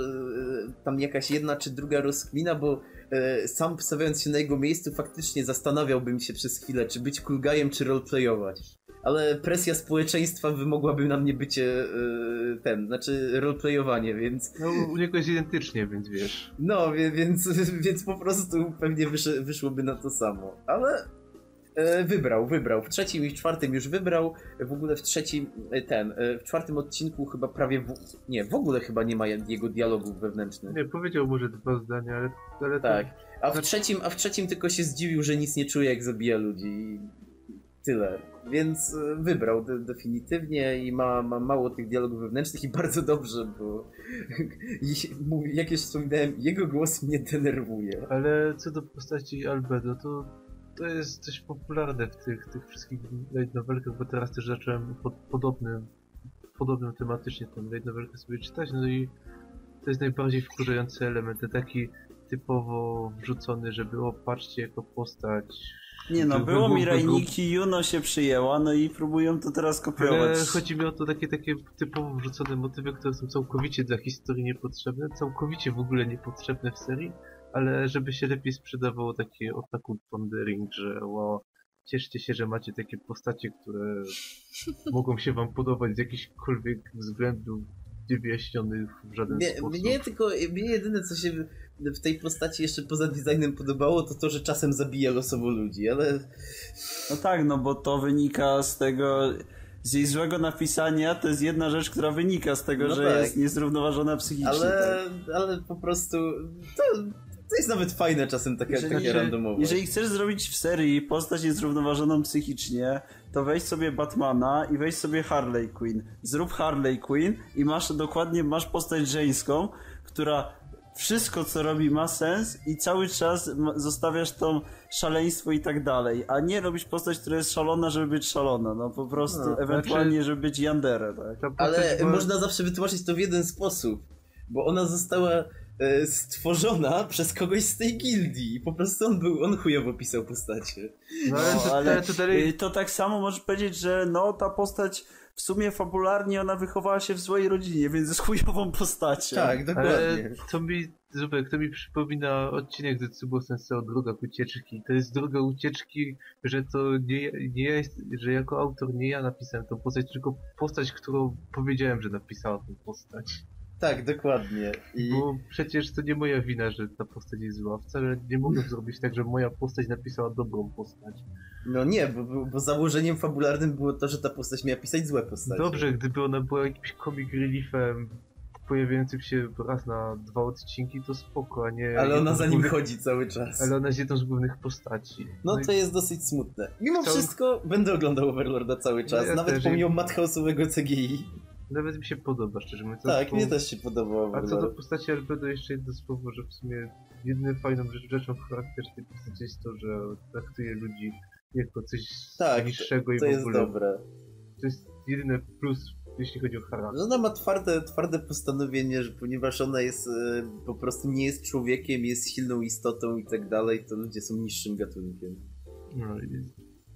tam jakaś jedna czy druga rozkmina, bo e, sam stawiając się na jego miejscu faktycznie zastanawiałbym się przez chwilę, czy być guyem, czy roleplayować. Ale presja społeczeństwa wymogłaby na mnie bycie e, ten, znaczy roleplayowanie, więc No u niego jest identycznie, więc wiesz. no, wie, więc, [LAUGHS] więc po prostu pewnie wysz, wyszłoby na to samo. Ale e, wybrał, wybrał. W trzecim i w czwartym już wybrał. W ogóle w trzecim, e, ten, w czwartym odcinku chyba prawie, w, nie, w ogóle chyba nie ma jego dialogów wewnętrznych. Nie, powiedział może dwa zdania, ale, ale Tak. A w Znaczy- trzecim, a w trzecim tylko się zdziwił, że nic nie czuje, jak zabija ludzi. Tyle. Więc e, wybrał de definitywnie i ma, ma mało tych dialogów wewnętrznych i [LAUGHS] bardzo dobrze, bo [LAUGHS] jak już wspominałem, jego głos mnie denerwuje. ale co do postaci Albedo, to to jest dość popularne w tych, tych wszystkich light novelkach, bo teraz też zacząłem pod podobnym, podobnym tematycznie tą light novelkę sobie czytać, no i to jest najbardziej wkurzający element, taki typowo wrzucony, żeby o patrzcie jako postać. Nie no, było wy- mi wy- Rajniki, Juno się przyjęła, no i próbują to teraz Ale kopiować. chodzi mi o to takie, takie typowo wrzucone motywy, które są całkowicie dla historii niepotrzebne, całkowicie w ogóle niepotrzebne w serii, ale żeby się lepiej sprzedawało takie otaku pondering, że wow, cieszcie się, że macie takie postacie, które mogą się wam podobać z jakichkolwiek względów niewyjaśnionych w żaden Mnie, sposób. mnie tylko, mnie jedyne co się w tej postaci jeszcze poza designem podobało, to to, że czasem zabija losowo ludzi, ale No tak, no bo to wynika z tego, z jej złego napisania, to jest jedna rzecz, która wynika z tego, No że tak. jest niezrównoważona psychicznie. ale, tak. ale po prostu to, to jest nawet fajne czasem takie, Jeżeli- takie randomowe. Jeżeli chcesz zrobić w serii postać niezrównoważoną psychicznie, to weź sobie Batmana i weź sobie Harley Quinn. Zrób Harley Quinn i masz dokładnie, masz postać żeńską, która wszystko co robi ma sens i cały czas zostawiasz tą szaleństwo i tak dalej, a nie robisz postać, która jest szalona, żeby być szalona, no po prostu No, ewentualnie, znaczy- żeby być Yandere, tak. Ale była- można zawsze wytłumaczyć to w jeden sposób, bo ona została stworzona [LAUGHS] przez kogoś z tej gildii. Po prostu on był, on chujowo pisał postacie. No, ale, No, to, ale ale to dalej... y, to tak samo możesz powiedzieć, że no ta postać w sumie fabularnie ona wychowała się w złej rodzinie, więc jest chujową postacią. Tak, Ale dokładnie. to mi, Zubek, to mi przypomina odcinek z Tsubo Sensei o drogach ucieczki. To jest droga ucieczki, że to nie, nie ja, jest, że jako autor nie ja napisałem tą postać, tylko postać, którą powiedziałem, że napisała tą postać. Tak, dokładnie. I... Bo przecież to nie moja wina, że ta postać jest zła. Wcale nie mogę [LAUGHS] zrobić tak, że moja postać napisała dobrą postać. No nie, bo, bo, bo założeniem fabularnym było to, że ta postać miała pisać złe postacie. Dobrze, gdyby ona była jakimś comic reliefem pojawiającym się raz na dwa odcinki, to spoko, a nie... Ale ona za nim głównych- chodzi cały czas. Ale ona jest jedną z głównych postaci. No i- to jest dosyć smutne. Mimo Chciałbym- wszystko będę oglądał Overlorda cały czas, No ja nawet też. pomimo madhouse'owego CGI. Nawet mi się podoba, szczerze mówiąc. Tak, mnie też się podobał A co do postaci Albedo jeszcze jedno słowo, że w sumie jedyną fajną rzecz, rzeczą w charakterze tej postaci jest to, że traktuje ludzi jako coś Tak, niższego i To w jest ogóle. dobre. To jest jedyny plus, jeśli chodzi o charakter. Ona ma twarde, twarde postanowienie, że ponieważ ona jest e, po prostu nie jest człowiekiem, jest silną istotą i tak dalej, to ludzie są niższym gatunkiem. No, i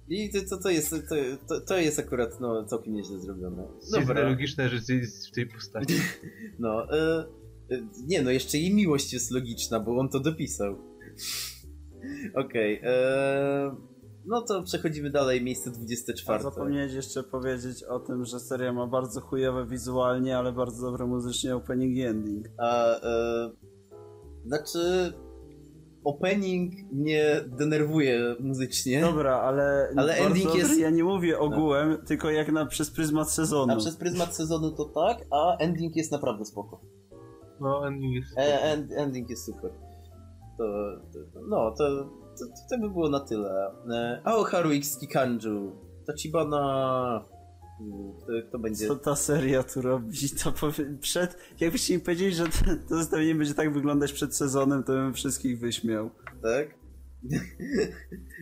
I to, to, to, jest, to, to, to jest akurat no, całkiem nieźle zrobione. Dobra, logiczne, że jest w tej postaci. [LAUGHS] no. E, e, nie no, jeszcze jej miłość jest logiczna, bo on to dopisał. Okej, e, no to przechodzimy dalej, miejsce A 24. zapomniałeś jeszcze powiedzieć o tym, że seria ma bardzo chujowe wizualnie, ale bardzo dobre muzycznie opening i ending. A, e, znaczy, opening mnie denerwuje muzycznie, Dobra, ale, Ale ending jest- ja nie mówię ogółem, tylko jak na przez pryzmat sezonu. a przez pryzmat sezonu to tak, a ending jest naprawdę spoko. No, ending jest... E, end, ending jest super. To, to, to, no, to, to, to by było na tyle. E, Aoharu X Kikanju, Tachibana... Kto, kto będzie... Co ta seria tu robi? To powie... przed... Jakbyście mi powiedzieli, że to, to zestawienie będzie tak wyglądać przed sezonem, to bym wszystkich wyśmiał. Tak?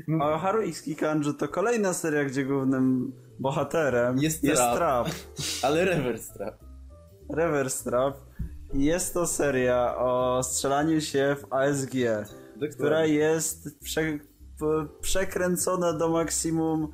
[LAUGHS] A Haru X Kikanju to kolejna seria, gdzie głównym bohaterem Jest jest trap. trap. [LAUGHS] Ale reverse trap. Reverse Trap. Jest to seria o strzelaniu się w ASG, która jest prze, przekręcona do maksimum,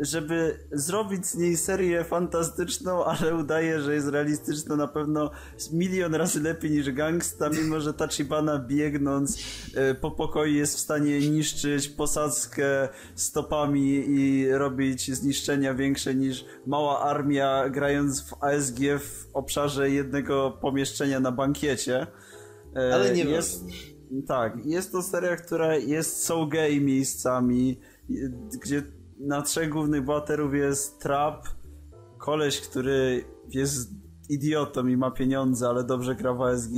żeby zrobić z niej serię fantastyczną, ale udaje, że jest realistyczna na pewno milion razy lepiej niż gangsta, mimo że Tachibana biegnąc e, po pokoju jest w stanie niszczyć posadzkę stopami i robić zniszczenia większe niż mała armia grając w ASG w obszarze jednego pomieszczenia na bankiecie. E, Ale nie jest, tak, jest to seria, która jest so gay miejscami, gdzie na trzech głównych bohaterów jest Trap, koleś, który jest idiotą i ma pieniądze, ale dobrze gra w ASG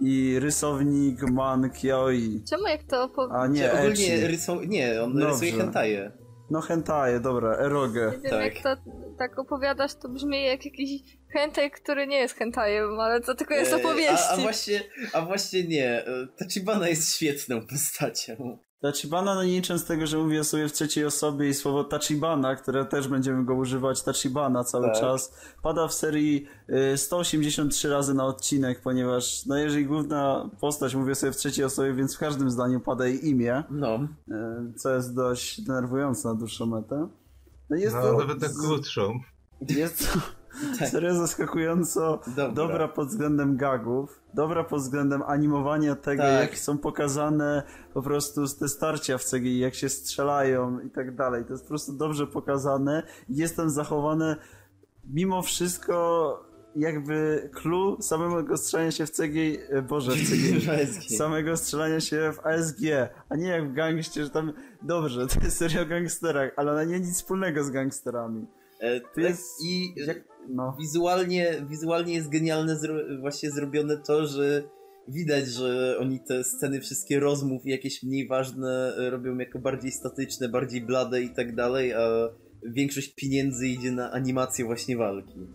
i rysownik Man Kioi. Czemu jak to po... A nie, Ogólnie rysu... Nie, on Dobrze. rysuje hentaje. No hentai, dobra, eroge. Nie wiem, tak. jak to tak opowiadasz, to brzmi jak jakiś hentai, który nie jest hentajem, ale to tylko jest E, opowieści. A, a, właśnie, a właśnie nie. E, Tachibana jest świetną postacią. Tachibana, no nie licząc tego, że mówię sobie w trzeciej osobie i słowo Tachibana, które też będziemy go używać, Tachibana cały Tak. czas, pada w serii y, 183 razy na odcinek, ponieważ no jeżeli główna postać mówię sobie w trzeciej osobie, więc w każdym zdaniu pada jej imię, No. y, co jest dość denerwujące na dłuższą metę. No jest No, to, nawet tak krótszą. jest to [LAUGHS] Tak. seria zaskakująco Dobra. dobra pod względem gagów, dobra pod względem animowania tego, Tak. jak są pokazane po prostu te starcia w CGI, jak się strzelają i tak dalej. To jest po prostu dobrze pokazane. Jest tam zachowane mimo wszystko jakby clue samego strzelania się w CGI, e, Boże, w CGI. ASG. [LAUGHS] Samego strzelania się w ASG, a nie jak w gangście, że tam, dobrze, to jest seria o gangsterach, ale ona nie nic wspólnego z gangsterami. E, To tak, jest, I jak, no. wizualnie, wizualnie jest genialne zro... właśnie zrobione to, że widać, że oni te sceny wszystkie rozmów jakieś mniej ważne e, robią jako bardziej statyczne, bardziej blade i tak dalej, a większość pieniędzy idzie na animację właśnie walki.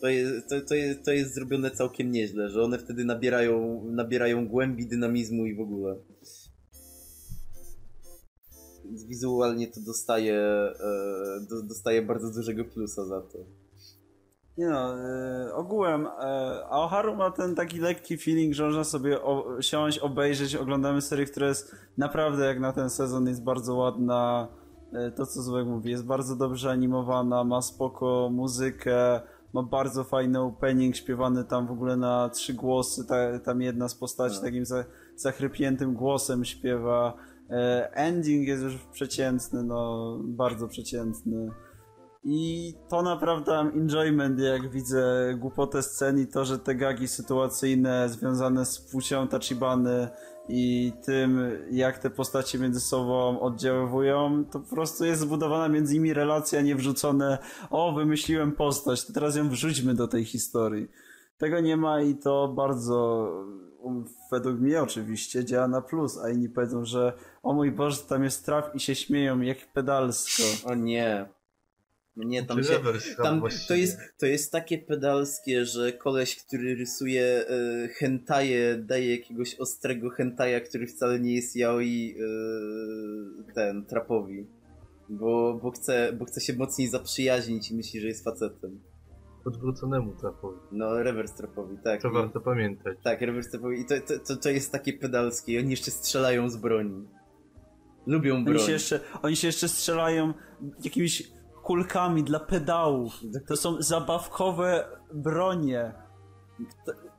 To jest, to, to, jest, to jest zrobione całkiem nieźle, że one wtedy nabierają, nabierają głębi, dynamizmu i w ogóle. Wizualnie to dostaje, e, do, dostaje bardzo dużego plusa za to. Nie no, e, ogółem, e, Aoharu ma ten taki lekki feeling, że można sobie o, siąść, obejrzeć, oglądamy serię, która jest naprawdę jak na ten sezon jest bardzo ładna, to co Złek mówi, jest bardzo dobrze animowana, ma spoko muzykę, ma bardzo fajny opening śpiewany tam w ogóle na trzy głosy, ta, tam jedna z postaci No. takim za, zachrypniętym głosem śpiewa, ending jest już przeciętny, no bardzo przeciętny. I to naprawdę enjoyment, jak widzę głupotę scen i to, że te gagi sytuacyjne związane z płcią Tachibany i tym, jak te postacie między sobą oddziaływują, to po prostu jest zbudowana między nimi relacja, nie wrzucone o, wymyśliłem postać, to teraz ją wrzućmy do tej historii. Tego nie ma i to bardzo, um, według mnie oczywiście, działa na plus, a inni powiedzą, że o mój Boże, tam jest traf i się śmieją, jak pedalsko. O nie. Nie, tam się... tam to, jest, to jest takie pedalskie, że koleś, który rysuje e, hentaje, daje jakiegoś ostrego hentaja, który wcale nie jest yaoi e, ten, trapowi. Bo, bo, chce, bo chce się mocniej zaprzyjaźnić i myśli, że jest facetem. Odwróconemu trafowi. No, reverse trapowi, tak. To I- warto pamiętać. Tak, reverse trapowi. I to, to, to, to jest takie pedalskie. I oni jeszcze strzelają z broni. Lubią broń. Oni się, jeszcze, oni się jeszcze strzelają jakimiś kulkami dla pedałów. To są zabawkowe bronie.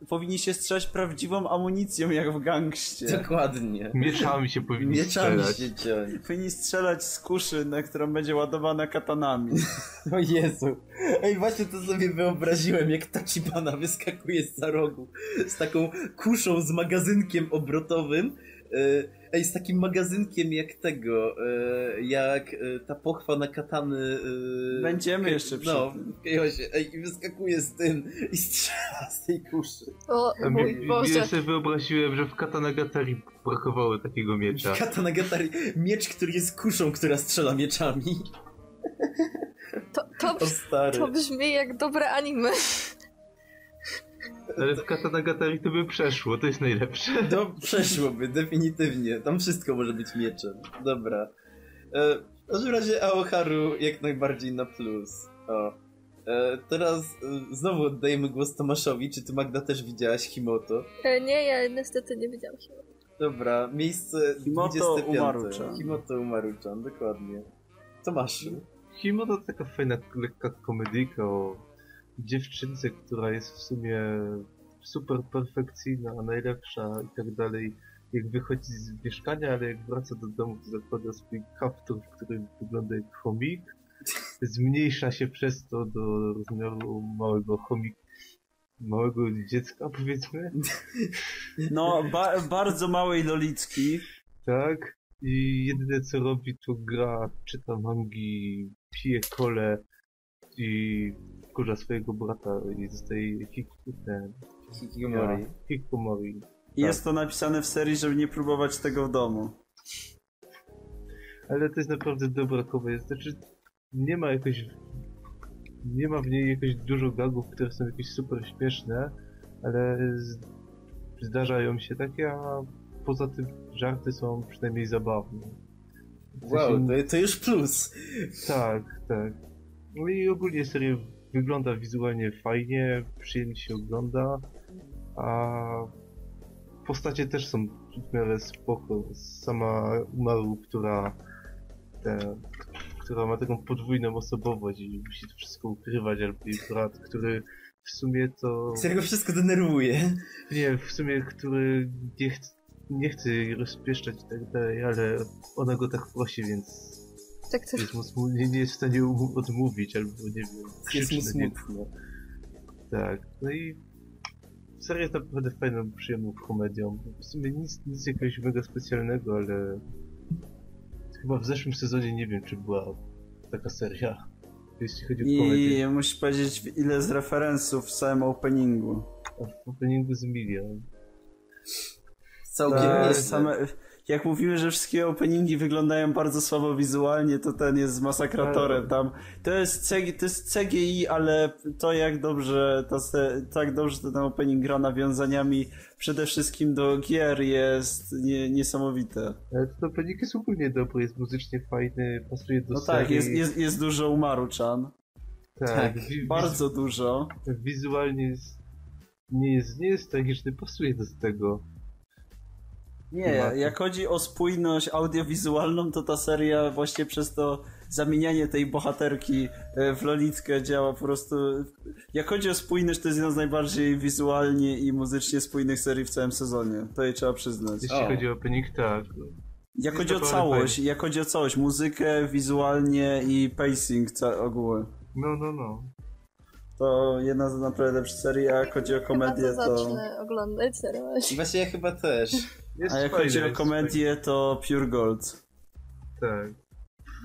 Powinniście strzelać prawdziwą amunicją, jak w gangście. Dokładnie. Mieczami się powinni Mieczami strzelać. się. Powinni strzelać z kuszy, na którą będzie ładowana katanami. [LAUGHS] O Jezu. Ej, właśnie to sobie wyobraziłem, jak Tachibana wyskakuje z za rogu z taką kuszą z magazynkiem obrotowym. E, Ej, z takim magazynkiem jak tego, e, jak e, ta pochwa na katany. e, Będziemy w- jeszcze przy No, tym. w. Ej, i wyskakuje z tym i strzela z tej kuszy. O mój mi- Boże. Ja sobie wyobraziłem, że w Katanagatari brakowało takiego miecza. Katana Gatari, miecz, który jest kuszą, która strzela mieczami. To, to, to brzmi jak dobre anime. Ale w Katanagatari to by przeszło, to jest najlepsze. No, przeszłoby, definitywnie. Tam wszystko może być mieczem. Dobra. E, w każdym razie Aoharu jak najbardziej na plus. O. E, teraz e, znowu oddajemy głos Tomaszowi. Czy ty, Magda, też widziałaś Himoto? E, nie, ja niestety nie widziałam się. Dobra, miejsce Himoto 25. Umaru-chan. Himoto Umaru-chan, dokładnie. Tomaszu. Himo to taka fajna, lekka komedyjka o dziewczynce, która jest w sumie super perfekcyjna, najlepsza i tak dalej. Jak wychodzi z mieszkania, ale jak wraca do domu, to zakłada swój kaptur, który wygląda jak chomik. Zmniejsza się przez to do rozmiaru małego chomik, małego dziecka powiedzmy. No, ba bardzo małej lolicki. Tak. I jedyne co robi to gra, czyta mangi, pije kole i wkurza swojego brata i zostaje hik- ten, Hikikomori. hikikomori. I jest to napisane w serii, żeby nie próbować tego w domu. Ale to jest naprawdę dobra komedia. Znaczy, nie ma jakoś... Nie ma w niej jakoś dużo gagów, które są jakieś super śmieszne, ale z, zdarzają się takie, a poza tym żarty są przynajmniej zabawne. W Wow, sensie- to, to już plus. Tak, tak. No i ogólnie seria wygląda wizualnie fajnie, przyjemnie się ogląda, a postacie też są w miarę spoko. Sama Umaru, która te, która ma taką podwójną osobowość i musi to wszystko ukrywać, albo jej brat, który w sumie to... Którego wszystko denerwuje. Nie, w sumie, który nie, ch nie chce jej rozpieszczać i tak dalej, ale ona go tak prosi, więc Tak to... jest mu smu- nie, nie jest w stanie umu- odmówić, albo nie wiem, Jest mu smutno. Tak, no i seria jest naprawdę fajną, przyjemną komedią. W sumie nic, nic jakiegoś mega specjalnego, ale chyba w zeszłym sezonie nie wiem, czy była taka seria, jeśli chodzi o komedię. I musisz powiedzieć, ile z referensów w samym openingu. A w openingu z milion. Całkiem nieźle. same, jak mówimy, że wszystkie openingi wyglądają bardzo słabo wizualnie, to ten jest masakratorem. Tam, to, jest CGI, to jest CGI, ale to jak dobrze, to se, tak dobrze ten opening gra nawiązaniami przede wszystkim do gier jest nie, niesamowite. Ale ten opening jest ogólnie dobry, jest muzycznie fajny, pasuje do No serii. tak, jest, jest, jest dużo Umaru-chan. tak, tak, Bardzo dużo. wiz- wizualnie jest, nie jest, nie jest tragiczny, pasuje do tego. Nie, jak chodzi o spójność audiowizualną, to ta seria właśnie przez to zamienianie tej bohaterki e, w Lolitkę działa po prostu... Jak chodzi o spójność, to jest jedna z najbardziej wizualnie i muzycznie spójnych serii w całym sezonie. To jej trzeba przyznać. Jeśli O. chodzi o opening, tak. Jak jest chodzi o całość, jak chodzi o całość, muzykę, wizualnie i pacing ogóły. No, no, no. To jedna z naprawdę lepszych serii, a jak chodzi o komedię, Chyba to to... zacznę oglądać na razie. Właśnie ja chyba też. Jest A jak fajne, chodzi o jest komedię, to Pure Gold. fajne. Tak.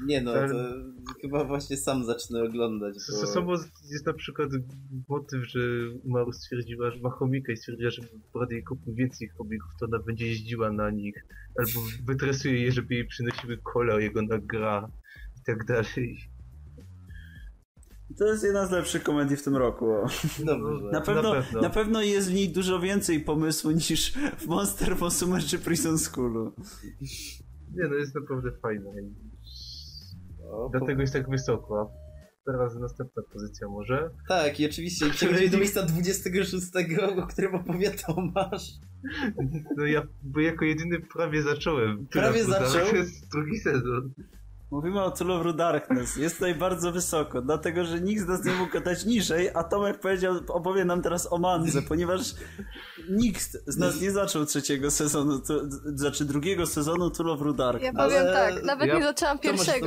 Nie no, Ale- to chyba właśnie sam zacznę oglądać, S- bo... Samo jest na przykład motyw, że Umaru stwierdziła, że ma chomika i stwierdziła, że brat jej kupił więcej chomików, to ona będzie jeździła na nich. Albo wytresuje je, żeby jej przynosiły kole, jego nagra i tak dalej. To jest jedna z lepszych komedii w tym roku. Dobrze. Na pewno, Na pewno. na pewno jest w niej dużo więcej pomysłu niż w Monster Consumer czy Prison Schoolu. Nie no, jest naprawdę fajna i O, dlatego jest tak wysoko. Teraz następna pozycja może. Tak, i oczywiście. Przechodzimy do miejsca 26, o którym opowie Tomasz. No ja, bo jako jedyny prawie zacząłem. Prawie Teraz, bo zaczął? To [LAUGHS] jest drugi sezon. Mówimy o Tool of Darkness. Jest tutaj bardzo wysoko, dlatego że nikt z nas nie mógł dać niżej, a Tomek powiedział, opowie nam teraz o Mandze, ponieważ nikt z nas nie zaczął trzeciego sezonu, to, znaczy drugiego sezonu Tool of Darkness. Ja powiem Ale tak, nawet ja- nie zaczęłam pierwszego.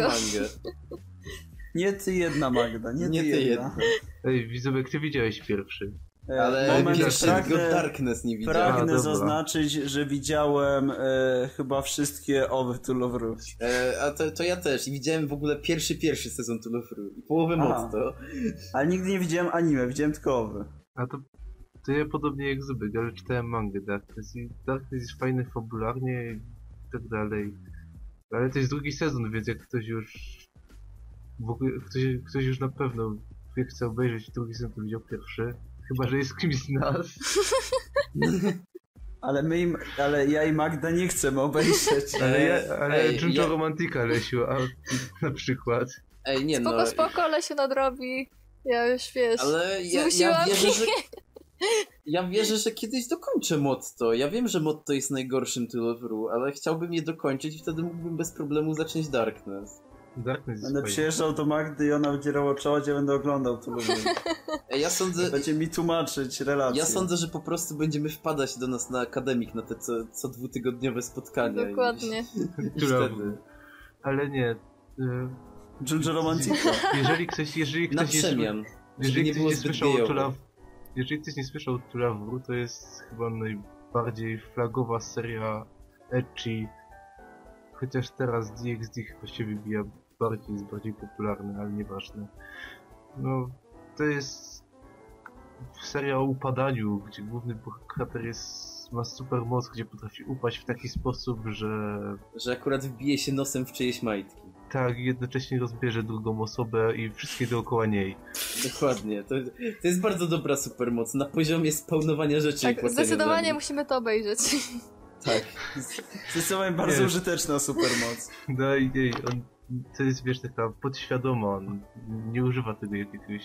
Nie ty jedna, Magda, nie, Nie ty, ty jedna. jedna. Ej, Wizubek, ty widziałeś pierwszy. E, Ale moment, pragnę, Darkness nie widziałem. A, pragnę dobra. zaznaczyć, że widziałem e, chyba wszystkie owe Tool of Ru. E, a to, to ja też. I widziałem w ogóle pierwszy, pierwszy sezon Tool of Ru. I połowę mocno. Ale nigdy nie widziałem anime, widziałem tylko owy. A to, to ja podobnie jak Zubek, ale czytałem mangę Darkness i Darkness jest fajny fabularnie i tak dalej. Ale to jest drugi sezon, więc jak ktoś już w ogóle, ktoś, ktoś już na pewno chce obejrzeć drugi sezon, to widział pierwszy. Chyba, że jest kimś z nas. [LAUGHS] Ale my im, ale ja i Magda nie chcemy obejrzeć. Ale, ja, ale ej, Junjo ja- Romantika lesiu, a na przykład. Ej, nie Spoko, no. spoko, ale się nadrobi. Ja już wiesz. Ale ja, ja wierzę, że... [LAUGHS] Ja wierzę, że kiedyś dokończę Motto. Ja wiem, że Motto jest najgorszym Tool of Ru, ale chciałbym je dokończyć i wtedy mógłbym bez problemu zacząć Darkness. Darkness Będę przyjeżdżał do Magdy i ona będzie rała czoła, gdzie będę oglądał to ja sądzę... [LAUGHS] Będzie mi tłumaczyć relacje. Ja sądzę, że po prostu będziemy wpadać do nas na akademik na te co, co dwutygodniowe spotkania. i- Dokładnie. [LAUGHS] I, Która- wtedy. Ale nie. y, Junjo Romantica. [LAUGHS] Jeżeli ktoś, jeżeli ktoś nie, jeżeli nie ktoś nie słyszał o. Tula, jeżeli ktoś nie słyszał o Tulawru, to jest chyba najbardziej flagowa seria ecchi. Chociaż teraz DxD chyba się wybija bardziej, jest bardziej popularny, ale nieważne. No, to jest seria o upadaniu, gdzie główny bohater jest, ma super moc, gdzie potrafi upaść w taki sposób, że Że akurat wbije się nosem w czyjeś majtki. tak, jednocześnie rozbierze drugą osobę i wszystkie dookoła niej. Dokładnie. To, to jest bardzo dobra supermoc. Na poziomie spawnowania rzeczy Tak, zdecydowanie nie. musimy to obejrzeć. Tak. Zdecydowanie bardzo Nie. użyteczna supermoc. [LAUGHS] No i i on, to jest wiesz taka podświadoma, on nie używa tego jakiegoś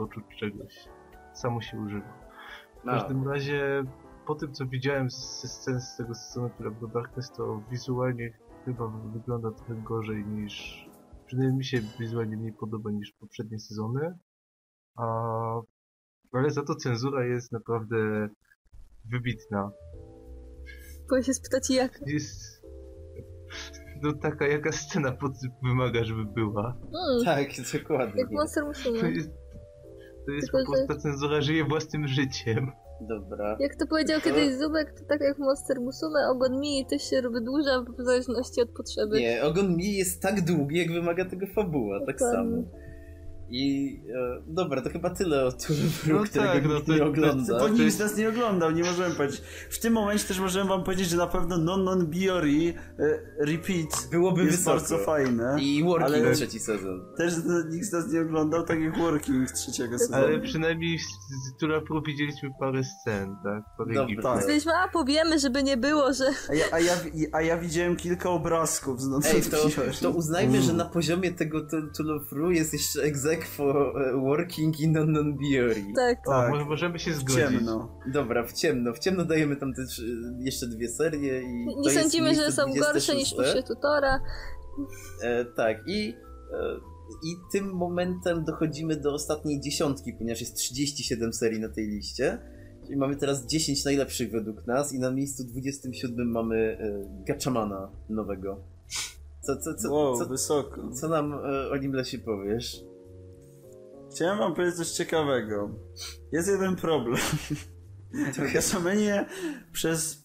oczu czy czegoś. Samo się używa. W No. każdym razie po tym co widziałem ze scen z tego sezonu Club Darkness to wizualnie chyba wygląda trochę gorzej niż przynajmniej mi się wizualnie mniej podoba niż poprzednie sezony. A ale za to cenzura jest naprawdę wybitna. Boję się spytać jak. Jest no taka jaka scena pod wymaga, żeby była. Mm, Tak, dokładnie. jak Monster To Musume. jest, to jest Tylko, po prostu ta cenzura żyje własnym życiem. Dobra. Jak to powiedział kiedyś Zubek, to tak jak Monster Musume, ogon mi też się wydłuża w zależności od potrzeby. Nie, ogon mi jest tak długi, jak wymaga tego fabuła, tak samo. I e, dobra, to chyba tyle o Tulubru, No którego tak, no nikt to- nie to- ogląda. Bo to nikt z nas nie oglądał, nie możemy powiedzieć. W tym momencie też możemy wam powiedzieć, że na pewno Non Non Biori e, Repeat Byłoby jest wysoko. bardzo fajne. I Working Ale- trzeci sezon. Też nikt z nas nie oglądał, tak jak Working trzeciego sezonu. Ale przynajmniej z, z Turapu widzieliśmy parę scen, tak? Parę Dobra. Tak. Stwierdziliśmy, a powiemy, żeby nie było, że A ja, a, ja, a ja widziałem kilka obrazków z Non Non to, Biori. to uznajmy, Mm. że na poziomie tego Tulufru jest jeszcze Exequo, e, Working i Non Non Biori. tak. O, Tak. może, możemy się W zgodzić. ciemno. Dobra, w ciemno. W ciemno dajemy tam też y, jeszcze dwie serie i Nie sądzimy, że są gorsze niż 26. uszy tutora. E, tak, i, e, i tym momentem dochodzimy do ostatniej dziesiątki, ponieważ jest 37 serii na tej liście. Czyli mamy teraz 10 najlepszych według nas i na miejscu 27 mamy e, Gatchamana nowego. Co, co, co, Wow, co, wysoko. co nam e, o nim Lesie powiesz? Chciałem wam powiedzieć coś ciekawego. Jest jeden problem. Gasomenie [LAUGHS] przez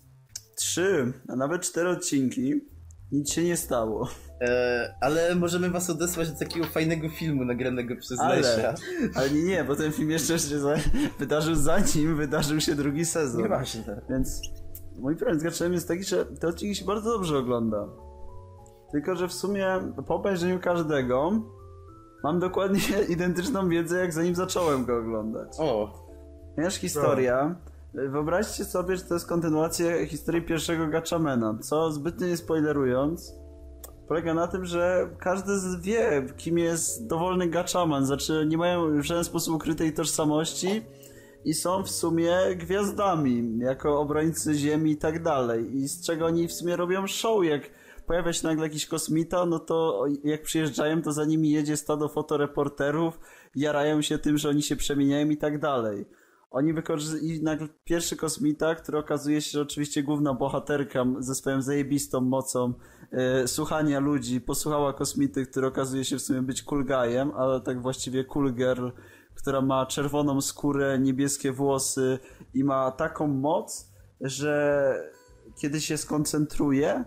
trzy, a nawet cztery odcinki nic się nie stało. E, ale możemy was odesłać do takiego fajnego filmu nagranego przez Ale-. Ale nie, nie, bo ten film jeszcze się za, wydarzył zanim wydarzył się drugi sezon. Nieważne. Więc mój problem z Gatchamem jest taki, że te odcinki się bardzo dobrze ogląda. Tylko, że w sumie po obejrzeniu każdego mam dokładnie [LAUGHS] identyczną wiedzę, jak zanim zacząłem go oglądać. O, Ponieważ historia, wyobraźcie sobie, że to jest kontynuacja historii pierwszego Gatchamena, co zbytnio nie spoilerując, polega na tym, że każdy wie, kim jest dowolny Gatchaman, znaczy nie mają w żaden sposób ukrytej tożsamości i są w sumie gwiazdami, jako obrońcy ziemi i tak dalej. I z czego oni w sumie robią show, jak pojawia się nagle jakiś kosmita, no to jak przyjeżdżają, to za nimi jedzie stado fotoreporterów, jarają się tym, że oni się przemieniają i tak dalej. Oni wykorzystują, i nagle pierwszy kosmita, który okazuje się, że oczywiście główna bohaterka ze swoją zajebistą mocą e, słuchania ludzi, posłuchała kosmity, który okazuje się w sumie być cool guyem, ale tak właściwie cool girl, która ma czerwoną skórę, niebieskie włosy i ma taką moc, że kiedy się skoncentruje,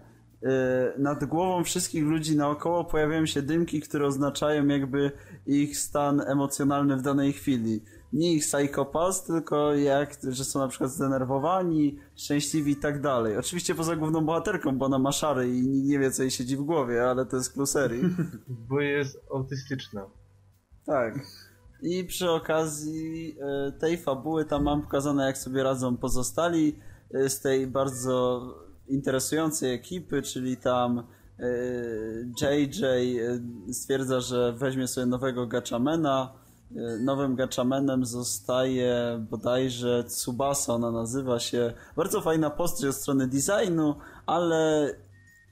nad głową wszystkich ludzi naokoło pojawiają się dymki, które oznaczają jakby ich stan emocjonalny w danej chwili. Nie ich psychopas, tylko jak, że są na przykład zdenerwowani, szczęśliwi i tak dalej. Oczywiście poza główną bohaterką, bo ona ma szary i nikt nie wie, co jej siedzi w głowie, ale to jest plus serii. [LAUGHS] Bo jest autystyczna. Tak. I przy okazji y, tej fabuły tam mam pokazane, jak sobie radzą pozostali y, z tej bardzo interesującej ekipy, czyli tam JJ stwierdza, że weźmie sobie nowego Gatchamena. Nowym Gatchamenem zostaje bodajże Tsubasa, ona nazywa się. Bardzo fajna postać od strony designu, ale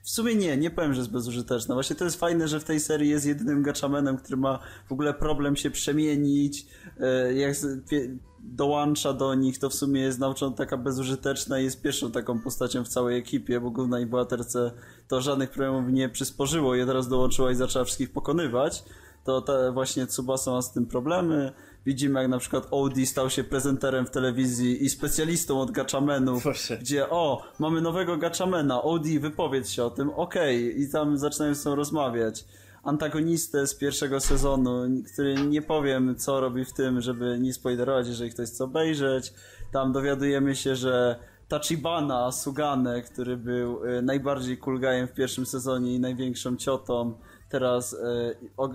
w sumie nie, nie powiem, że jest bezużyteczna. Właśnie to jest fajne, że w tej serii jest jedynym Gatchamenem, który ma w ogóle problem się przemienić. Jak dołącza do nich, to w sumie jest nauczona taka bezużyteczna i jest pierwszą taką postacią w całej ekipie, bo głównej bohaterce to żadnych problemów nie przysporzyło i teraz dołączyła i zaczęła wszystkich pokonywać. To te właśnie Tsubasa ma z tym problemy. Widzimy jak na przykład Audi stał się prezenterem w telewizji i specjalistą od gaczamenów, gdzie o, mamy nowego gaczamena, Audi wypowiedz się o tym, okej, okay. i tam zaczynają z sobą rozmawiać antagonistę z pierwszego sezonu, który nie powiem co robi w tym, żeby nie spoilerować, jeżeli ktoś chce obejrzeć. Tam dowiadujemy się, że Tachibana Sugane, który był y, najbardziej kulgajem w pierwszym sezonie i największą ciotą, teraz y,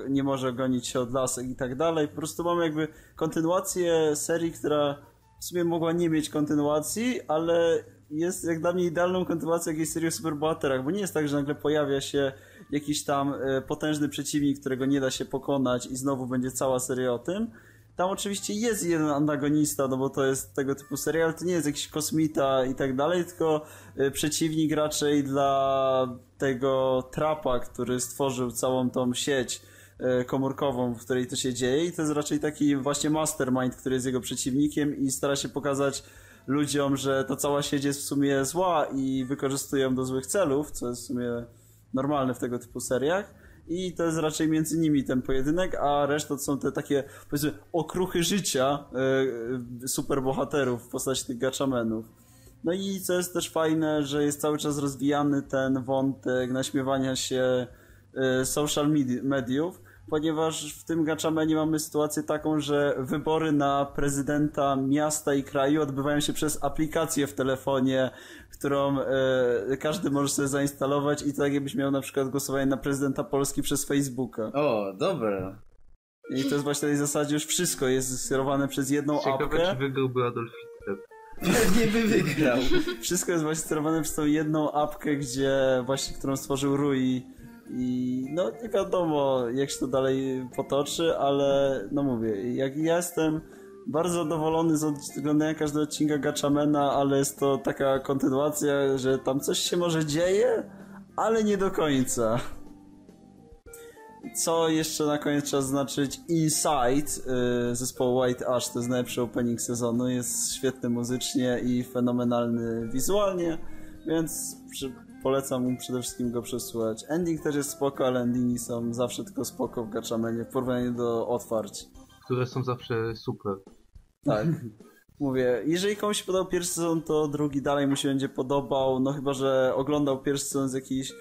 nie może gonić się od lasek i tak dalej. Po prostu mamy jakby kontynuację serii, która w sumie mogła nie mieć kontynuacji, ale jest jak dla mnie idealną kontynuacją jakiejś serii o superbohaterach, bo nie jest tak, że nagle pojawia się jakiś tam e, potężny przeciwnik, którego nie da się pokonać i znowu będzie cała seria o tym. Tam oczywiście jest jeden antagonista, no bo to jest tego typu serial, to nie jest jakiś kosmita i tak dalej, tylko e, przeciwnik raczej dla tego trapa, który stworzył całą tą sieć e, komórkową, w której to się dzieje i to jest raczej taki właśnie mastermind, który jest jego przeciwnikiem i stara się pokazać ludziom, że ta cała sieć jest w sumie zła i wykorzystują do złych celów, co jest w sumie normalne w tego typu seriach. I to jest raczej między nimi ten pojedynek, a reszta to są te takie, powiedzmy, okruchy życia yy, superbohaterów w postaci tych gaczamenów. No i co jest też fajne, że jest cały czas rozwijany ten wątek naśmiewania się yy, social mediów, ponieważ w tym Gatchamenie mamy sytuację taką, że wybory na prezydenta miasta i kraju odbywają się przez aplikację w telefonie, którą e, każdy może sobie zainstalować i tak jakbyś miał na przykład głosowanie na prezydenta Polski przez Facebooka. O, dobre. I to jest właśnie w tej zasadzie już wszystko jest sterowane przez jedną Ciekawe, apkę. czy wygrałby Adolf Hitler. Pewnie by wygrał. Wszystko jest właśnie sterowane przez tą jedną apkę, gdzie właśnie, którą stworzył Rui i no nie wiadomo jak się to dalej potoczy, ale no mówię, jak ja jestem bardzo zadowolony z oglądania każdego odcinka Gatchamena, ale jest to taka kontynuacja, że tam coś się może dzieje, ale nie do końca. Co jeszcze na koniec trzeba zaznaczyć? Inside yy, zespołu White Ash to jest najlepszy opening sezonu. Jest świetny muzycznie i fenomenalny wizualnie, więc przy, polecam mu przede wszystkim go przesłuchać. Ending też jest spoko, ale endingi są zawsze tylko spoko w Gatchamenie w porównaniu do otwarć. Które są zawsze super. Tak. [LAUGHS] Mówię, jeżeli komuś się podobał pierwszy sezon, to drugi dalej mu się będzie podobał, no chyba, że oglądał pierwszy sezon z jakichś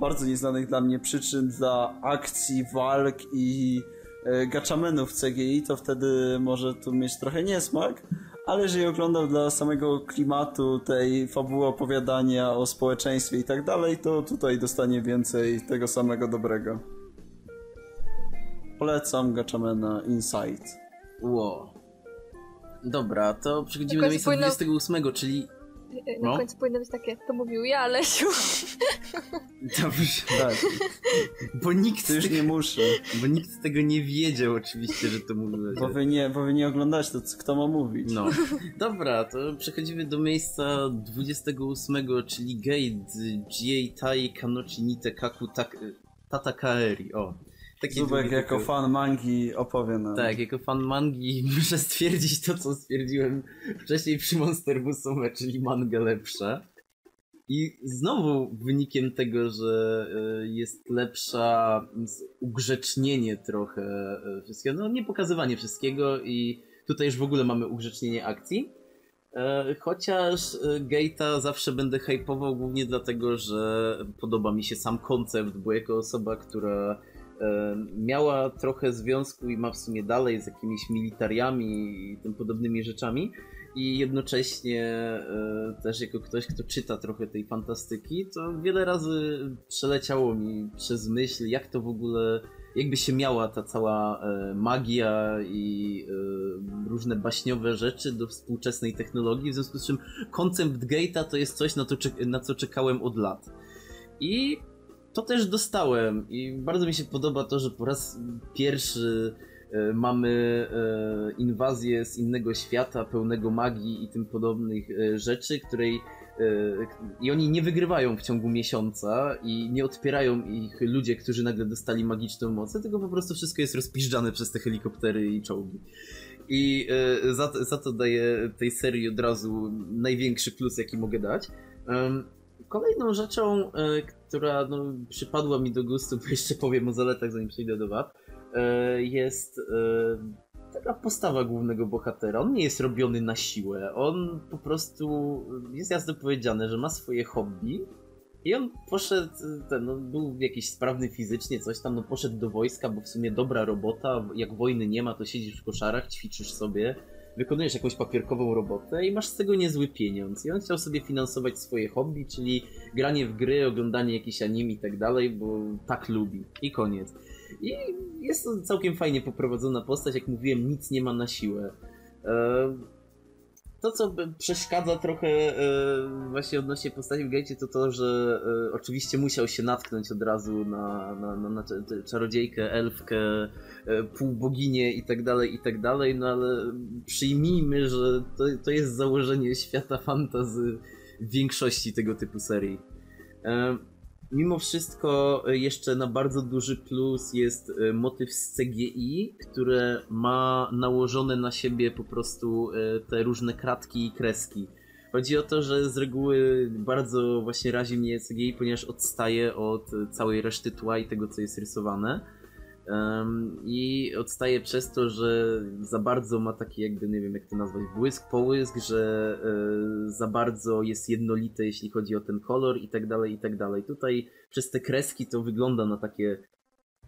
bardzo nieznanych dla mnie przyczyn, dla akcji, walk i e, gaczamenów CGI, to wtedy może tu mieć trochę niesmak, ale jeżeli oglądał dla samego klimatu tej fabuły opowiadania o społeczeństwie i tak dalej, to tutaj dostanie więcej tego samego dobrego. Polecam Gatchamena Insight. Ło. Dobra, to przechodzimy do miejsca powinno- 28, czyli Na No. końcu powinno być takie, to mówił ja, Lesiu. [LAUGHS] Dobrze. Tak, Bo nikt, to już nie muszę. bo nikt tego nie wiedział oczywiście, że to mówiłeś. Bo wy nie, bo wy nie oglądacie, to co- kto ma mówić? No. Dobra, to przechodzimy do miejsca 28, czyli Gate Jiei Tai Kanochi Nite Kaku tak, Tata Kaeri. O. Taki Zubek jako tytuł. fan mangi opowie nam. Tak, jako fan mangi [LAUGHS] muszę stwierdzić to, co stwierdziłem wcześniej przy Monster Musume, czyli manga lepsza. I znowu wynikiem tego, że e, jest lepsza ugrzecznienie trochę e, wszystkiego, no nie pokazywanie wszystkiego i tutaj już w ogóle mamy ugrzecznienie akcji. E, Chociaż Gate'a zawsze będę hypował głównie dlatego, że podoba mi się sam koncept, bo jako osoba, która miała trochę związku i ma w sumie dalej z jakimiś militariami i tym podobnymi rzeczami i jednocześnie e, też jako ktoś, kto czyta trochę tej fantastyki, to wiele razy przeleciało mi przez myśl, jak to w ogóle, jakby się miała ta cała e, magia i e, różne baśniowe rzeczy do współczesnej technologii, w związku z czym koncept Gate'a to jest coś, na, na co czekałem od lat. I to też dostałem i bardzo mi się podoba to, że po raz pierwszy e, mamy e, inwazję z innego świata, pełnego magii i tym podobnych e, rzeczy, której i oni nie wygrywają w ciągu miesiąca i nie odpierają ich ludzie, którzy nagle dostali magiczną moc, tylko po prostu wszystko jest rozpiżdżane przez te helikoptery i czołgi. I za, za to daję tej serii od razu największy plus, jaki mogę dać. Kolejną rzeczą, e, która no, przypadła mi do gustu, bo jeszcze powiem o zaletach, zanim przejdę do wad, e, jest e, taka postawa głównego bohatera. On nie jest robiony na siłę. On po prostu jest jasno powiedziane, że ma swoje hobby. I on poszedł, ten, no, był jakiś sprawny fizycznie, coś tam, no poszedł do wojska, bo w sumie dobra robota, jak wojny nie ma, to siedzisz w koszarach, ćwiczysz sobie, wykonujesz jakąś papierkową robotę i masz z tego niezły pieniądz. I on chciał sobie finansować swoje hobby, czyli granie w gry, oglądanie jakichś anim i tak dalej, bo tak lubi. I koniec. I jest to całkiem fajnie poprowadzona postać, jak mówiłem, nic nie ma na siłę. E, To, co przeszkadza trochę e, właśnie odnośnie postaci w Gejcie, to to, że e, oczywiście musiał się natknąć od razu na, na, na, na cza- czarodziejkę, elfkę, e, półboginię i tak dalej, i tak dalej, no ale przyjmijmy, że to, to jest założenie świata fantazy w większości tego typu serii. E, Mimo wszystko e, jeszcze na bardzo duży plus jest e, motyw z CGI, które ma nałożone na siebie po prostu e, te różne kratki i kreski. Chodzi o to, że z reguły bardzo właśnie razi mnie CGI, ponieważ odstaje od całej reszty tła i tego, co jest rysowane. I odstaje przez to, że za bardzo ma taki jakby, nie wiem jak to nazwać, błysk, połysk, że e, za bardzo jest jednolite, jeśli chodzi o ten kolor i tak dalej, i tak dalej. Tutaj przez te kreski to wygląda na takie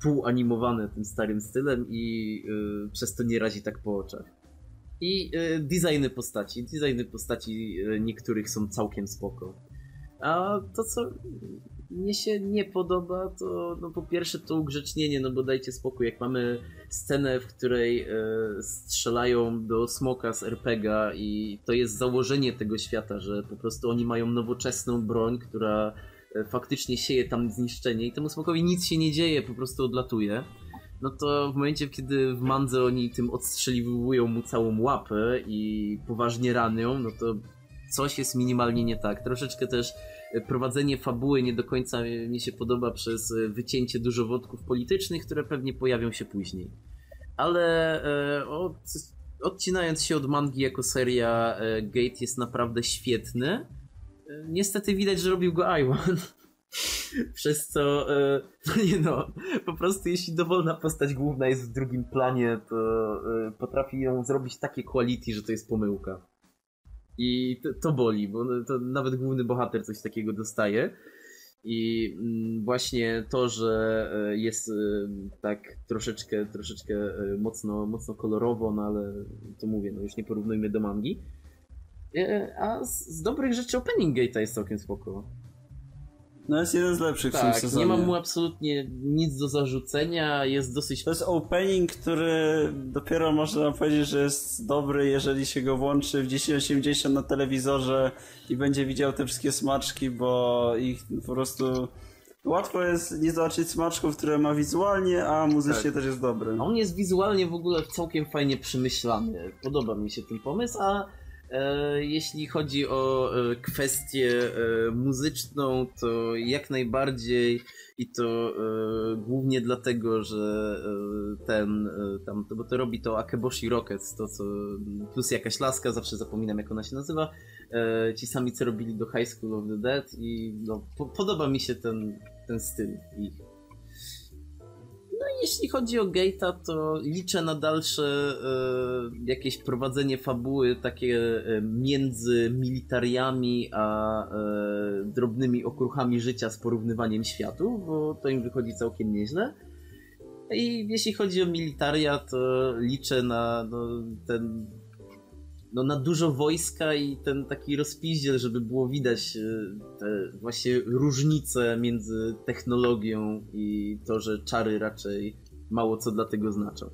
półanimowane tym starym stylem i e, przez to nie razi tak po oczach. I e, designy postaci. Designy postaci niektórych są całkiem spoko. A to, co mnie się nie podoba, to no po pierwsze to ugrzecznienie, no bo dajcie spokój, jak mamy scenę, w której e, strzelają do smoka z RPGa i to jest założenie tego świata, że po prostu oni mają nowoczesną broń, która e, faktycznie sieje tam zniszczenie i temu smokowi nic się nie dzieje, po prostu odlatuje. No to w momencie, kiedy w mandze oni tym odstrzeliwują mu całą łapę i poważnie ranią, no to coś jest minimalnie nie tak. Troszeczkę też prowadzenie fabuły nie do końca mi się podoba przez e, wycięcie dużo wątków politycznych, które pewnie pojawią się później. Ale e, od, odcinając się od mangi jako seria, e, Gate jest naprawdę świetny. Niestety widać, że robił go Iwan. [LAUGHS] Przez co, [LAUGHS] no nie no, po prostu jeśli dowolna postać główna jest w drugim planie, to potrafi ją zrobić takie quality, że to jest pomyłka. I to, to boli, bo to nawet główny bohater coś takiego dostaje. I mm, właśnie to, że e, jest e, tak troszeczkę, troszeczkę e, mocno, mocno kolorowo, no ale to mówię, no już nie porównujmy do mangi. A z, z dobrych rzeczy Opening Gate'a jest całkiem spoko. No jest jeden z lepszych w tym Tak, sezonie. nie mam mu absolutnie nic do zarzucenia, jest dosyć... To jest opening, który dopiero można powiedzieć, że jest dobry, jeżeli się go włączy w 1080 na telewizorze i będzie widział te wszystkie smaczki, bo ich po prostu łatwo jest nie zobaczyć smaczków, które ma wizualnie, a muzycznie Tak. też jest dobry. On jest wizualnie w ogóle całkiem fajnie przemyślany. Podoba mi się ten pomysł, a jeśli chodzi o e, kwestię e, muzyczną, to jak najbardziej i to e, głównie dlatego, że e, ten, e, tam, bo to robi to Akeboshi Rockets, to co, plus jakaś laska, zawsze zapominam jak ona się nazywa, e, ci sami co robili do High School of the Dead i no, po, podoba mi się ten, ten styl ich. Jeśli chodzi o Gate'a, to liczę na dalsze e, jakieś prowadzenie fabuły takie e, między militariami a e, drobnymi okruchami życia z porównywaniem światów, bo to im wychodzi całkiem nieźle. I jeśli chodzi o militaria, to liczę na no, ten no, na dużo wojska i ten taki rozpiździel, żeby było widać e, te właśnie różnice między technologią i to, że czary raczej mało co dla tego znaczą.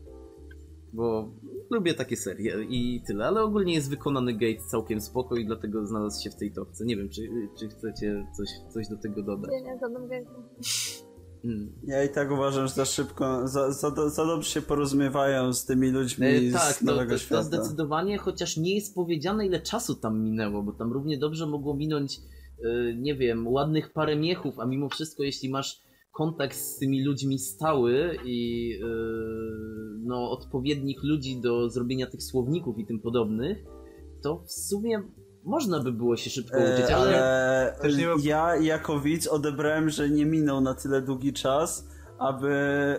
Bo lubię takie serie i tyle, ale ogólnie jest wykonany Gate całkiem spoko i dlatego znalazł się w tej topce. Nie wiem, czy, czy chcecie coś, coś do tego dodać. Nie, nie, żadnym game'em. Mm. Ja i tak uważam, że za szybko, za, za, za dobrze się porozumiewają z tymi ludźmi E, z tak, to, Nowego to, to Świata. zdecydowanie, chociaż nie jest powiedziane ile czasu tam minęło, bo tam równie dobrze mogło minąć, e, nie wiem, ładnych parę miechów, a mimo wszystko jeśli masz kontakt z tymi ludźmi stały i e, no, odpowiednich ludzi do zrobienia tych słowników i tym podobnych, to w sumie można by było się szybko uczyć, E, ale... ale Też nie ma- ja jako widz odebrałem, że nie minął na tyle długi czas, aby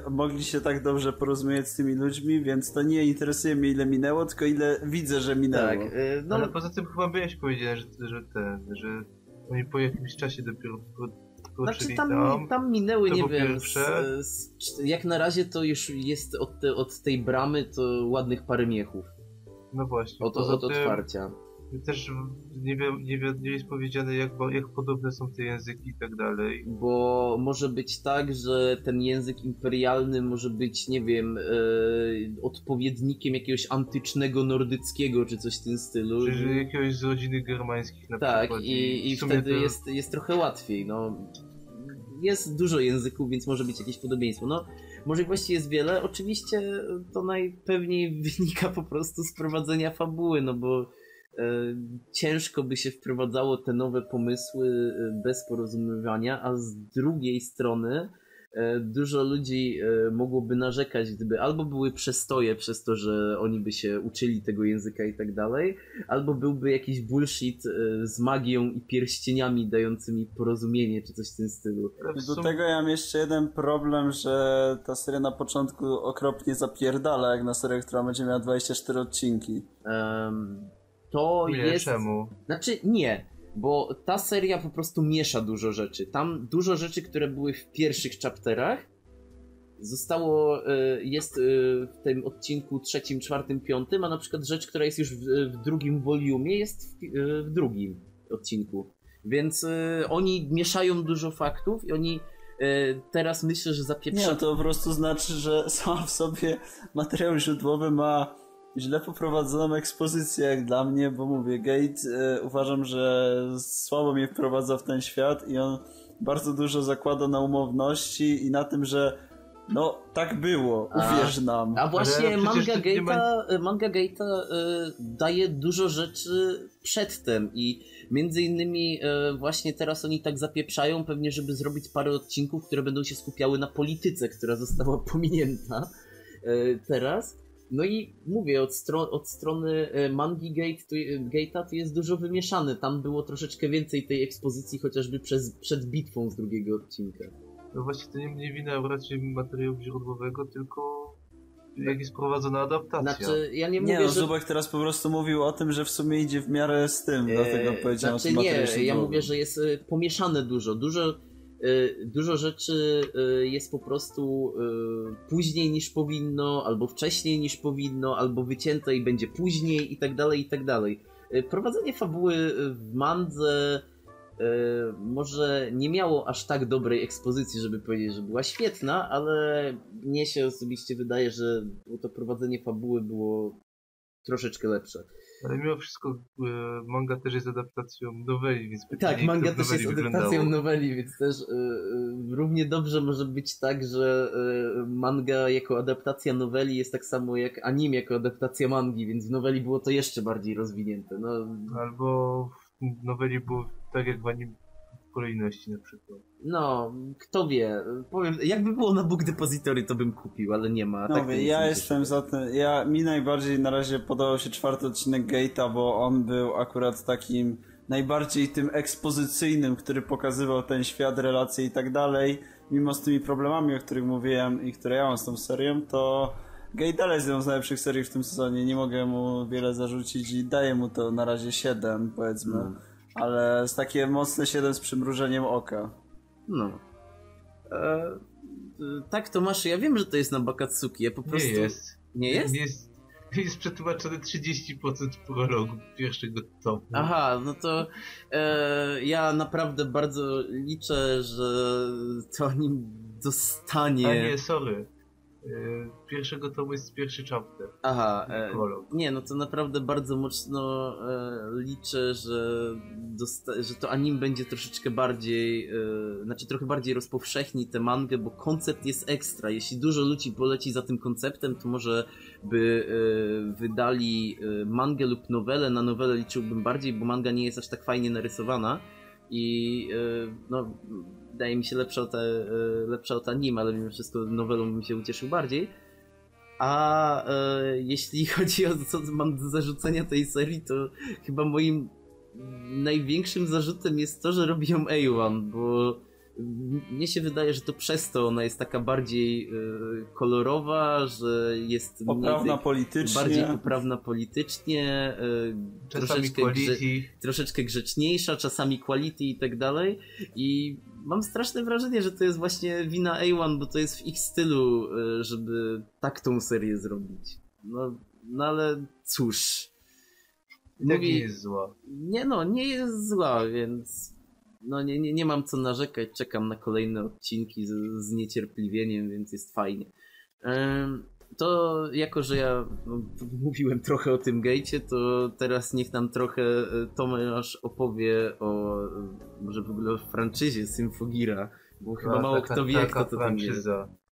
mogli się tak dobrze porozumieć z tymi ludźmi, więc to nie interesuje mnie ile minęło, tylko ile widzę, że minęło. Tak, e, no, Ale poza tym chyba byłeś powiedział, że, że ten, że oni po jakimś czasie dopiero wkro- Znaczy tam, tam. minęły, to nie wiem, z, z, jak na razie to już jest od, te, od tej bramy to ładnych parę miechów, No właśnie. od, poza od tym otwarcia. Też nie, wie, nie, wie, nie jest powiedziane jak, jak podobne są te języki i tak dalej. Bo może być tak, że ten język imperialny może być, nie wiem, e, odpowiednikiem jakiegoś antycznego nordyckiego czy coś w tym stylu. Czy jakiegoś z rodziny germańskich na Tak, przykład. i, i sumie wtedy to- jest, jest trochę łatwiej. No. Jest dużo języków, więc może być jakieś podobieństwo. No, możliwości jest wiele. Oczywiście to najpewniej wynika po prostu z prowadzenia fabuły, no bo ciężko by się wprowadzało te nowe pomysły e, bez porozumiewania, a z drugiej strony e, dużo ludzi e, mogłoby narzekać, gdyby albo były przestoje przez to, że oni by się uczyli tego języka i tak dalej, albo byłby jakiś bullshit e, z magią i pierścieniami dającymi porozumienie, czy coś w tym stylu. Do tego ja mam jeszcze jeden problem, że ta seria na początku okropnie zapierdala, jak na serię, która będzie miała 24 odcinki. Em, to Nie, jest... czemu? Znaczy nie, bo ta seria po prostu miesza dużo rzeczy. Tam dużo rzeczy, które były w pierwszych chapterach, zostało, e, jest e, w tym odcinku trzecim, czwartym, piątym, a na przykład rzecz, która jest już w, w drugim volumie, jest w, e, w drugim odcinku. Więc oni mieszają dużo faktów i oni teraz myślę, że Nie, zapieprzają. no to po prostu znaczy, że [LAUGHS] sama w sobie materiał źródłowy ma źle poprowadzoną ekspozycję jak dla mnie, bo mówię, Gate e, uważam, że słabo mnie wprowadza w ten świat i on bardzo dużo zakłada na umowności i na tym, że no tak było, A- uwierz nam. A właśnie manga Gate'a, manga Gate'a e, daje dużo rzeczy przedtem i między innymi e, właśnie teraz oni tak zapieprzają pewnie, żeby zrobić parę odcinków, które będą się skupiały na polityce, która została pominięta e, teraz. No i mówię, od, stro od strony e, mangi Gate, to, e, Gate'a to jest dużo wymieszany. Tam było troszeczkę więcej tej ekspozycji, chociażby przez, przed bitwą z drugiego odcinka. No właśnie to nie, nie wina raczej materiału źródłowego, tylko jak jest prowadzona adaptacja. Znaczy, ja nie, Nie mówię, no, że... Zubek teraz po prostu mówił o tym, że w sumie idzie w miarę z tym, dlatego Eee, powiedziałem znaczy o tym nie, ja mówię, że jest y, pomieszane dużo. Dużo, dużo rzeczy y, jest po prostu y, później niż powinno, albo wcześniej niż powinno, albo wycięte i będzie później i tak dalej, i tak dalej. Y, Prowadzenie fabuły y, w mandze może nie miało aż tak dobrej ekspozycji, żeby powiedzieć, że była świetna, ale mnie się osobiście wydaje, że to prowadzenie fabuły było troszeczkę lepsze. Ale mimo wszystko e, manga też jest adaptacją noweli, więc Tak, manga też jest adaptacją wyglądało. noweli, więc też y, y, równie dobrze może być tak, że y, manga jako adaptacja noweli jest tak samo jak anime jako adaptacja mangi, więc w noweli było to jeszcze bardziej rozwinięte. No, Albo w noweli było tak jak w anim w kolejności na przykład. no, kto wie. Powiem, jakby było na Book Depository, to bym kupił, ale nie ma. No, tak nic ja jestem za tym. Ja, mi najbardziej na razie podobał się czwarty odcinek Gate'a, bo on był akurat takim najbardziej tym ekspozycyjnym, który pokazywał ten świat, relacje i tak dalej. Mimo z tymi problemami, o których mówiłem i które ja mam z tą serią, to Gate dalej jest jedną z najlepszych serii w tym sezonie. Nie mogę mu wiele zarzucić i daję mu to na razie 7, powiedzmy. Mm. Ale z takie mocne 7 z przymrużeniem oka. No. E, y, tak, Tomasz, ja wiem, że to jest na Bakatsuki, ja po prostu... Nie jest. Nie jest? Jest, jest przetłumaczone 30% prologu pierwszego tomu. Aha, no to e, ja naprawdę bardzo liczę, że to nim dostanie. A nie, sorry. E, Pierwszego tomu jest pierwszy chapter. Aha, e, nie, no to naprawdę bardzo mocno e, liczę, że, że to anim będzie troszeczkę bardziej, e, znaczy trochę bardziej rozpowszechni tę mangę, bo koncept jest ekstra. Jeśli dużo ludzi poleci za tym konceptem, to może by e, wydali e, mangę lub nowelę. Na nowelę liczyłbym bardziej, bo manga nie jest aż tak fajnie narysowana i e, no, wydaje mi się lepsza od, e, lepsza od anime, ale mimo wszystko nowelą bym się ucieszył bardziej. A e, jeśli [LAUGHS] chodzi o co mam do zarzucenia tej serii, to chyba moim największym zarzutem jest to, że robią A1, bo mnie się wydaje, że to przez to ona jest taka bardziej e, kolorowa, że jest Poprawna mniej, politycznie. bardziej poprawna politycznie, e, Czasami troszeczkę, grze, quality. troszeczkę grzeczniejsza, czasami quality i tak dalej. I mam straszne wrażenie, że to jest właśnie wina A1, bo to jest w ich stylu, e, żeby tak tą serię zrobić. No, no ale cóż. Tak Mówi- nie jest zła. nie no, nie jest zła, więc no nie, nie, nie mam co narzekać, czekam na kolejne odcinki z, z niecierpliwieniem, więc jest fajnie. To jako, że ja mówiłem trochę o tym gejcie, to teraz niech nam trochę e, Tomasz opowie o może w ogóle o franczyzie Symfogira, bo chyba mało taka- kto wie jak to, to tam jest.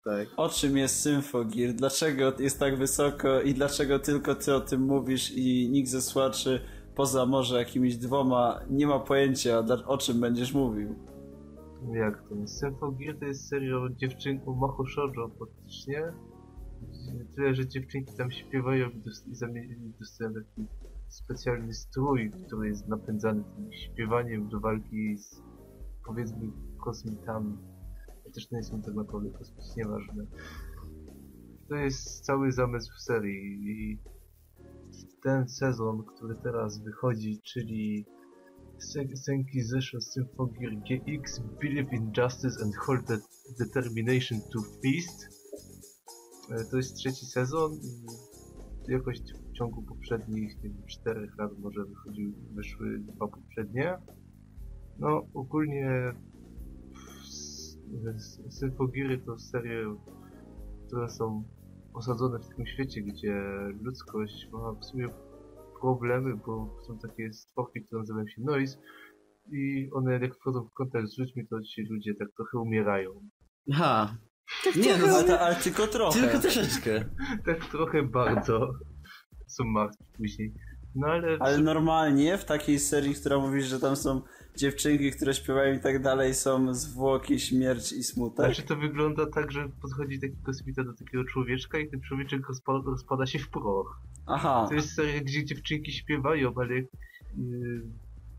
Tak. O czym jest Symfogir? Dlaczego jest tak wysoko i dlaczego tylko ty o tym mówisz i nikt ze słuchaczy poza może jakimiś dwoma nie ma pojęcia o czym będziesz mówił? Jak to? Symfogir to jest seria o dziewczynku Maho Shoujo faktycznie. Tyle, że dziewczynki tam śpiewają i dostają taki specjalny strój, który jest napędzany tym śpiewaniem do walki z powiedzmy kosmitami. Chociaż nie są tak naprawdę kosmici, nieważne. To jest cały zamysł serii i ten sezon, który teraz wychodzi, czyli Sen- Senki Zesho Symfogir GX Believe in Justice and Hold the Determination to Feast. E, To jest trzeci sezon. Jakoś w ciągu poprzednich nie wiem, czterech lat może wychodziły, wyszły dwa poprzednie. No ogólnie s- s- Symfogiry to serie, które są osadzone w takim świecie, gdzie ludzkość ma w sumie problemy, bo są takie stworzki, które nazywają się noise i one jak wchodzą w kontakt z ludźmi, to ci ludzie tak trochę umierają. Aha. Nie, no, Ale, ta- ale tylko trochę. tylko troszeczkę. [LAUGHS] Tak trochę bardzo są martwi później. No ale, Ale normalnie w takiej serii, która mówisz, że tam są dziewczynki, które śpiewają i tak dalej, są zwłoki, śmierć i smutek. znaczy to wygląda tak, że podchodzi taki kosmita do takiego człowieczka i ten człowieczek rozpada, rozpada się w proch. Aha, To jest seria, gdzie dziewczynki śpiewają, ale jak yy,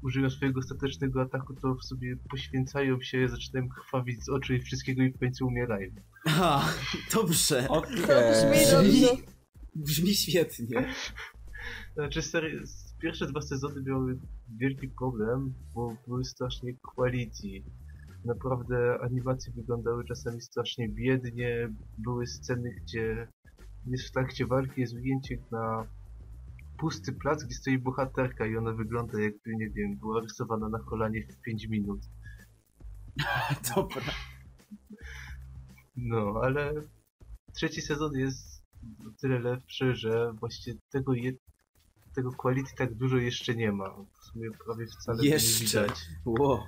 użyją swojego ostatecznego ataku, to w sobie poświęcają się, zaczynają krwawić z oczu i wszystkiego i w końcu umierają. Aha, dobrze. okej. Brzmi dobrze. Brzmi świetnie. Znaczy pierwsze dwa sezony miały wielki problem, bo były strasznie quality. Naprawdę animacje wyglądały czasami strasznie biednie, były sceny, gdzie jest w trakcie walki jest ujęcie na pusty plac, gdzie stoi bohaterka i ona wygląda jakby, nie wiem, była rysowana na kolanie w 5 minut. [LAUGHS] Dobra. No, ale trzeci sezon jest o tyle lepszy, że właściwie tego, je, tego quality tak dużo jeszcze nie ma. W sumie prawie wcale to nie Jeszcze. widać. Ło.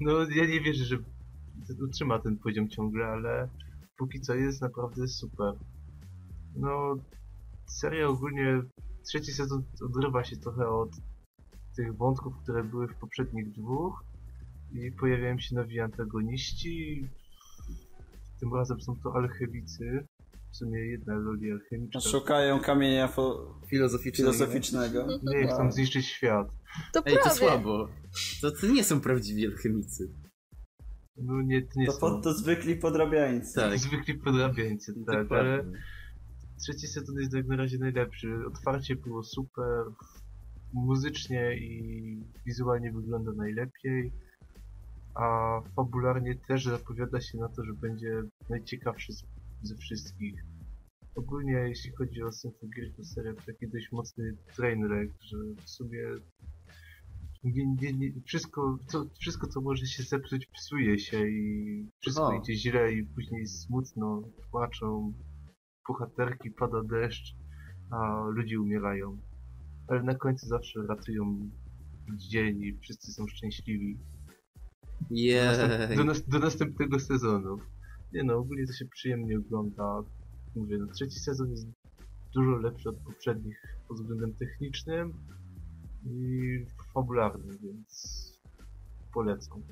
No, ja nie wierzę, że utrzyma ten poziom ciągle, ale póki co jest naprawdę super. No, seria ogólnie, trzeci sezon odrywa się trochę od tych wątków, które były w poprzednich dwóch i pojawiają się nowi antagoniści. Tym razem są to alchemicy. W sumie jedna loli alchemiczna. Szukają kamienia fo- Filozoficznego. filozoficznego. Nie chcą zniszczyć świat. To Ej, to prawie. słabo. To, to nie są prawdziwi alchemicy. No nie, to nie To, są pod, to zwykli podrabiańcy. Tak. zwykli podrabiańcy, tak, ale trzeci sezon jest jak na razie najlepszy. Otwarcie było super, muzycznie i wizualnie wygląda najlepiej, a fabularnie też zapowiada się na to, że będzie najciekawszy z, ze wszystkich. Ogólnie jeśli chodzi o Symphogear, to seria to taki dość mocny trainwreck, że w sumie nie, nie, nie, wszystko, co, wszystko co może się zepsuć psuje się i wszystko O. idzie źle i później smutno, płaczą, bohaterki, pada deszcz, a ludzie umierają. Ale na końcu zawsze ratują dzień i wszyscy są szczęśliwi. Jej. Do, nas, do następnego sezonu. Nie no, ogólnie to się przyjemnie ogląda. Mówię, no trzeci sezon jest dużo lepszy od poprzednich pod względem technicznym i fabularnym, więc polecam.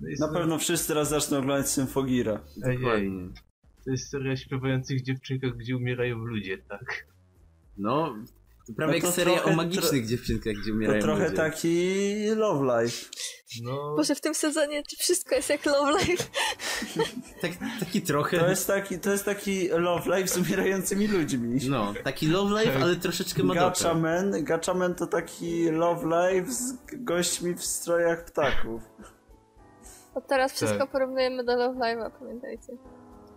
No Na pewno wszyscy teraz zaczną oglądać Symfogira. Ej, to jest seria śpiewających dziewczynkach, gdzie umierają ludzie, tak? No, to prawie No jak to seria trochę- o magicznych dziewczynkach, gdzie To umierają trochę ludzie. taki Love Life. No, Boże, w tym sezonie wszystko jest jak Love Life. [LAUGHS] Tak, taki trochę... To jest taki, to jest taki Love Life z umierającymi ludźmi. No, taki love life, ale troszeczkę Gacha madoka. Man, Gacha Man to taki Love Life z gośćmi w strojach ptaków. Od teraz wszystko Tak. porównujemy do Love Live'a, pamiętajcie.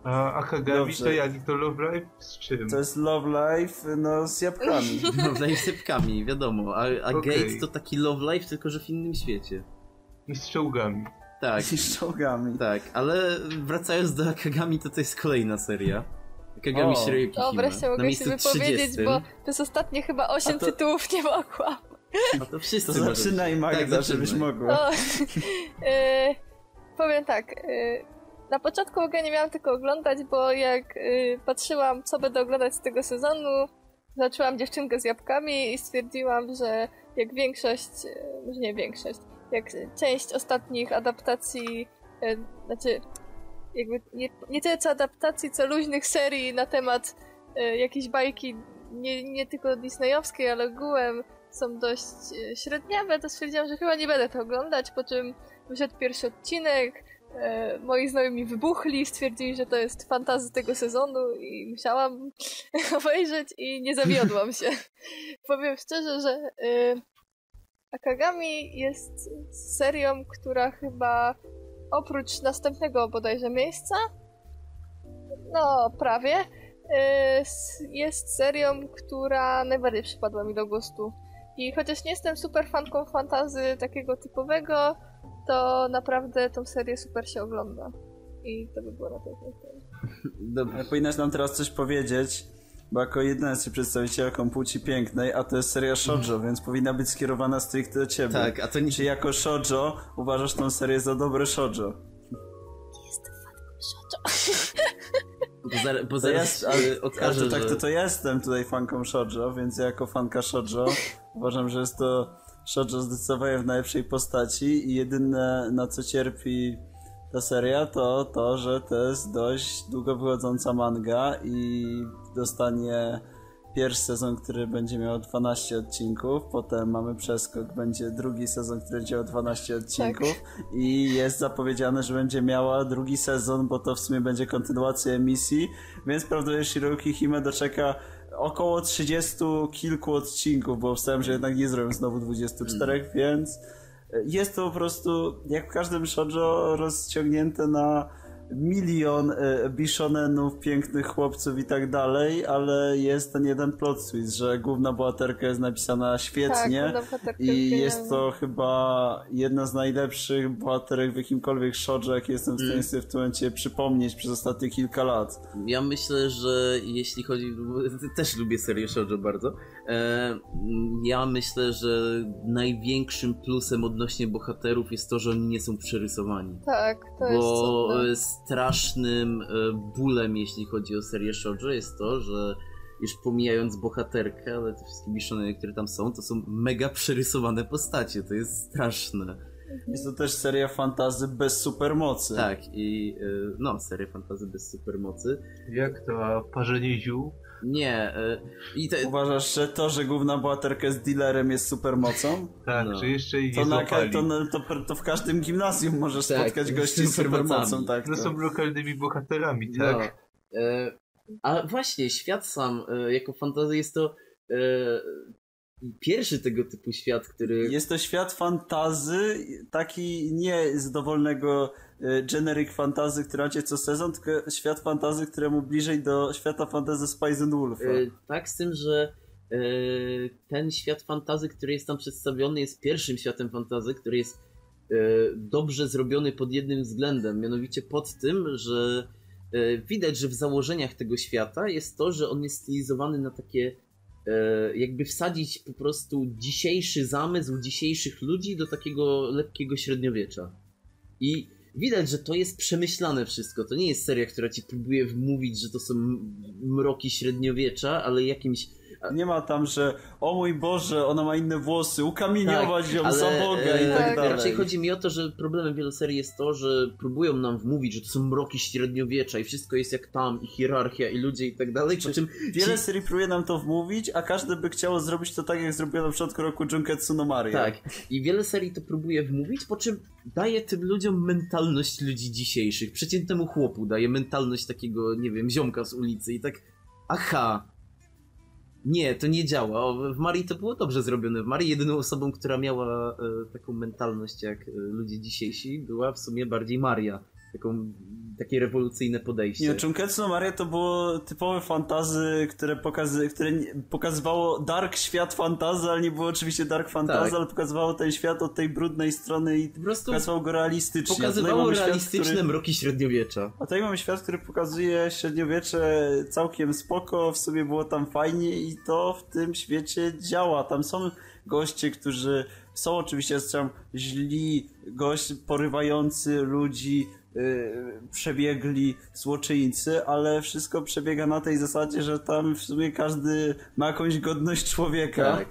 A Akagami Dobrze. to jak to Love Life? Z czym? To jest Love Life, no z jabłkami. Love life sypkami, wiadomo. A, a Okej. Gate to taki love life, tylko że w innym świecie. I z czołgami. Tak, [LAUGHS] I z czołgami. tak, ale wracając do Akagami, to to jest kolejna seria. Akagami wreszcie Na mogę się wypowiedzieć, 30. bo przez ostatnie chyba 8 A to- tytułów nie mogłam. No to wszyscy To zaczynaj Magda, Tak, zaczynaj. żebyś mogła. O, [LAUGHS] e, powiem tak. e, na początku w ogóle nie miałam tylko oglądać, bo jak e, patrzyłam, co będę oglądać z tego sezonu, zaczęłam dziewczynkę z jabłkami i stwierdziłam, że jak większość, e, może nie większość, jak część ostatnich adaptacji, e, znaczy jakby nie, nie tyle co adaptacji, co luźnych serii na temat e, jakiejś bajki, nie, nie tylko disneyowskiej, ale ogółem są dość e, średniawe, to stwierdziłam, że chyba nie będę to oglądać, po czym wyszedł pierwszy odcinek, e, moi znajomi wybuchli, stwierdzili, że to jest fantazy tego sezonu i musiałam [LAUGHS] obejrzeć i nie zawiodłam się. [LAUGHS] Powiem szczerze, że e, Akagami jest serią, która chyba oprócz następnego bodajże miejsca, no prawie, e, jest serią, która najbardziej przypadła mi do gustu. I chociaż nie jestem super fanką fantazy takiego typowego, to naprawdę tą serię super się ogląda. I to by było na tyle. Dobra. Powinnaś nam teraz coś powiedzieć, bo jako jedna jesteś przedstawicielką płci pięknej, a to jest seria shoujo, więc powinna być skierowana stricte do ciebie. Tak, a to nie... Czy jako shoujo uważasz tą serię za dobre shoujo? [LAUGHS] Bo, zar- bo To zaraz jest, ale, to, tak, że... to, to ja jestem tutaj fanką shoujo, więc ja jako fanka shoujo uważam, że jest to shoujo zdecydowanie w najlepszej postaci i jedyne na co cierpi ta seria to to, że to jest dość długo wychodząca manga i dostanie pierwszy sezon, który będzie miał 12 odcinków, potem mamy przeskok, będzie drugi sezon, który będzie miał 12 odcinków i jest zapowiedziane, że będzie miała drugi sezon, bo to w sumie będzie kontynuacja emisji, więc prawdopodobnie Shiroki Hime doczeka około 30 kilku odcinków, bo wstałem, że jednak nie zrobią znowu 24, więc jest to po prostu jak w każdym shoujo rozciągnięte na milion e, bishonenów, pięknych chłopców i tak dalej, ale jest ten jeden plot twist, że główna bohaterka jest napisana świetnie Tak, i jest to chyba jedna z najlepszych bohaterek w jakimkolwiek shoujo, jakie jestem w stanie Mm. sobie w tym momencie przypomnieć przez ostatnie kilka lat. Ja myślę, że jeśli chodzi. [LAUGHS] Też lubię serię Shoujo bardzo. E, ja myślę, że największym plusem odnośnie bohaterów jest to, że oni nie są przerysowani. Tak, to jest Bo cudne. Strasznym e, bólem, jeśli chodzi o serię Shoujo, jest to, że już pomijając bohaterkę, ale te wszystkie biszony, które tam są, to są mega przerysowane postacie. To jest straszne. Jest to też seria fantazy bez supermocy. Tak, i e, no, seria fantazy bez supermocy. Jak to, a parzenie ziół? Nie, e, i te, Uważasz, że to, że główna bohaterka jest dealerem jest supermocą? Tak, No. że jeszcze ich To, na, to, na- to, to w każdym gimnazjum możesz Tak, spotkać z gości z supermocą, tak. No to. są lokalnymi bohaterami, tak? No. E, a właśnie, świat sam e, jako fantazy jest to e, pierwszy tego typu świat, który... Jest to świat fantazy, taki nie z dowolnego generic fantazy, który macie co sezon, tylko świat fantazy, któremu bliżej do świata fantazy Spice and Wolf. E, tak, z tym, że e, ten świat fantazy, który jest tam przedstawiony, jest pierwszym światem fantazy, który jest e, dobrze zrobiony pod jednym względem, mianowicie pod tym, że e, widać, że w założeniach tego świata jest to, że on jest stylizowany na takie e, jakby wsadzić po prostu dzisiejszy zamysł dzisiejszych ludzi do takiego lekkiego średniowiecza. I widać, że to jest przemyślane wszystko. To nie jest seria, która ci próbuje wmówić, że to są mroki średniowiecza, ale jakimś. Nie ma tam, że o mój Boże, ona ma inne włosy, ukamieniować ją ale, za Boga i e, tak dalej. Raczej chodzi mi o to, że problemem wielu serii jest to, że próbują nam wmówić, że to są mroki średniowiecza i wszystko jest jak tam, i hierarchia, i ludzie i tak dalej. Po czym Wiele ci- serii próbuje nam to wmówić, a każdy by chciało zrobić to tak, jak zrobiło na początku roku Junketsu no Maria. Tak. I wiele serii to próbuje wmówić, po czym daje tym ludziom mentalność ludzi dzisiejszych. Przeciętnemu chłopu daje mentalność takiego, nie wiem, ziomka z ulicy i tak, aha. Nie, to nie działa. W Marii to było dobrze zrobione. W Marii jedyną osobą, która miała e, taką mentalność jak e, ludzie dzisiejsi, była w sumie bardziej Maria. Taką, takie rewolucyjne podejście. Nie, Junketsu no Maria to było typowe fantazy, które, pokazy, które pokazywało dark świat fantazy, ale nie było oczywiście dark fantazy, Tak. ale pokazywało ten świat od tej brudnej strony i po prostu pokazywało go realistycznie. Pokazywało mamy świat, realistyczne który- mroki średniowiecza. A tutaj mamy świat, który pokazuje średniowiecze całkiem spoko, w sobie było tam fajnie i to w tym świecie działa. Tam są goście, którzy są oczywiście tam źli, gość porywający ludzi, przebiegli złoczyńcy, ale wszystko przebiega na tej zasadzie, że tam w sumie każdy ma jakąś godność człowieka. Tak.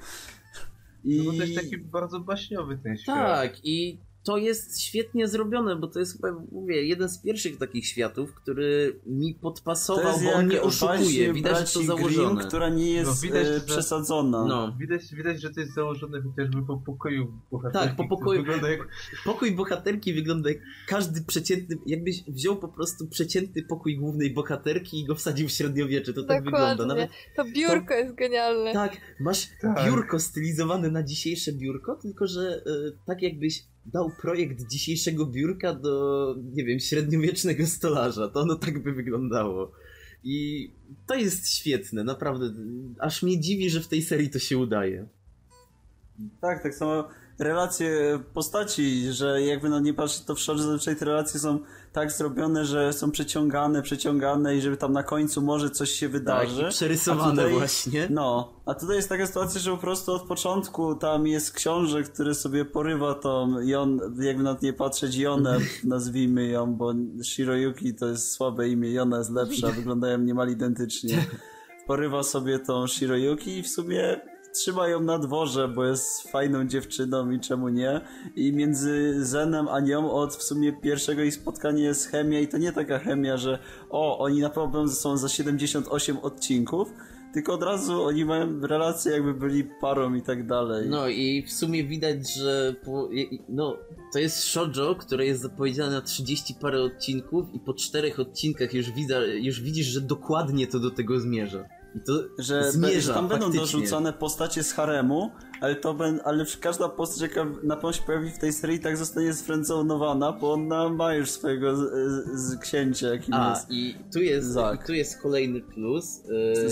I... No bo to jest taki bardzo baśniowy ten świat. Tak, i to jest świetnie zrobione, bo to jest chyba, mówię, jeden z pierwszych takich światów, który mi podpasował, bo on nie oszukuje. Widać, że to założone. Grimm, która nie jest No, widać, e, że- przesadzona. No. Widać, widać, że to jest założone chociażby po pokoju bohaterki. Tak, po pokoju. Wygląda jak... Pokój bohaterki wygląda jak każdy przeciętny, jakbyś wziął po prostu przeciętny pokój głównej bohaterki i go wsadził w średniowiecze. To tak wygląda. Dokładnie. Nawet To biurko jest genialne. tak, masz Tak. biurko stylizowane na dzisiejsze biurko, tylko że e, tak jakbyś dał projekt dzisiejszego biurka do, nie wiem, średniowiecznego stolarza. To ono tak by wyglądało. I to jest świetne, naprawdę. Aż mnie dziwi, że w tej serii to się udaje. Tak, tak samo relacje postaci, że jakby no nie patrzeć to w szorze, zazwyczaj te relacje są tak zrobione, że są przeciągane, przeciągane i żeby tam na końcu może coś się wydarzy. Tak, i przerysowane tutaj- właśnie. No, a tutaj jest taka sytuacja, że po prostu od początku tam jest książę, który sobie porywa tą, Jon, jakby na nie patrzeć, Jonę, [LAUGHS] nazwijmy ją, bo Shiroyuki to jest słabe imię, Jona jest lepsza, [LAUGHS] wyglądają niemal identycznie. [LAUGHS] Porywa sobie tą Shiroyuki i w sumie trzyma ją na dworze, bo jest fajną dziewczyną i czemu nie. I między Zenem a nią od w sumie pierwszego ich spotkania jest chemia i to nie taka chemia, że o, oni na ze sobą za 78 odcinków, tylko od razu oni mają relacje jakby byli parą i tak dalej. No i w sumie widać, że po, no, to jest shoujo, które jest zapowiedziane na 30 parę odcinków i po czterech odcinkach już, widza, już widzisz, że dokładnie to do tego zmierza. I to że, zmierza że tam będą dorzucone postacie z haremu, ale to ben, ale każda postać, jaka na pewno się pojawi w tej serii, tak zostanie zfriendzonowana, bo ona ma już swojego z, z księcia, jakim A, jest. i tu jest, Zak. i tu jest kolejny plus,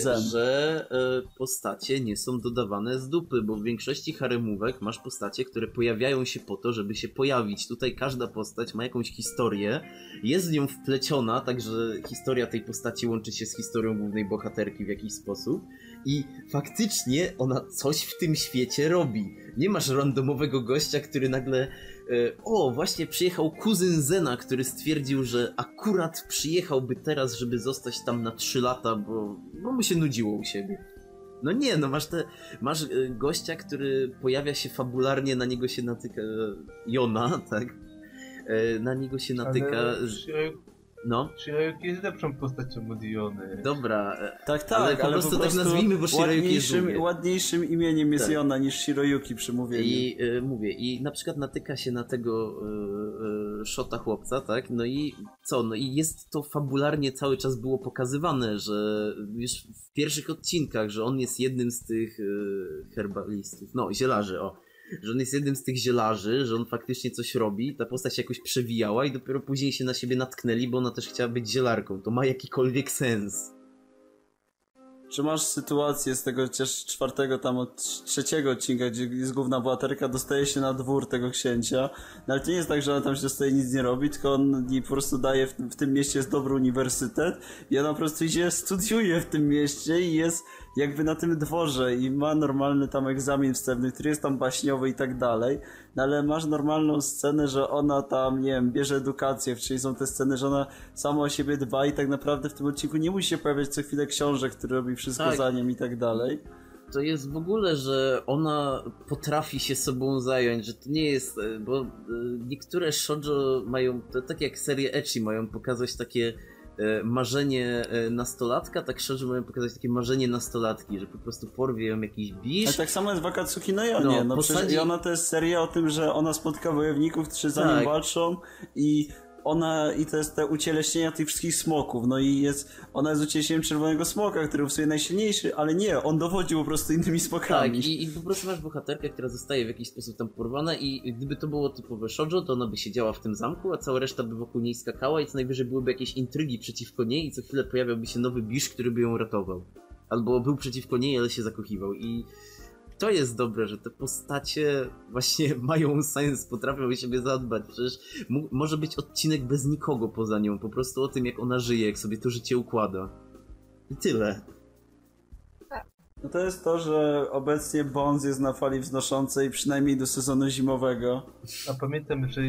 e, że e, postacie nie są dodawane z dupy, bo w większości haremówek masz postacie, które pojawiają się po to, żeby się pojawić. Tutaj każda postać ma jakąś historię, jest z nią wpleciona, także historia tej postaci łączy się z historią głównej bohaterki w jakiś sposób i faktycznie ona coś w tym świecie robi. Nie masz randomowego gościa, który nagle E, O, właśnie przyjechał kuzyn Zena, który stwierdził, że akurat przyjechałby teraz, żeby zostać tam na 3 lata, bo, bo mu się nudziło u siebie. No nie, no masz te, masz e, gościa, który pojawia się fabularnie, na niego się natyka e, Jona, tak? Na niego się natyka. Ale No, Shirayuki jest lepszą postacią od Iony. dobra. e, Tak, tak, Ale ale, po prostu tak nazwijmy, bo Shiroyuki jest ładniejszym, długie. ładniejszym imieniem jest Tak. Jona niż Shiroyuki przy mówieniu. I y, mówię, i na przykład natyka się na tego y, y, szota chłopca, tak? No i co? No i jest to fabularnie cały czas było pokazywane, że już w pierwszych odcinkach, że on jest jednym z tych y, herbalistów, no zielarzy, o. Że on jest jednym z tych zielarzy, że on faktycznie coś robi, ta postać się jakoś przewijała i dopiero później się na siebie natknęli, bo ona też chciała być zielarką. To ma jakikolwiek sens. Czy masz sytuację z tego czwartego tam od trzeciego odcinka, gdzie jest główna bohaterka, dostaje się na dwór tego księcia, no ale to nie jest tak, że ona tam się dostaje nic nie robi, tylko on jej po prostu daje, w, w tym mieście jest dobry uniwersytet i ona po prostu idzie, studiuje w tym mieście i jest jakby na tym dworze i ma normalny tam egzamin wstępny, który jest tam baśniowy i tak dalej, no ale masz normalną scenę, że ona tam, nie wiem, bierze edukację, czyli są te sceny, że ona sama o siebie dba i tak naprawdę w tym odcinku nie musi się pojawiać co chwilę książek, który robi wszystko Tak. za nią i tak dalej. to jest w ogóle, że ona potrafi się sobą zająć, że to nie jest, e, bo e, niektóre shoujo mają, to tak jak serie ecchi mają pokazać takie marzenie e, nastolatka, tak shoujo mają pokazać takie marzenie nastolatki, że po prostu porwie ją jakiś Ale bisz. tak samo jest w Akatsuki no Jonie, No, no, przecież posadzi- i ona to jest seria o tym, że ona spotka wojowników, którzy za Tak. nią walczą i ona, i to jest te ucieleśnienia tych wszystkich smoków, no i jest, ona jest ucieleśnieniem czerwonego smoka, który w sobie najsilniejszy, ale nie, on dowodził po prostu innymi smokami. Tak, i, i po prostu masz bohaterkę, która zostaje w jakiś sposób tam porwana i gdyby to było typowe shoujo, to ona by siedziała w tym zamku, a cała reszta by wokół niej skakała i co najwyżej byłyby jakieś intrygi przeciwko niej i co chwilę pojawiałby się nowy bisz, który by ją ratował. Albo był przeciwko niej, ale się zakochiwał i to jest dobre, że te postacie właśnie [LAUGHS] mają sens, potrafią o siebie zadbać. Przecież może być odcinek bez nikogo poza nią, po prostu o tym jak ona żyje, jak sobie to życie układa. I tyle. No to jest to, że obecnie Bones jest na fali wznoszącej przynajmniej do sezonu zimowego. A pamiętam, że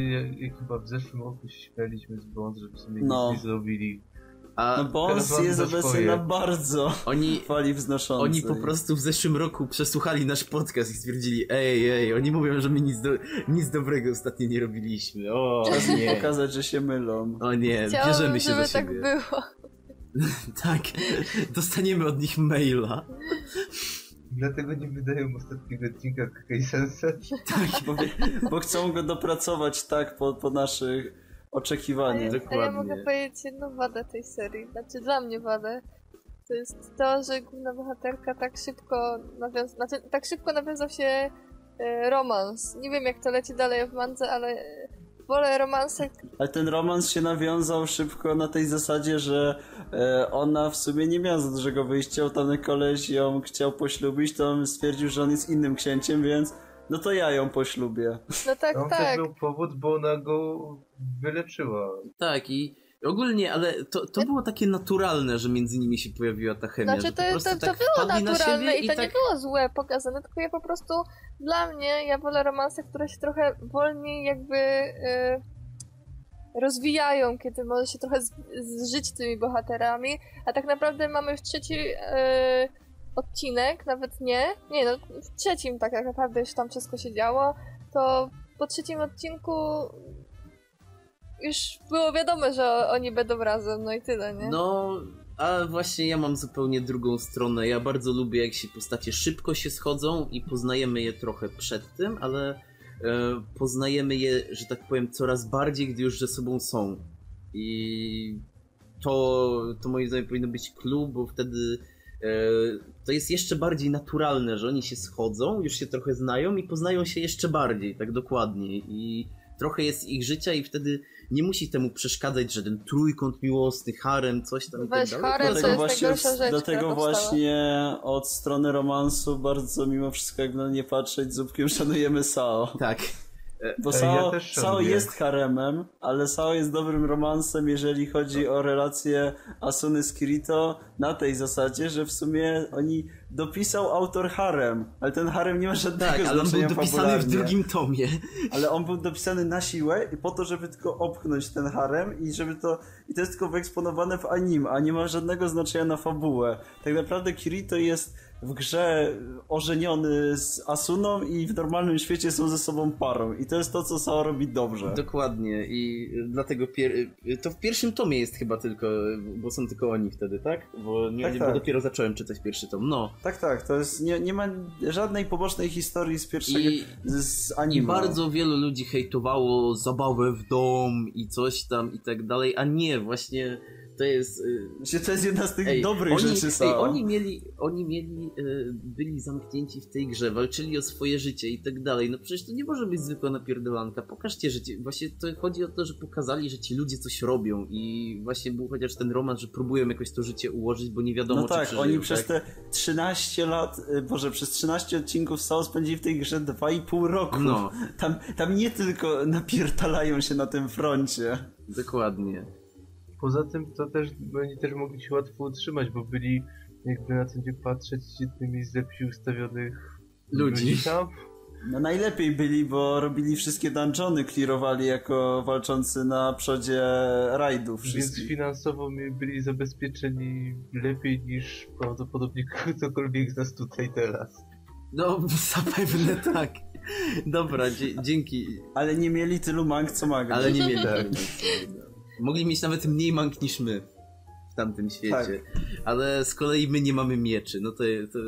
chyba w zeszłym roku śmialiśmy z Bond, że w sumie No. nic nie zrobili. A No Bones jest swoje. na bardzo oni, [LAUGHS] fali wznoszącej. Oni po prostu w zeszłym roku przesłuchali nasz podcast i stwierdzili, ej, ej, oni mówią, że my nic, do, nic dobrego ostatnio nie robiliśmy. O, Czas nie. pokazać, że się mylą. O nie, Chciałabym, bierzemy się żeby za tak siebie. było. [LAUGHS] Tak, dostaniemy od nich maila. Dlatego nie wydają ostatniego odcinka Kakai Sense. Tak, Bo, bo chcą go dopracować tak po, po naszych A oczekiwaniach. ja, a ja dokładnie. mogę powiedzieć jedną wadę tej serii. Znaczy dla mnie wadę. To jest to, że główna bohaterka tak szybko nawiąz... znaczy, tak szybko nawiązał się e, romans. Nie wiem jak to leci dalej w mandze, ale wolę romanse, Ale ten romans się nawiązał szybko na tej zasadzie, że e, ona w sumie nie miała za dużego wyjścia, bo tamten koleś ją chciał poślubić, to on stwierdził, że on jest innym księciem, więc no to ja ją poślubię. no tak, On tak. też był powód, bo ona go wyleczyła. tak i ogólnie, ale to, to było takie naturalne, że między nimi się pojawiła ta chemia. Znaczy to, to, to tak było wpadli na naturalne siebie i to tak... nie było złe pokazane, tylko ja po prostu dla mnie, ja wolę romanse, które się trochę wolniej jakby e, rozwijają, kiedy może się trochę z, zżyć tymi bohaterami, a tak naprawdę mamy już trzeci e, odcinek, nawet nie, nie no, w trzecim tak naprawdę już tam wszystko się działo, to po trzecim odcinku już było wiadomo, że oni będą razem, no i tyle, nie? No, a właśnie ja mam zupełnie drugą stronę. Ja bardzo lubię, jak się postacie szybko się schodzą i poznajemy je trochę przed tym, ale e, poznajemy je, że tak powiem, coraz bardziej, gdy już ze sobą są. I to, to moim zdaniem powinno być clue, bo wtedy to jest jeszcze bardziej naturalne, że oni się schodzą, już się trochę znają i poznają się jeszcze bardziej, tak dokładnie. I trochę jest ich życia i wtedy nie musi temu przeszkadzać, że ten trójkąt miłosny, harem, coś tam i tak Weź dalej. harem, to jest właśnie, rzecz, dlatego właśnie od strony romansu bardzo mimo wszystko, jak na nie patrzeć, zupkiem szanujemy Sao. Tak. Bo Sao, ja Sao jest haremem, ale Sao jest dobrym romansem, jeżeli chodzi o relację Asuny z Kirito na tej zasadzie, że w sumie oni dopisał autor harem, ale ten harem nie ma żadnego Tak, ale on był dopisany w drugim tomie. Ale on był dopisany na siłę i po to, żeby tylko opchnąć ten harem i żeby to... I to jest tylko wyeksponowane w anime, a nie ma żadnego znaczenia na fabułę. Tak naprawdę Kirito jest w grze ożeniony z Asuną i w normalnym świecie są ze sobą parą. I to jest to, co Sao robi dobrze. Dokładnie i dlatego to w pierwszym tomie jest chyba tylko, bo są tylko oni wtedy, tak? Bo, nie, Tak, bo tak. dopiero zacząłem czytać pierwszy tom. No. Tak, tak, to jest... Nie, nie ma żadnej pobocznej historii z pierwszego... I- z I anime. bardzo wielu ludzi hejtowało zabawę w dom i coś tam i tak dalej, a nie, właśnie to jest... y, Że To jest jedna z tych Ej, dobrych oni, rzeczy ej, Sao. oni mieli, oni mieli, y, byli zamknięci w tej grze, walczyli o swoje życie i tak dalej. No przecież to nie może być zwykła napierdolanka. Pokażcie, że ci, właśnie to chodzi o to, że pokazali, że ci ludzie coś robią i właśnie był chociaż ten romans, że próbują jakoś to życie ułożyć, bo nie wiadomo, No czy tak, przeżyją, oni tak? przez te 13 lat, y, boże, przez 13 odcinków Sao spędzili w tej grze 2,5 roku. No. Tam, tam nie tylko napierdalają się na tym froncie. Dokładnie. Poza tym to też oni też mogli się łatwo utrzymać, bo byli jakby na co dzień patrzeć jednymi z lepiej ustawionych Ludzi. tam. No najlepiej byli, bo robili wszystkie dungeony, clearowali jako walczący na przodzie rajdów Więc wszystkich. finansowo mi byli zabezpieczeni lepiej niż prawdopodobnie [LAUGHS] ktokolwiek z nas tutaj teraz. No, [LAUGHS] zapewne tak. Dobra, dzięki. Ale nie mieli tylu mang co maga. Ale nie [LAUGHS] mieli. Tak. Mogli mieć nawet mniej mank niż my w tamtym świecie. Tak. Ale z kolei my nie mamy mieczy. No to, to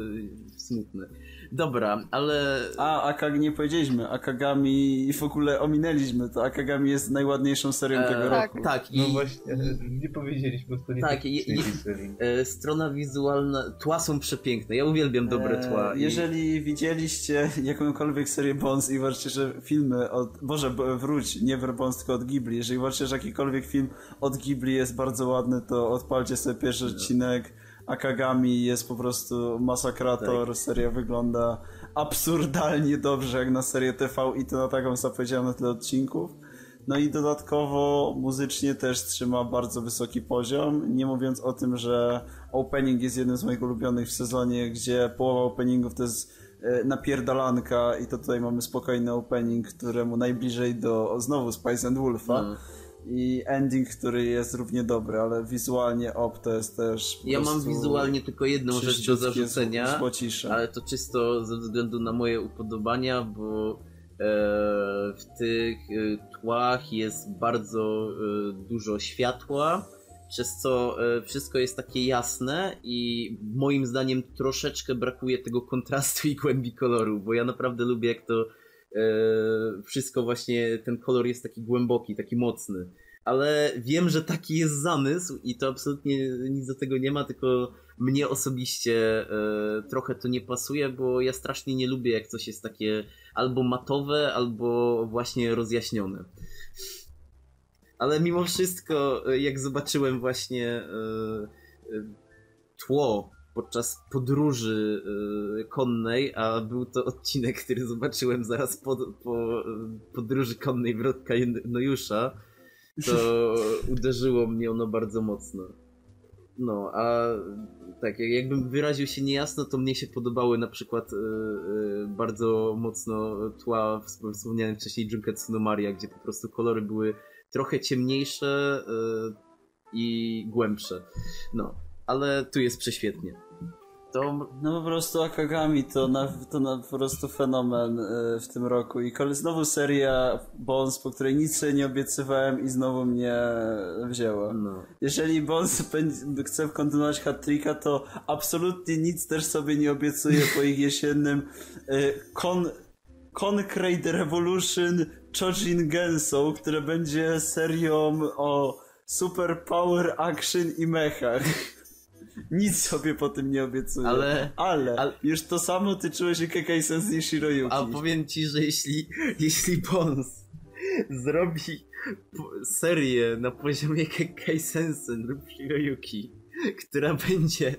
smutne. Dobra, ale. A, Akag nie powiedzieliśmy. Akagami w ogóle ominęliśmy to. Akagami jest najładniejszą serią E, tego tak. roku. Tak, i No właśnie, nie powiedzieliśmy, bo to nie Tak, tak, i- i- e, strona wizualna. Tła są przepiękne. Ja uwielbiam dobre E, tła. i- Jeżeli widzieliście jakąkolwiek serię Bones i uważacie, że filmy od... Boże, wróć, nie Bones, tylko od Ghibli. Jeżeli uważacie, że jakikolwiek film od Ghibli jest bardzo ładny, to odpalcie sobie pierwszy odcinek. Akagami jest po prostu masakrator. Tak. Seria wygląda absurdalnie dobrze jak na serię TV i to na taką co powiedziałem na tyle odcinków. No i dodatkowo muzycznie też trzyma bardzo wysoki poziom, nie mówiąc o tym, że opening jest jednym z moich ulubionych w sezonie, gdzie połowa openingów to jest e, napierdalanka i to tutaj mamy spokojny opening, któremu najbliżej do znowu Spice and Wolfa No. I ending, który jest równie dobry, ale wizualnie op to jest też Ja mam wizualnie tylko jedną rzecz do zarzucenia. Ale to czysto ze względu na moje upodobania, bo e, w tych e, tłach jest bardzo e, dużo światła, przez co wszystko jest takie jasne i moim zdaniem troszeczkę brakuje tego kontrastu i głębi koloru, bo ja naprawdę lubię jak to wszystko właśnie, ten kolor jest taki głęboki, taki mocny. Ale wiem, że taki jest zamysł i to absolutnie nic do tego nie ma, tylko mnie osobiście e, trochę to nie pasuje, bo ja strasznie nie lubię, jak coś jest takie albo matowe, albo właśnie rozjaśnione. Ale mimo wszystko, e, jak zobaczyłem właśnie e, e, tło podczas podróży e, konnej, a był to odcinek, który zobaczyłem zaraz po, po podróży konnej Wrotka Nojusza, to uderzyło mnie ono bardzo mocno. No, a tak, jak- jakbym wyraził się niejasno, to mnie się podobały na przykład e, e, bardzo mocno tła w wspomnianym wcześniej Junketsu no Maria, gdzie po prostu kolory były trochę ciemniejsze i głębsze. No, ale tu jest prześwietnie. To No po prostu Akagami to, na, to na, po prostu fenomen y, w tym roku i kole, znowu seria Bones, po której nic sobie nie obiecywałem i znowu mnie wzięła. no. Jeżeli Bones chce kontynuować hat to absolutnie nic też sobie nie obiecuje po ich jesiennym y, Con, Concrete Revolution Chojin Genso, które będzie serią o super power action i mechach. Nic sobie po tym nie obiecuję. Ale- ale, ale- już to samo tyczyło się Kekai Sensei Shiroyuki. A powiem ci, że jeśli, jeśli Bones zrobi serię na poziomie Kekkai Sensen lub Hiroyuki, która będzie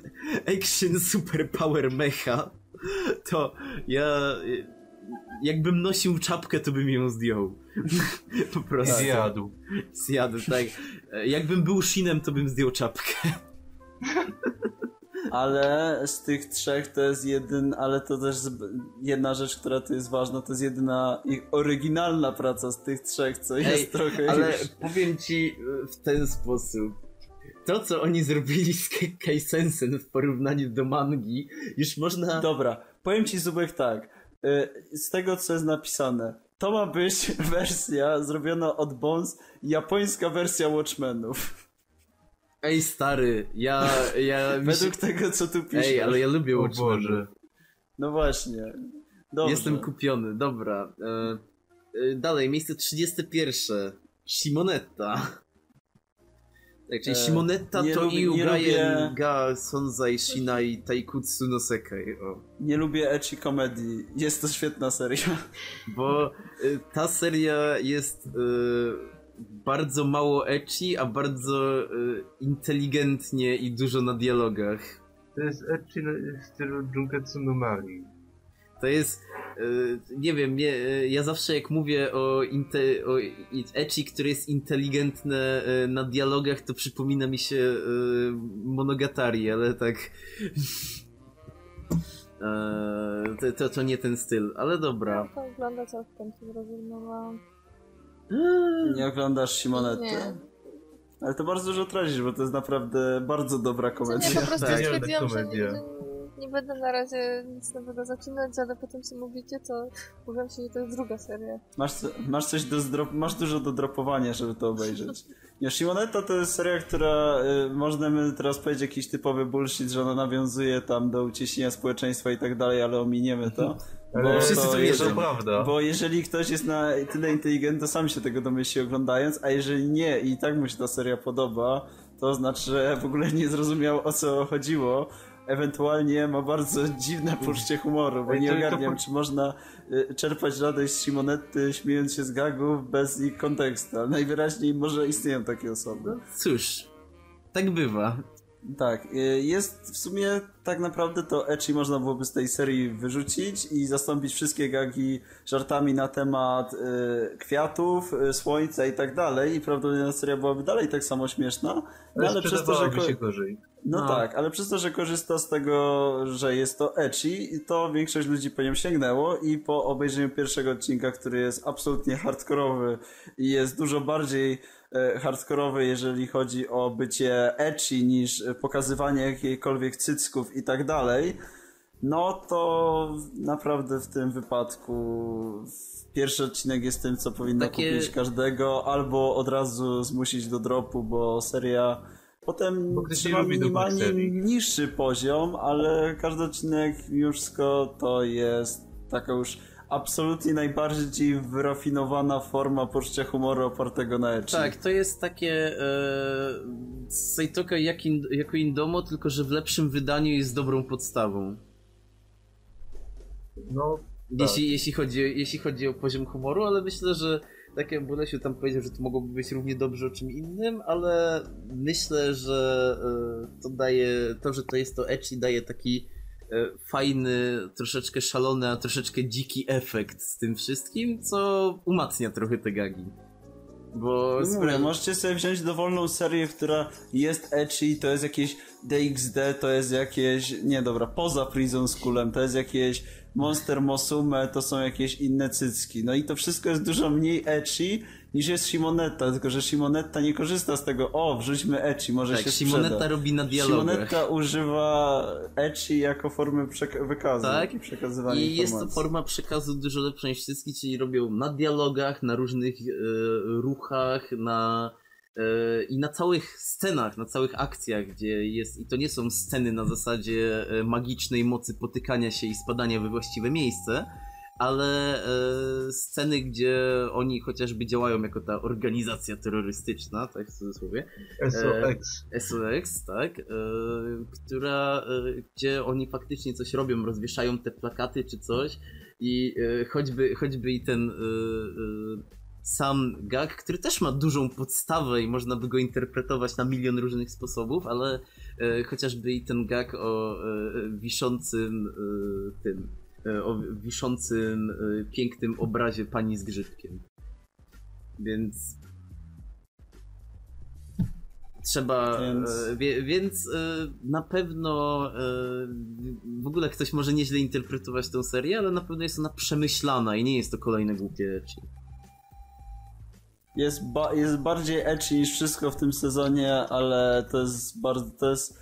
Action Super Power Mecha, to ja jakbym nosił czapkę, to bym ją zdjął. [LAUGHS] po prostu. Zjadł. Zjadł, tak. Jakbym był Shinem, to bym zdjął czapkę. Ale z tych trzech to jest jeden, ale to też jedna rzecz, która tu jest ważna, to jest jedyna ich oryginalna praca z tych trzech, co jest Ej, trochę Ale już... powiem ci e, w ten sposób. To, co oni zrobili z Kekkai Sensen w porównaniu do mangi, już można... Dobra, powiem ci Zubek tak, y, z tego co jest napisane, to ma być [LAUGHS] wersja zrobiona od Bones, japońska wersja Watchmenów. Ej, stary, ja... ja [LAUGHS] mi się... Według tego co tu pisze. Ej, ale ja lubię. Boże. No właśnie. Dobrze. Jestem kupiony, dobra. E, e, dalej, miejsce 31. Shimonetta. Tak, czyli E, Shimonetta nie to nie Iugayen lubię- ga Sonzai Shinai Taikutsu no Sekai. O. Nie lubię ecchi komedii. Jest to świetna seria. Bo y, ta seria jest y, bardzo mało ecchi, a bardzo y, inteligentnie i dużo na dialogach. To jest ecchi w stylu Junketsu no Mari. To jest, y, nie wiem, nie, y, ja zawsze jak mówię o, inte, o ecchi, które jest inteligentne y, na dialogach, to przypomina mi się y, Monogatari, ale tak... [LAUGHS] E, to, to, to nie ten styl, ale dobra. To wygląda całkiem zrezygnowałam. Nie oglądasz Simonetty? Nie. Ale to bardzo dużo tracisz, bo to jest naprawdę bardzo dobra Co nie, komedia. po prostu Tak. stwierdziłam, że nie, Komedia. nie będę na razie nic nowego zaczynać, ale potem co mówicie, to mówią się, że to jest druga seria. Masz, masz coś do zdrop, masz dużo do dropowania, żeby to obejrzeć. Nie, Shimonetta to jest seria, która y, można by teraz powiedzieć jakiś typowy bullshit, że ona nawiązuje tam do uciśnienia społeczeństwa i tak dalej, ale ominiemy to. Ale wszyscy to wiedzą. to prawda. Bo jeżeli ktoś jest na tyle inteligentny, to sam się tego domyśli oglądając, a jeżeli nie i tak mu się ta seria podoba, to znaczy, że w ogóle nie zrozumiał o co chodziło. Ewentualnie ma bardzo dziwne poczucie humoru, bo nie ogarniam, czy można y, czerpać radość z Simonetty śmiejąc się z gagów bez ich kontekstu. Ale najwyraźniej może istnieją takie osoby. Cóż, tak bywa. Tak, y, jest w sumie tak naprawdę to ecchi można byłoby z tej serii wyrzucić i zastąpić wszystkie gagi żartami na temat y, kwiatów, y, słońca i tak dalej i prawdopodobnie seria byłaby dalej tak samo śmieszna, no, ale przez to, że... się gorzej. No, No. tak, ale przez to, że korzysta z tego, że jest to ecchi, to większość ludzi po nią sięgnęło i po obejrzeniu pierwszego odcinka, który jest absolutnie hardkorowy i jest dużo bardziej hardkorowy, jeżeli chodzi o bycie ecchi niż e, pokazywanie jakiejkolwiek cycków i tak dalej, no to naprawdę w tym wypadku pierwszy odcinek jest tym, co powinno Takie- kupić każdego, albo od razu zmusić do dropu, bo seria potem Bo trzyma minimalnie niższy poziom, ale każdy odcinek mimo wszystko to jest taka już absolutnie najbardziej wyrafinowana forma poczucia humoru opartego na ecchi. Tak, to jest takie e, Saitoka jak in, jako Indomo, tylko że w lepszym wydaniu jest dobrą podstawą. No, Jeśli, jeśli, chodzi, jeśli chodzi o poziom humoru, ale myślę, że tak jak Bolesiu tam powiedział, że to mogłoby być równie dobrze o czym innym, ale myślę, że e, to daje, to, że to jest to ecchi daje taki fajny, troszeczkę szalony, a troszeczkę dziki efekt z tym wszystkim, co umacnia trochę te gagi. Bo No mówię, możecie sobie wziąć dowolną serię, która jest ecchi, to jest jakieś DXD, to jest jakieś, nie dobra, poza Prison Schoolem, to jest jakieś Monster Mosume, to są jakieś inne cycki. No i to wszystko jest dużo mniej ecchi niż jest Shimonetta, tylko że Shimonetta nie korzysta z tego, o, wrzućmy ecchi, może tak, się sprzeda. robi na dialogach. Shimonetta używa ecchi jako formy wykazu Tak. i przekazywania I jest to informacji. forma przekazu dużo lepsza niż wszystkich, czyli robią na dialogach, na różnych e, ruchach, na e, i na całych scenach, na całych akcjach, gdzie jest, i to nie są sceny na zasadzie e, magicznej mocy potykania się i spadania we właściwe miejsce, ale e, sceny, gdzie oni chociażby działają jako ta organizacja terrorystyczna, tak w cudzysłowie, SOX. SOX, tak, e, która, e, gdzie oni faktycznie coś robią, rozwieszają te plakaty czy coś i e, choćby, choćby i ten e, e, sam gag, który też ma dużą podstawę i można by go interpretować na milion różnych sposobów, ale e, chociażby i ten gag o e, wiszącym e, tym, e, o wiszącym e, pięknym obrazie pani z grzybkiem. Więc trzeba, Więc- e, wie, więc e, na pewno e, w ogóle ktoś może nieźle interpretować tę serię, ale na pewno jest ona przemyślana i nie jest to kolejne głupie rzeczy. Jest, ba- jest bardziej ecchi niż wszystko w tym sezonie, ale to jest bardzo, to jest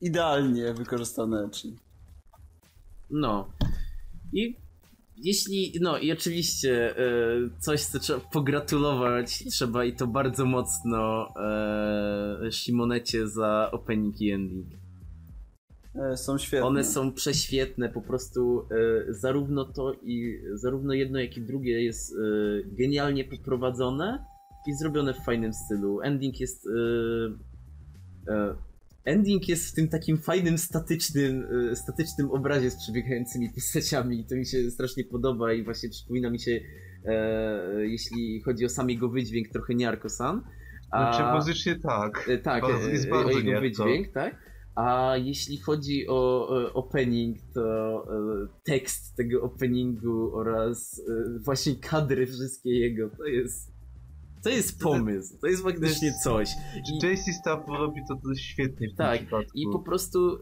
idealnie wykorzystane ecchi. No. I jeśli, no i oczywiście e, coś, co trzeba pogratulować, trzeba i to bardzo mocno e, Simonecie za opening i ending. E, Są świetne. One są prześwietne, po prostu e, zarówno to i zarówno jedno jak i drugie jest e, genialnie poprowadzone i zrobione w fajnym stylu. Ending jest e, ending jest w tym takim fajnym statycznym e, statycznym obrazie z przebiegającymi postaciami i to mi się strasznie podoba i właśnie przypomina mi się e, jeśli chodzi o sam jego wydźwięk trochę Niarko-san. A- Znaczy muzycznie tak. E, Tak, Bardzo- e, jest bardzo o jego nierco. wydźwięk, tak? A jeśli chodzi o opening, to tekst tego openingu oraz właśnie kadry wszystkie jego, to jest to jest pomysł, to jest faktycznie coś. I, JC Staff robi to świetnie w Tak, tym przypadku. i po prostu e,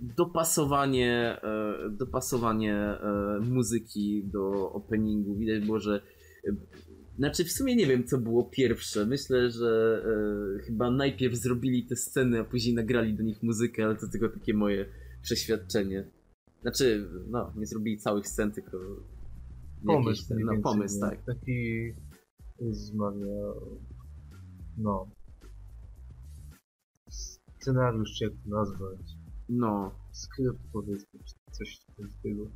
dopasowanie, e, dopasowanie e, muzyki do openingu. Widać było, że znaczy w sumie nie wiem co było pierwsze. Myślę, że e, chyba najpierw zrobili te sceny, a później nagrali do nich muzykę, ale to tylko takie moje przeświadczenie. Znaczy, no, nie zrobili całych scen, tylko pomysł, mniej no, pomysł, nie? tak. Taki zmania... No. Scenariusz, jak to nazwać. No. Skrypt powiedzmy, czy coś stylu.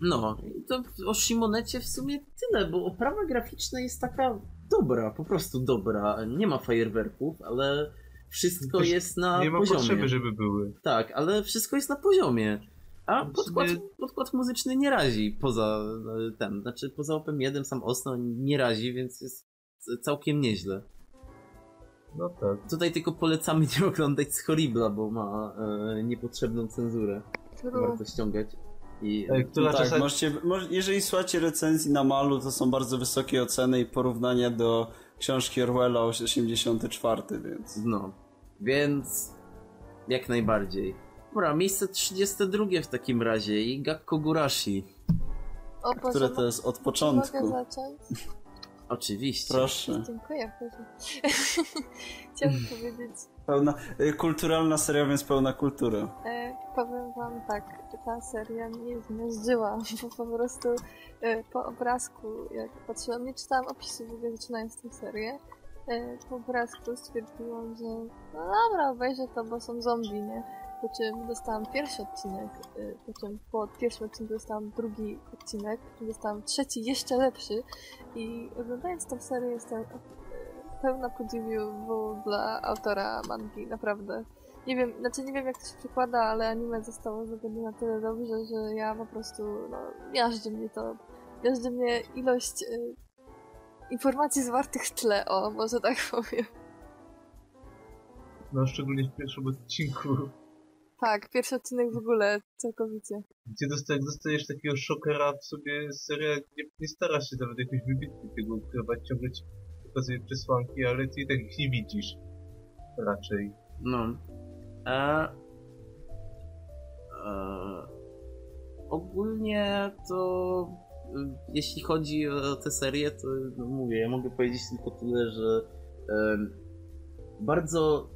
No, i to o Shimonecie w sumie tyle, bo oprawa graficzna jest taka dobra, po prostu dobra. Nie ma fajerwerków, ale wszystko Też jest na Nie ma poziomie. potrzeby, żeby były. Tak, ale wszystko jest na poziomie. A podkład, podkład muzyczny nie razi poza e, ten, znaczy poza Opem 1 sam Osno nie razi, więc jest całkiem nieźle. No tak. Tutaj tylko polecamy nie oglądać z Horribla, bo ma e, niepotrzebną cenzurę. True. Warto ściągać. I, Ej, która tak, czasami... możecie, moż- jeżeli słuchacie recenzji na Malu, to są bardzo wysokie oceny i porównania do książki Orwella 84, więc... No, więc jak najbardziej. Dobra, miejsce 32 w takim razie i Gakko Gurashi. O Boże, Które to jest od Mogę początku. zacząć? [LAUGHS] Oczywiście. Proszę. Dziękuję, proszę. [LAUGHS] Chciałabym [LAUGHS] powiedzieć, Pełna, y, kulturalna seria, więc pełna kultury. e, powiem wam tak, ta seria mnie zmiażdżyła, bo po prostu e, po obrazku, jak patrzyłam, nie czytałam opisu w ogóle zaczynając tę serię, e, po obrazku stwierdziłam, że no dobra, obejrzę to, bo są zombie, nie? Po czym dostałam pierwszy odcinek, e, po czym po pierwszym odcinku dostałam drugi odcinek, dostałam trzeci, jeszcze lepszy i oglądając tę serię jestem e, pełna podziwu dla autora mangi, naprawdę. Nie wiem, znaczy nie wiem jak to się przekłada, ale anime zostało zrobione na tyle dobrze, że ja po prostu, no, miażdży mnie to. Miażdży mnie ilość y, informacji zwartych w tle, o, może tak powiem. No szczególnie w pierwszym odcinku, Tak, pierwszy odcinek w ogóle, całkowicie. gdzie dostajesz, dostajesz takiego szokera w sobie seria, nie, nie starasz się nawet jakoś wybitnie tego ukrywać, ciągle ci pokazuje przesłanki, ale ty i tak ich nie widzisz. Raczej. No. A... E... Ogólnie to y, jeśli chodzi o tę serię, to no mówię, ja mogę powiedzieć tylko tyle, że bardzo,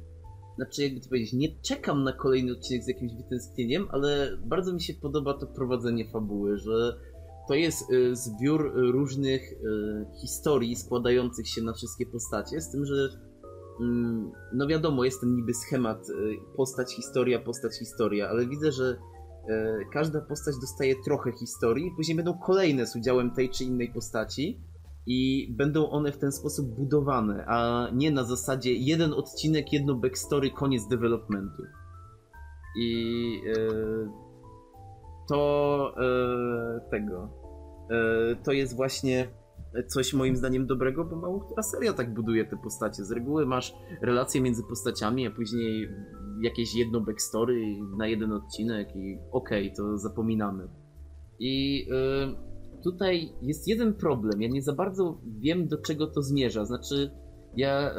znaczy jakby to powiedzieć, nie czekam na kolejny odcinek z jakimś wytęsknieniem, ale bardzo mi się podoba to prowadzenie fabuły, że to jest y, zbiór y, różnych y, historii składających się na wszystkie postacie, z tym, że mm, no wiadomo, jest ten niby schemat postać, historia, postać, historia, ale widzę, że każda postać dostaje trochę historii, później będą kolejne z udziałem tej czy innej postaci i będą one w ten sposób budowane, a nie na zasadzie jeden odcinek, jedno backstory, koniec developmentu. I e, to e, tego. E, to jest właśnie coś moim zdaniem dobrego, bo mało która seria tak buduje te postacie. Z reguły masz relacje między postaciami, a później jakieś jedno backstory na jeden odcinek i okej, okay, to zapominamy. I y, tutaj jest jeden problem. Ja nie za bardzo wiem, do czego to zmierza. Znaczy, ja y,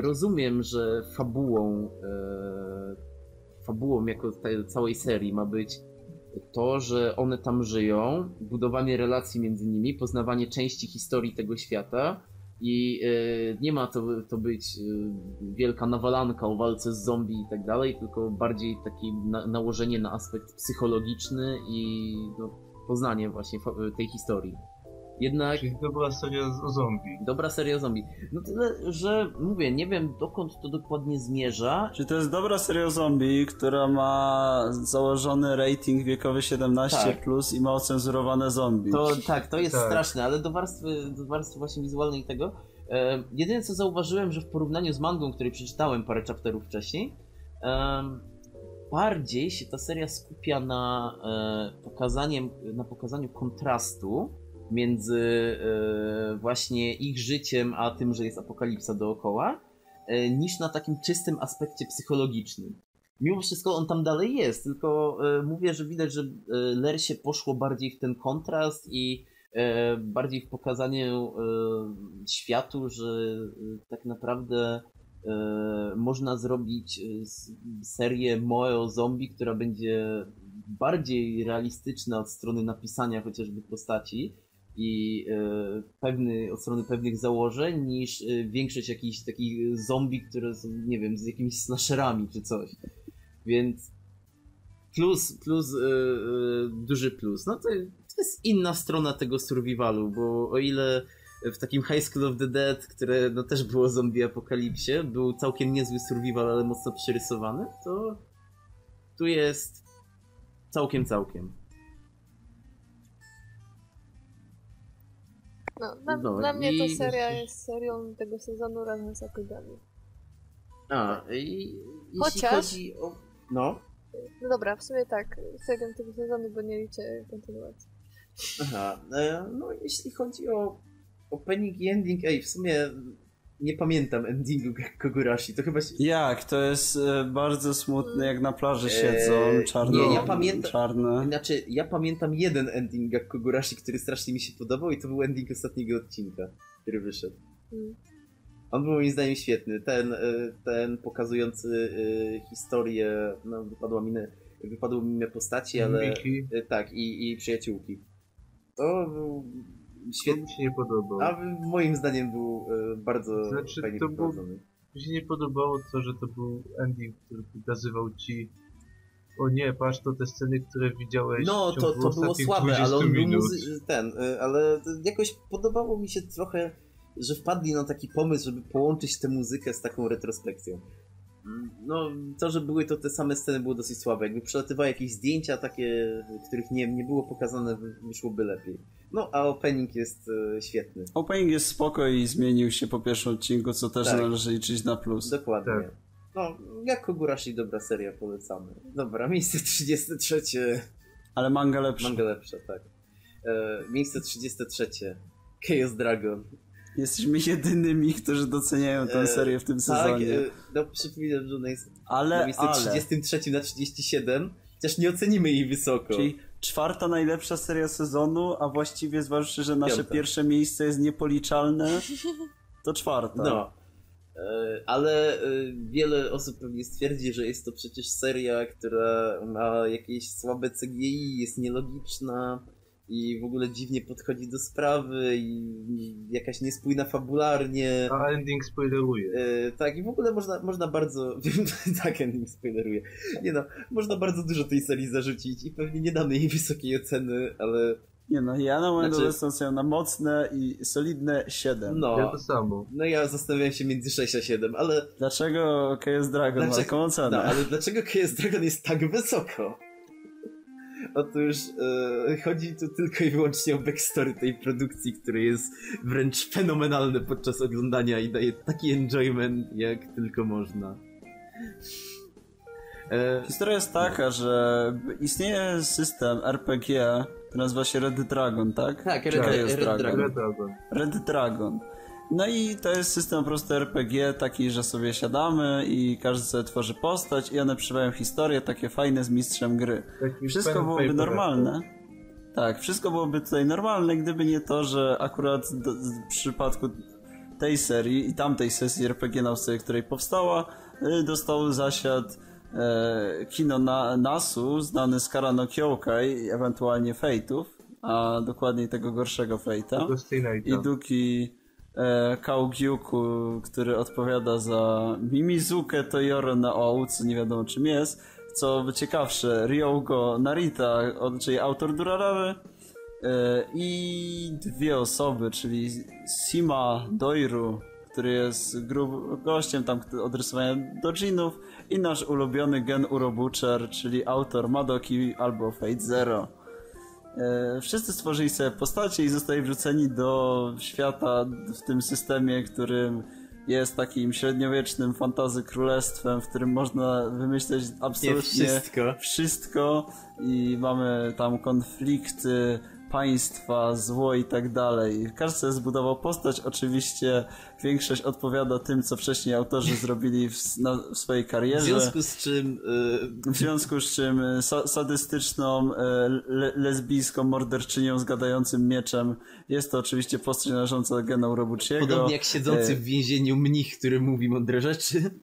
rozumiem, że fabułą, y, fabułą jako tej całej serii ma być to, że one tam żyją, budowanie relacji między nimi, poznawanie części historii tego świata i y, nie ma to, to być wielka nawalanka o walce z zombie i tak dalej, tylko bardziej takie na, nałożenie na aspekt psychologiczny i no, poznanie właśnie tej historii. Jednak... Czyli dobra seria o zombie. Dobra seria o zombie. No tyle, że mówię, nie wiem dokąd to dokładnie zmierza. Czy to jest dobra seria o zombie, która ma założony rating wiekowy 17 tak. plus i ma ocenzurowane zombie? To tak, to jest tak. straszne, ale do warstwy, do warstwy właśnie wizualnej tego. E, jedyne co zauważyłem, że w porównaniu z mangą, której przeczytałem parę chapterów wcześniej, e, bardziej się ta seria skupia na, e, pokazaniem, na pokazaniu kontrastu między e, właśnie ich życiem, a tym, że jest apokalipsa dookoła, e, niż na takim czystym aspekcie psychologicznym. Mimo wszystko on tam dalej jest, tylko e, mówię, że widać, że Lersie poszło bardziej w ten kontrast i bardziej w pokazaniu światu, że tak naprawdę można zrobić serię Moe zombie, która będzie bardziej realistyczna od strony napisania chociażby postaci, i e, pewny, od strony pewnych założeń niż e, większość jakichś takich zombie, które są, nie wiem, z jakimiś slasherami czy coś. Więc plus, plus, e, duży plus. No to, to jest inna strona tego survivalu, bo o ile w takim High School of the Dead, które no też było zombie apokalipsie, był całkiem niezły survival, ale mocno przerysowany, to tu jest całkiem, całkiem. No, dla, no, dla mnie i... to seria jest serią tego sezonu razem z Akudami. A, i Chociaż... chodzi o... No? No dobra, w sumie tak, serią tego sezonu, bo nie liczę kontynuacji. Aha, e, no jeśli chodzi o opening i ending, ej, w sumie nie pamiętam endingu Kogurashi, to chyba się... Jak? To jest e, bardzo smutne, jak na plaży siedzą, eee, czarno, nie, ja pamiętam, czarne. Znaczy, ja pamiętam jeden ending Kogurashi, który strasznie mi się podobał i to był ending ostatniego odcinka, który wyszedł. Hmm. On był moim zdaniem świetny, ten, e, ten pokazujący e, historię, no wypadła mi, wypadło mi postaci, ale... Miki. Tak, i, i przyjaciółki. To był świetnie. mi się nie podobał. A moim zdaniem był e, bardzo znaczy, fajnie to był, Mi się nie podobało to, że to był ending, który pokazywał ci o nie, patrz to te sceny, które widziałeś No, to, to było słabe, ale on był muzy- ten, e, ale jakoś podobało mi się trochę, że wpadli na taki pomysł, żeby połączyć tę muzykę z taką retrospekcją. No, to, że były to te same sceny było dosyć słabe. Jakby przelatywały jakieś zdjęcia takie, których nie, nie było pokazane, wyszłoby lepiej. No, a opening jest e, świetny. Opening jest spoko i zmienił się po pierwszym odcinku, co też tak. należy liczyć na plus. Dokładnie. Tak. No, jak Kogurashi dobra seria, polecamy. Dobra, miejsce 33. Ale manga lepsza. Manga lepsza, tak. E, miejsce 33. Chaos Dragon. Jesteśmy jedynymi, którzy doceniają tę e, serię w tym tak, sezonie. Tak, no przypominam, że ona jest ale, na miejsce ale. 33 na 37, chociaż nie ocenimy jej wysoko. Czyli czwarta najlepsza seria sezonu, a właściwie zważywszy, że nasze Piąta. pierwsze miejsce jest niepoliczalne, to czwarta. No. E, ale wiele osób pewnie stwierdzi, że jest to przecież seria, która ma jakieś słabe CGI, jest nielogiczna, i w ogóle dziwnie podchodzi do sprawy i jakaś niespójna fabularnie. A ending spoileruje. E, tak, i w ogóle można, można bardzo... [LAUGHS] tak, ending spoileruje. Nie no, można bardzo dużo tej serii zarzucić i pewnie nie damy jej wysokiej oceny, ale... Nie no, ja na moją znaczy... są na mocne i solidne 7. No, ja to samo. No ja zastanawiam się między 6 a 7, ale... Dlaczego KS Dragon dlaczego... ma taką ocenę? No, ale dlaczego KS Dragon jest tak wysoko? Otóż e, chodzi tu tylko i wyłącznie o backstory tej produkcji, który jest wręcz fenomenalny podczas oglądania i daje taki enjoyment, jak tylko można. E, Historia jest taka, że istnieje system RPG, który nazywa się Red Dragon, tak? tak, Red, to Red, jest Dragon. Dragon? Red Dragon. Red Dragon. No i to jest system po prostu RPG taki, że sobie siadamy i każdy sobie tworzy postać i one przeżywają historie takie fajne z mistrzem gry. Taki Wszystko byłoby normalne. Tak, wszystko byłoby tutaj normalne, gdyby nie to, że akurat do, w przypadku tej serii i tamtej sesji RPG na podstawie której powstała, y, dostał zasiad e, kino na, Nasu, znany z Karano Kyokai, ewentualnie Fate'ów, a dokładniej tego gorszego Fate'a. I Duki e, który odpowiada za Mimizuke Toyoro na co nie wiadomo czym jest. Co by ciekawsze, Ryogo Narita, czyli autor Durarary. E, I dwie osoby, czyli Sima Doiru, który jest gru- gościem tam kto- od rysowania dojinów i nasz ulubiony Gen Urobucher, czyli autor Madoki albo Fate Zero. E, Wszyscy stworzyli sobie postacie i zostali wrzuceni do świata w tym systemie, którym jest takim średniowiecznym fantazy królestwem, w którym można wymyśleć Nie absolutnie wszystko. wszystko i mamy tam konflikty państwa, zło i tak dalej. Każdy sobie zbudował postać, oczywiście większość odpowiada tym, co wcześniej autorzy zrobili w, na, w swojej W karierze. związku z czym e, W związku z czym e, sa sadystyczną, e, le lesbijską morderczynią z gadającym mieczem jest to oczywiście postać należąca do Gena Urobuchiego. podobnie jak siedzący E, w więzieniu mnich, który mówi mądre rzeczy.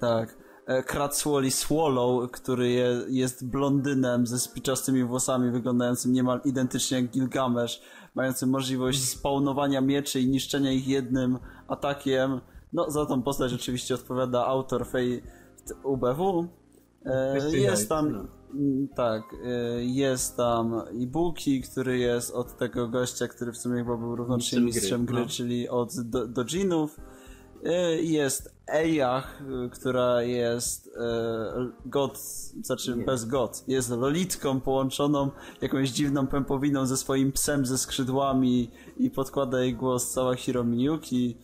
Tak. E, Kratzwoli Swallow, który je, jest blondynem ze spiczastymi włosami, wyglądającym niemal identycznie jak Gilgamesz, mającym możliwość spawnowania mieczy i niszczenia ich jednym atakiem. No, za tą postać oczywiście odpowiada autor Fate UBW. E, jest tam, no. tak, e, jest tam i Buki, który jest od tego gościa, który w sumie chyba był równocześnie Mistrzem gry, no. czyli od do, Dojinów. Y, Jest Ejach, y, która jest e, god, znaczy Nie. bez god, jest lolitką połączoną jakąś dziwną pępowiną ze swoim psem ze skrzydłami i podkłada jej głos cała Hiro Miyuki.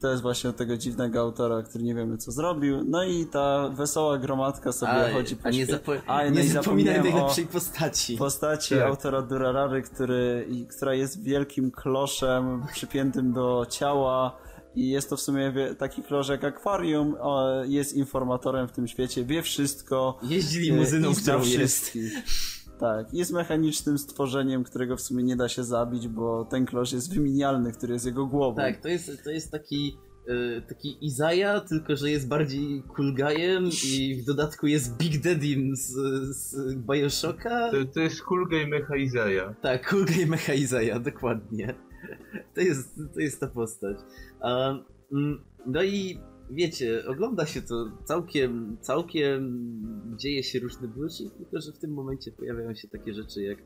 To jest właśnie od tego dziwnego autora, który nie wiemy co zrobił. No i ta wesoła gromadka sobie A, chodzi po a nie, zapo- A, no nie zapominaj najlepszej postaci. postaci Tak. autora Durarary, który, która jest wielkim kloszem przypiętym do ciała i jest to w sumie wie- taki jak akwarium, o, jest informatorem w tym świecie, wie wszystko. Jeździ e, limuzyną, i zna którą jest. wszystkich. Tak, jest mechanicznym stworzeniem, którego w sumie nie da się zabić, bo ten klosz jest wymienialny, który jest jego głową. Tak, to jest, to jest taki, e, taki Izaja, tylko że jest bardziej cool guyem i w dodatku jest Big Daddym z, z Bioshocka. To, to jest Hulgej Mecha Izaja. Tak, cool guy Mecha Izaja, dokładnie. To jest, to jest ta postać. Mm, no i wiecie, ogląda się to całkiem, całkiem dzieje się różny bullshit, tylko że w tym momencie pojawiają się takie rzeczy jak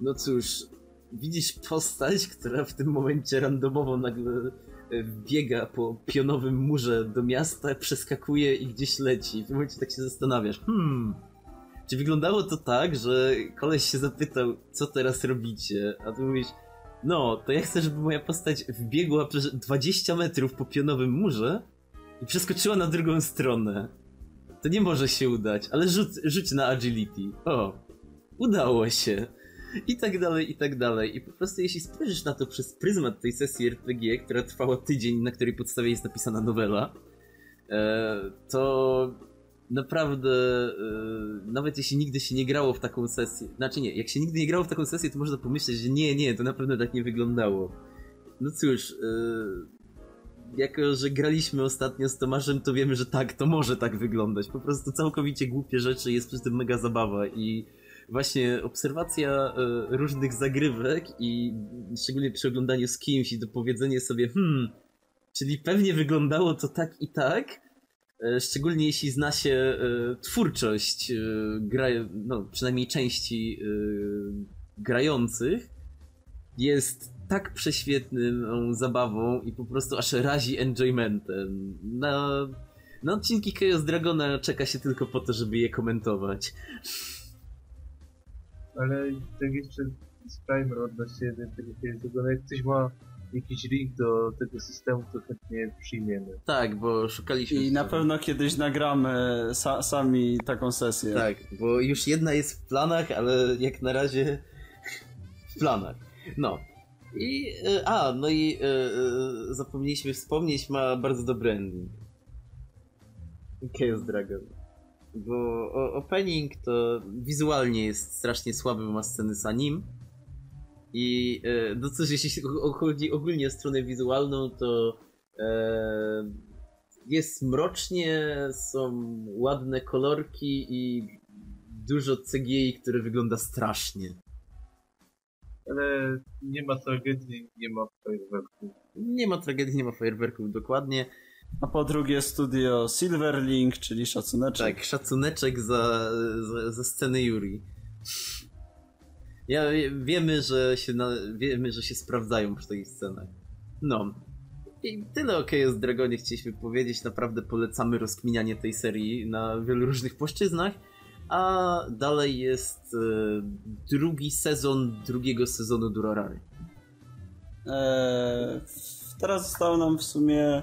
no cóż, widzisz postać, która w tym momencie randomowo nagle e, biega po pionowym murze do miasta, przeskakuje i gdzieś leci. W tym momencie tak się zastanawiasz, hmm, czy wyglądało to tak, że koleś się zapytał, co teraz robicie, a ty mówisz, no, to ja chcę, żeby moja postać wbiegła przez 20 metrów po pionowym murze i przeskoczyła na drugą stronę. To nie może się udać, ale rzuć, rzuć na agility. O, udało się. I tak dalej, i tak dalej. I po prostu jeśli spojrzysz na to przez pryzmat tej sesji RPG, która trwała tydzień, na której podstawie jest napisana nowela, e, to naprawdę, e, nawet jeśli nigdy się nie grało w taką sesję, znaczy nie, jak się nigdy nie grało w taką sesję, to można pomyśleć, że nie, nie, to naprawdę tak nie wyglądało. No cóż, e, jako że graliśmy ostatnio z Tomaszem, to wiemy, że tak, to może tak wyglądać. Po prostu całkowicie głupie rzeczy, jest przy tym mega zabawa i właśnie obserwacja e, różnych zagrywek i szczególnie przy oglądaniu z kimś i dopowiedzenie sobie, hmm, czyli pewnie wyglądało to tak i tak, szczególnie jeśli zna się e, twórczość e, gra, no, przynajmniej części e, grających, jest tak prześwietną zabawą i po prostu aż razi enjoymentem. Na, na odcinki Chaos Dragona czeka się tylko po to, żeby je komentować. Ale tak jeszcze z Primer odnośnie tego tego, no jak ktoś ma jakiś link do tego systemu, to chętnie przyjmiemy. Tak, bo szukaliśmy... I na pewno kiedyś nagramy sa sami taką sesję. Tak, bo już jedna jest w planach, ale jak na razie w planach. No. I, e, a, no i e, e, zapomnieliśmy wspomnieć, ma bardzo dobry ending. Chaos Dragon. Bo opening to wizualnie jest strasznie słaby, bo ma sceny z anim. I e, no cóż, jeśli chodzi ogólnie o stronę wizualną, to e, jest mrocznie, są ładne kolorki i dużo CGI, które wygląda strasznie. Ale nie ma tragedii, nie ma fajerwerków. Nie ma tragedii, nie ma fajerwerków, dokładnie. A po drugie studio Silverlink, czyli szacuneczek. Tak, szacuneczek za, za, za scenę Yuri. Ja wiemy, że się na, wiemy, że się sprawdzają przy tych scenach. No. I tyle o Chaos Dragonie chcieliśmy powiedzieć. Naprawdę polecamy rozkminianie tej serii na wielu różnych płaszczyznach. A dalej jest e, drugi sezon drugiego sezonu Durarary. Eee, teraz zostały nam w sumie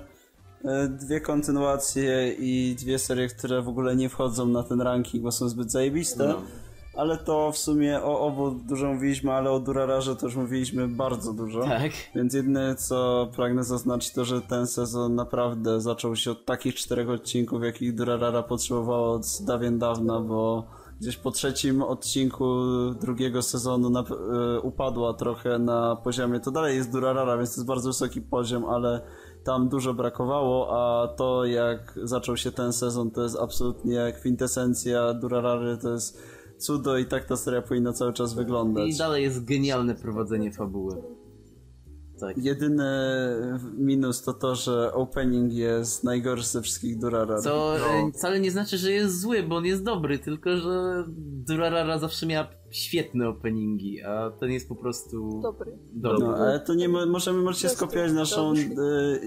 e, dwie kontynuacje i dwie serie, które w ogóle nie wchodzą na ten ranking, bo są zbyt zajebiste. No. Ale to w sumie o obu dużo mówiliśmy, ale o Durararze to już mówiliśmy bardzo dużo. Tak. Więc jedyne co pragnę zaznaczyć to, że ten sezon naprawdę zaczął się od takich czterech odcinków, jakich Durarara potrzebowała od dawien dawna, bo gdzieś po trzecim odcinku drugiego sezonu na, y, upadła trochę na poziomie. To dalej jest Durarara, więc to jest bardzo wysoki poziom, ale tam dużo brakowało, a to jak zaczął się ten sezon to jest absolutnie kwintesencja Durarary, to jest cudo i tak ta seria powinna cały czas wyglądać. I dalej jest genialne prowadzenie fabuły. Tak. Jedyny minus to to, że opening jest najgorszy ze wszystkich Durarara. Co No. e, wcale nie znaczy, że jest zły, bo on jest dobry, tylko że Durarara zawsze miała świetne openingi, a ten jest po prostu Dobry. dobry. No, ale to nie mo- możemy możecie skopiować naszą y,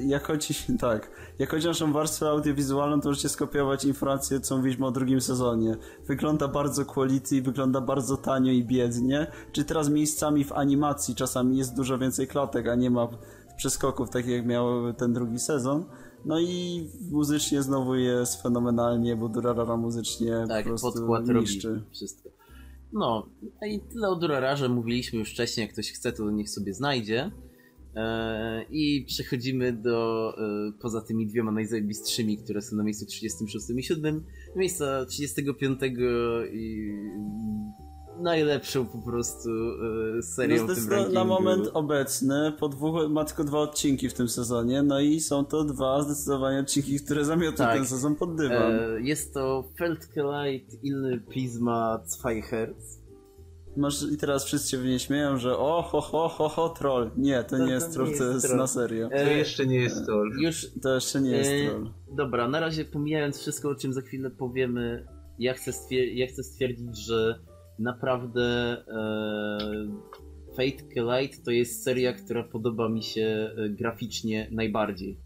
jak chodzi [LAUGHS] tak, jak chodzi o naszą warstwę audiowizualną, to możecie skopiować informacje, co mówiliśmy o drugim sezonie. Wygląda bardzo quality, wygląda bardzo tanio i biednie. Czy teraz miejscami w animacji czasami jest dużo więcej klatek, a nie ma przeskoków takich jak miał ten drugi sezon. No i muzycznie znowu jest fenomenalnie, bo Durarara muzycznie tak, po prostu niszczy. robi wszystko. No, i tyle o Durararze mówiliśmy już wcześniej, jak ktoś chce, to niech sobie znajdzie. E, I przechodzimy do, e, poza tymi dwiema najzajebistszymi, które są na miejscu 36 i 7, miejsca 35 i najlepszą po prostu e, serią No w tym rankingu. na moment obecny, po dwóch, ma tylko dwa odcinki w tym sezonie, no i są to dwa zdecydowanie odcinki, które zamiotły Tak. ten sezon pod dywan. E, Jest to Feldkelite Ilny Prisma Zweiherz. Masz, I teraz wszyscy się w niej śmieją, że o, ho, ho, ho, ho, troll. Nie, to, To- nie to jest troll, to jest jest troll. na serio. To E, jeszcze nie jest to. Już To jeszcze nie jest E, troll. Dobra, na razie pomijając wszystko, o czym za chwilę powiemy, ja chcę, stwier- ja chcę stwierdzić, że naprawdę e, Fate Collide to jest seria, która podoba mi się e, graficznie najbardziej.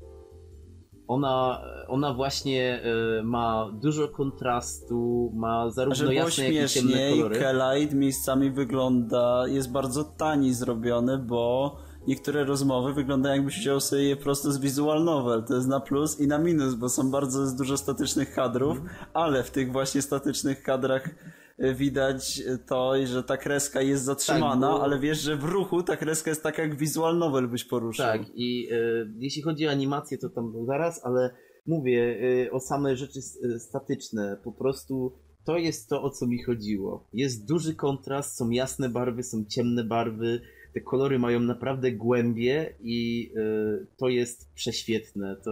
Ona, ona właśnie e, ma dużo kontrastu, ma zarówno żeby jasne, jak i ciemne kolory. Kelite miejscami wygląda, jest bardzo tani zrobiony, bo niektóre rozmowy wyglądają jakbyś wziął sobie je prosto z visual novel. To jest na plus i na minus, bo są bardzo dużo statycznych kadrów, Mhm. ale w tych właśnie statycznych kadrach widać to, że ta kreska jest zatrzymana, Tak, bo- ale wiesz, że w ruchu ta kreska jest taka jak visual novel byś poruszył. Tak, i e, jeśli chodzi o animację, to tam zaraz, ale mówię e, o same rzeczy e, statyczne. Po prostu to jest to, o co mi chodziło. Jest duży kontrast, są jasne barwy, są ciemne barwy. Te kolory mają naprawdę głębie i e, to jest prześwietne. To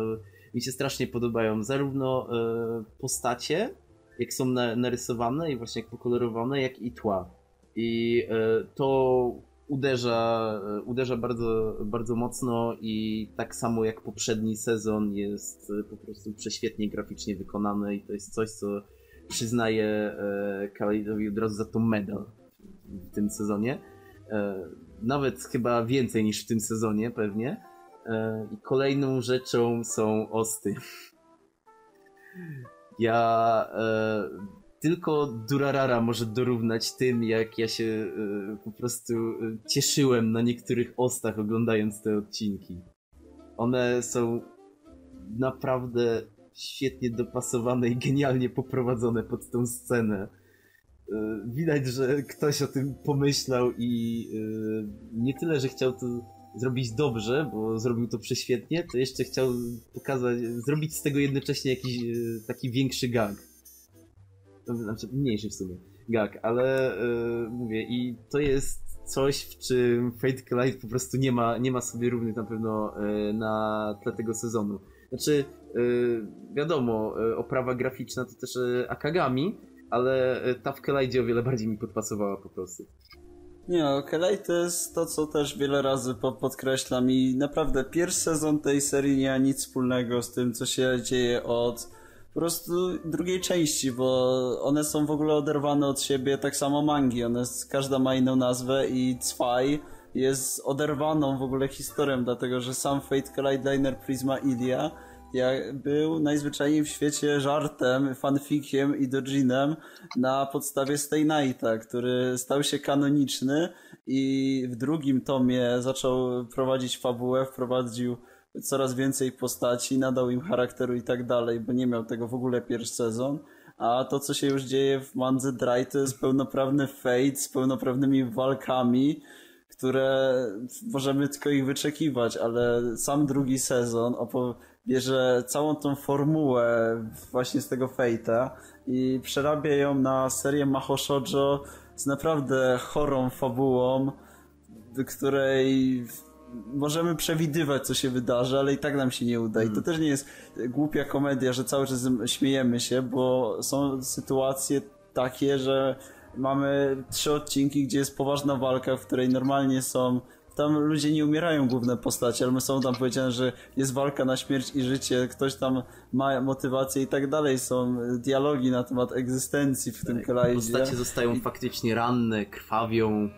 mi się strasznie podobają. Zarówno postacie, jak są na, narysowane i właśnie jak pokolorowane, jak i tła. I e, to uderza, e, uderza bardzo, bardzo mocno i tak samo jak poprzedni sezon jest e, po prostu prześwietnie graficznie wykonane i to jest coś, co przyznaję Kalidowi od razu za to medal w tym sezonie. Nawet chyba więcej niż w tym sezonie pewnie. I kolejną rzeczą są osty. Ja e, tylko Durarara może dorównać tym, jak ja się e, po prostu e, cieszyłem na niektórych ostach oglądając te odcinki. One są naprawdę świetnie dopasowane i genialnie poprowadzone pod tą scenę. E, Widać, że ktoś o tym pomyślał i e, nie tyle, że chciał to zrobić dobrze, bo zrobił to prześwietnie, to jeszcze chciał pokazać, zrobić z tego jednocześnie jakiś e, taki większy gag. To Znaczy mniejszy w sumie gag, ale e, mówię i to jest coś, w czym Fate Collide po prostu nie ma, nie ma sobie równych na pewno e, na tle tego sezonu. Znaczy, e, wiadomo, oprawa graficzna to też Akagami, ale ta w Collide o wiele bardziej mi podpasowała po prostu. Nie, Okelej to jest to, co też wiele razy po- podkreślam i naprawdę pierwszy sezon tej serii nie ma nic wspólnego z tym, co się dzieje od po prostu drugiej części, bo one są w ogóle oderwane od siebie, tak samo mangi, one, każda ma inną nazwę i Zwei jest oderwaną w ogóle historią, dlatego że sam Fate Collide Liner Prisma Ilia jak był najzwyczajniej w świecie żartem, fanfikiem i dojinem na podstawie Stay Nighta, który stał się kanoniczny i w drugim tomie zaczął prowadzić fabułę, wprowadził coraz więcej postaci, nadał im charakteru i tak dalej, bo nie miał tego w ogóle pierwszy sezon. A to, co się już dzieje w Mandze Dry, to jest pełnoprawny Fate z pełnoprawnymi walkami, które możemy tylko ich wyczekiwać, ale sam drugi sezon opo- bierze całą tą formułę właśnie z tego Fate'a i przerabia ją na serię Maho Shoujo z naprawdę chorą fabułą, w której możemy przewidywać, co się wydarzy, ale i tak nam się nie uda. I to też nie jest głupia komedia, że cały czas śmiejemy się, bo są sytuacje takie, że mamy trzy odcinki, gdzie jest poważna walka, w której normalnie są tam ludzie nie umierają główne postacie, ale są tam powiedziane, że jest walka na śmierć i życie, ktoś tam ma motywację i tak dalej. Są dialogi na temat egzystencji w tym kolajdzie. Postacie zostają faktycznie ranne, krwawią.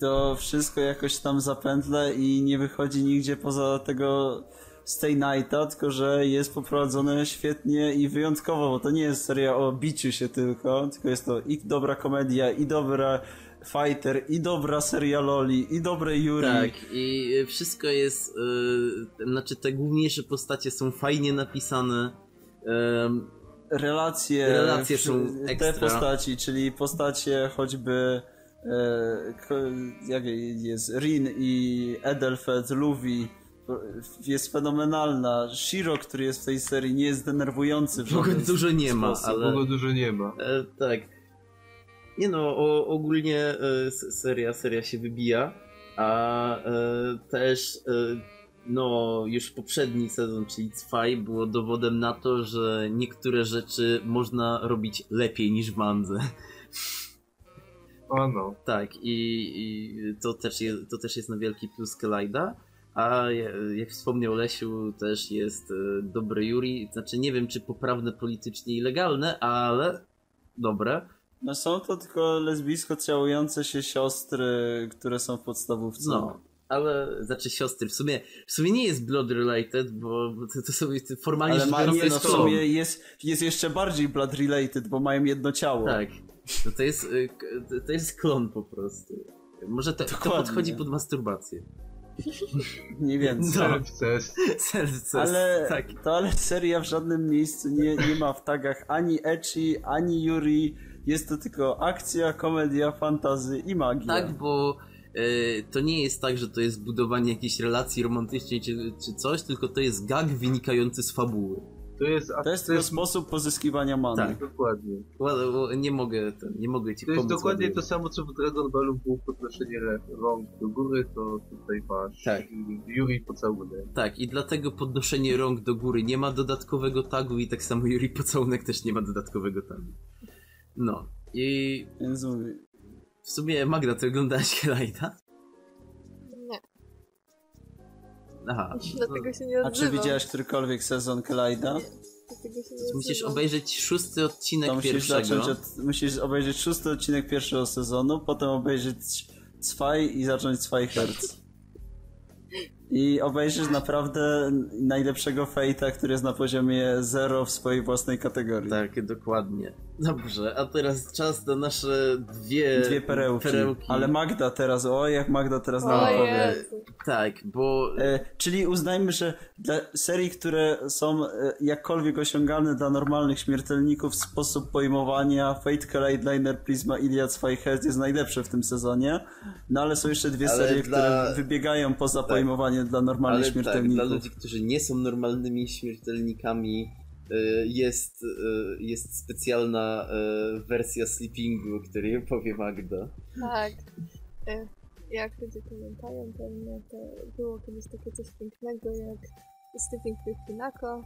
To wszystko jakoś tam zapętla i nie wychodzi nigdzie poza tego Stay Nighta, tylko że jest poprowadzone świetnie i wyjątkowo, bo to nie jest seria o biciu się tylko, tylko jest to i dobra komedia, i dobra fighter, i dobra seria loli, i dobre Yuri. Tak, i wszystko jest, yy, znaczy te główniejsze postacie są fajnie napisane. Ym, relacje, Relacje są te ekstra. postaci, czyli postacie choćby e, jak jest Rin i Edelfed, Luffy jest fenomenalna. Shiro, który jest w tej serii nie jest denerwujący w w ogóle żaden dużo nie ma, sposób. ale... Kogo dużo nie ma. E, tak. Nie no, o, ogólnie e, seria, seria się wybija, a e, też e, no już poprzedni sezon, czyli Cfaj, było dowodem na to, że niektóre rzeczy można robić lepiej niż w mandze. O no. Tak, i, i to, też jest, to też jest na wielki plus Kelajda. A ja- jak wspomniał Lesiu, też jest dobre Yuri. Znaczy, nie wiem, czy poprawne politycznie i legalne, ale dobre. No są to tylko lesbijsko całujące się siostry, które są w podstawówce. No, ale znaczy siostry. W sumie, w sumie nie jest blood related, bo to, to są formalnie Ale ma, jest no w sumie jest, jest jeszcze bardziej blood related, bo mają jedno ciało. Tak. No to jest, y, to- to jest klon po prostu. Może to, to podchodzi pod masturbację. [LAUGHS] Nie więcej. No. Serce. Ale, Tak. to ale seria w żadnym miejscu nie, nie ma w tagach ani Echi, ani Yuri. Jest to tylko akcja, komedia, fantazy i magia. Tak, bo y, to nie jest tak, że to jest budowanie jakiejś relacji romantycznej czy, czy coś, tylko to jest gag wynikający z fabuły. To jest, To jest tylko sposób pozyskiwania many. Tak. Dokładnie. Ła- ła- Nie mogę, ten, nie mogę ci To jest dokładnie ładnie. to samo, co w Dragon Ballu było podnoszenie rąk do góry, to tutaj masz Tak. Yuri pocałunek. Tak, i dlatego podnoszenie rąk do góry nie ma dodatkowego tagu i tak samo Yuri Pocałunek też nie ma dodatkowego tagu. No. I Więc mówię, w sumie Magda, ty oglądałaś Helajda? Nie, Aha. dlatego się nie a odzywam. czy widziałeś którykolwiek sezon Kelajda? Dlatego się nie No, musisz obejrzeć szósty odcinek To musisz pierwszego. zacząć od, musisz obejrzeć szósty odcinek pierwszego sezonu, potem obejrzeć Cwaj i zacząć Cwaj Herz. I obejrzysz naprawdę najlepszego fejta, który jest na poziomie zero w swojej własnej kategorii. Tak, dokładnie. Dobrze, a teraz czas na nasze dwie, Dwie perełki. Ale Magda teraz, o jak Magda teraz nam opowie. Tak, bo E, czyli uznajmy, że dla serii, które są e, jakkolwiek osiągalne dla normalnych śmiertelników, sposób pojmowania Fate Liner Prisma Iliad Spyhead jest najlepszy w tym sezonie. No ale są jeszcze dwie Ale serie, dla- które wybiegają poza Tak. pojmowaniem dla normalnych ale tak, śmiertelników. dla ludzi, którzy nie są normalnymi śmiertelnikami, jest, y, jest specjalna y, wersja sleepingu, której opowie Magda. Tak. E, Jak ludzie pamiętają pewnie, to było kiedyś takie coś pięknego jak Sleeping with Pinako,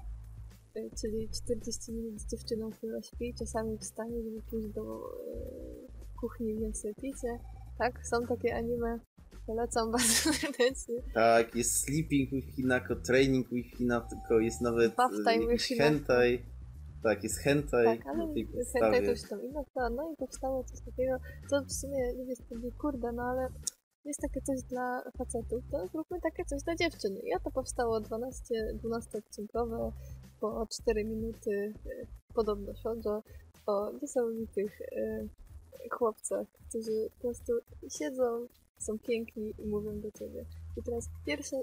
e, czyli 40 minut z dziewczyną, która śpi, czasami wstanie, żeby pójść do e, kuchni sobie picie. Tak, są takie anime. Polecam bardzo [LAUGHS] serdecznie. Tak, jest Sleeping with Hinako, Training with Hinako, jest nawet y, time jakiś with Hinako. hentai. Tak, jest hentai Tak, ale na tej hentai to już tam inna. No i powstało coś takiego, co w sumie ludzie stwierdzili, kurde, no ale jest takie coś dla facetów, to zróbmy takie coś dla dziewczyn. I oto powstało 12, 12 odcinkowe po 4 minuty e, podobno shoujo o niesamowitych e, chłopcach, którzy po prostu siedzą, są piękni i mówią do ciebie. I teraz pierwsza,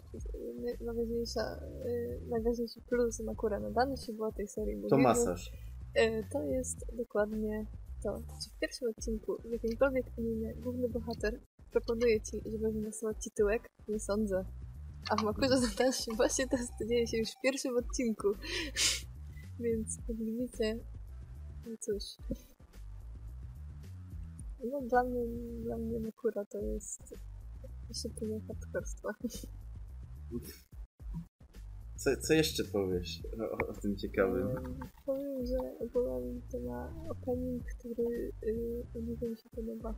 naj- najważniejsza, e, najważniejszy plus Makura na danym się była tej serii. To widzę- masaż. E, To jest dokładnie to. Czy w pierwszym odcinku w jakimkolwiek anime główny bohater proponuje ci, żeby wylosować ci tyłek? Nie sądzę. A w Makurze [LAUGHS] na dalszym właśnie to dzieje się już w pierwszym odcinku. [LAUGHS] Więc jak widzicie, no cóż. No dla mnie, dla mnie Makura to jest szypienie hardkorstwa. Co, co jeszcze powiesz o, o tym ciekawym? Um, powiem, że ogółem to ma opening, który yy, ludziom się podoba.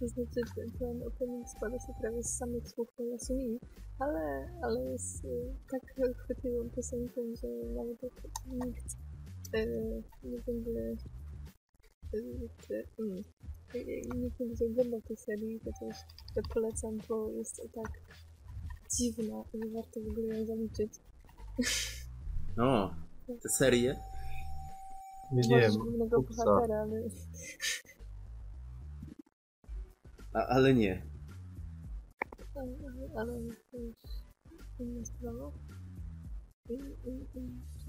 to znaczy, ten opening składa się prawie z samych słów po Yasumi, ale, ale jest yy, tak chwytliwą piosenką, że nawet jak nikt yy, nie będzie czy, mm, yy, nikt nie oglądał tej serii, chociaż to polecam, bo jest tak dziwna i warto w ogóle ją zaliczyć. O, te serie? Nie, nie wiem. głównego bohatera, ale A, ale nie. ale, ale to już inna sprawa. I, i, i co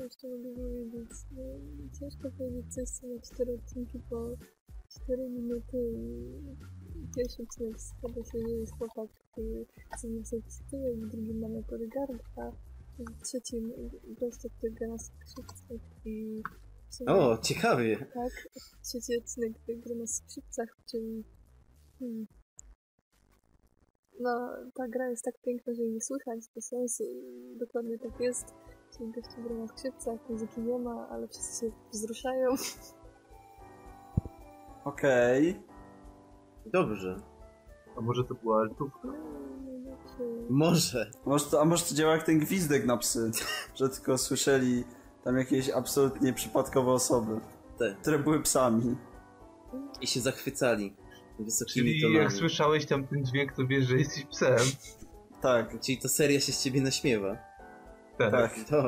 jeszcze mogę powiedzieć? No, ciężko powiedzieć coś, co ma 4 odcinki po 4 minuty i pierwszy odcinek składa się, jest chłopak, który chce na sobie tyłek, w drugim mamy bodyguard, a w trzecim gościa, który gra na skrzypcach i O, ciekawie. Tak, trzeci odcinek gra na skrzypcach, czyli... Hmm. No, ta gra jest tak piękna, że jej nie słychać, to sensu. Dokładnie tak jest. Czyli gościu gra na skrzypcach, muzyki nie ma, ale wszyscy się wzruszają. Okej. Dobrze. A może to była altówka? No. Może. Może to, a może to działa jak ten gwizdek na psy, [LAUGHS] że tylko słyszeli tam jakieś absolutnie przypadkowe osoby, Te. które były psami. I się zachwycali wysokimi Czyli tonami. jak słyszałeś tam ten dźwięk, to wiesz, że jesteś psem. Tak, Czyli to seria się z ciebie naśmiewa. Tak. tak. To...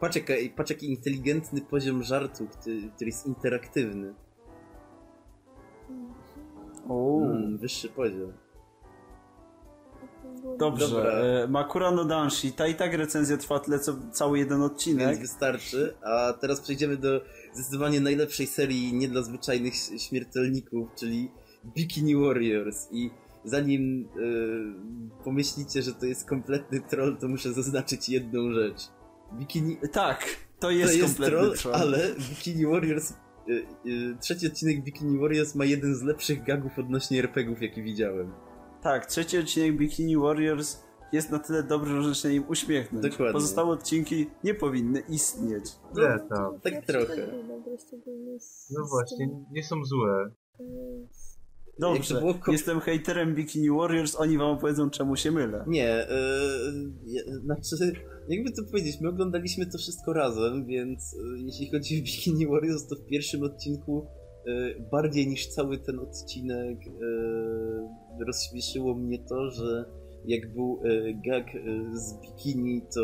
Patrz, jaka, patrz jaki inteligentny poziom żartu, który, który jest interaktywny. Uuu. Mm, wyższy poziom. Dobrze, Dobra. e, Makura no Danshi, ta i tak recenzja trwa tyle co cały jeden Więc odcinek. wystarczy. A teraz przejdziemy do zdecydowanie najlepszej serii nie dla zwyczajnych śmiertelników, czyli Bikini Warriors. I zanim e, pomyślicie, że to jest kompletny troll, to muszę zaznaczyć jedną rzecz. Bikini Tak, to to jest, jest kompletny troll, troll. ale Bikini Warriors. e, e, trzeci odcinek Bikini Warriors ma jeden z lepszych gagów odnośnie RPGów, jaki widziałem. Tak, trzeci odcinek Bikini Warriors jest na tyle dobry, że się nim uśmiechnąć. Dokładnie. Pozostałe odcinki nie powinny istnieć. Nie, tam. tak trochę. No właśnie, nie są złe. Dobrze, było jestem hejterem Bikini Warriors, oni wam opowiedzą czemu się mylę. Nie, je- znaczy, jakby to powiedzieć, my oglądaliśmy to wszystko razem, więc e, jeśli chodzi o Bikini Warriors, to w pierwszym odcinku e, bardziej niż cały ten odcinek e, rozśmieszyło mnie to, że jak był e, gag e, z bikini, to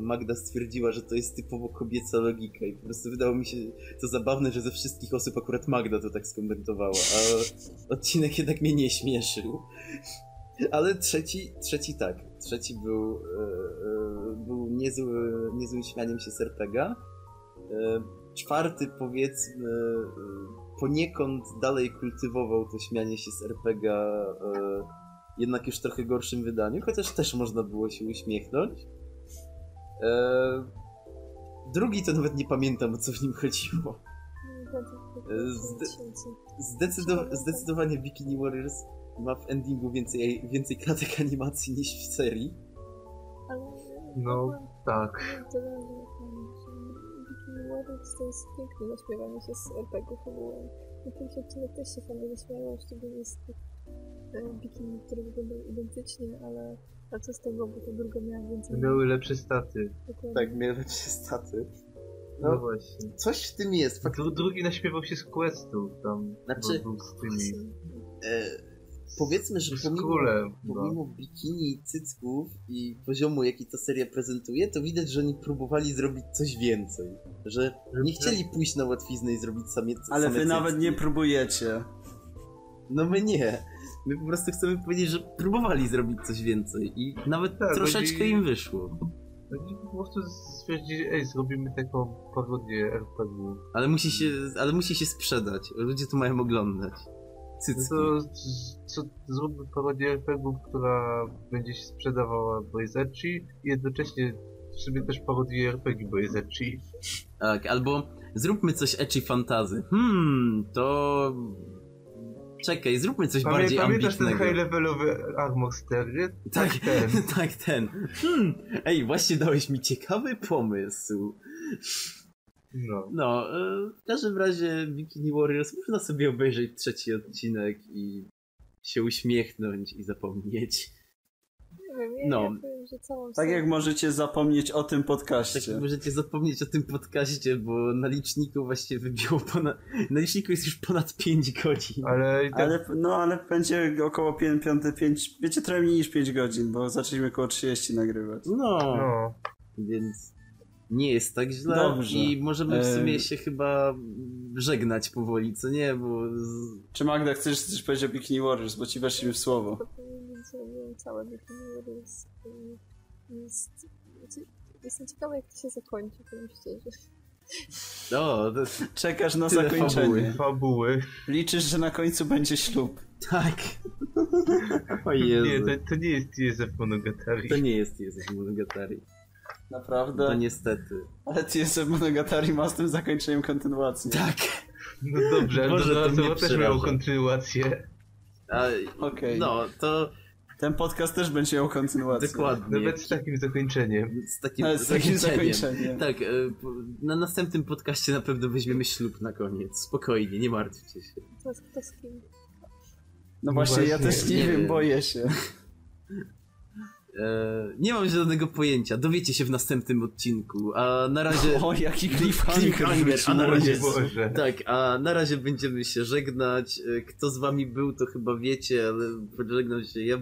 Magda stwierdziła, że to jest typowo kobieca logika i po prostu wydało mi się to zabawne, że ze wszystkich osób akurat Magda to tak skomentowała, a odcinek jednak mnie nie śmieszył. Ale trzeci, trzeci tak. Trzeci był, e, był niezły, niezłym śmianiem się. E, czwarty powiedzmy poniekąd dalej kultywował to śmianie się z RPGa jednak już trochę gorszym wydaniu, chociaż też można było się uśmiechnąć. E, drugi to nawet nie pamiętam o co w nim chodziło. Zde- Zdecydo- zdecydowanie Bikini Warriors ma w endingu więcej, więcej klatek animacji niż w serii. No, tak. Bikini Warriors to jest piękne zaśpiewanie się z RPG-ów ogółem. Na pierwszy odcinek też się fajnie zaśmiało, szczególnie z tych e, bikini, które wyglądały identycznie, ale a co z tego, bo ta druga miała więcej... Miały lepsze staty. dokładnie. Tak, miałem lepsze staty. No, No. właśnie. Coś w tym jest. Fakt, Dru- drugi naśpiewał się z questów tam. Znaczy- z tymi. e, powiedzmy, że pomimo, królem. No. pomimo bikini, cycków i poziomu, jaki ta seria prezentuje, to widać, że oni próbowali zrobić coś więcej. Że nie chcieli pójść na łatwiznę i zrobić same Ale same wy nawet cycki. nie próbujecie. No my nie. My po prostu chcemy powiedzieć, że próbowali zrobić coś więcej i nawet Tak, troszeczkę im wyszło. Oni po prostu stwierdzili, ej, zrobimy taką parodię RPG. Ale musi się, ale musi się sprzedać. Ludzie to mają oglądać. No Cycki. to co, zróbmy parodię RPG, która będzie się sprzedawała, bo jest ecchi i jednocześnie sobie też parodię RPG, bo jest ecchi. Tak, albo zróbmy coś ecchi fantazy. Hmm, to... Czekaj, zróbmy coś Pamię, bardziej pamiętasz ten ambitnego. high-levelowy Armor nie? Tak, ten. [LAUGHS] tak, ten. Hmm, ej, właśnie dałeś mi ciekawy pomysł. No. No, e, w każdym razie Bikini Warriors można sobie obejrzeć trzeci odcinek i się uśmiechnąć i zapomnieć. Nie wiem, ja, No. ja powiem, że całą Tak jak możecie zapomnieć o tym Tak podcaście. możecie zapomnieć o tym podcaście, bo na liczniku właśnie wybiło ponad... Na liczniku jest już ponad 5 godzin. Ale tak, Ale, no, ale będzie około 5, 5, 5, wiecie, trochę mniej niż 5 godzin, bo zaczęliśmy około 30 nagrywać. No, no. więc nie jest tak źle Dobrze. i możemy w sumie się chyba żegnać powoli, co nie? Bo z... Czy Magda, chcesz coś powiedzieć o Bikini Warriors, bo ci weszliśmy w słowo. Zrobiłem całe y, Jest... znaczy, Jestem ciekawa, jak to się zakończy, powiem szczerze. O, to... Czekasz na Tyle zakończenie. fabuły. Fabuły. Liczysz, że na końcu będzie ślub. tak. O Jezu. Nie, to, to nie jest Józef Monogatari. To nie jest Jezus Monogatari. Naprawdę? To niestety. Ale TSM Monogatari ma z tym zakończeniem kontynuację. Tak. No dobrze, ale Boże, to, to to, też miał kontynuację. Okej. No, to Ten podcast też będzie miał kontynuację. dokładnie. Nawet z takim zakończeniem. Z takim, z takim zakończeniem. zakończeniem. Tak, e, na następnym podcaście na pewno weźmiemy ślub na koniec. Spokojnie, nie martwcie się. To z, to z kim? No właśnie, ja Właśnie, też nie, nie wiem, wiem. boję się. E, nie mam żadnego pojęcia, dowiecie się w następnym odcinku, a na razie... [LAUGHS] O, jaki cliffhanger, Cliffhanger, a na razie-. Boże. Tak, a na razie będziemy się żegnać. E, Kto z wami był, to chyba wiecie, ale pożegnam się ja.